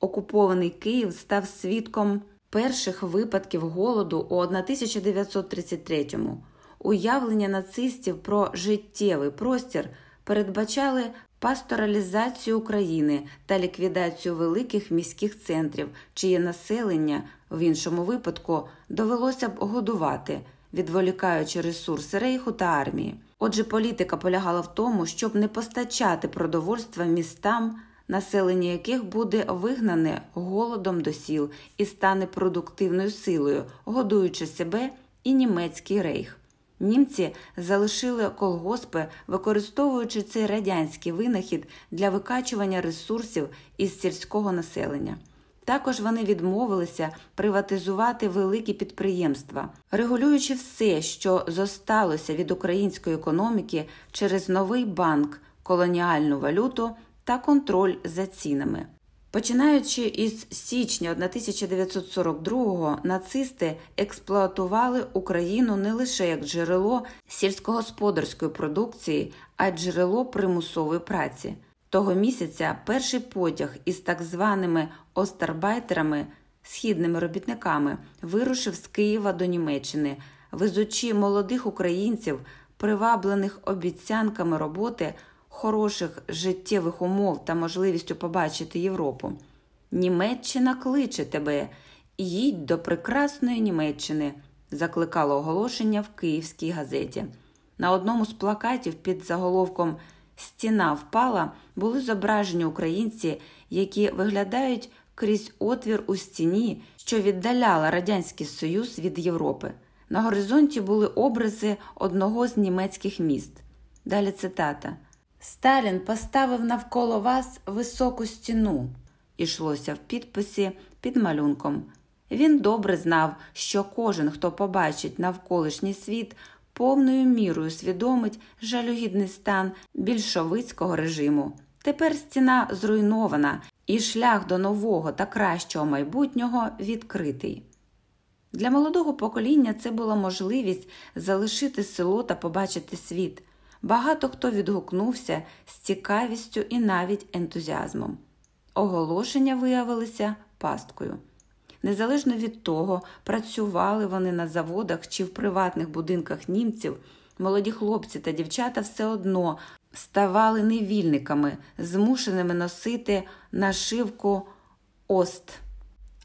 Окупований Київ став свідком перших випадків голоду у 1933-му. Уявлення нацистів про життєвий простір передбачали пасторалізацію України та ліквідацію великих міських центрів, чиє населення в іншому випадку довелося б годувати відволікаючи ресурси рейху та армії. Отже, політика полягала в тому, щоб не постачати продовольства містам, населення яких буде вигнане голодом до сіл і стане продуктивною силою, годуючи себе і німецький рейх. Німці залишили колгоспи, використовуючи цей радянський винахід для викачування ресурсів із сільського населення. Також вони відмовилися приватизувати великі підприємства, регулюючи все, що зосталося від української економіки через новий банк, колоніальну валюту та контроль за цінами. Починаючи із січня 1942-го, нацисти експлуатували Україну не лише як джерело сільськогосподарської продукції, а й джерело примусової праці. Того місяця перший потяг із так званими остарбайтерами, східними робітниками, вирушив з Києва до Німеччини, везучи молодих українців, приваблених обіцянками роботи, хороших життєвих умов та можливістю побачити Європу. Німеччина кличе тебе, їдь до прекрасної Німеччини, закликало оголошення в київській газеті. На одному з плакатів під заголовком стіна впала, були зображені українці, які виглядають крізь отвір у стіні, що віддаляла Радянський Союз від Європи. На горизонті були образи одного з німецьких міст. Далі цитата: Сталін поставив навколо вас високу стіну. Ішлося в підписі під малюнком. Він добре знав, що кожен, хто побачить навколишній світ, повною мірою свідомить жалюгідний стан більшовицького режиму. Тепер стіна зруйнована, і шлях до нового та кращого майбутнього відкритий. Для молодого покоління це була можливість залишити село та побачити світ. Багато хто відгукнувся з цікавістю і навіть ентузіазмом. Оголошення виявилися пасткою. Незалежно від того, працювали вони на заводах чи в приватних будинках німців, молоді хлопці та дівчата все одно ставали невільниками, змушеними носити нашивку Ост,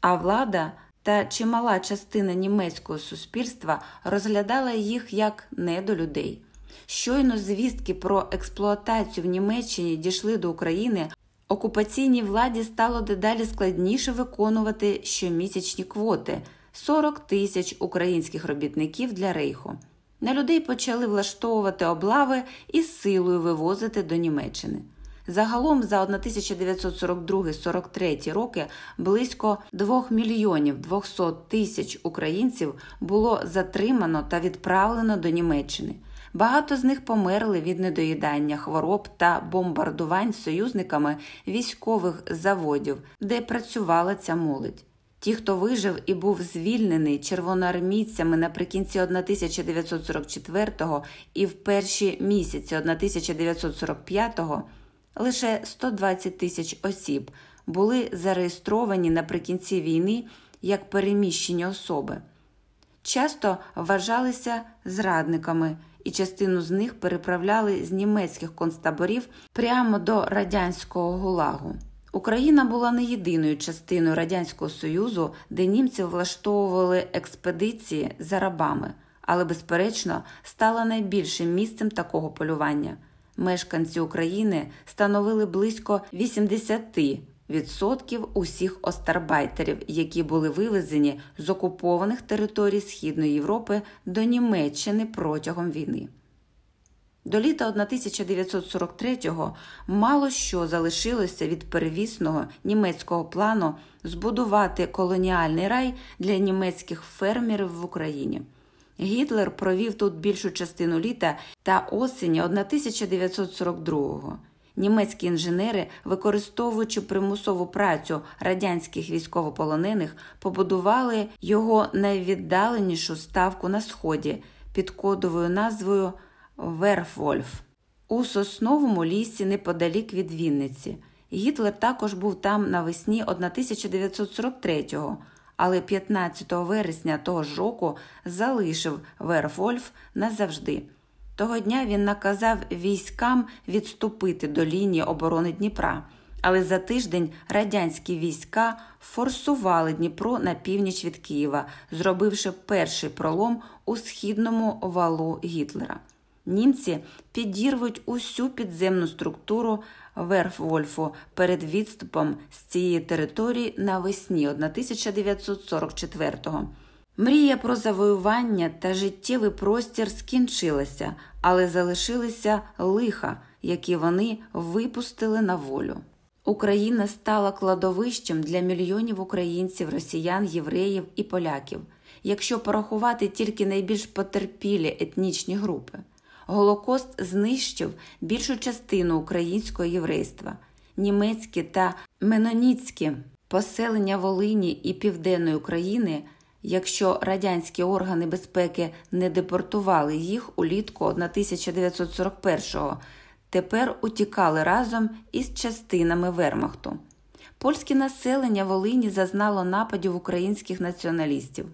а влада та чимала частина німецького суспільства розглядала їх як недолюдей. Щойно звістки про експлуатацію в Німеччині дійшли до України, окупаційній владі стало дедалі складніше виконувати щомісячні квоти 40 тисяч українських робітників для рейху. На людей почали влаштовувати облави і силою вивозити до Німеччини. Загалом за 1942-43 роки близько 2 мільйонів 200 тисяч українців було затримано та відправлено до Німеччини. Багато з них померли від недоїдання хвороб та бомбардувань союзниками військових заводів, де працювала ця молодь. Ті, хто вижив і був звільнений червоноармійцями наприкінці 1944-го і в перші місяці 1945-го, лише 120 тисяч осіб були зареєстровані наприкінці війни як переміщені особи. Часто вважалися зрадниками, і частину з них переправляли з німецьких концтаборів прямо до радянського гулагу. Україна була не єдиною частиною Радянського Союзу, де німці влаштовували експедиції за рабами, але, безперечно, стала найбільшим місцем такого полювання. Мешканці України становили близько 80% усіх остарбайтерів, які були вивезені з окупованих територій Східної Європи до Німеччини протягом війни. До літа 1943-го мало що залишилося від перевісного німецького плану збудувати колоніальний рай для німецьких фермерів в Україні. Гітлер провів тут більшу частину літа та осені 1942-го. Німецькі інженери, використовуючи примусову працю радянських військовополонених, побудували його найвіддаленішу ставку на сході під кодовою назвою Верфвольф у сосновому лісі неподалік від Вінниці. Гітлер також був там навесні 1943-го, але 15 вересня того ж року залишив Верфвольф назавжди. Того дня він наказав військам відступити до лінії оборони Дніпра, але за тиждень радянські війська форсували Дніпро на північ від Києва, зробивши перший пролом у східному валу Гітлера. Німці підірвуть усю підземну структуру Верфвольфу перед відступом з цієї території навесні 1944-го. Мрія про завоювання та життєвий простір скінчилася, але залишилися лиха, які вони випустили на волю. Україна стала кладовищем для мільйонів українців, росіян, євреїв і поляків, якщо порахувати тільки найбільш потерпілі етнічні групи. Голокост знищив більшу частину українського єврейства, німецькі та меноніцькі поселення Волині і Південної України, якщо радянські органи безпеки не депортували їх улітку 1941-го, тепер утікали разом із частинами Вермахту. Польське населення Волині зазнало нападів українських націоналістів.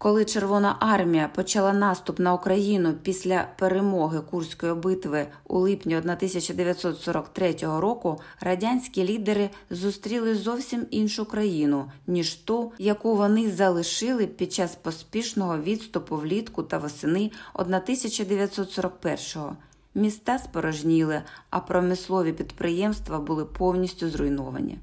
Коли Червона армія почала наступ на Україну після перемоги Курської битви у липні 1943 року, радянські лідери зустріли зовсім іншу країну, ніж ту, яку вони залишили під час поспішного відступу влітку та восени 1941-го. Міста спорожніли, а промислові підприємства були повністю зруйновані.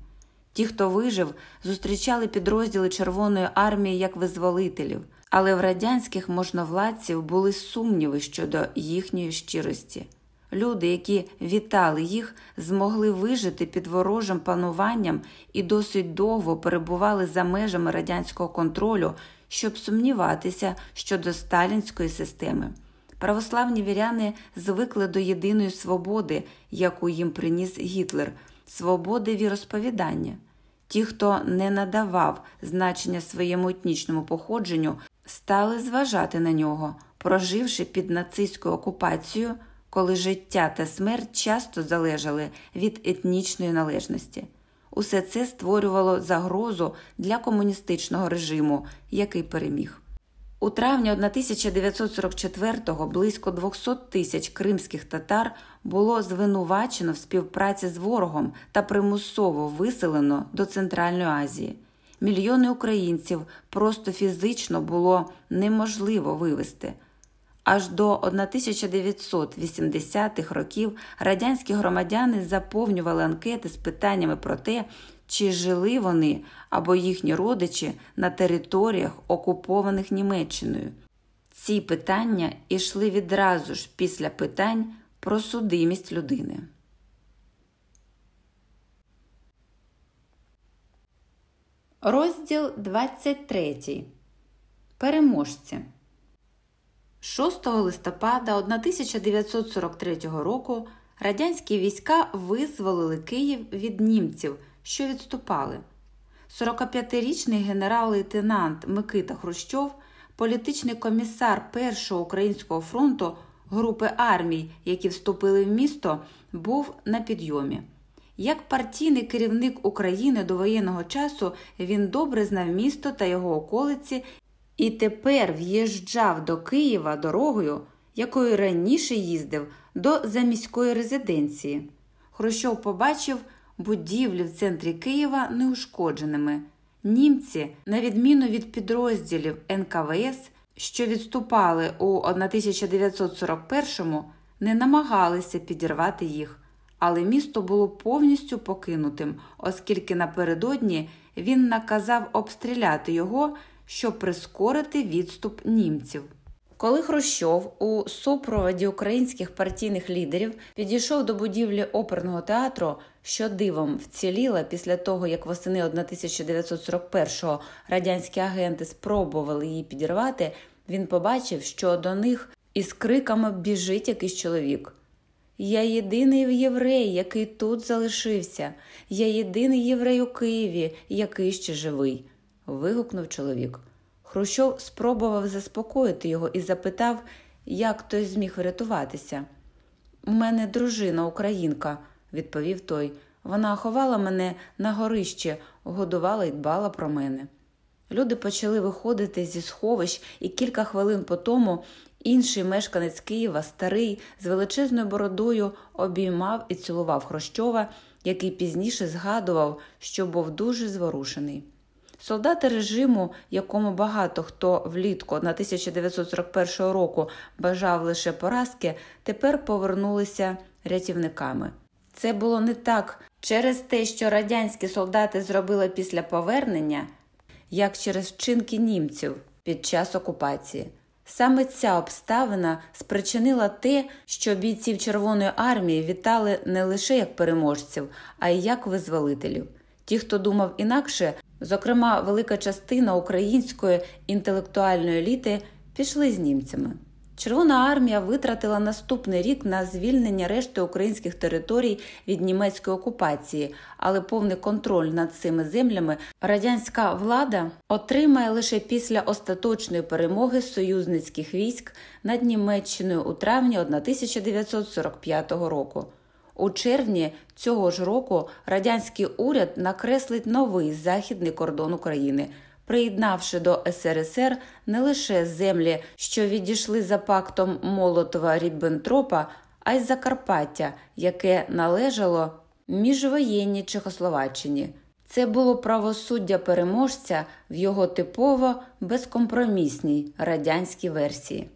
Ті, хто вижив, зустрічали підрозділи Червоної армії як визволителів, але в радянських можновладців були сумніви щодо їхньої щирості. Люди, які вітали їх, змогли вижити під ворожим пануванням і досить довго перебували за межами радянського контролю, щоб сумніватися щодо сталінської системи. Православні віряни звикли до єдиної свободи, яку їм приніс Гітлер свободи віросповідання. Ті, хто не надавав значення своєму етнічному походженню, стали зважати на нього, проживши під нацистською окупацією, коли життя та смерть часто залежали від етнічної належності. Усе це створювало загрозу для комуністичного режиму, який переміг. У травні 1944-го близько 200 тисяч кримських татар було звинувачено в співпраці з ворогом та примусово виселено до Центральної Азії. Мільйони українців просто фізично було неможливо вивезти. Аж до 1980-х років радянські громадяни заповнювали анкети з питаннями про те, чи жили вони або їхні родичі на територіях, окупованих Німеччиною. Ці питання йшли відразу ж після питань про судимість людини. Розділ 23. Переможці 6 листопада 1943 року радянські війська визволили Київ від німців, що відступали. 45-річний генерал-лейтенант Микита Хрущов, політичний комісар Першого українського фронту групи армій, які вступили в місто, був на підйомі. Як партійний керівник України до воєнного часу він добре знав місто та його околиці і тепер в'їжджав до Києва дорогою, якою раніше їздив до заміської резиденції. Хрущов побачив будівлі в центрі Києва неушкодженими. Німці, на відміну від підрозділів НКВС, що відступали у 1941-му, не намагалися підірвати їх, але місто було повністю покинутим, оскільки напередодні він наказав обстріляти його, щоб прискорити відступ німців. Коли Хрущов у супроводі українських партійних лідерів підійшов до будівлі оперного театру, що дивом вціліла після того, як восени 1941-го радянські агенти спробували її підірвати, він побачив, що до них із криками біжить якийсь чоловік. Я єдиний єврей, який тут залишився. Я єдиний єврей у Києві, який ще живий. вигукнув чоловік. Хрущов спробував заспокоїти його і запитав, як той зміг врятуватися. У мене дружина українка, відповів той. Вона ховала мене на горище, годувала і дбала про мене. Люди почали виходити зі сховищ, і кілька хвилин по тому інший мешканець Києва, старий, з величезною бородою, обіймав і цілував Хрущова, який пізніше згадував, що був дуже зворушений. Солдати режиму, якому багато хто влітку на 1941 року бажав лише поразки, тепер повернулися рятівниками. Це було не так через те, що радянські солдати зробили після повернення, як через вчинки німців під час окупації. Саме ця обставина спричинила те, що бійців Червоної армії вітали не лише як переможців, а й як визволителів. Ті, хто думав інакше, зокрема велика частина української інтелектуальної еліти, пішли з німцями. Червона армія витратила наступний рік на звільнення решти українських територій від німецької окупації, але повний контроль над цими землями радянська влада отримає лише після остаточної перемоги союзницьких військ над Німеччиною у травні 1945 року. У червні цього ж року радянський уряд накреслить новий західний кордон України приєднавши до СРСР не лише землі, що відійшли за пактом Молотова Ріббентропа, а й Закарпаття, яке належало міжвоєнній Чехословаччині. Це було правосуддя переможця в його типово безкомпромісній радянській версії.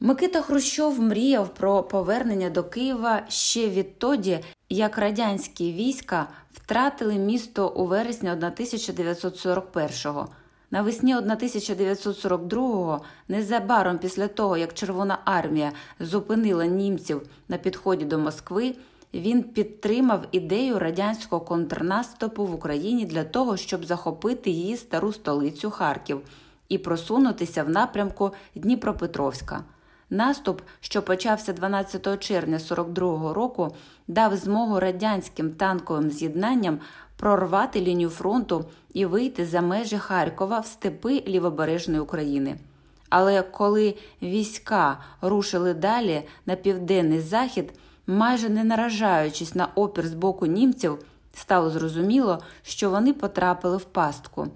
Микита Хрущов мріяв про повернення до Києва ще відтоді, як радянські війська втратили місто у вересні 1941-го. Навесні 1942-го, незабаром після того, як Червона армія зупинила німців на підході до Москви, він підтримав ідею радянського контрнаступу в Україні для того, щоб захопити її стару столицю Харків і просунутися в напрямку Дніпропетровська. Наступ, що почався 12 червня 42-го року, дав змогу радянським танковим з'єднанням прорвати лінію фронту і вийти за межі Харкова в степи лівобережної України. Але коли війська рушили далі на південний захід, майже не наражаючись на опір з боку німців, стало зрозуміло, що вони потрапили в пастку.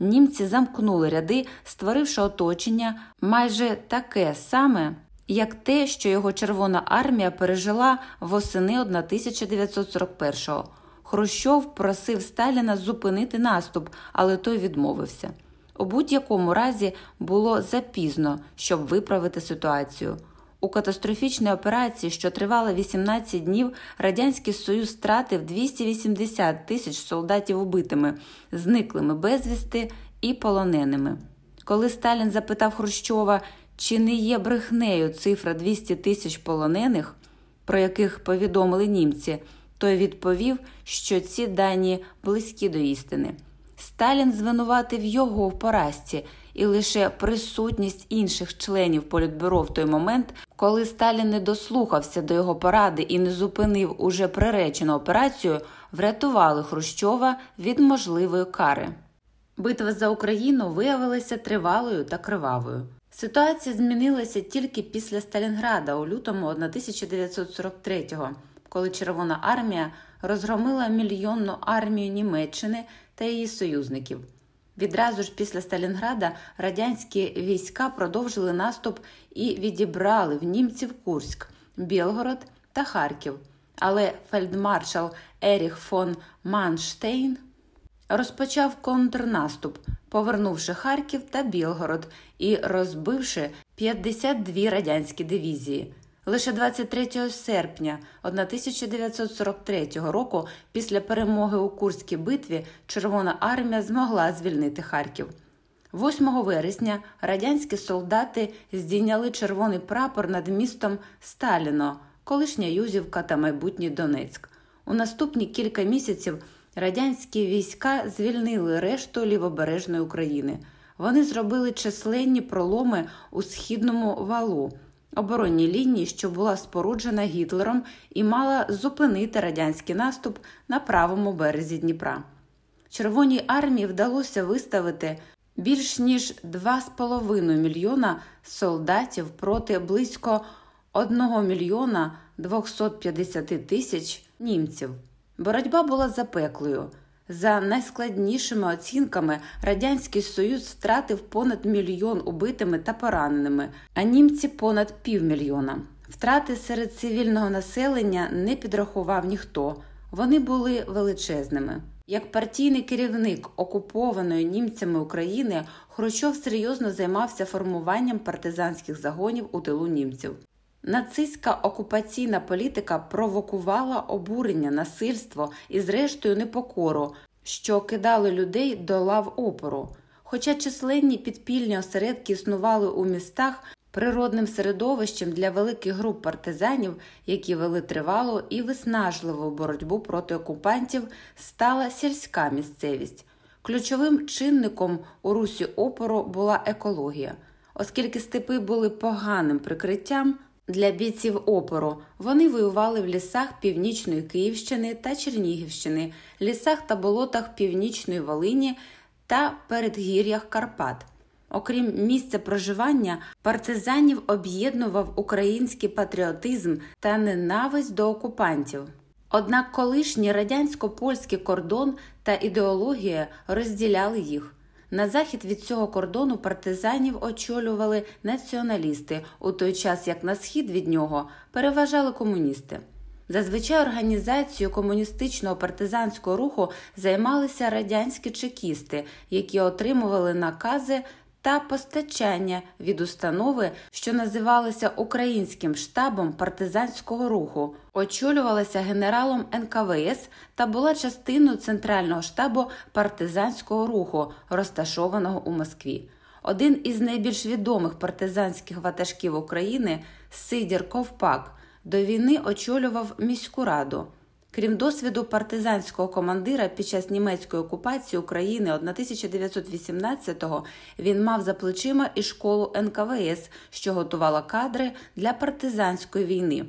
Німці замкнули ряди, створивши оточення майже таке саме, як те, що його Червона армія пережила восени 1941-го. Хрущов просив Сталіна зупинити наступ, але той відмовився. У будь-якому разі було запізно, щоб виправити ситуацію. У катастрофічній операції, що тривала 18 днів, Радянський Союз втратив 280 тисяч солдатів убитими, зниклими безвісти і полоненими. Коли Сталін запитав Хрущова, чи не є брехнею цифра 200 тисяч полонених, про яких повідомили німці, той відповів, що ці дані близькі до істини. Сталін звинуватив його в поразці, і лише присутність інших членів політбюро в той момент, коли Сталін не дослухався до його поради і не зупинив уже приречену операцію, врятували Хрущова від можливої кари. Битва за Україну виявилася тривалою та кривавою. Ситуація змінилася тільки після Сталінграда у лютому 1943-го, коли Червона армія розгромила мільйонну армію Німеччини та її союзників. Відразу ж після Сталінграда радянські війська продовжили наступ і відібрали в німців Курськ, Білгород та Харків. Але фельдмаршал Еріх фон Манштейн розпочав контрнаступ, повернувши Харків та Білгород і розбивши 52 радянські дивізії. Лише 23 серпня 1943 року, після перемоги у Курській битві, Червона армія змогла звільнити Харків. 8 вересня радянські солдати здійняли червоний прапор над містом Сталіно, колишня Юзівка та майбутній Донецьк. У наступні кілька місяців радянські війська звільнили решту лівобережної України. Вони зробили численні проломи у східному валу оборонній лінії, що була споруджена Гітлером і мала зупинити радянський наступ на правому березі Дніпра. Червоній армії вдалося виставити більш ніж 2,5 мільйона солдатів проти близько 1 мільйона 250 тисяч німців. Боротьба була запеклою. За найскладнішими оцінками Радянський Союз втратив понад мільйон убитими та пораненими, а німці понад півмільйона. Втрати серед цивільного населення не підрахував ніхто, вони були величезними. Як партійний керівник окупованої німцями України, Хрущов серйозно займався формуванням партизанських загонів у тилу німців. Нацистська окупаційна політика провокувала обурення, насильство і, зрештою, непокору, що кидали людей до лав опору. Хоча численні підпільні осередки існували у містах природним середовищем для великих груп партизанів, які вели тривалу і виснажливу боротьбу проти окупантів, стала сільська місцевість. Ключовим чинником у русі опору була екологія, оскільки степи були поганим прикриттям. Для бійців опору вони воювали в лісах північної Київщини та Чернігівщини, лісах та болотах північної Волині та передгір'ях Карпат. Окрім місця проживання, партизанів об'єднував український патріотизм та ненависть до окупантів. Однак колишній радянсько польський кордон та ідеологія розділяли їх. На захід від цього кордону партизанів очолювали націоналісти, у той час як на схід від нього переважали комуністи. Зазвичай організацією комуністичного партизанського руху займалися радянські чекісти, які отримували накази та постачання від установи, що називалася Українським штабом партизанського руху, очолювалася генералом НКВС та була частиною центрального штабу партизанського руху, розташованого у Москві. Один із найбільш відомих партизанських ватажків України Сидір Ковпак до війни очолював міську раду. Крім досвіду партизанського командира під час німецької окупації України 1918-го, він мав за плечима і школу НКВС, що готувала кадри для партизанської війни.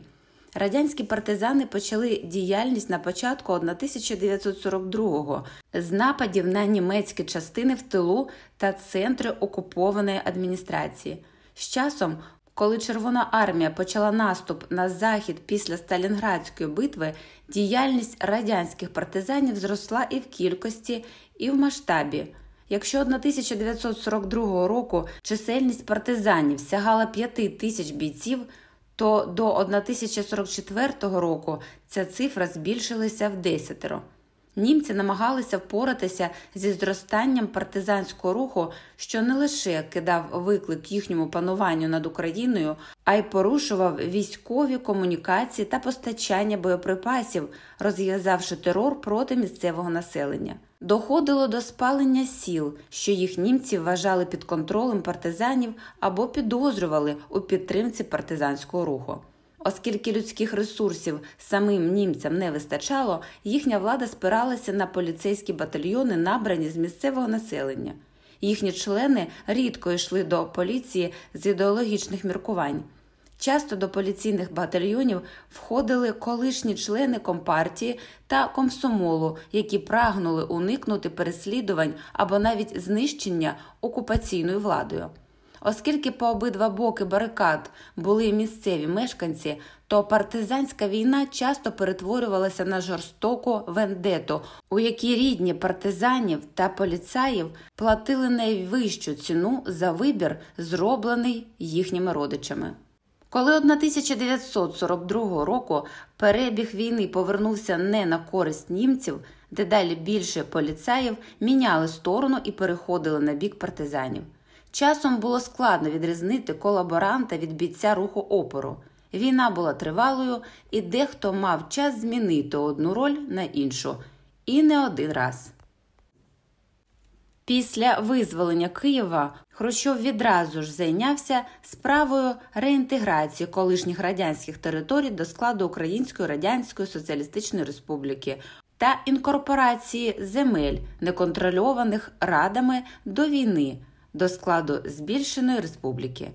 Радянські партизани почали діяльність на початку 1942-го з нападів на німецькі частини в тилу та центри окупованої адміністрації. З часом коли Червона армія почала наступ на захід після Сталінградської битви, діяльність радянських партизанів зросла і в кількості, і в масштабі. Якщо 1942 року чисельність партизанів сягала 5 тисяч бійців, то до 1044 року ця цифра збільшилася в десятеро. Німці намагалися впоратися зі зростанням партизанського руху, що не лише кидав виклик їхньому пануванню над Україною, а й порушував військові комунікації та постачання боєприпасів, розв'язавши терор проти місцевого населення. Доходило до спалення сіл, що їх німці вважали під контролем партизанів або підозрювали у підтримці партизанського руху. Оскільки людських ресурсів самим німцям не вистачало, їхня влада спиралася на поліцейські батальйони, набрані з місцевого населення. Їхні члени рідко йшли до поліції з ідеологічних міркувань. Часто до поліційних батальйонів входили колишні члени компартії та комсомолу, які прагнули уникнути переслідувань або навіть знищення окупаційною владою. Оскільки по обидва боки барикад були місцеві мешканці, то партизанська війна часто перетворювалася на жорстоку вендету, у якій рідні партизанів та поліцаїв платили найвищу ціну за вибір, зроблений їхніми родичами. Коли 1942 року перебіг війни повернувся не на користь німців, дедалі більше поліцаїв міняли сторону і переходили на бік партизанів. Часом було складно відрізнити колаборанта від бійця руху опору. Війна була тривалою, і дехто мав час змінити одну роль на іншу, і не один раз. Після визволення Києва Хрущов відразу ж зайнявся справою реінтеграції колишніх радянських територій до складу Української Радянської Соціалістичної Республіки та інкорпорації земель, неконтрольованих радами до війни до складу збільшеної республіки.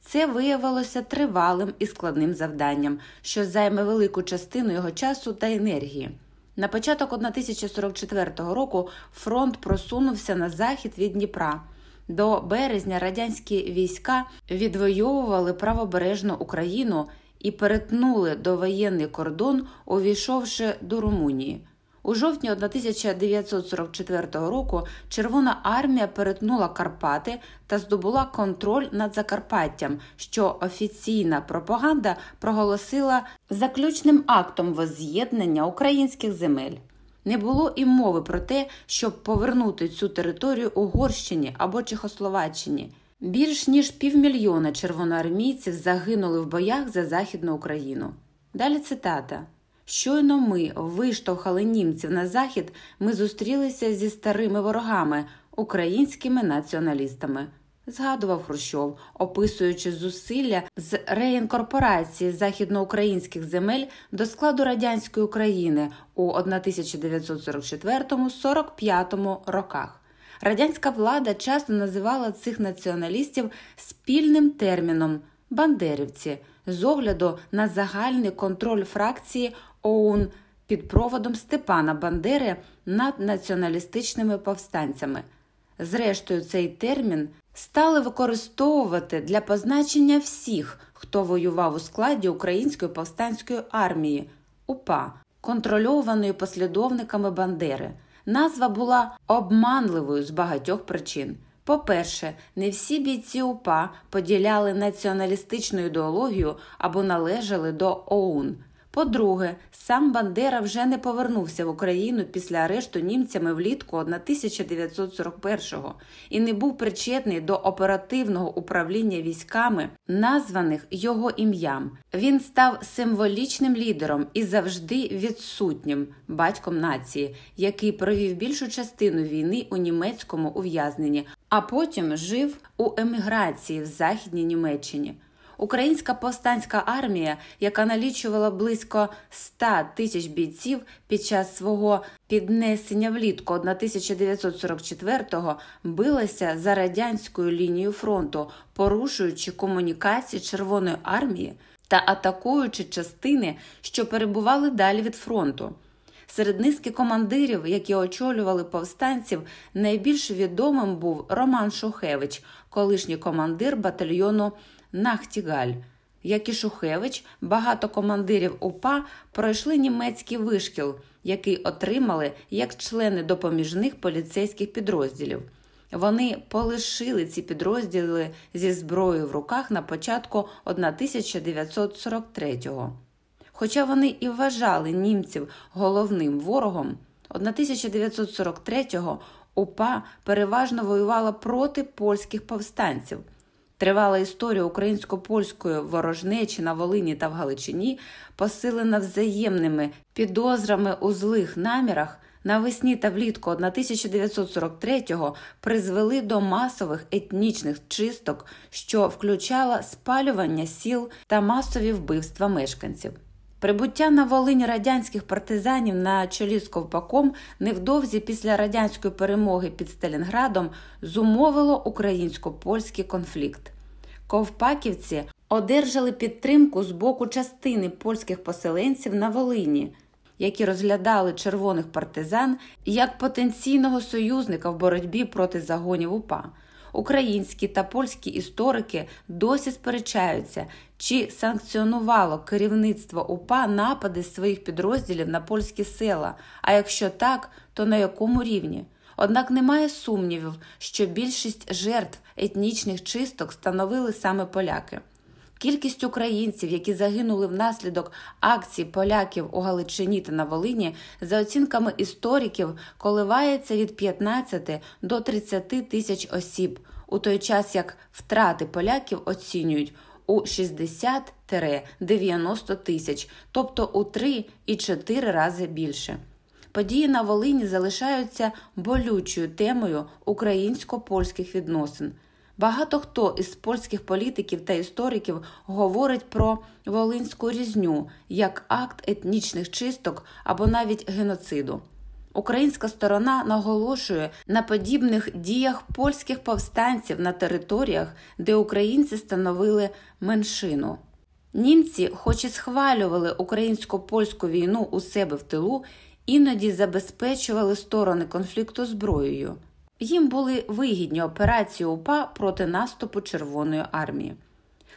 Це виявилося тривалим і складним завданням, що займе велику частину його часу та енергії. На початок 1044 року фронт просунувся на захід від Дніпра. До березня радянські війська відвоювали правобережну Україну і перетнули довоєнний кордон, увійшовши до Румунії. У жовтні 1944 року Червона армія перетнула Карпати та здобула контроль над Закарпаттям, що офіційна пропаганда проголосила заключним актом воз'єднання українських земель. Не було і мови про те, щоб повернути цю територію Угорщині або Чехословаччині. Більш ніж півмільйона червоноармійців загинули в боях за Західну Україну. Далі цитата. Щойно ми виштовхали німців на захід, ми зустрілися зі старими ворогами, українськими націоналістами. Згадував Хрущов, описуючи зусилля з реінкорпорації західноукраїнських земель до складу радянської України у 1944-45 роках. Радянська влада часто називала цих націоналістів спільним терміном бандерівці з огляду на загальний контроль фракції ОУН під проводом Степана Бандери над націоналістичними повстанцями. Зрештою, цей термін стали використовувати для позначення всіх, хто воював у складі Української повстанської армії УПА, контрольованої послідовниками Бандери. Назва була обманливою з багатьох причин. По-перше, не всі бійці УПА поділяли націоналістичну ідеологію або належали до ОУН. По-друге, сам Бандера вже не повернувся в Україну після арешту німцями влітку 1941-го і не був причетний до оперативного управління військами, названих його ім'ям. Він став символічним лідером і завжди відсутнім батьком нації, який провів більшу частину війни у німецькому ув'язненні, а потім жив у еміграції в Західній Німеччині. Українська повстанська армія, яка налічувала близько 100 тисяч бійців під час свого піднесення влітку 1944-го, билася за радянською лінією фронту, порушуючи комунікації Червоної армії та атакуючи частини, що перебували далі від фронту. Серед низки командирів, які очолювали повстанців, найбільш відомим був Роман Шухевич, колишній командир батальйону Нахтігаль. Як і Шухевич, багато командирів УПА пройшли німецький вишкіл, який отримали як члени допоміжних поліцейських підрозділів. Вони полишили ці підрозділи зі зброєю в руках на початку 1943-го. Хоча вони і вважали німців головним ворогом, 1943-го УПА переважно воювала проти польських повстанців. Тривала історія українсько-польської ворожнечі на Волині та в Галичині, посилена взаємними підозрами у злих намірах, навесні та влітку 1943-го призвели до масових етнічних чисток, що включала спалювання сіл та масові вбивства мешканців. Прибуття на Волині радянських партизанів на чолі з Ковпаком невдовзі після радянської перемоги під Сталінградом зумовило українсько-польський конфлікт. Ковпаківці одержали підтримку з боку частини польських поселенців на Волині, які розглядали червоних партизан як потенційного союзника в боротьбі проти загонів УПА. Українські та польські історики досі сперечаються, чи санкціонувало керівництво УПА напади своїх підрозділів на польські села, а якщо так, то на якому рівні? Однак немає сумнівів, що більшість жертв етнічних чисток становили саме поляки. Кількість українців, які загинули внаслідок акцій поляків у Галичині та на Волині, за оцінками істориків, коливається від 15 до 30 тисяч осіб, у той час як втрати поляків оцінюють у 60-90 тисяч, тобто у 3 і 4 рази більше. Події на Волині залишаються болючою темою українсько-польських відносин. Багато хто із польських політиків та істориків говорить про волинську різню як акт етнічних чисток або навіть геноциду. Українська сторона наголошує на подібних діях польських повстанців на територіях, де українці становили меншину. Німці, хоч і схвалювали українсько польську війну у себе в тилу, іноді забезпечували сторони конфлікту зброєю. Їм були вигідні операції УПА проти наступу Червоної армії.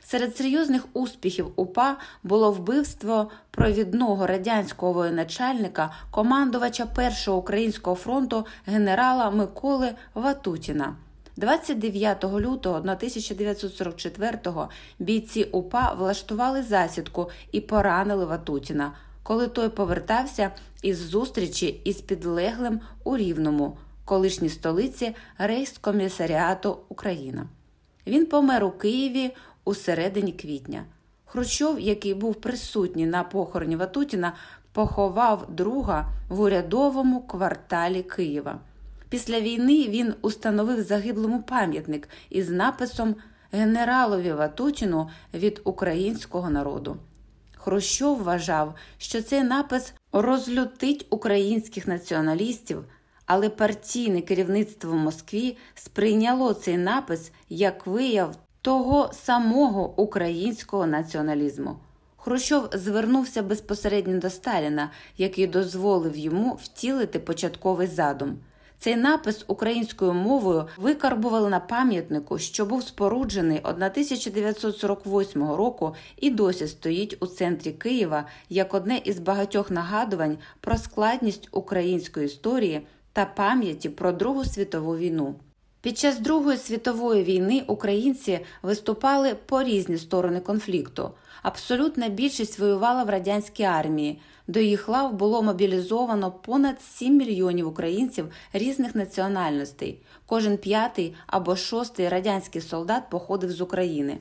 Серед серйозних успіхів УПА було вбивство провідного радянського воєначальника, командувача Першого українського фронту генерала Миколи Ватутіна. 29 лютого 1944-го бійці УПА влаштували засідку і поранили Ватутіна, коли той повертався із зустрічі із підлеглим у Рівному, колишній столиці Рейскомісаріату Україна. Він помер у Києві у середині квітня. Хрущов, який був присутній на похороні Ватутіна, поховав друга в урядовому кварталі Києва. Після війни він установив загиблому пам'ятник із написом Генералові Ватутіну від українського народу. Хрущов вважав, що цей напис розлютить українських націоналістів, але партійне керівництво Москві сприйняло цей напис як вияв того самого українського націоналізму. Хрущов звернувся безпосередньо до Сталіна, який дозволив йому втілити початковий задум. Цей напис українською мовою викарбували на пам'ятнику, що був споруджений 1948 року і досі стоїть у центрі Києва як одне із багатьох нагадувань про складність української історії та пам'яті про Другу світову війну. Під час Другої світової війни українці виступали по різні сторони конфлікту. Абсолютна більшість воювала в радянській армії. До їх лав було мобілізовано понад 7 мільйонів українців різних національностей. Кожен п'ятий або шостий радянський солдат походив з України.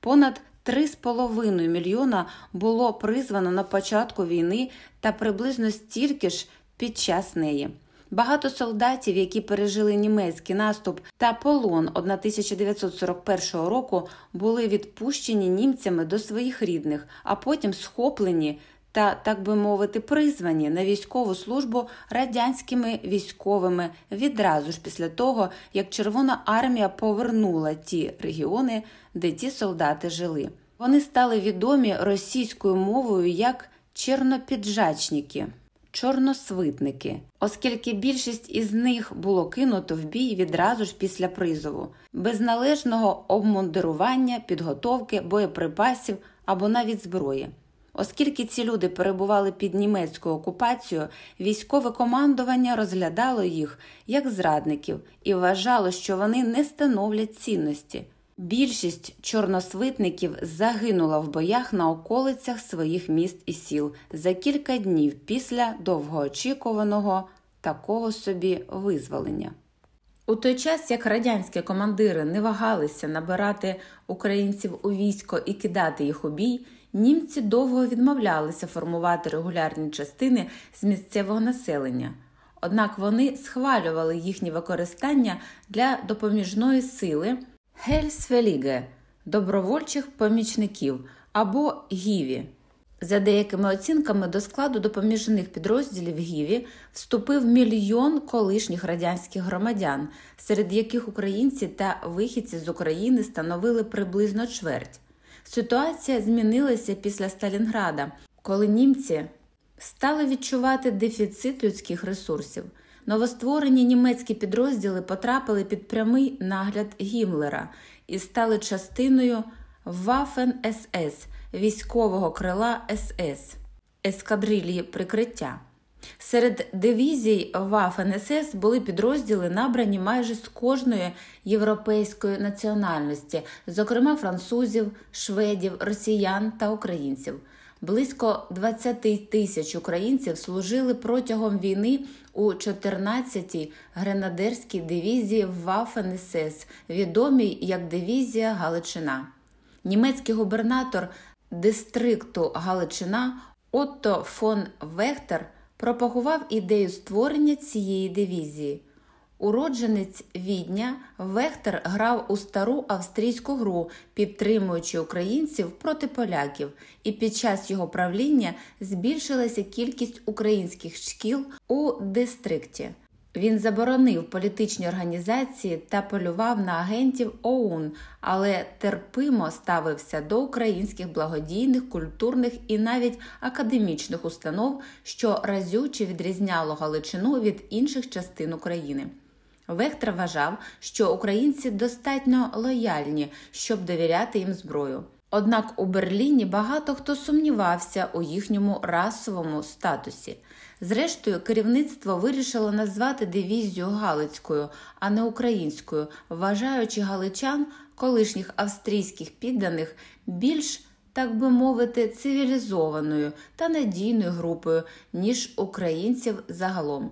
Понад 3,5 мільйона було призвано на початку війни та приблизно стільки ж під час неї. Багато солдатів, які пережили німецький наступ та полон 1941 року, були відпущені німцями до своїх рідних, а потім схоплені та, так би мовити, призвані на військову службу радянськими військовими відразу ж після того, як Червона армія повернула ті регіони, де ті солдати жили. Вони стали відомі російською мовою як чернопіджачники чорносвитники, оскільки більшість із них було кинуто в бій відразу ж після призову, без належного обмундирування, підготовки, боєприпасів або навіть зброї. Оскільки ці люди перебували під німецькою окупацією, військове командування розглядало їх як зрадників і вважало, що вони не становлять цінності. Більшість чорносвитників загинула в боях на околицях своїх міст і сіл за кілька днів після довгоочікуваного такого собі визволення. У той час, як радянські командири не вагалися набирати українців у військо і кидати їх у бій, німці довго відмовлялися формувати регулярні частини з місцевого населення. Однак вони схвалювали їхнє використання для допоміжної сили Гельсфеліге добровольчих помічників або Гіві. За деякими оцінками до складу допоміжних підрозділів Гіві вступив мільйон колишніх радянських громадян, серед яких українці та вихідці з України становили приблизно чверть. Ситуація змінилася після Сталінграда, коли німці стали відчувати дефіцит людських ресурсів. Новостворені німецькі підрозділи потрапили під прямий нагляд Гімлера і стали частиною Waffen СС військового крила СС ескадрилії прикриття. Серед дивізій Waffen СС були підрозділи, набрані майже з кожної європейської національності, зокрема французів, шведів, росіян та українців. Близько 20 тисяч українців служили протягом війни у 14-й гренадерській дивізії Waffen СС, відомій як дивізія Галичина. Німецький губернатор дистрикту Галичина Отто фон Вехтер пропагував ідею створення цієї дивізії. Уродженець відня Вехтер грав у стару австрійську гру, підтримуючи українців проти поляків, і під час його правління збільшилася кількість українських шкіл у дистрикті. Він заборонив політичні організації та полював на агентів ОУН, але терпимо ставився до українських благодійних, культурних і навіть академічних установ, що разюче відрізняло Галичину від інших частин України. Вехтер вважав, що українці достатньо лояльні, щоб довіряти їм зброю. Однак у Берліні багато хто сумнівався у їхньому расовому статусі. Зрештою, керівництво вирішило назвати дивізію Галицькою, а не українською, вважаючи галичан, колишніх австрійських підданих, більш, так би мовити, цивілізованою та надійною групою, ніж українців загалом.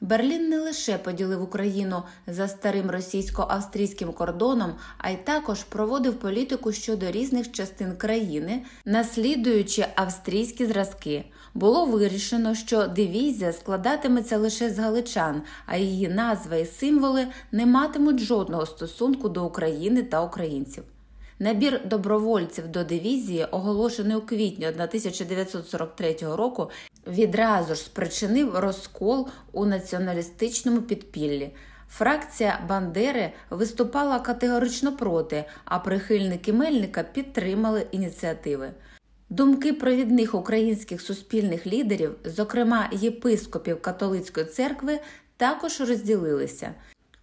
Берлін не лише поділив Україну за старим російсько-австрійським кордоном, а й також проводив політику щодо різних частин країни, наслідуючи австрійські зразки. Було вирішено, що дивізія складатиметься лише з галичан, а її назва і символи не матимуть жодного стосунку до України та українців. Набір добровольців до дивізії, оголошений у квітні 1943 року, відразу ж спричинив розкол у націоналістичному підпіллі. Фракція Бандери виступала категорично проти, а прихильники Мельника підтримали ініціативи. Думки провідних українських суспільних лідерів, зокрема єпископів католицької церкви, також розділилися.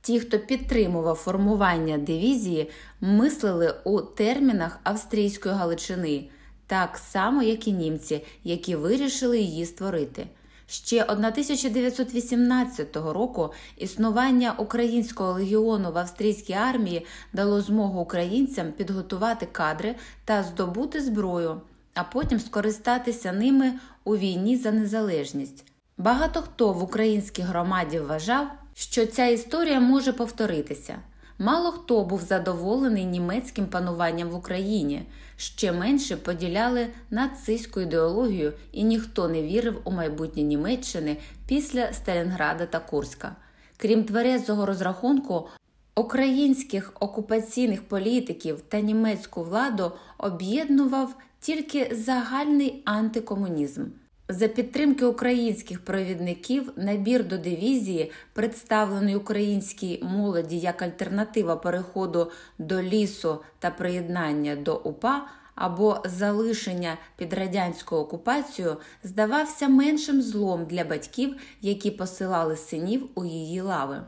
Ті, хто підтримував формування дивізії, мислили у термінах австрійської Галичини, так само, як і німці, які вирішили її створити. Ще 1918 року існування українського легіону в австрійській армії дало змогу українцям підготувати кадри та здобути зброю, а потім скористатися ними у війні за незалежність. Багато хто в українській громаді вважав, що ця історія може повторитися. Мало хто був задоволений німецьким пануванням в Україні, ще менше поділяли нацистську ідеологію, і ніхто не вірив у майбутнє Німеччини після Сталінграда та Курська. Крім тверезого розрахунку, українських окупаційних політиків та німецьку владу об'єднував тільки загальний антикомунізм. За підтримки українських провідників набір до дивізії, представлений українській молоді як альтернатива переходу до лісу та приєднання до УПА або залишення під радянську окупацію, здавався меншим злом для батьків, які посилали синів у її лави.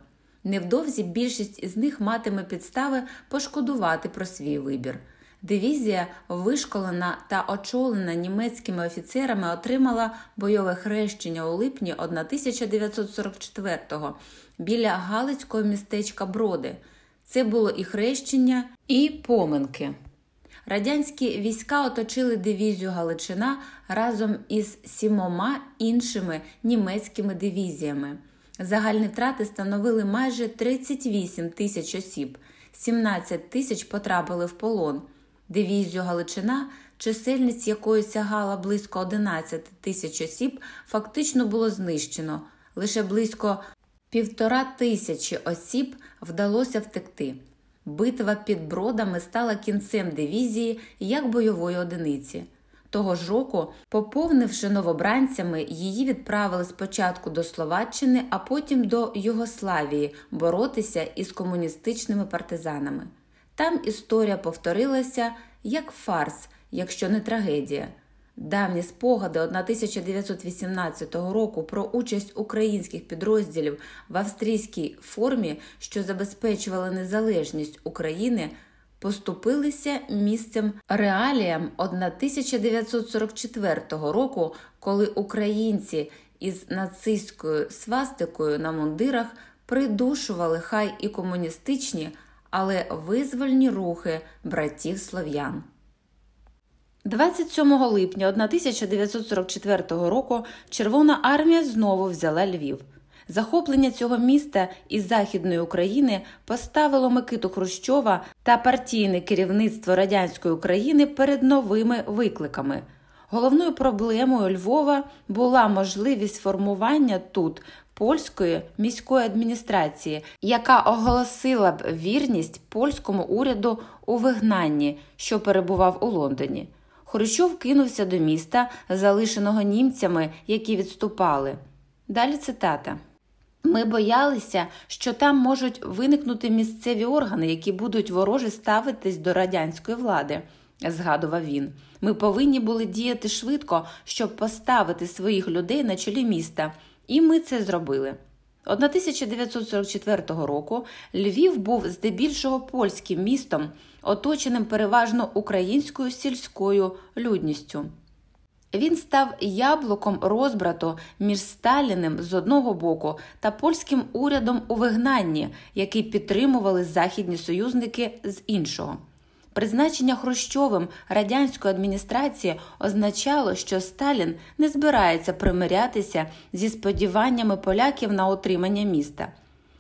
Невдовзі більшість із них матиме підстави пошкодувати про свій вибір. Дивізія, вишколена та очолена німецькими офіцерами, отримала бойове хрещення у липні 1944-го біля Галицького містечка Броди. Це було і хрещення, і поминки. Радянські війська оточили дивізію Галичина разом із сімома іншими німецькими дивізіями. Загальні втрати становили майже 38 тисяч осіб, 17 тисяч потрапили в полон. Дивізію Галичина, чисельність якої сягала близько 11 тисяч осіб, фактично було знищено. Лише близько півтора тисячі осіб вдалося втекти. Битва під бродами стала кінцем дивізії як бойової одиниці. Того ж року, поповнивши новобранцями, її відправили спочатку до Словаччини, а потім до Югославії боротися із комуністичними партизанами. Там історія повторилася як фарс, якщо не трагедія. Давні спогади 1918 року про участь українських підрозділів в австрійській формі, що забезпечували незалежність України, поступилися місцем реаліям 1944 року, коли українці із нацистською свастикою на мундирах придушували хай і комуністичні, але визвольні рухи братів слов'ян. 27 липня 1944 року Червона армія знову взяла Львів. Захоплення цього міста із Західної України поставило Микиту Хрущова та партійне керівництво радянської України перед новими викликами. Головною проблемою Львова була можливість формування тут польської міської адміністрації, яка оголосила б вірність польському уряду у вигнанні, що перебував у Лондоні. Хрущов кинувся до міста, залишеного німцями, які відступали. Далі цитата. Ми боялися, що там можуть виникнути місцеві органи, які будуть вороже ставитись до радянської влади, згадував він. Ми повинні були діяти швидко, щоб поставити своїх людей на чолі міста, і ми це зробили. 1944 року Львів був здебільшого польським містом, оточеним переважно українською сільською людністю. Він став яблуком розбрату між Сталіним з одного боку та польським урядом у вигнанні, який підтримували західні союзники з іншого. Призначення Хрущовим радянської адміністрації означало, що Сталін не збирається примирятися зі сподіваннями поляків на отримання міста.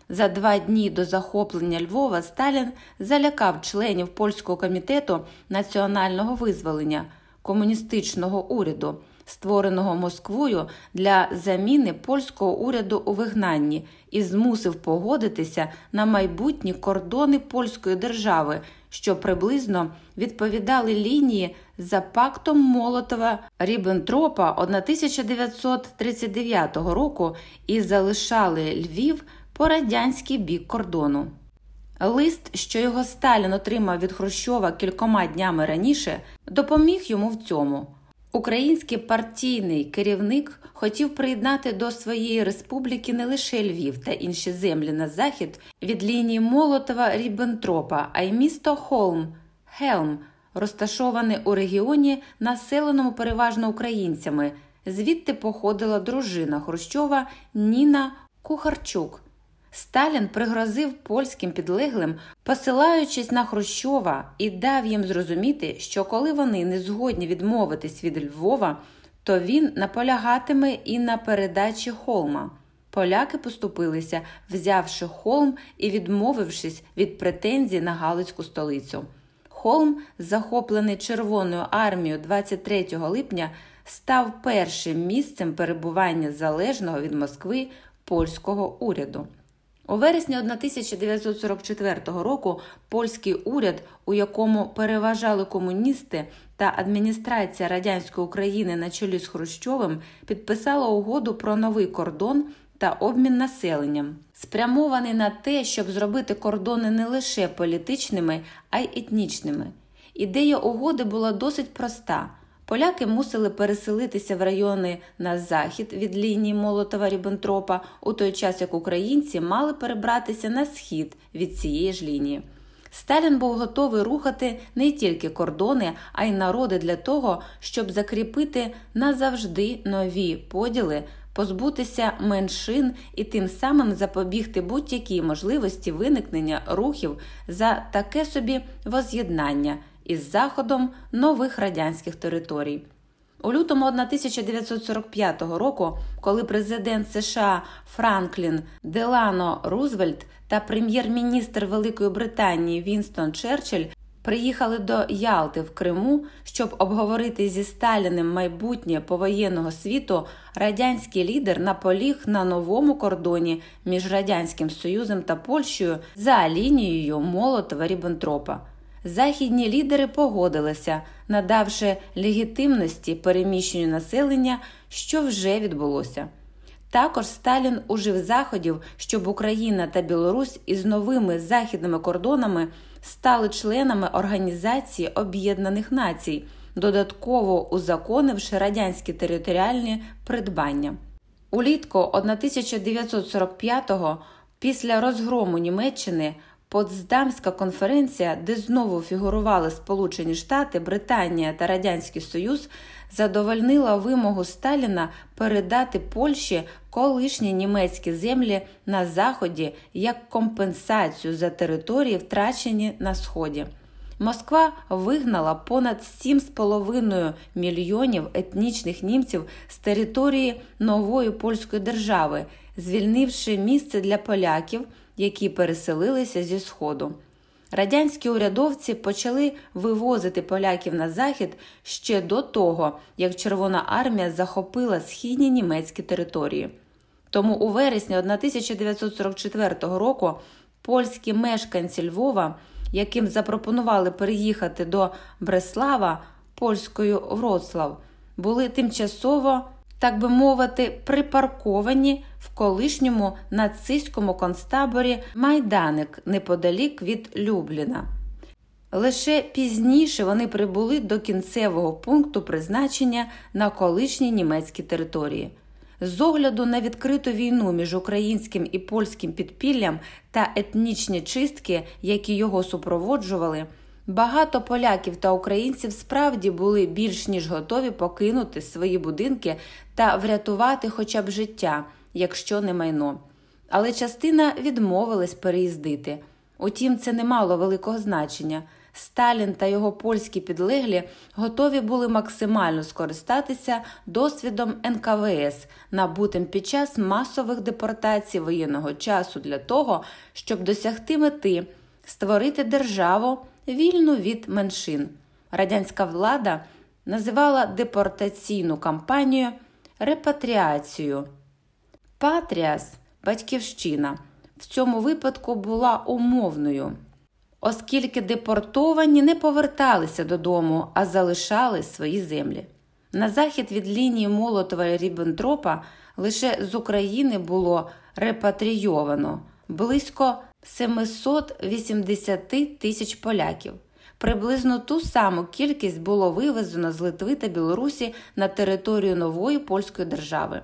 За два дні до захоплення Львова Сталін залякав членів польського комітету національного визволення комуністичного уряду, створеного Москвою для заміни польського уряду у вигнанні, і змусив погодитися на майбутні кордони польської держави, що приблизно відповідали лінії за пактом Молотова Ріббентропа 1939 року і залишали Львів по радянський бік кордону. Лист, що його Сталін отримав від Хрущова кількома днями раніше, допоміг йому в цьому. Український партійний керівник хотів приєднати до своєї республіки не лише Львів та інші землі на захід від лінії Молотова Ріббентропа, а й місто Холм, Хелм, розташоване у регіоні, населеному переважно українцями. Звідти походила дружина Хрущова Ніна Кухарчук. Сталін пригрозив польським підлеглим, посилаючись на Хрущова, і дав їм зрозуміти, що коли вони не згодні відмовитись від Львова, то він наполягатиме і на передачі холма. Поляки поступилися, взявши холм і відмовившись від претензій на Галицьку столицю. Холм, захоплений Червоною армією 23 липня, став першим місцем перебування залежного від Москви польського уряду. У вересні 1944 року польський уряд, у якому переважали комуністи та адміністрація радянської України на чолі з Хрущовим, підписала угоду про новий кордон та обмін населенням, спрямований на те, щоб зробити кордони не лише політичними, а й етнічними. Ідея угоди була досить проста. Поляки мусили переселитися в райони на захід від лінії Молотова Ріббентропа, у той час як українці мали перебратися на схід від цієї ж лінії. Сталін був готовий рухати не тільки кордони, а й народи для того, щоб закріпити назавжди нові поділи, позбутися меншин і тим самим запобігти будь-якій можливості виникнення рухів за таке собі воз'єднання із заходом нових радянських територій. У лютому 1945 року, коли президент США Франклін Делано Рузвельт та прем'єр-міністр Великої Британії Вінстон Черчилль приїхали до Ялти в Криму, щоб обговорити зі Сталіним майбутнє повоєнного світу, радянський лідер наполіг на новому кордоні між Радянським Союзом та Польщею за лінією Молотова Ріббентропа. Західні лідери погодилися, надавши легітимності переміщенню населення, що вже відбулося. Також Сталін ужив заходів, щоб Україна та Білорусь із новими західними кордонами стали членами Організації Об'єднаних Націй, додатково узаконивши радянські територіальні придбання. Улітку 1945-го, після розгрому Німеччини, Потсдамська конференція, де знову фігурували Сполучені Штати, Британія та Радянський Союз, задовольнила вимогу Сталіна передати Польщі колишні німецькі землі на Заході як компенсацію за території, втрачені на Сході. Москва вигнала понад 7,5 мільйонів етнічних німців з території нової польської держави, звільнивши місце для поляків які переселилися зі Сходу. Радянські урядовці почали вивозити поляків на захід ще до того, як Червона армія захопила східні німецькі території. Тому у вересні 1944 року польські мешканці Львова, яким запропонували переїхати до Бреслава польською Вроцлав, були тимчасово так би мовити, припарковані в колишньому нацистському концтаборі майданик неподалік від Любліна. Лише пізніше вони прибули до кінцевого пункту призначення на колишній німецькій території. З огляду на відкриту війну між українським і польським підпіллям та етнічні чистки, які його супроводжували. Багато поляків та українців справді були більш ніж готові покинути свої будинки та врятувати хоча б життя, якщо не майно. Але частина відмовилась переїздити. Утім, це не мало великого значення. Сталін та його польські підлеглі готові були максимально скористатися досвідом НКВС, набутим під час масових депортацій воєнного часу для того, щоб досягти мети створити державу вільну від меншин. Радянська влада називала депортаційну кампанію репатріацією. Патріас, батьківщина, в цьому випадку була умовною, оскільки депортовані не поверталися додому, а залишали свої землі. На захід від лінії Молотова Ріббентропа лише з України було репатрійовано близько 780 тисяч поляків. Приблизно ту саму кількість було вивезено з Литви та Білорусі на територію нової польської держави.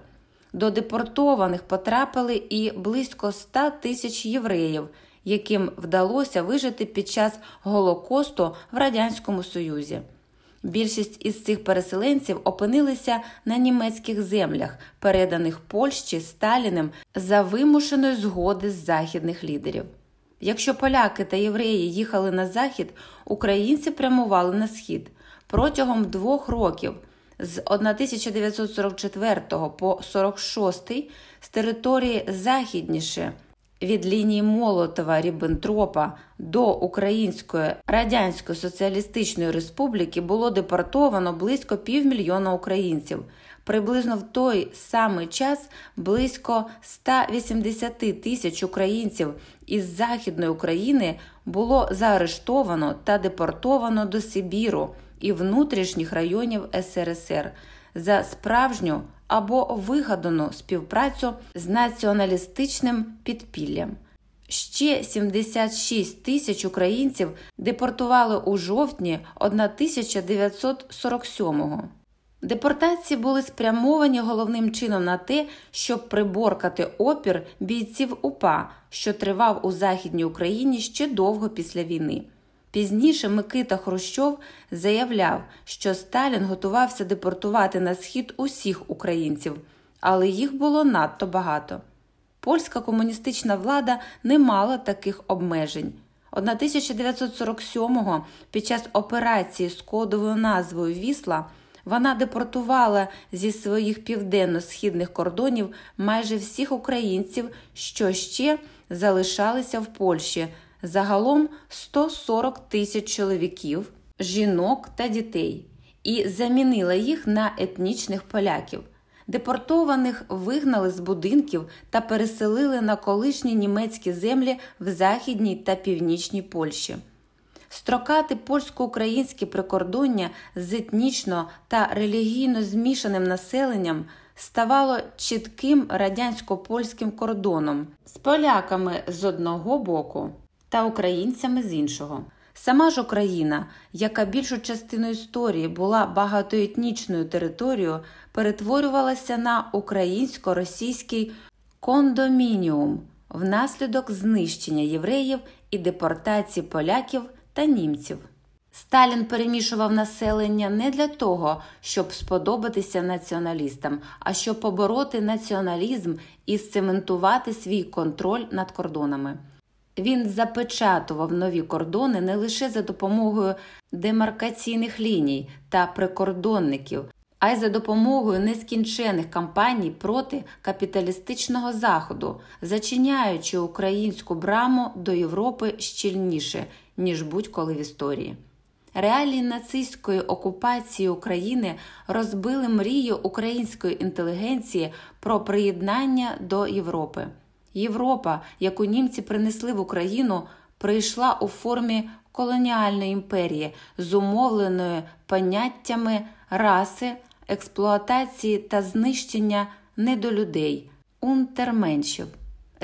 До депортованих потрапили і близько 100 тисяч євреїв, яким вдалося вижити під час Голокосту в Радянському Союзі. Більшість із цих переселенців опинилися на німецьких землях, переданих Польщі Сталіним за вимушеної згоди з західних лідерів. Якщо поляки та євреї їхали на захід, українці прямували на схід протягом двох років з 1944 по 46 з території західніше від лінії Молотова Ріббентропа до Української Радянської Соціалістичної Республіки було депортовано близько півмільйона українців. Приблизно в той самий час близько 180 тисяч українців із Західної України було заарештовано та депортовано до Сибіру і внутрішніх районів СРСР за справжню або вигадану співпрацю з націоналістичним підпіллям. Ще 76 тисяч українців депортували у жовтні 1947-го. Депортації були спрямовані головним чином на те, щоб приборкати опір бійців УПА, що тривав у Західній Україні ще довго після війни. Пізніше Микита Хрущов заявляв, що Сталін готувався депортувати на схід усіх українців, але їх було надто багато. Польська комуністична влада не мала таких обмежень. 1947-го під час операції з кодовою назвою Вісла вона депортувала зі своїх південно-східних кордонів майже всіх українців, що ще залишалися в Польщі, загалом 140 тисяч чоловіків, жінок та дітей, і замінила їх на етнічних поляків. Депортованих вигнали з будинків та переселили на колишні німецькі землі в Західній та Північній Польщі. Строкати польсько-українське прикордоння з етнічно та релігійно змішаним населенням ставало чітким радянсько-польським кордоном з поляками з одного боку та українцями з іншого. Сама ж Україна, яка більшу частину історії була багатоетнічною територією, перетворювалася на українсько-російський кондомініум внаслідок знищення євреїв і депортації поляків та німців. Сталін перемішував населення не для того, щоб сподобатися націоналістам, а щоб побороти націоналізм і сцементувати свій контроль над кордонами. Він запечатував нові кордони не лише за допомогою демаркаційних ліній та прикордонників, а й за допомогою нескінчених кампаній проти капіталістичного заходу, зачиняючи українську браму до Європи щільніше, ніж будь-коли в історії. Реалії нацистської окупації України розбили мрію української інтелігенції про приєднання до Європи. Європа, яку німці принесли в Україну, прийшла у формі колоніальної імперії, зумовленої поняттями раси, експлуатації та знищення недолюдей, унтерменшів.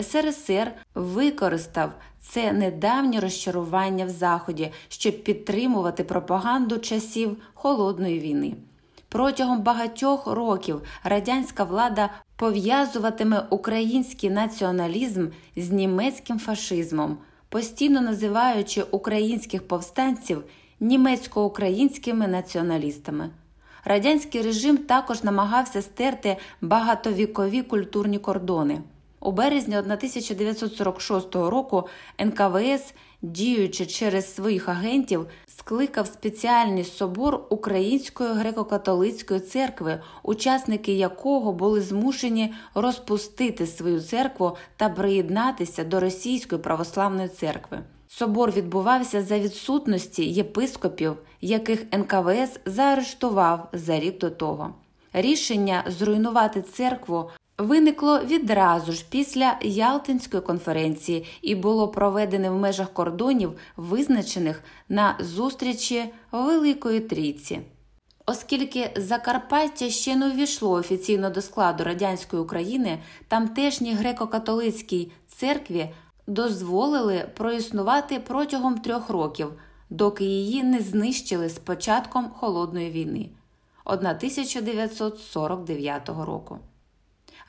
СРСР використав це недавнє розчарування в Заході, щоб підтримувати пропаганду часів холодної війни. Протягом багатьох років радянська влада пов'язуватиме український націоналізм з німецьким фашизмом, постійно називаючи українських повстанців німецько-українськими націоналістами. Радянський режим також намагався стерти багатовікові культурні кордони. У березні 1946 року НКВС, діючи через своїх агентів, скликав спеціальний собор Української греко-католицької церкви, учасники якого були змушені розпустити свою церкву та приєднатися до Російської православної церкви. Собор відбувався за відсутності єпископів, яких НКВС заарештував за рік до того. Рішення зруйнувати церкву виникло відразу ж після Ялтинської конференції і було проведене в межах кордонів, визначених на зустрічі Великої Трійці. Оскільки Закарпаття ще не увійшло офіційно до складу радянської України, тамтешній греко-католицькій церкві дозволили проіснувати протягом трьох років, доки її не знищили з початком холодної війни 1949 року.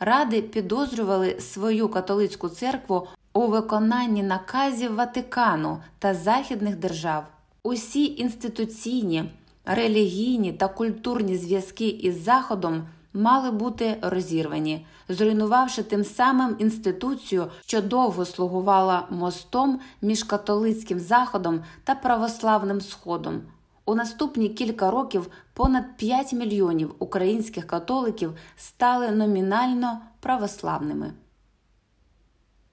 Ради підозрювали свою католицьку церкву у виконанні наказів Ватикану та західних держав. Усі інституційні, релігійні та культурні зв'язки із Заходом мали бути розірвані, зруйнувавши тим самим інституцію, що довго слугувала мостом між католицьким заходом та православним сходом. У наступні кілька років понад 5 мільйонів українських католиків стали номінально православними.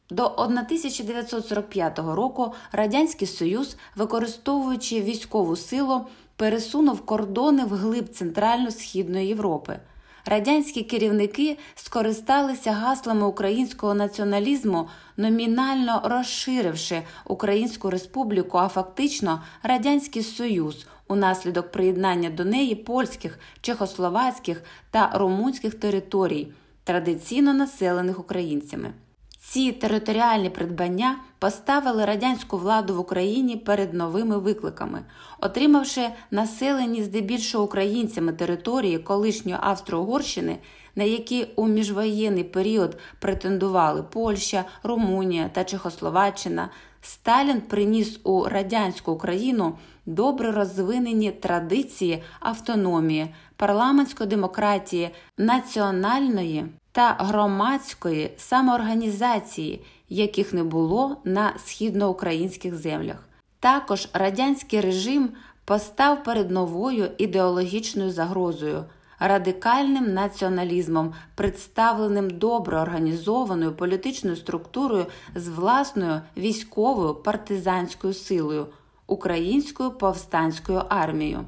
До 1945 року Радянський Союз, використовуючи військову силу, пересунув кордони вглиб Центрально-Східної Європи. Радянські керівники скористалися гаслами українського націоналізму, номінально розширивши Українську Республіку, а фактично Радянський Союз унаслідок приєднання до неї польських, чехословацьких та румунських територій, традиційно населених українцями. Ці територіальні придбання поставили радянську владу в Україні перед новими викликами, отримавши населені здебільшого українцями території колишньої Австро-Угорщини, на які у міжвоєнний період претендували Польща, Румунія та Чехословаччина, Сталін приніс у радянську Україну добре розвинені традиції автономії, парламентської демократії, національної та громадської самоорганізації, яких не було на східноукраїнських землях. Також радянський режим постав перед новою ідеологічною загрозою. Радикальним націоналізмом, представленим добре організованою політичною структурою з власною військовою партизанською силою, українською повстанською армією.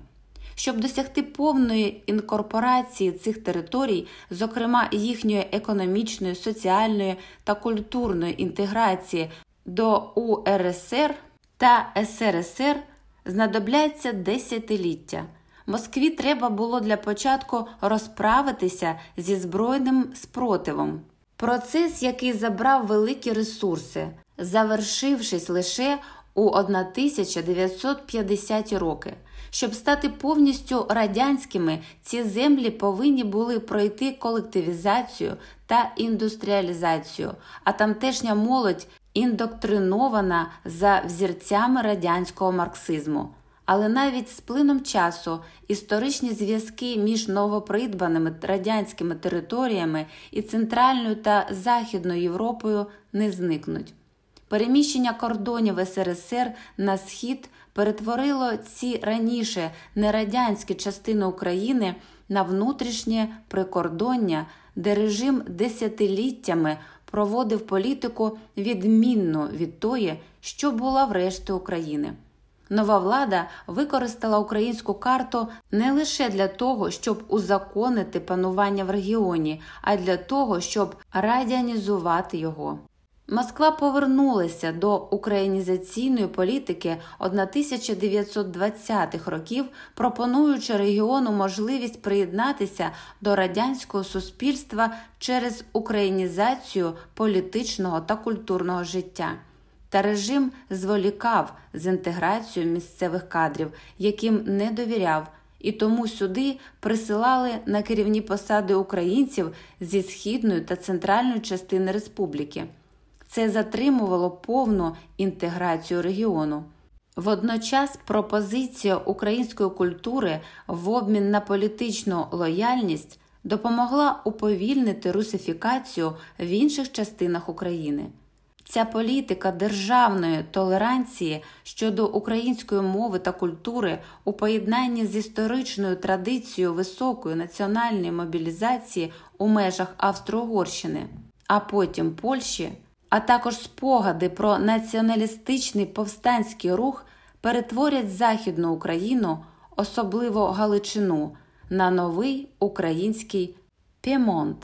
Щоб досягти повної інкорпорації цих територій, зокрема їхньої економічної, соціальної та культурної інтеграції до УРСР та СРСР, знадобляться десятиліття. Москві треба було для початку розправитися зі збройним спротивом. Процес, який забрав великі ресурси, завершившись лише у 1950 роки. Щоб стати повністю радянськими, ці землі повинні були пройти колективізацію та індустріалізацію, а тамтешня молодь індоктринована за взірцями радянського марксизму. Але навіть з плином часу історичні зв'язки між новопридбаними радянськими територіями і Центральною та Західною Європою не зникнуть. Переміщення кордонів СРСР на схід перетворило ці раніше нерадянські частини України на внутрішнє прикордоння, де режим десятиліттями проводив політику відмінну від тої, що була в решті України. Нова влада використала українську карту не лише для того, щоб узаконити панування в регіоні, а для того, щоб радіанізувати його. Москва повернулася до українізаційної політики 1920-х років, пропонуючи регіону можливість приєднатися до радянського суспільства через українізацію політичного та культурного життя. Та режим зволікав з інтеграцією місцевих кадрів, яким не довіряв, і тому сюди присилали на керівні посади українців зі східної та центральної частини республіки. Це затримувало повну інтеграцію регіону. Водночас пропозиція української культури в обмін на політичну лояльність допомогла уповільнити русифікацію в інших частинах України. Ця політика державної толеранції щодо української мови та культури у поєднанні з історичною традицією високої національної мобілізації у межах Австро-Угорщини, а потім Польщі, а також спогади про націоналістичний повстанський рух перетворять Західну Україну, особливо Галичину, на новий український Пємонт.